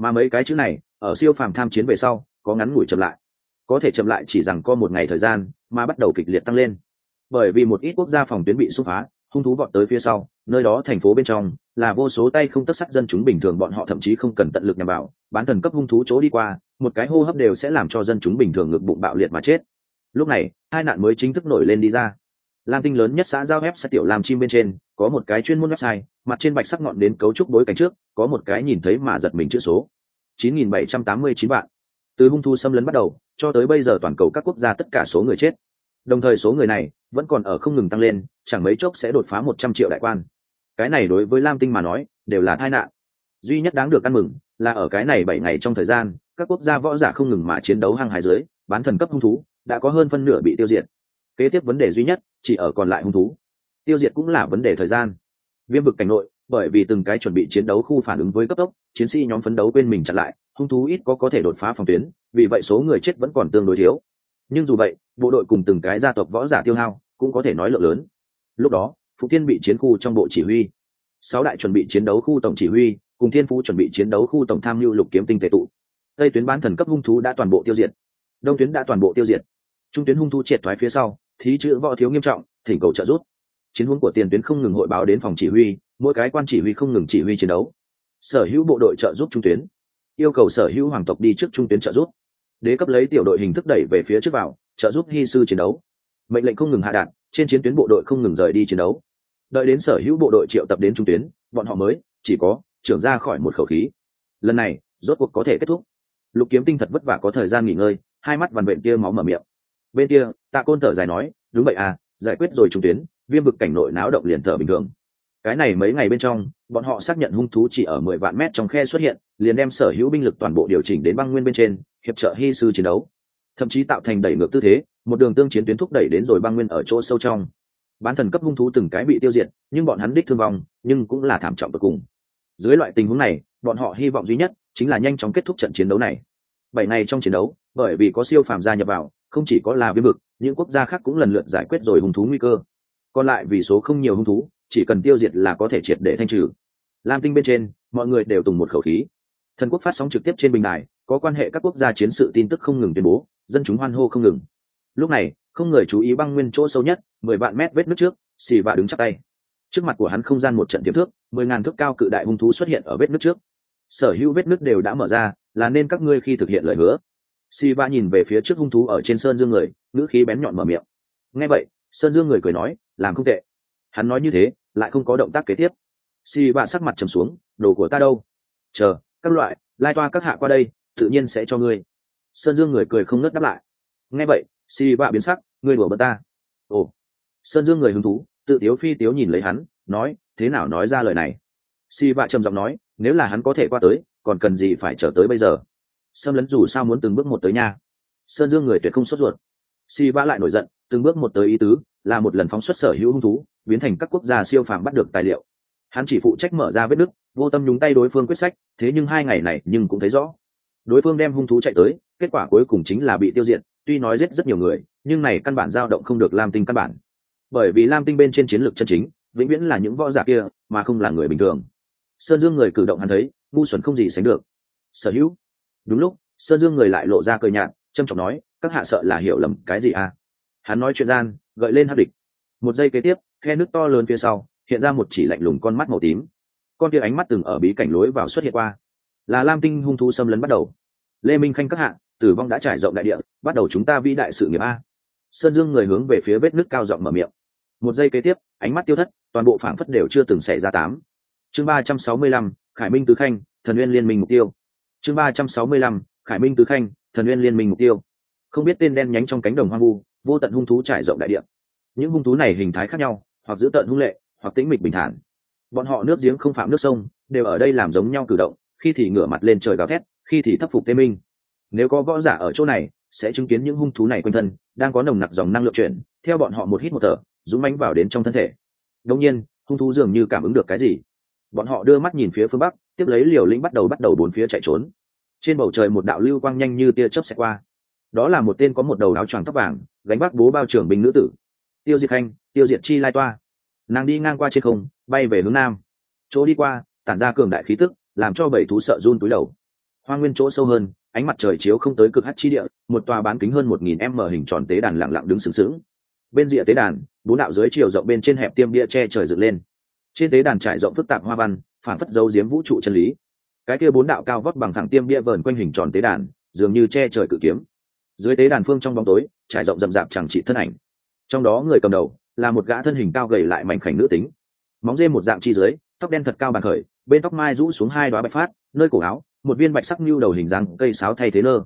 mà mấy cái chữ này, ở siêu phàm tham chiến về sau, có ngắn ngủi chậm lại. Có thể chậm lại chỉ rằng có một ngày thời gian, mà bắt đầu kịch liệt tăng lên. Bởi vì một ít quốc gia phòng tuyến bị xúc phá, hung thú vọt tới phía sau, nơi đó thành phố bên trong, là vô số tay không tất sắt dân chúng bình thường bọn họ thậm chí không cần tận lực nhằm vào, bán thần cấp hung thú chỗ đi qua, một cái hô hấp đều sẽ làm cho dân chúng bình thường ngực bụng bạo liệt mà chết. Lúc này, hai nạn mới chính thức nổi lên đi ra. Lam tinh lớn nhất xã giao ép sẽ tiểu làm chim bên trên có một cái chuyên môn website, mặt trên bạch sắc ngọn đến cấu trúc bối cảnh trước, có một cái nhìn thấy mà giật mình chữ số. 9.789 vạn. Từ hung thu xâm lấn bắt đầu, cho tới bây giờ toàn cầu các quốc gia tất cả số người chết. Đồng thời số người này vẫn còn ở không ngừng tăng lên, chẳng mấy chốc sẽ đột phá một trăm triệu đại quan. Cái này đối với lam tinh mà nói, đều là tai nạn. Duy nhất đáng được ăn mừng là ở cái này bảy ngày trong thời gian, các quốc gia võ giả không ngừng mà chiến đấu hàng hải dưới, bán thần cấp hung thú, đã có hơn phân nửa bị tiêu diệt. Kế tiếp vấn đề duy nhất chỉ ở còn lại hung thú tiêu diệt cũng là vấn đề thời gian. Viêm vực cảnh nội, bởi vì từng cái chuẩn bị chiến đấu khu phản ứng với cấp tốc, chiến sĩ nhóm phấn đấu quên mình chặn lại, hung thú ít có có thể đột phá phòng tuyến, vì vậy số người chết vẫn còn tương đối thiếu. Nhưng dù vậy, bộ đội cùng từng cái gia tộc võ giả tiêu hao cũng có thể nói lượng lớn. Lúc đó phụ thiên bị chiến khu trong bộ chỉ huy. Sáu đại chuẩn bị chiến đấu khu tổng chỉ huy, cùng thiên phú chuẩn bị chiến đấu khu tổng tham mưu lục kiếm tinh tệ tụ. Tây tuyến bán thần cấp hung thú đã toàn bộ tiêu diệt. Đông tuyến đã toàn bộ tiêu diệt. Trung tuyến hung thú triệt thoái phía sau, thí chữ võ thiếu nghiêm trọng, thỉnh cầu trợ giúp chiến hướng của tiền tuyến không ngừng hội báo đến phòng chỉ huy, mỗi cái quan chỉ huy không ngừng chỉ huy chiến đấu. Sở hữu bộ đội trợ giúp trung tuyến. Yêu cầu sở hữu hoàng tộc đi trước trung tuyến trợ giúp. Đế cấp lấy tiểu đội hình thức đẩy về phía trước vào, trợ giúp hy sư chiến đấu. Mệnh lệnh không ngừng hạ đạn, trên chiến tuyến bộ đội không ngừng rời đi chiến đấu. Đợi đến sở hữu bộ đội triệu tập đến trung tuyến, bọn họ mới, chỉ có, trưởng ra khỏi một khẩu khí. Lần này, rốt cuộc có thể kết thúc. Lục kiếm tinh thật vất vả có thời gian nghỉ ngơi, hai mắt vằn vện kia máu mở miệng. Bên kia, tạ côn thở dài nói, đúng vậy à giải quyết rồi trung tuyến viêm vực cảnh nội náo động liền thở bình thường. Cái này mấy ngày bên trong, bọn họ xác nhận hung thú chỉ ở mười vạn mét trong khe xuất hiện, liền đem sở hữu binh lực toàn bộ điều chỉnh đến băng nguyên bên trên, hiệp trợ hy sư chiến đấu. Thậm chí tạo thành đẩy ngược tư thế, một đường tương chiến tuyến thúc đẩy đến rồi băng nguyên ở chỗ sâu trong. Bán thần cấp hung thú từng cái bị tiêu diệt, nhưng bọn hắn đích thương vong, nhưng cũng là thảm trọng cuối cùng. Dưới loại tình huống này, bọn họ hy vọng duy nhất chính là nhanh chóng kết thúc trận chiến đấu này. Bảy ngày trong chiến đấu, bởi vì có siêu phàm gia nhập vào, không chỉ có là viêm vực, những quốc gia khác cũng lần lượt giải quyết rồi hung thú nguy cơ còn lại vì số không nhiều hung thú, chỉ cần tiêu diệt là có thể triệt để thanh trừ. Lam tinh bên trên, mọi người đều tùng một khẩu khí. Thần quốc phát sóng trực tiếp trên bình đài, có quan hệ các quốc gia chiến sự tin tức không ngừng tuyên bố, dân chúng hoan hô không ngừng. Lúc này, không người chú ý băng nguyên chỗ sâu nhất, mười vạn mét vết nước trước, xì vạ đứng chắc tay. Trước mặt của hắn không gian một trận tiềm thước mười ngàn thước cao cự đại hung thú xuất hiện ở vết nước trước. Sở hữu vết nước đều đã mở ra, là nên các ngươi khi thực hiện lời hứa. Xì vạ nhìn về phía trước hung thú ở trên sơn dương người, ngữ khí bén nhọn mở miệng. Nghe vậy, sơn dương người cười nói làm không tệ. Hắn nói như thế, lại không có động tác kế tiếp. Si bạ sắc mặt trầm xuống, đồ của ta đâu? Chờ, các loại, lai toa các hạ qua đây, tự nhiên sẽ cho ngươi. Sơn dương người cười không ngớt đáp lại. Nghe vậy si bạ biến sắc, ngươi đùa bật ta. Ồ. Sơn dương người hứng thú, tự tiếu phi tiếu nhìn lấy hắn, nói, thế nào nói ra lời này? Si bạ trầm giọng nói, nếu là hắn có thể qua tới, còn cần gì phải trở tới bây giờ? Xâm lấn dù sao muốn từng bước một tới nha. Sơn dương người tuyệt không sốt ruột. Si bạ lại nổi giận, từng bước một tới ý tứ là một lần phóng xuất sở hữu hung thú, biến thành các quốc gia siêu phàm bắt được tài liệu. Hắn chỉ phụ trách mở ra vết nứt, vô tâm nhúng tay đối phương quyết sách, thế nhưng hai ngày này nhưng cũng thấy rõ. Đối phương đem hung thú chạy tới, kết quả cuối cùng chính là bị tiêu diệt, tuy nói giết rất nhiều người, nhưng này căn bản dao động không được lam tinh căn bản. Bởi vì lam tinh bên trên chiến lược chân chính, vĩnh viễn là những võ giả kia, mà không là người bình thường. Sơn dương người cử động hắn thấy, ngu xuẩn không gì sánh được. Sở hữu? Đúng lúc, sơn dương người lại lộ ra cười nhạt trâm trọng nói, các hạ sợ là hiểu lầm cái gì à? Hắn nói chuyện gian, gợi lên hát địch. Một giây kế tiếp, khe nước to lớn phía sau, hiện ra một chỉ lạnh lùng con mắt màu tím. Con kia ánh mắt từng ở bí cảnh lối vào xuất hiện qua. Là lam tinh hung thú xâm lấn bắt đầu. Lê minh khanh các hạ, tử vong đã trải rộng đại địa, bắt đầu chúng ta vĩ đại sự nghiệp a. Sơn dương người hướng về phía vết nước cao giọng mở miệng. Một giây kế tiếp, ánh mắt tiêu thất, toàn bộ phảng phất đều chưa từng xảy ra tám. Chương ba trăm sáu mươi lăm, khải minh tứ khanh, thần nguyên liên minh mục tiêu. Chương ba trăm sáu mươi lăm, khải minh tứ khanh, thần nguyên liên minh mục tiêu. Không biết tên đen nhánh trong cánh đồng hoang vu vô tận hung thú trải rộng đại địa. Những hung thú này hình thái khác nhau, hoặc giữ tận hung lệ, hoặc tĩnh mịch bình thản. Bọn họ nước giếng không phạm nước sông, đều ở đây làm giống nhau cử động, khi thì ngửa mặt lên trời gào thét, khi thì thấp phục tê minh. Nếu có võ giả ở chỗ này, sẽ chứng kiến những hung thú này quanh thân, đang có nồng nặc dòng năng lượng chuyển, theo bọn họ một hít một thở, dũng mánh vào đến trong thân thể. Đông nhiên, hung thú dường như cảm ứng được cái gì? Bọn họ đưa mắt nhìn phía phương bắc, tiếp lấy liều lĩnh bắt đầu bắt đầu bốn phía chạy trốn. Trên bầu trời một đạo lưu quang nhanh như tia chớp xẹt qua đó là một tên có một đầu áo choàng tóc vàng, gánh vác bố bao trưởng binh nữ tử. Tiêu diệt khanh, tiêu diệt chi lai toa. Nàng đi ngang qua trên không, bay về hướng nam. Chỗ đi qua, tản ra cường đại khí tức, làm cho bảy thú sợ run túi đầu. Hoa nguyên chỗ sâu hơn, ánh mặt trời chiếu không tới cực hát chi địa, một tòa bán kính hơn một nghìn m hình tròn tế đàn lặng lặng đứng sừng sững. Bên rìa tế đàn, bốn đạo dưới chiều rộng bên trên hẹp tiêm bia che trời dựng lên. Trên tế đàn trải rộng phức tạp hoa văn, phản phất dấu diếm vũ trụ chân lý. Cái kia bốn đạo cao vóc bằng thẳng tiêm bia vờn quanh hình tròn tế đàn, dường như che trời cự kiếm dưới tế đàn phương trong bóng tối, trải rộng rậm rạp chẳng trị thân ảnh. Trong đó người cầm đầu là một gã thân hình cao gầy lại mảnh khảnh nữ tính. Móng dê một dạng chi dưới, tóc đen thật cao bàn khởi, bên tóc mai rũ xuống hai đoá bạch phát, nơi cổ áo, một viên bạch sắc nhu đầu hình dáng cây sáo thay thế nơ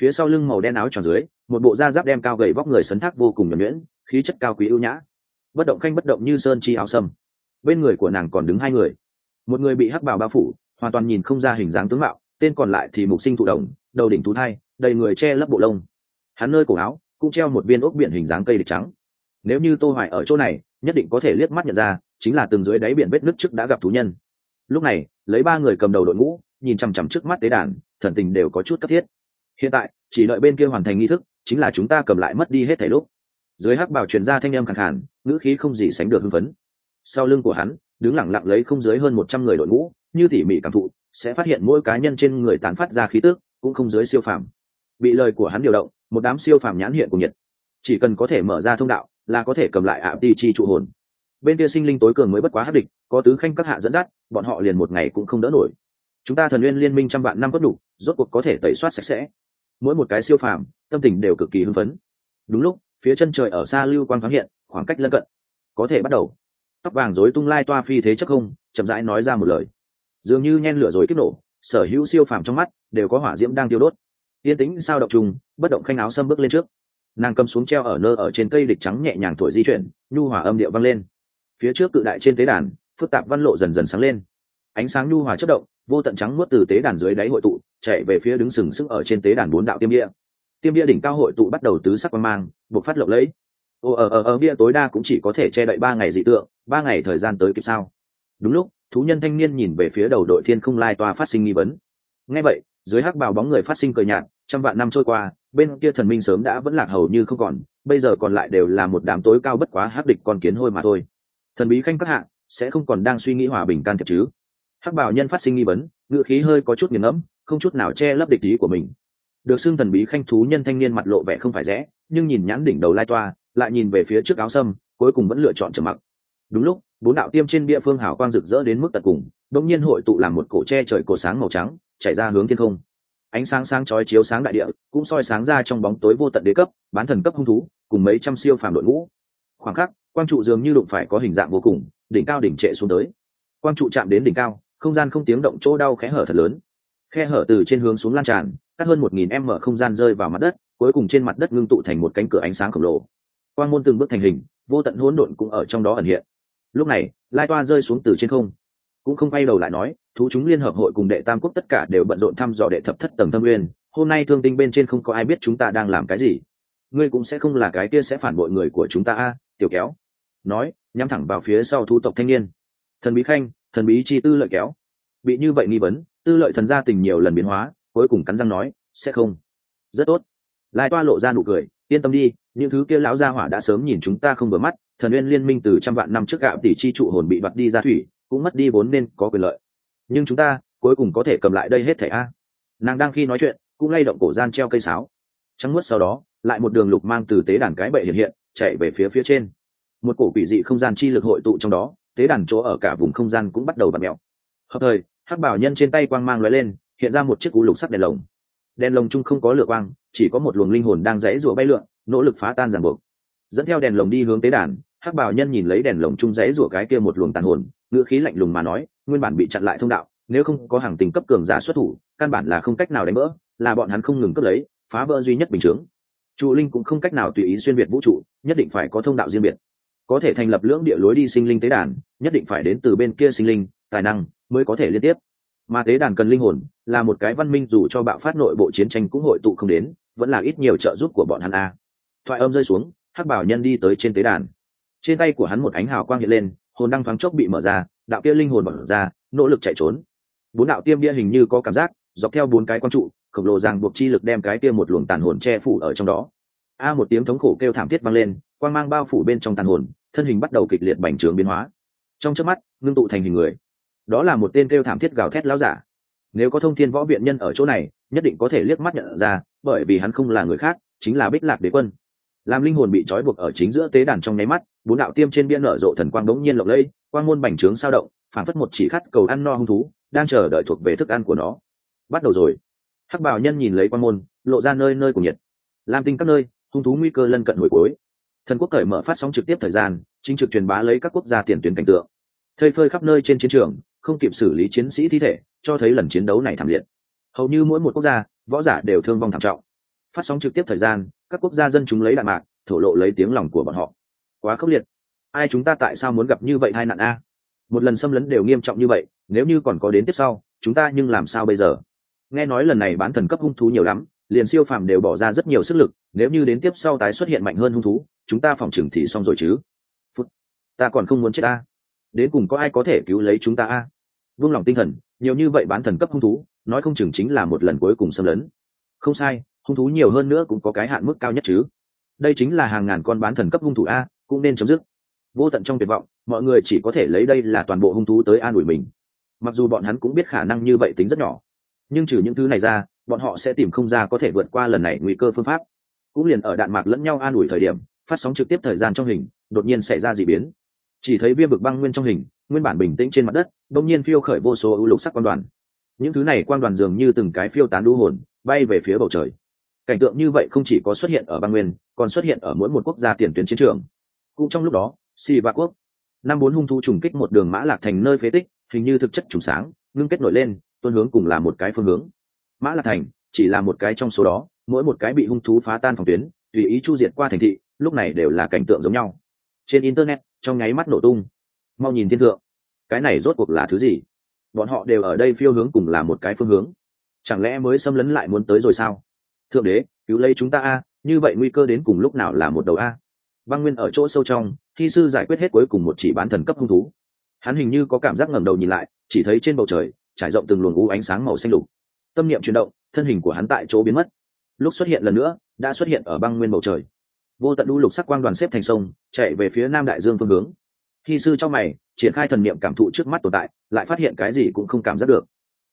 phía sau lưng màu đen áo tròn dưới, một bộ da giáp đem cao gầy vóc người sấn thác vô cùng nhuẩn nhuyễn, khí chất cao quý ưu nhã. Bất động khanh bất động như sơn chi áo sâm. Bên người của nàng còn đứng hai người. Một người bị hắc bào bao phủ, hoàn toàn nhìn không ra hình dáng tướng mạo, tên còn lại thì mục sinh thụ đồng đầu đỉnh thú thai, đầy người che lấp bộ lông hắn nơi cổ áo cũng treo một viên ốc biển hình dáng cây địch trắng. Nếu như tô hoài ở chỗ này, nhất định có thể liếc mắt nhận ra, chính là từng dưới đáy biển vết nước trước đã gặp thú nhân. Lúc này, lấy ba người cầm đầu đội ngũ, nhìn chằm chằm trước mắt tế đàn, thần tình đều có chút cấp thiết. Hiện tại, chỉ đợi bên kia hoàn thành nghi thức, chính là chúng ta cầm lại mất đi hết thảy lúc. Dưới hắc bảo truyền ra thanh âm khàn khàn, ngữ khí không gì sánh được hưng phấn. Sau lưng của hắn, đứng lặng lặng lấy không dưới hơn một trăm người đội ngũ, như tỉ mỉ cảm thụ, sẽ phát hiện mỗi cá nhân trên người tán phát ra khí tức, cũng không dưới siêu phàm bị lời của hắn điều động, một đám siêu phàm nhãn hiện của nhiệt. Chỉ cần có thể mở ra thông đạo, là có thể cầm lại ạ đi chi trụ hồn. Bên kia sinh linh tối cường mới bất quá hấp địch, có tứ khanh các hạ dẫn dắt, bọn họ liền một ngày cũng không đỡ nổi. Chúng ta thần nguyên liên minh trăm vạn năm bất đủ, rốt cuộc có thể tẩy soát sạch sẽ. Mỗi một cái siêu phàm, tâm tình đều cực kỳ hưng phấn. Đúng lúc, phía chân trời ở xa lưu quang thoáng hiện, khoảng cách lân cận. Có thể bắt đầu. Tóc vàng rối tung lai toa phi thế chắc không, chậm rãi nói ra một lời. Dường như nhen lửa rồi kích nổ, sở hữu siêu phàm trong mắt đều có hỏa diễm đang tiêu đốt yên tĩnh sao động trùng bất động khanh áo xâm bước lên trước. Nàng cầm xuống treo ở nơ ở trên cây địch trắng nhẹ nhàng thổi di chuyển, nhu hòa âm điệu vang lên. Phía trước cự đại trên tế đàn, phức tạp văn lộ dần dần sáng lên. Ánh sáng nhu hòa chất động, vô tận trắng nuốt từ tế đàn dưới đáy hội tụ, chạy về phía đứng sừng sững ở trên tế đàn bốn đạo tiêm địa tiêm bia đỉnh cao hội tụ bắt đầu tứ sắc quang mang buộc phát lộng lẫy. Ồ ở ở ở bia tối đa cũng chỉ có thể che đậy ba ngày dị tượng, ba ngày thời gian tới kịp sao? Đúng lúc, thú nhân thanh niên nhìn về phía đầu đội thiên không lai toa phát sinh nghi vấn. Ngay vậy dưới hắc bào bóng người phát sinh cờ nhạt, trăm vạn năm trôi qua, bên kia thần minh sớm đã vẫn lạc hầu như không còn, bây giờ còn lại đều là một đám tối cao bất quá hắc địch con kiến hôi mà thôi. Thần bí khanh các hạ, sẽ không còn đang suy nghĩ hòa bình can thiệp chứ? Hắc bào nhân phát sinh nghi vấn ngựa khí hơi có chút nghiền ngẫm, không chút nào che lấp địch ý của mình. Được xưng thần bí khanh thú nhân thanh niên mặt lộ vẻ không phải rẽ, nhưng nhìn nhãn đỉnh đầu lai toa, lại nhìn về phía trước áo sâm, cuối cùng vẫn lựa chọn trầm mặc. Đúng lúc, bốn đạo tiêm trên bia phương hảo quang rực rỡ đến mức tận cùng đông nhiên hội tụ làm một cổ tre trời cổ sáng màu trắng chạy ra hướng thiên không. Ánh sáng sáng chói chiếu sáng đại địa, cũng soi sáng ra trong bóng tối vô tận đế cấp, bán thần cấp hung thú, cùng mấy trăm siêu phàm đội ngũ. Khoảng khắc, quang trụ dường như đụng phải có hình dạng vô cùng, đỉnh cao đỉnh trệ xuống tới. Quang trụ chạm đến đỉnh cao, không gian không tiếng động chỗ đau khẽ hở thật lớn. Khe hở từ trên hướng xuống lan tràn, cắt hơn một nghìn m không gian rơi vào mặt đất, cuối cùng trên mặt đất ngưng tụ thành một cánh cửa ánh sáng khổng lồ. Quang môn từng bước thành hình, vô tận hỗn độn cũng ở trong đó ẩn hiện. Lúc này, lai toa rơi xuống từ trên không cũng không quay đầu lại nói, thú chúng liên hợp hội cùng đệ tam quốc tất cả đều bận rộn thăm dò đệ thập thất tầng thâm nguyên. Hôm nay thương tinh bên trên không có ai biết chúng ta đang làm cái gì. Ngươi cũng sẽ không là cái kia sẽ phản bội người của chúng ta a, tiểu kéo. Nói, nhắm thẳng vào phía sau thu tộc thanh niên. Thần bí khanh, thần bí chi tư lợi kéo. Bị như vậy nghi vấn, tư lợi thần gia tình nhiều lần biến hóa, cuối cùng cắn răng nói, sẽ không. Rất tốt. Lai toa lộ ra nụ cười, yên tâm đi, những thứ kia lão gia hỏa đã sớm nhìn chúng ta không vừa mắt. Thần nguyên liên minh từ trăm vạn năm trước gạo tỷ chi trụ hồn bị vặt đi ra thủy cũng mất đi vốn nên có quyền lợi. Nhưng chúng ta cuối cùng có thể cầm lại đây hết thảy a. Nàng đang khi nói chuyện, cũng lay động cổ gian treo cây sáo. Trắng mất sau đó, lại một đường lục mang từ tế đàn cái bệ hiện hiện, chạy về phía phía trên. Một cổ quỷ dị không gian chi lực hội tụ trong đó, tế đàn chỗ ở cả vùng không gian cũng bắt đầu bật mèo. Hợp thời, hắc bảo nhân trên tay quang mang lóe lên, hiện ra một chiếc cú lục sắt đèn lồng. Đèn lồng chung không có lửa quang, chỉ có một luồng linh hồn đang rẽ rủa bay lượn, nỗ lực phá tan ràng buộc. Dẫn theo đèn lồng đi hướng tế đàn, hắc bảo nhân nhìn lấy đèn lồng chung rẽ rủa cái kia một luồng tàn hồn ngữ khí lạnh lùng mà nói, nguyên bản bị chặn lại thông đạo, nếu không có hàng tình cấp cường giả xuất thủ, căn bản là không cách nào đánh vỡ, là bọn hắn không ngừng cấp lấy, phá vỡ duy nhất bình chướng. Trụ linh cũng không cách nào tùy ý xuyên biệt vũ trụ, nhất định phải có thông đạo riêng biệt. Có thể thành lập lưỡng địa lối đi sinh linh tế đàn, nhất định phải đến từ bên kia sinh linh, tài năng mới có thể liên tiếp. Mà tế đàn cần linh hồn, là một cái văn minh dù cho bạo phát nội bộ chiến tranh cũng hội tụ không đến, vẫn là ít nhiều trợ giúp của bọn hắn a. Thoại âm rơi xuống, hắc bảo nhân đi tới trên tế đàn. Trên tay của hắn một ánh hào quang hiện lên hồn đăng thoáng chốc bị mở ra, đạo kia linh hồn mở ra, nỗ lực chạy trốn. Bốn đạo tiêm bia hình như có cảm giác, dọc theo bốn cái quang trụ, khổng lồ ràng buộc chi lực đem cái kia một luồng tàn hồn che phủ ở trong đó. A một tiếng thống khổ kêu thảm thiết vang lên, quang mang bao phủ bên trong tàn hồn, thân hình bắt đầu kịch liệt bành trướng biến hóa. Trong chớp mắt, ngưng tụ thành hình người. Đó là một tên kêu thảm thiết gào thét láo giả. Nếu có thông thiên võ viện nhân ở chỗ này, nhất định có thể liếc mắt nhận ra, bởi vì hắn không là người khác, chính là bích lạc đế quân làm linh hồn bị trói buộc ở chính giữa tế đàn trong nháy mắt, bốn đạo tiêm trên biên nở rộ thần quang đống nhiên lộng lẫy, quang môn bành trướng sao động phản phất một chỉ khát cầu ăn no hung thú, đang chờ đợi thuộc về thức ăn của nó. Bắt đầu rồi. Hắc bảo nhân nhìn lấy quang môn, lộ ra nơi nơi của nhiệt. Lam tinh các nơi, hung thú nguy cơ lân cận hồi cuối. Thần quốc cởi mở phát sóng trực tiếp thời gian, chính trực truyền bá lấy các quốc gia tiền tuyến cảnh tượng. Thơi phơi khắp nơi trên chiến trường, không kịp xử lý chiến sĩ thi thể, cho thấy lần chiến đấu này thảm liệt. Hầu như mỗi một quốc gia, võ giả đều thương vong thảm trọng. Phát sóng trực tiếp thời gian các quốc gia dân chúng lấy đạn mạc, thổ lộ lấy tiếng lòng của bọn họ. Quá khốc liệt. Ai chúng ta tại sao muốn gặp như vậy hai nạn a? Một lần xâm lấn đều nghiêm trọng như vậy, nếu như còn có đến tiếp sau, chúng ta nhưng làm sao bây giờ? Nghe nói lần này bán thần cấp hung thú nhiều lắm, liền siêu phàm đều bỏ ra rất nhiều sức lực, nếu như đến tiếp sau tái xuất hiện mạnh hơn hung thú, chúng ta phòng trừng thì xong rồi chứ. Phút. Ta còn không muốn chết a. Đến cùng có ai có thể cứu lấy chúng ta a? Vương lòng tinh thần, nhiều như vậy bán thần cấp hung thú, nói không chừng chính là một lần cuối cùng xâm lấn. Không sai hung thú nhiều hơn nữa cũng có cái hạn mức cao nhất chứ. Đây chính là hàng ngàn con bán thần cấp hung thủ a, cũng nên chấm dứt. Vô tận trong tuyệt vọng, mọi người chỉ có thể lấy đây là toàn bộ hung thú tới an ủi mình. Mặc dù bọn hắn cũng biết khả năng như vậy tính rất nhỏ, nhưng trừ những thứ này ra, bọn họ sẽ tìm không ra có thể vượt qua lần này nguy cơ phương pháp. Cũng liền ở đạn mạc lẫn nhau an ủi thời điểm, phát sóng trực tiếp thời gian trong hình, đột nhiên xảy ra d ị biến. Chỉ thấy viêm vực băng nguyên trong hình, nguyên bản bình tĩnh trên mặt đất, đông nhiên phiêu khởi vô số ưu lục sắc quan đoàn. Những thứ này quan đoàn dường như từng cái phiêu tán đu hồn, bay về phía bầu trời cảnh tượng như vậy không chỉ có xuất hiện ở băng nguyên, còn xuất hiện ở mỗi một quốc gia tiền tuyến chiến trường. Cũng trong lúc đó si va quốc, năm bốn hung thu trùng kích một đường mã lạc thành nơi phế tích, hình như thực chất trùng sáng, ngưng kết nổi lên tuân hướng cùng là một cái phương hướng. Mã lạc thành chỉ là một cái trong số đó, mỗi một cái bị hung thú phá tan phòng tuyến, tùy ý chu diệt qua thành thị, lúc này đều là cảnh tượng giống nhau. Trên internet, trong nháy mắt nổ tung. Mau nhìn thiên thượng. Cái này rốt cuộc là thứ gì? Bọn họ đều ở đây phiêu hướng cùng là một cái phương hướng. Chẳng lẽ mới xâm lấn lại muốn tới rồi sao? Thượng đế, cứu lấy chúng ta a, như vậy nguy cơ đến cùng lúc nào là một đầu a? Băng nguyên ở chỗ sâu trong, thi sư giải quyết hết cuối cùng một chỉ bán thần cấp hung thú. Hắn hình như có cảm giác ngẩng đầu nhìn lại, chỉ thấy trên bầu trời, trải rộng từng luồng u ánh sáng màu xanh lục. Tâm niệm chuyển động, thân hình của hắn tại chỗ biến mất. Lúc xuất hiện lần nữa, đã xuất hiện ở băng nguyên bầu trời. Vô tận u lục sắc quang đoàn xếp thành sông, chạy về phía nam đại dương phương hướng. Khi sư trong mày, triển khai thần niệm cảm thụ trước mắt tồn tại, lại phát hiện cái gì cũng không cảm giác được.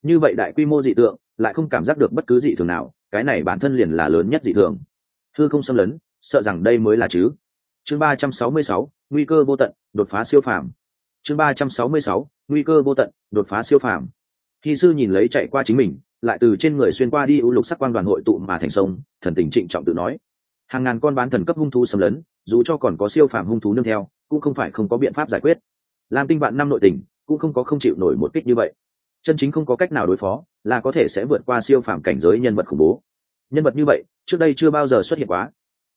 Như vậy đại quy mô dị tượng, lại không cảm giác được bất cứ dị thường nào cái này bản thân liền là lớn nhất dị thường. Thư không xâm lấn, sợ rằng đây mới là chứ. Chương ba trăm sáu mươi sáu, nguy cơ vô tận, đột phá siêu phàm. Chương ba trăm sáu mươi sáu, nguy cơ vô tận, đột phá siêu phàm. Khi sư nhìn lấy chạy qua chính mình, lại từ trên người xuyên qua đi u lục sắc quan đoàn hội tụ mà thành sông, thần tình trịnh trọng tự nói. Hàng ngàn con bán thần cấp hung thú xâm lấn, dù cho còn có siêu phàm hung thú nương theo, cũng không phải không có biện pháp giải quyết. Làm tinh bạn năm nội tình, cũng không có không chịu nổi một kích như vậy chân chính không có cách nào đối phó, là có thể sẽ vượt qua siêu phàm cảnh giới nhân vật khủng bố. Nhân vật như vậy, trước đây chưa bao giờ xuất hiện quá.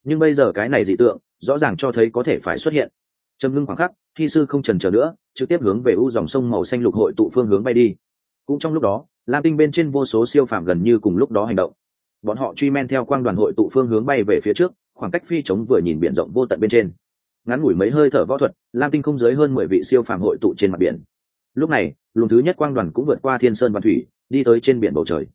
Nhưng bây giờ cái này dị tượng, rõ ràng cho thấy có thể phải xuất hiện. Trầm ngưng khoảng khắc, thi sư không trần trở nữa, trực tiếp hướng về u dòng sông màu xanh lục hội tụ phương hướng bay đi. Cũng trong lúc đó, lam tinh bên trên vô số siêu phàm gần như cùng lúc đó hành động. Bọn họ truy men theo quang đoàn hội tụ phương hướng bay về phía trước, khoảng cách phi chống vừa nhìn biển rộng vô tận bên trên. Ngắn ngủi mấy hơi thở võ thuật, lam tinh không dưới hơn mười vị siêu phàm hội tụ trên mặt biển lúc này, luồng thứ nhất quang đoàn cũng vượt qua thiên sơn văn thủy, đi tới trên biển bầu trời.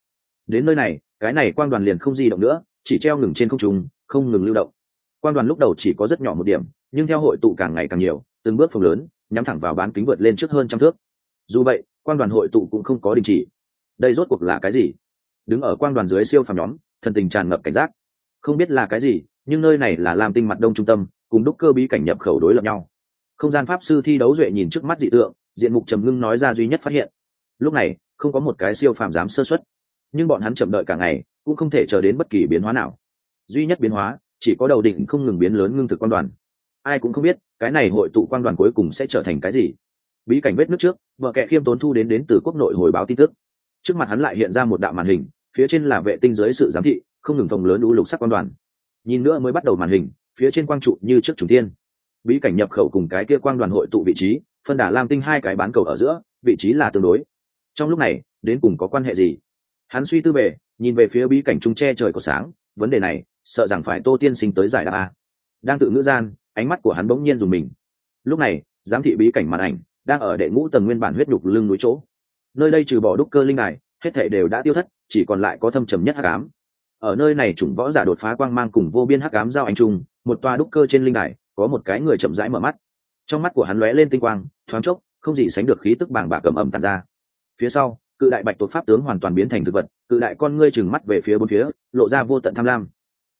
Đến nơi này, cái này quang đoàn liền không di động nữa, chỉ treo ngừng trên không trung, không ngừng lưu động. Quang đoàn lúc đầu chỉ có rất nhỏ một điểm, nhưng theo hội tụ càng ngày càng nhiều, từng bước phồng lớn, nhắm thẳng vào bán kính vượt lên trước hơn trăm thước. Dù vậy, quang đoàn hội tụ cũng không có đình chỉ. Đây rốt cuộc là cái gì? Đứng ở quang đoàn dưới siêu phàm nhóm, thần tình tràn ngập cảnh giác. Không biết là cái gì, nhưng nơi này là làm tinh mặt đông trung tâm, cùng đúc cơ bí cảnh nhập khẩu đối lập nhau. Không gian pháp sư thi đấu duệ nhìn trước mắt dị tượng diện mục trầm ngưng nói ra duy nhất phát hiện. Lúc này, không có một cái siêu phàm dám sơ xuất. Nhưng bọn hắn chậm đợi cả ngày, cũng không thể chờ đến bất kỳ biến hóa nào. Duy nhất biến hóa, chỉ có đầu đỉnh không ngừng biến lớn ngưng thực quan đoàn. Ai cũng không biết, cái này hội tụ quan đoàn cuối cùng sẽ trở thành cái gì. Bí cảnh vết nước trước, vợ kệ khiêm tốn thu đến đến từ quốc nội hồi báo tin tức. Trước mặt hắn lại hiện ra một đạo màn hình, phía trên là vệ tinh dưới sự giám thị, không ngừng phòng lớn u lục sắc quan đoàn. Nhìn nữa mới bắt đầu màn hình, phía trên quang trụ như trước trùng tiên bí cảnh nhập khẩu cùng cái kia quang đoàn hội tụ vị trí phân đà lam tinh hai cái bán cầu ở giữa, vị trí là tương đối. Trong lúc này, đến cùng có quan hệ gì? Hắn suy tư về nhìn về phía bí cảnh trung tre trời của sáng, vấn đề này, sợ rằng phải tô tiên sinh tới giải đáp a. Đang tự ngữ gian, ánh mắt của hắn bỗng nhiên dùng mình. Lúc này, giám thị bí cảnh màn ảnh, đang ở đệ ngũ tầng nguyên bản huyết nhục lưng núi chỗ. Nơi đây trừ bỏ đúc cơ linh này hết thể đều đã tiêu thất, chỉ còn lại có thâm trầm nhất hắc ám. Ở nơi này chủng võ giả đột phá quang mang cùng vô biên hắc ám giao anh trung, một toa đúc cơ trên linh đài, có một cái người chậm rãi mở mắt trong mắt của hắn lóe lên tinh quang, thoáng chốc, không gì sánh được khí tức bàng bạc cầm ẩm tàn ra. Phía sau, cự đại bạch tuộc pháp tướng hoàn toàn biến thành thực vật, cự đại con ngươi chừng mắt về phía bốn phía, lộ ra vô tận tham lam.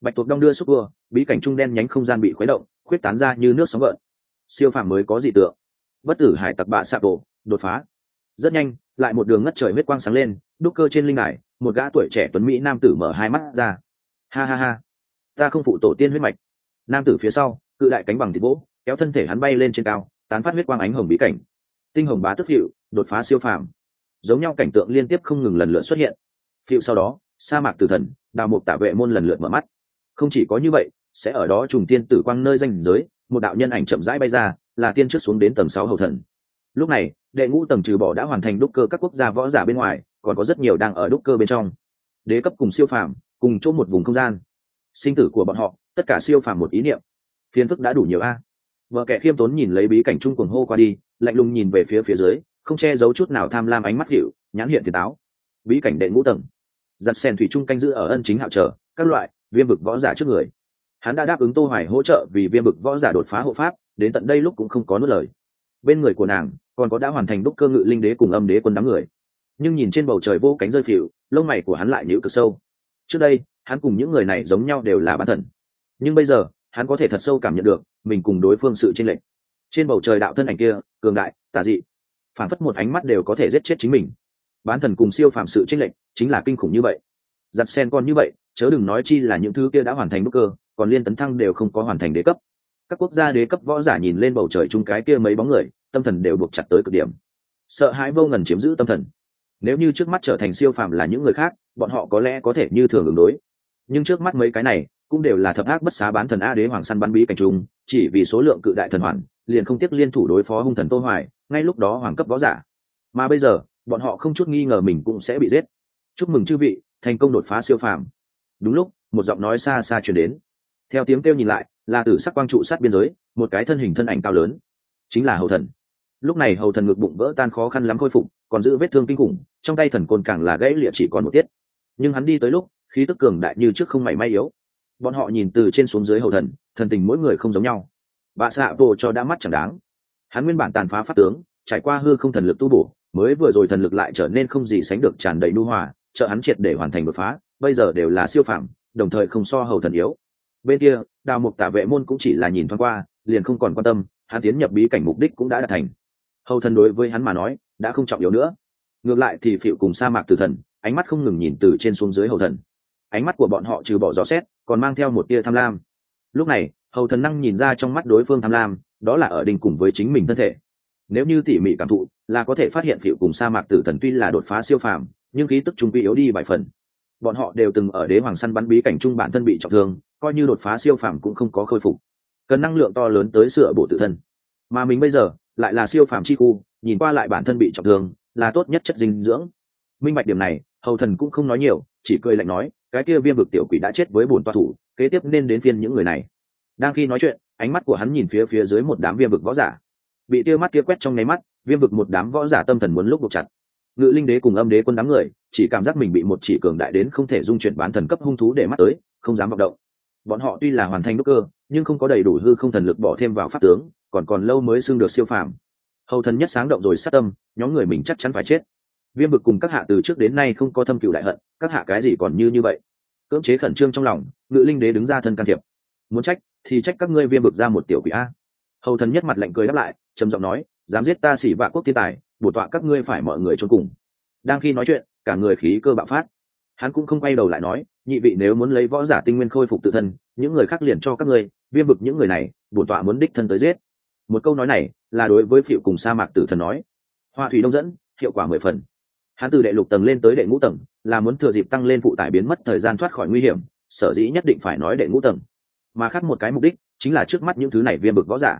Bạch tuộc đong đưa xúc vua, bí cảnh trung đen nhánh không gian bị khuấy động, khuyết tán ra như nước sóng gợn. Siêu phàm mới có dị tượng. Bất tử hải tặc bạ sạp bộ đột phá. Rất nhanh, lại một đường ngất trời huyết quang sáng lên, đúc cơ trên linh hải một gã tuổi trẻ tuấn mỹ nam tử mở hai mắt ra. Ha ha ha. Ta không phụ tổ tiên huyết mạch. Nam tử phía sau, cự đại cánh bằng thịt vỗ kéo thân thể hắn bay lên trên cao, tán phát huyết quang ánh hồng bí cảnh. Tinh hồng bá tức hiệu đột phá siêu phàm. Giống nhau cảnh tượng liên tiếp không ngừng lần lượt xuất hiện. Phiêu sau đó, sa mạc tử thần, đào mục tạ vệ môn lần lượt mở mắt. Không chỉ có như vậy, sẽ ở đó trùng tiên tử quang nơi danh giới, một đạo nhân ảnh chậm rãi bay ra, là tiên trước xuống đến tầng sáu hậu thần. Lúc này, đệ ngũ tầng trừ bỏ đã hoàn thành đúc cơ các quốc gia võ giả bên ngoài, còn có rất nhiều đang ở đúc cơ bên trong. Đế cấp cùng siêu phàm, cùng chỗ một vùng không gian. Sinh tử của bọn họ, tất cả siêu phàm một ý niệm. Phiền phức đã đủ nhiều a vợ kẻ khiêm tốn nhìn lấy bí cảnh trung cuồng hô qua đi, lạnh lùng nhìn về phía phía dưới, không che giấu chút nào tham lam ánh mắt hiệu nhãn hiện thì táo. Bí cảnh đệ ngũ tầng. Giặt sen thủy trung canh giữ ở ân chính hạo trở, các loại, viêm vực võ giả trước người. Hắn đã đáp ứng tô hoài hỗ trợ vì viêm vực võ giả đột phá hộ pháp, đến tận đây lúc cũng không có nuốt lời. Bên người của nàng, còn có đã hoàn thành đúc cơ ngự linh đế cùng âm đế quân đám người. Nhưng nhìn trên bầu trời vô cánh rơi phịu, lông mày của hắn lại nhíu cực sâu. Trước đây, hắn cùng những người này giống nhau đều là bán thần. Nhưng bây giờ hắn có thể thật sâu cảm nhận được mình cùng đối phương sự chênh lệch. Trên bầu trời đạo thân ảnh kia, cường đại, tà dị, phản phất một ánh mắt đều có thể giết chết chính mình. Bán thần cùng siêu phạm sự chênh lệch chính là kinh khủng như vậy. Giặt sen con như vậy, chớ đừng nói chi là những thứ kia đã hoàn thành bức cơ, còn liên tấn thăng đều không có hoàn thành đế cấp. Các quốc gia đế cấp võ giả nhìn lên bầu trời chung cái kia mấy bóng người, tâm thần đều buộc chặt tới cực điểm. Sợ hãi vô ngần chiếm giữ tâm thần. Nếu như trước mắt trở thành siêu phàm là những người khác, bọn họ có lẽ có thể như thường ứng đối. Nhưng trước mắt mấy cái này cũng đều là thập ác bất xá bán thần a đế hoàng săn bắn bí cảnh trùng, chỉ vì số lượng cự đại thần hoàn, liền không tiếc liên thủ đối phó hung thần tô hoài, ngay lúc đó hoàng cấp võ giả. Mà bây giờ, bọn họ không chút nghi ngờ mình cũng sẽ bị giết. Chúc mừng chư vị, thành công đột phá siêu phàm. Đúng lúc, một giọng nói xa xa truyền đến. Theo tiếng kêu nhìn lại, là tử sắc quang trụ sát biên giới, một cái thân hình thân ảnh cao lớn. Chính là hầu thần. Lúc này hầu thần ngực bụng vỡ tan khó khăn lắm khôi phục, còn giữ vết thương kinh khủng, trong tay thần côn càng là gãy lịa chỉ còn một tiết. Nhưng hắn đi tới lúc, khí tức cường đại như trước không mảy may yếu bọn họ nhìn từ trên xuống dưới hầu thần thần tình mỗi người không giống nhau. Bà xạ bộ cho đã mắt chẳng đáng. Hắn nguyên bản tàn phá pháp tướng, trải qua hư không thần lực tu bổ, mới vừa rồi thần lực lại trở nên không gì sánh được tràn đầy nu hòa, trợ hắn triệt để hoàn thành đột phá, bây giờ đều là siêu phạm đồng thời không so hầu thần yếu. Bên kia, đào mục tả vệ môn cũng chỉ là nhìn thoáng qua, liền không còn quan tâm, hắn tiến nhập bí cảnh mục đích cũng đã đạt thành. Hầu thần đối với hắn mà nói, đã không trọng yếu nữa. Ngược lại thì phịu cùng sa mạc tử thần, ánh mắt không ngừng nhìn từ trên xuống dưới hầu thần. Ánh mắt của bọn họ trừ bỏ gió xét còn mang theo một tia tham lam. Lúc này, hầu thần năng nhìn ra trong mắt đối phương tham lam, đó là ở đình cùng với chính mình thân thể. Nếu như tỉ mỉ cảm thụ, là có thể phát hiện phịu cùng sa mạc tử thần tuy là đột phá siêu phàm, nhưng khí tức trung quy yếu đi vài phần. Bọn họ đều từng ở đế hoàng săn bắn bí cảnh trung bản thân bị trọng thương, coi như đột phá siêu phàm cũng không có khôi phục. Cần năng lượng to lớn tới sửa bộ tự thân. Mà mình bây giờ, lại là siêu phàm chi khu, nhìn qua lại bản thân bị trọng thương, là tốt nhất chất dinh dưỡng. Minh bạch điểm này, hầu thần cũng không nói nhiều, chỉ cười lạnh nói cái kia viêm vực tiểu quỷ đã chết với bổn toa thủ, kế tiếp nên đến phiên những người này. Đang khi nói chuyện, ánh mắt của hắn nhìn phía phía dưới một đám viêm vực võ giả. Bị tia mắt kia quét trong nháy mắt, viêm vực một đám võ giả tâm thần muốn lúc buộc chặt. Ngự linh đế cùng âm đế quân đám người, chỉ cảm giác mình bị một chỉ cường đại đến không thể dung chuyển bán thần cấp hung thú để mắt tới, không dám vọng động. Bọn họ tuy là hoàn thành đúc cơ, nhưng không có đầy đủ hư không thần lực bỏ thêm vào pháp tướng, còn còn lâu mới xưng được siêu phàm. Hầu thần nhất sáng động rồi sát tâm, nhóm người mình chắc chắn phải chết viêm vực cùng các hạ từ trước đến nay không có thâm cựu đại hận, các hạ cái gì còn như như vậy? Cưỡng chế khẩn trương trong lòng, ngự linh đế đứng ra thân can thiệp. Muốn trách, thì trách các ngươi viêm vực ra một tiểu quỷ a. Hầu thần nhất mặt lạnh cười đáp lại, trầm giọng nói, dám giết ta xỉ vạ quốc thiên tài, bổ tọa các ngươi phải mọi người trốn cùng. Đang khi nói chuyện, cả người khí cơ bạo phát. Hắn cũng không quay đầu lại nói, nhị vị nếu muốn lấy võ giả tinh nguyên khôi phục tự thân, những người khác liền cho các ngươi, viêm vực những người này bổn tọa muốn đích thân tới giết. Một câu nói này, là đối với phiệu cùng sa mạc tử thần nói. Hoa thủy đông dẫn, hiệu quả mười phần hắn từ đệ lục tầng lên tới đệ ngũ tầng, là muốn thừa dịp tăng lên phụ tải biến mất thời gian thoát khỏi nguy hiểm, sở dĩ nhất định phải nói đệ ngũ tầng. Mà khác một cái mục đích, chính là trước mắt những thứ này viêm bực võ giả.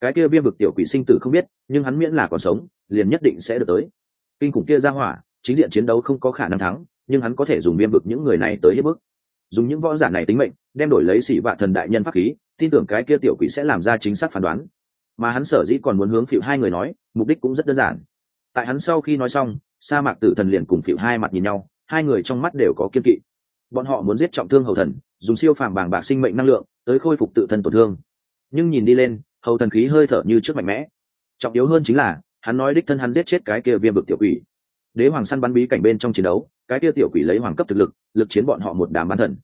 Cái kia viêm bực tiểu quỷ sinh tử không biết, nhưng hắn miễn là còn sống, liền nhất định sẽ được tới. Kinh khủng kia ra hỏa, chính diện chiến đấu không có khả năng thắng, nhưng hắn có thể dùng viêm bực những người này tới hết bước dùng những võ giả này tính mệnh, đem đổi lấy xỉ vạ thần đại nhân pháp khí, tin tưởng cái kia tiểu quỷ sẽ làm ra chính xác phán đoán. Mà hắn sở dĩ còn muốn hướng phịu hai người nói, mục đích cũng rất đơn giản. Tại hắn sau khi nói xong sa mạc tử thần liền cùng phịu hai mặt nhìn nhau, hai người trong mắt đều có kiên kỵ. Bọn họ muốn giết trọng thương hầu thần, dùng siêu phàm bàng bạc sinh mệnh năng lượng tới khôi phục tự thân tổn thương. Nhưng nhìn đi lên, hầu thần khí hơi thở như trước mạnh mẽ. Trọng yếu hơn chính là, hắn nói đích thân hắn giết chết cái kia viêm vực tiểu quỷ. Đế hoàng săn bắn bí cảnh bên trong chiến đấu, cái kia tiểu quỷ lấy hoàng cấp thực lực lực chiến bọn họ một đám bán thần.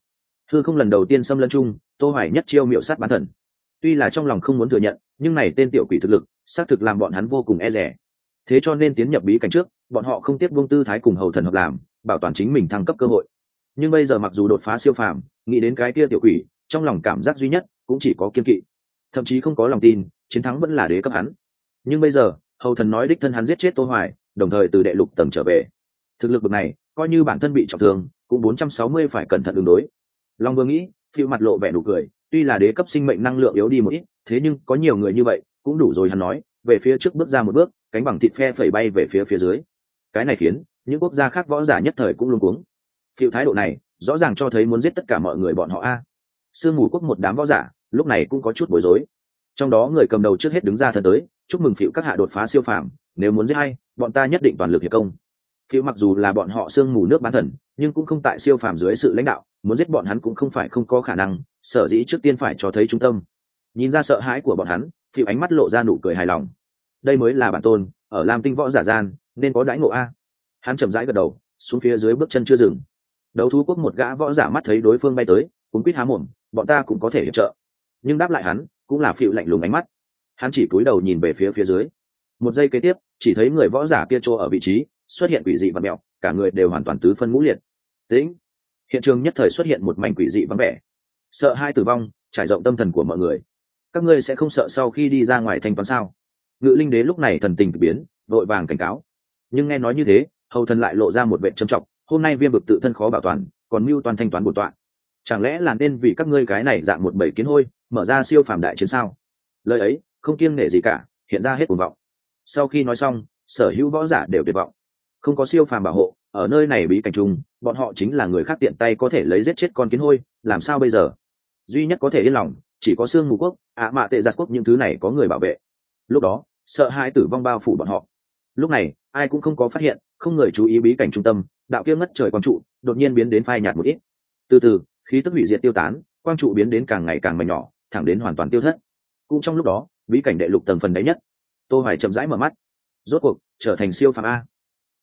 Thư không lần đầu tiên xâm lân chung, tô hoài nhất chiêu miệu sát bán thần. Tuy là trong lòng không muốn thừa nhận, nhưng này tên tiểu quỷ thực lực, xác thực làm bọn hắn vô cùng e rẻ thế cho nên tiến nhập bí cảnh trước, bọn họ không tiếp vương tư thái cùng hầu thần hợp làm, bảo toàn chính mình thăng cấp cơ hội. Nhưng bây giờ mặc dù đột phá siêu phàm, nghĩ đến cái kia tiểu quỷ, trong lòng cảm giác duy nhất cũng chỉ có kiên kỵ. Thậm chí không có lòng tin, chiến thắng vẫn là đế cấp hắn. Nhưng bây giờ, hầu thần nói đích thân hắn giết chết tô hoài, đồng thời từ đệ lục tầng trở về. Thực lực bậc này, coi như bản thân bị trọng thương, cũng 460 phải cẩn thận đường đối. Long vương nghĩ, phiêu mặt lộ vẻ nụ cười, tuy là đế cấp sinh mệnh năng lượng yếu đi một ít, thế nhưng có nhiều người như vậy, cũng đủ rồi hắn nói về phía trước bước ra một bước, cánh bằng thịt phe phẩy bay về phía phía dưới. Cái này khiến những quốc gia khác võ giả nhất thời cũng luôn cuống. Phiêu thái độ này rõ ràng cho thấy muốn giết tất cả mọi người bọn họ a. Sương mù quốc một đám võ giả lúc này cũng có chút bối rối. Trong đó người cầm đầu trước hết đứng ra thân tới, chúc mừng phiêu các hạ đột phá siêu phàm, nếu muốn giết hay, bọn ta nhất định toàn lực hiệp công. Phiêu mặc dù là bọn họ sương mù nước bán thần, nhưng cũng không tại siêu phàm dưới sự lãnh đạo, muốn giết bọn hắn cũng không phải không có khả năng, sở dĩ trước tiên phải cho thấy trung tâm nhìn ra sợ hãi của bọn hắn phiêu ánh mắt lộ ra nụ cười hài lòng. Đây mới là bản tôn, ở lam tinh võ giả gian, nên có đãi ngộ a. Hắn chậm rãi gật đầu, xuống phía dưới bước chân chưa dừng. Đấu thú quốc một gã võ giả mắt thấy đối phương bay tới cũng quýt há mồm, bọn ta cũng có thể hiệp trợ. Nhưng đáp lại hắn, cũng là phịu lạnh lùng ánh mắt. Hắn chỉ cúi đầu nhìn về phía phía dưới. Một giây kế tiếp, chỉ thấy người võ giả kia chỗ ở vị trí, xuất hiện quỷ dị và mẹo, cả người đều hoàn toàn tứ phân ngũ liệt. Tĩnh hiện trường nhất thời xuất hiện một mảnh quỷ dị vắng vẻ. Sợ hai tử vong, trải rộng tâm thần của mọi người các ngươi sẽ không sợ sau khi đi ra ngoài thanh toán sao? Ngự linh đế lúc này thần tình biến, vội vàng cảnh cáo. Nhưng nghe nói như thế, hầu thần lại lộ ra một vệ trầm trọng, hôm nay viêm vực tự thân khó bảo toàn, còn mưu toàn thanh toán bổn tọa. Chẳng lẽ là nên vì các ngươi cái này dạng một bảy kiến hôi, mở ra siêu phàm đại chiến sao? Lời ấy, không kiêng nể gì cả, hiện ra hết cuồng vọng. Sau khi nói xong, sở hữu võ giả đều tuyệt vọng. Không có siêu phàm bảo hộ, ở nơi này bí cảnh chung, bọn họ chính là người khác tiện tay có thể lấy giết chết con kiến hôi, làm sao bây giờ? Duy nhất có thể yên lòng chỉ có xương mù quốc, ạ mạ tệ giặt quốc những thứ này có người bảo vệ. Lúc đó, sợ hai tử vong bao phủ bọn họ. Lúc này, ai cũng không có phát hiện, không người chú ý bí cảnh trung tâm, đạo kia ngất trời quang trụ đột nhiên biến đến phai nhạt một ít. Từ từ, khí tức hủy diệt tiêu tán, quang trụ biến đến càng ngày càng mảnh nhỏ, thẳng đến hoàn toàn tiêu thất. Cũng trong lúc đó, bí cảnh đệ lục tầng phần đáy nhất. Tô hoài chậm rãi mở mắt. Rốt cuộc, trở thành siêu phàm a.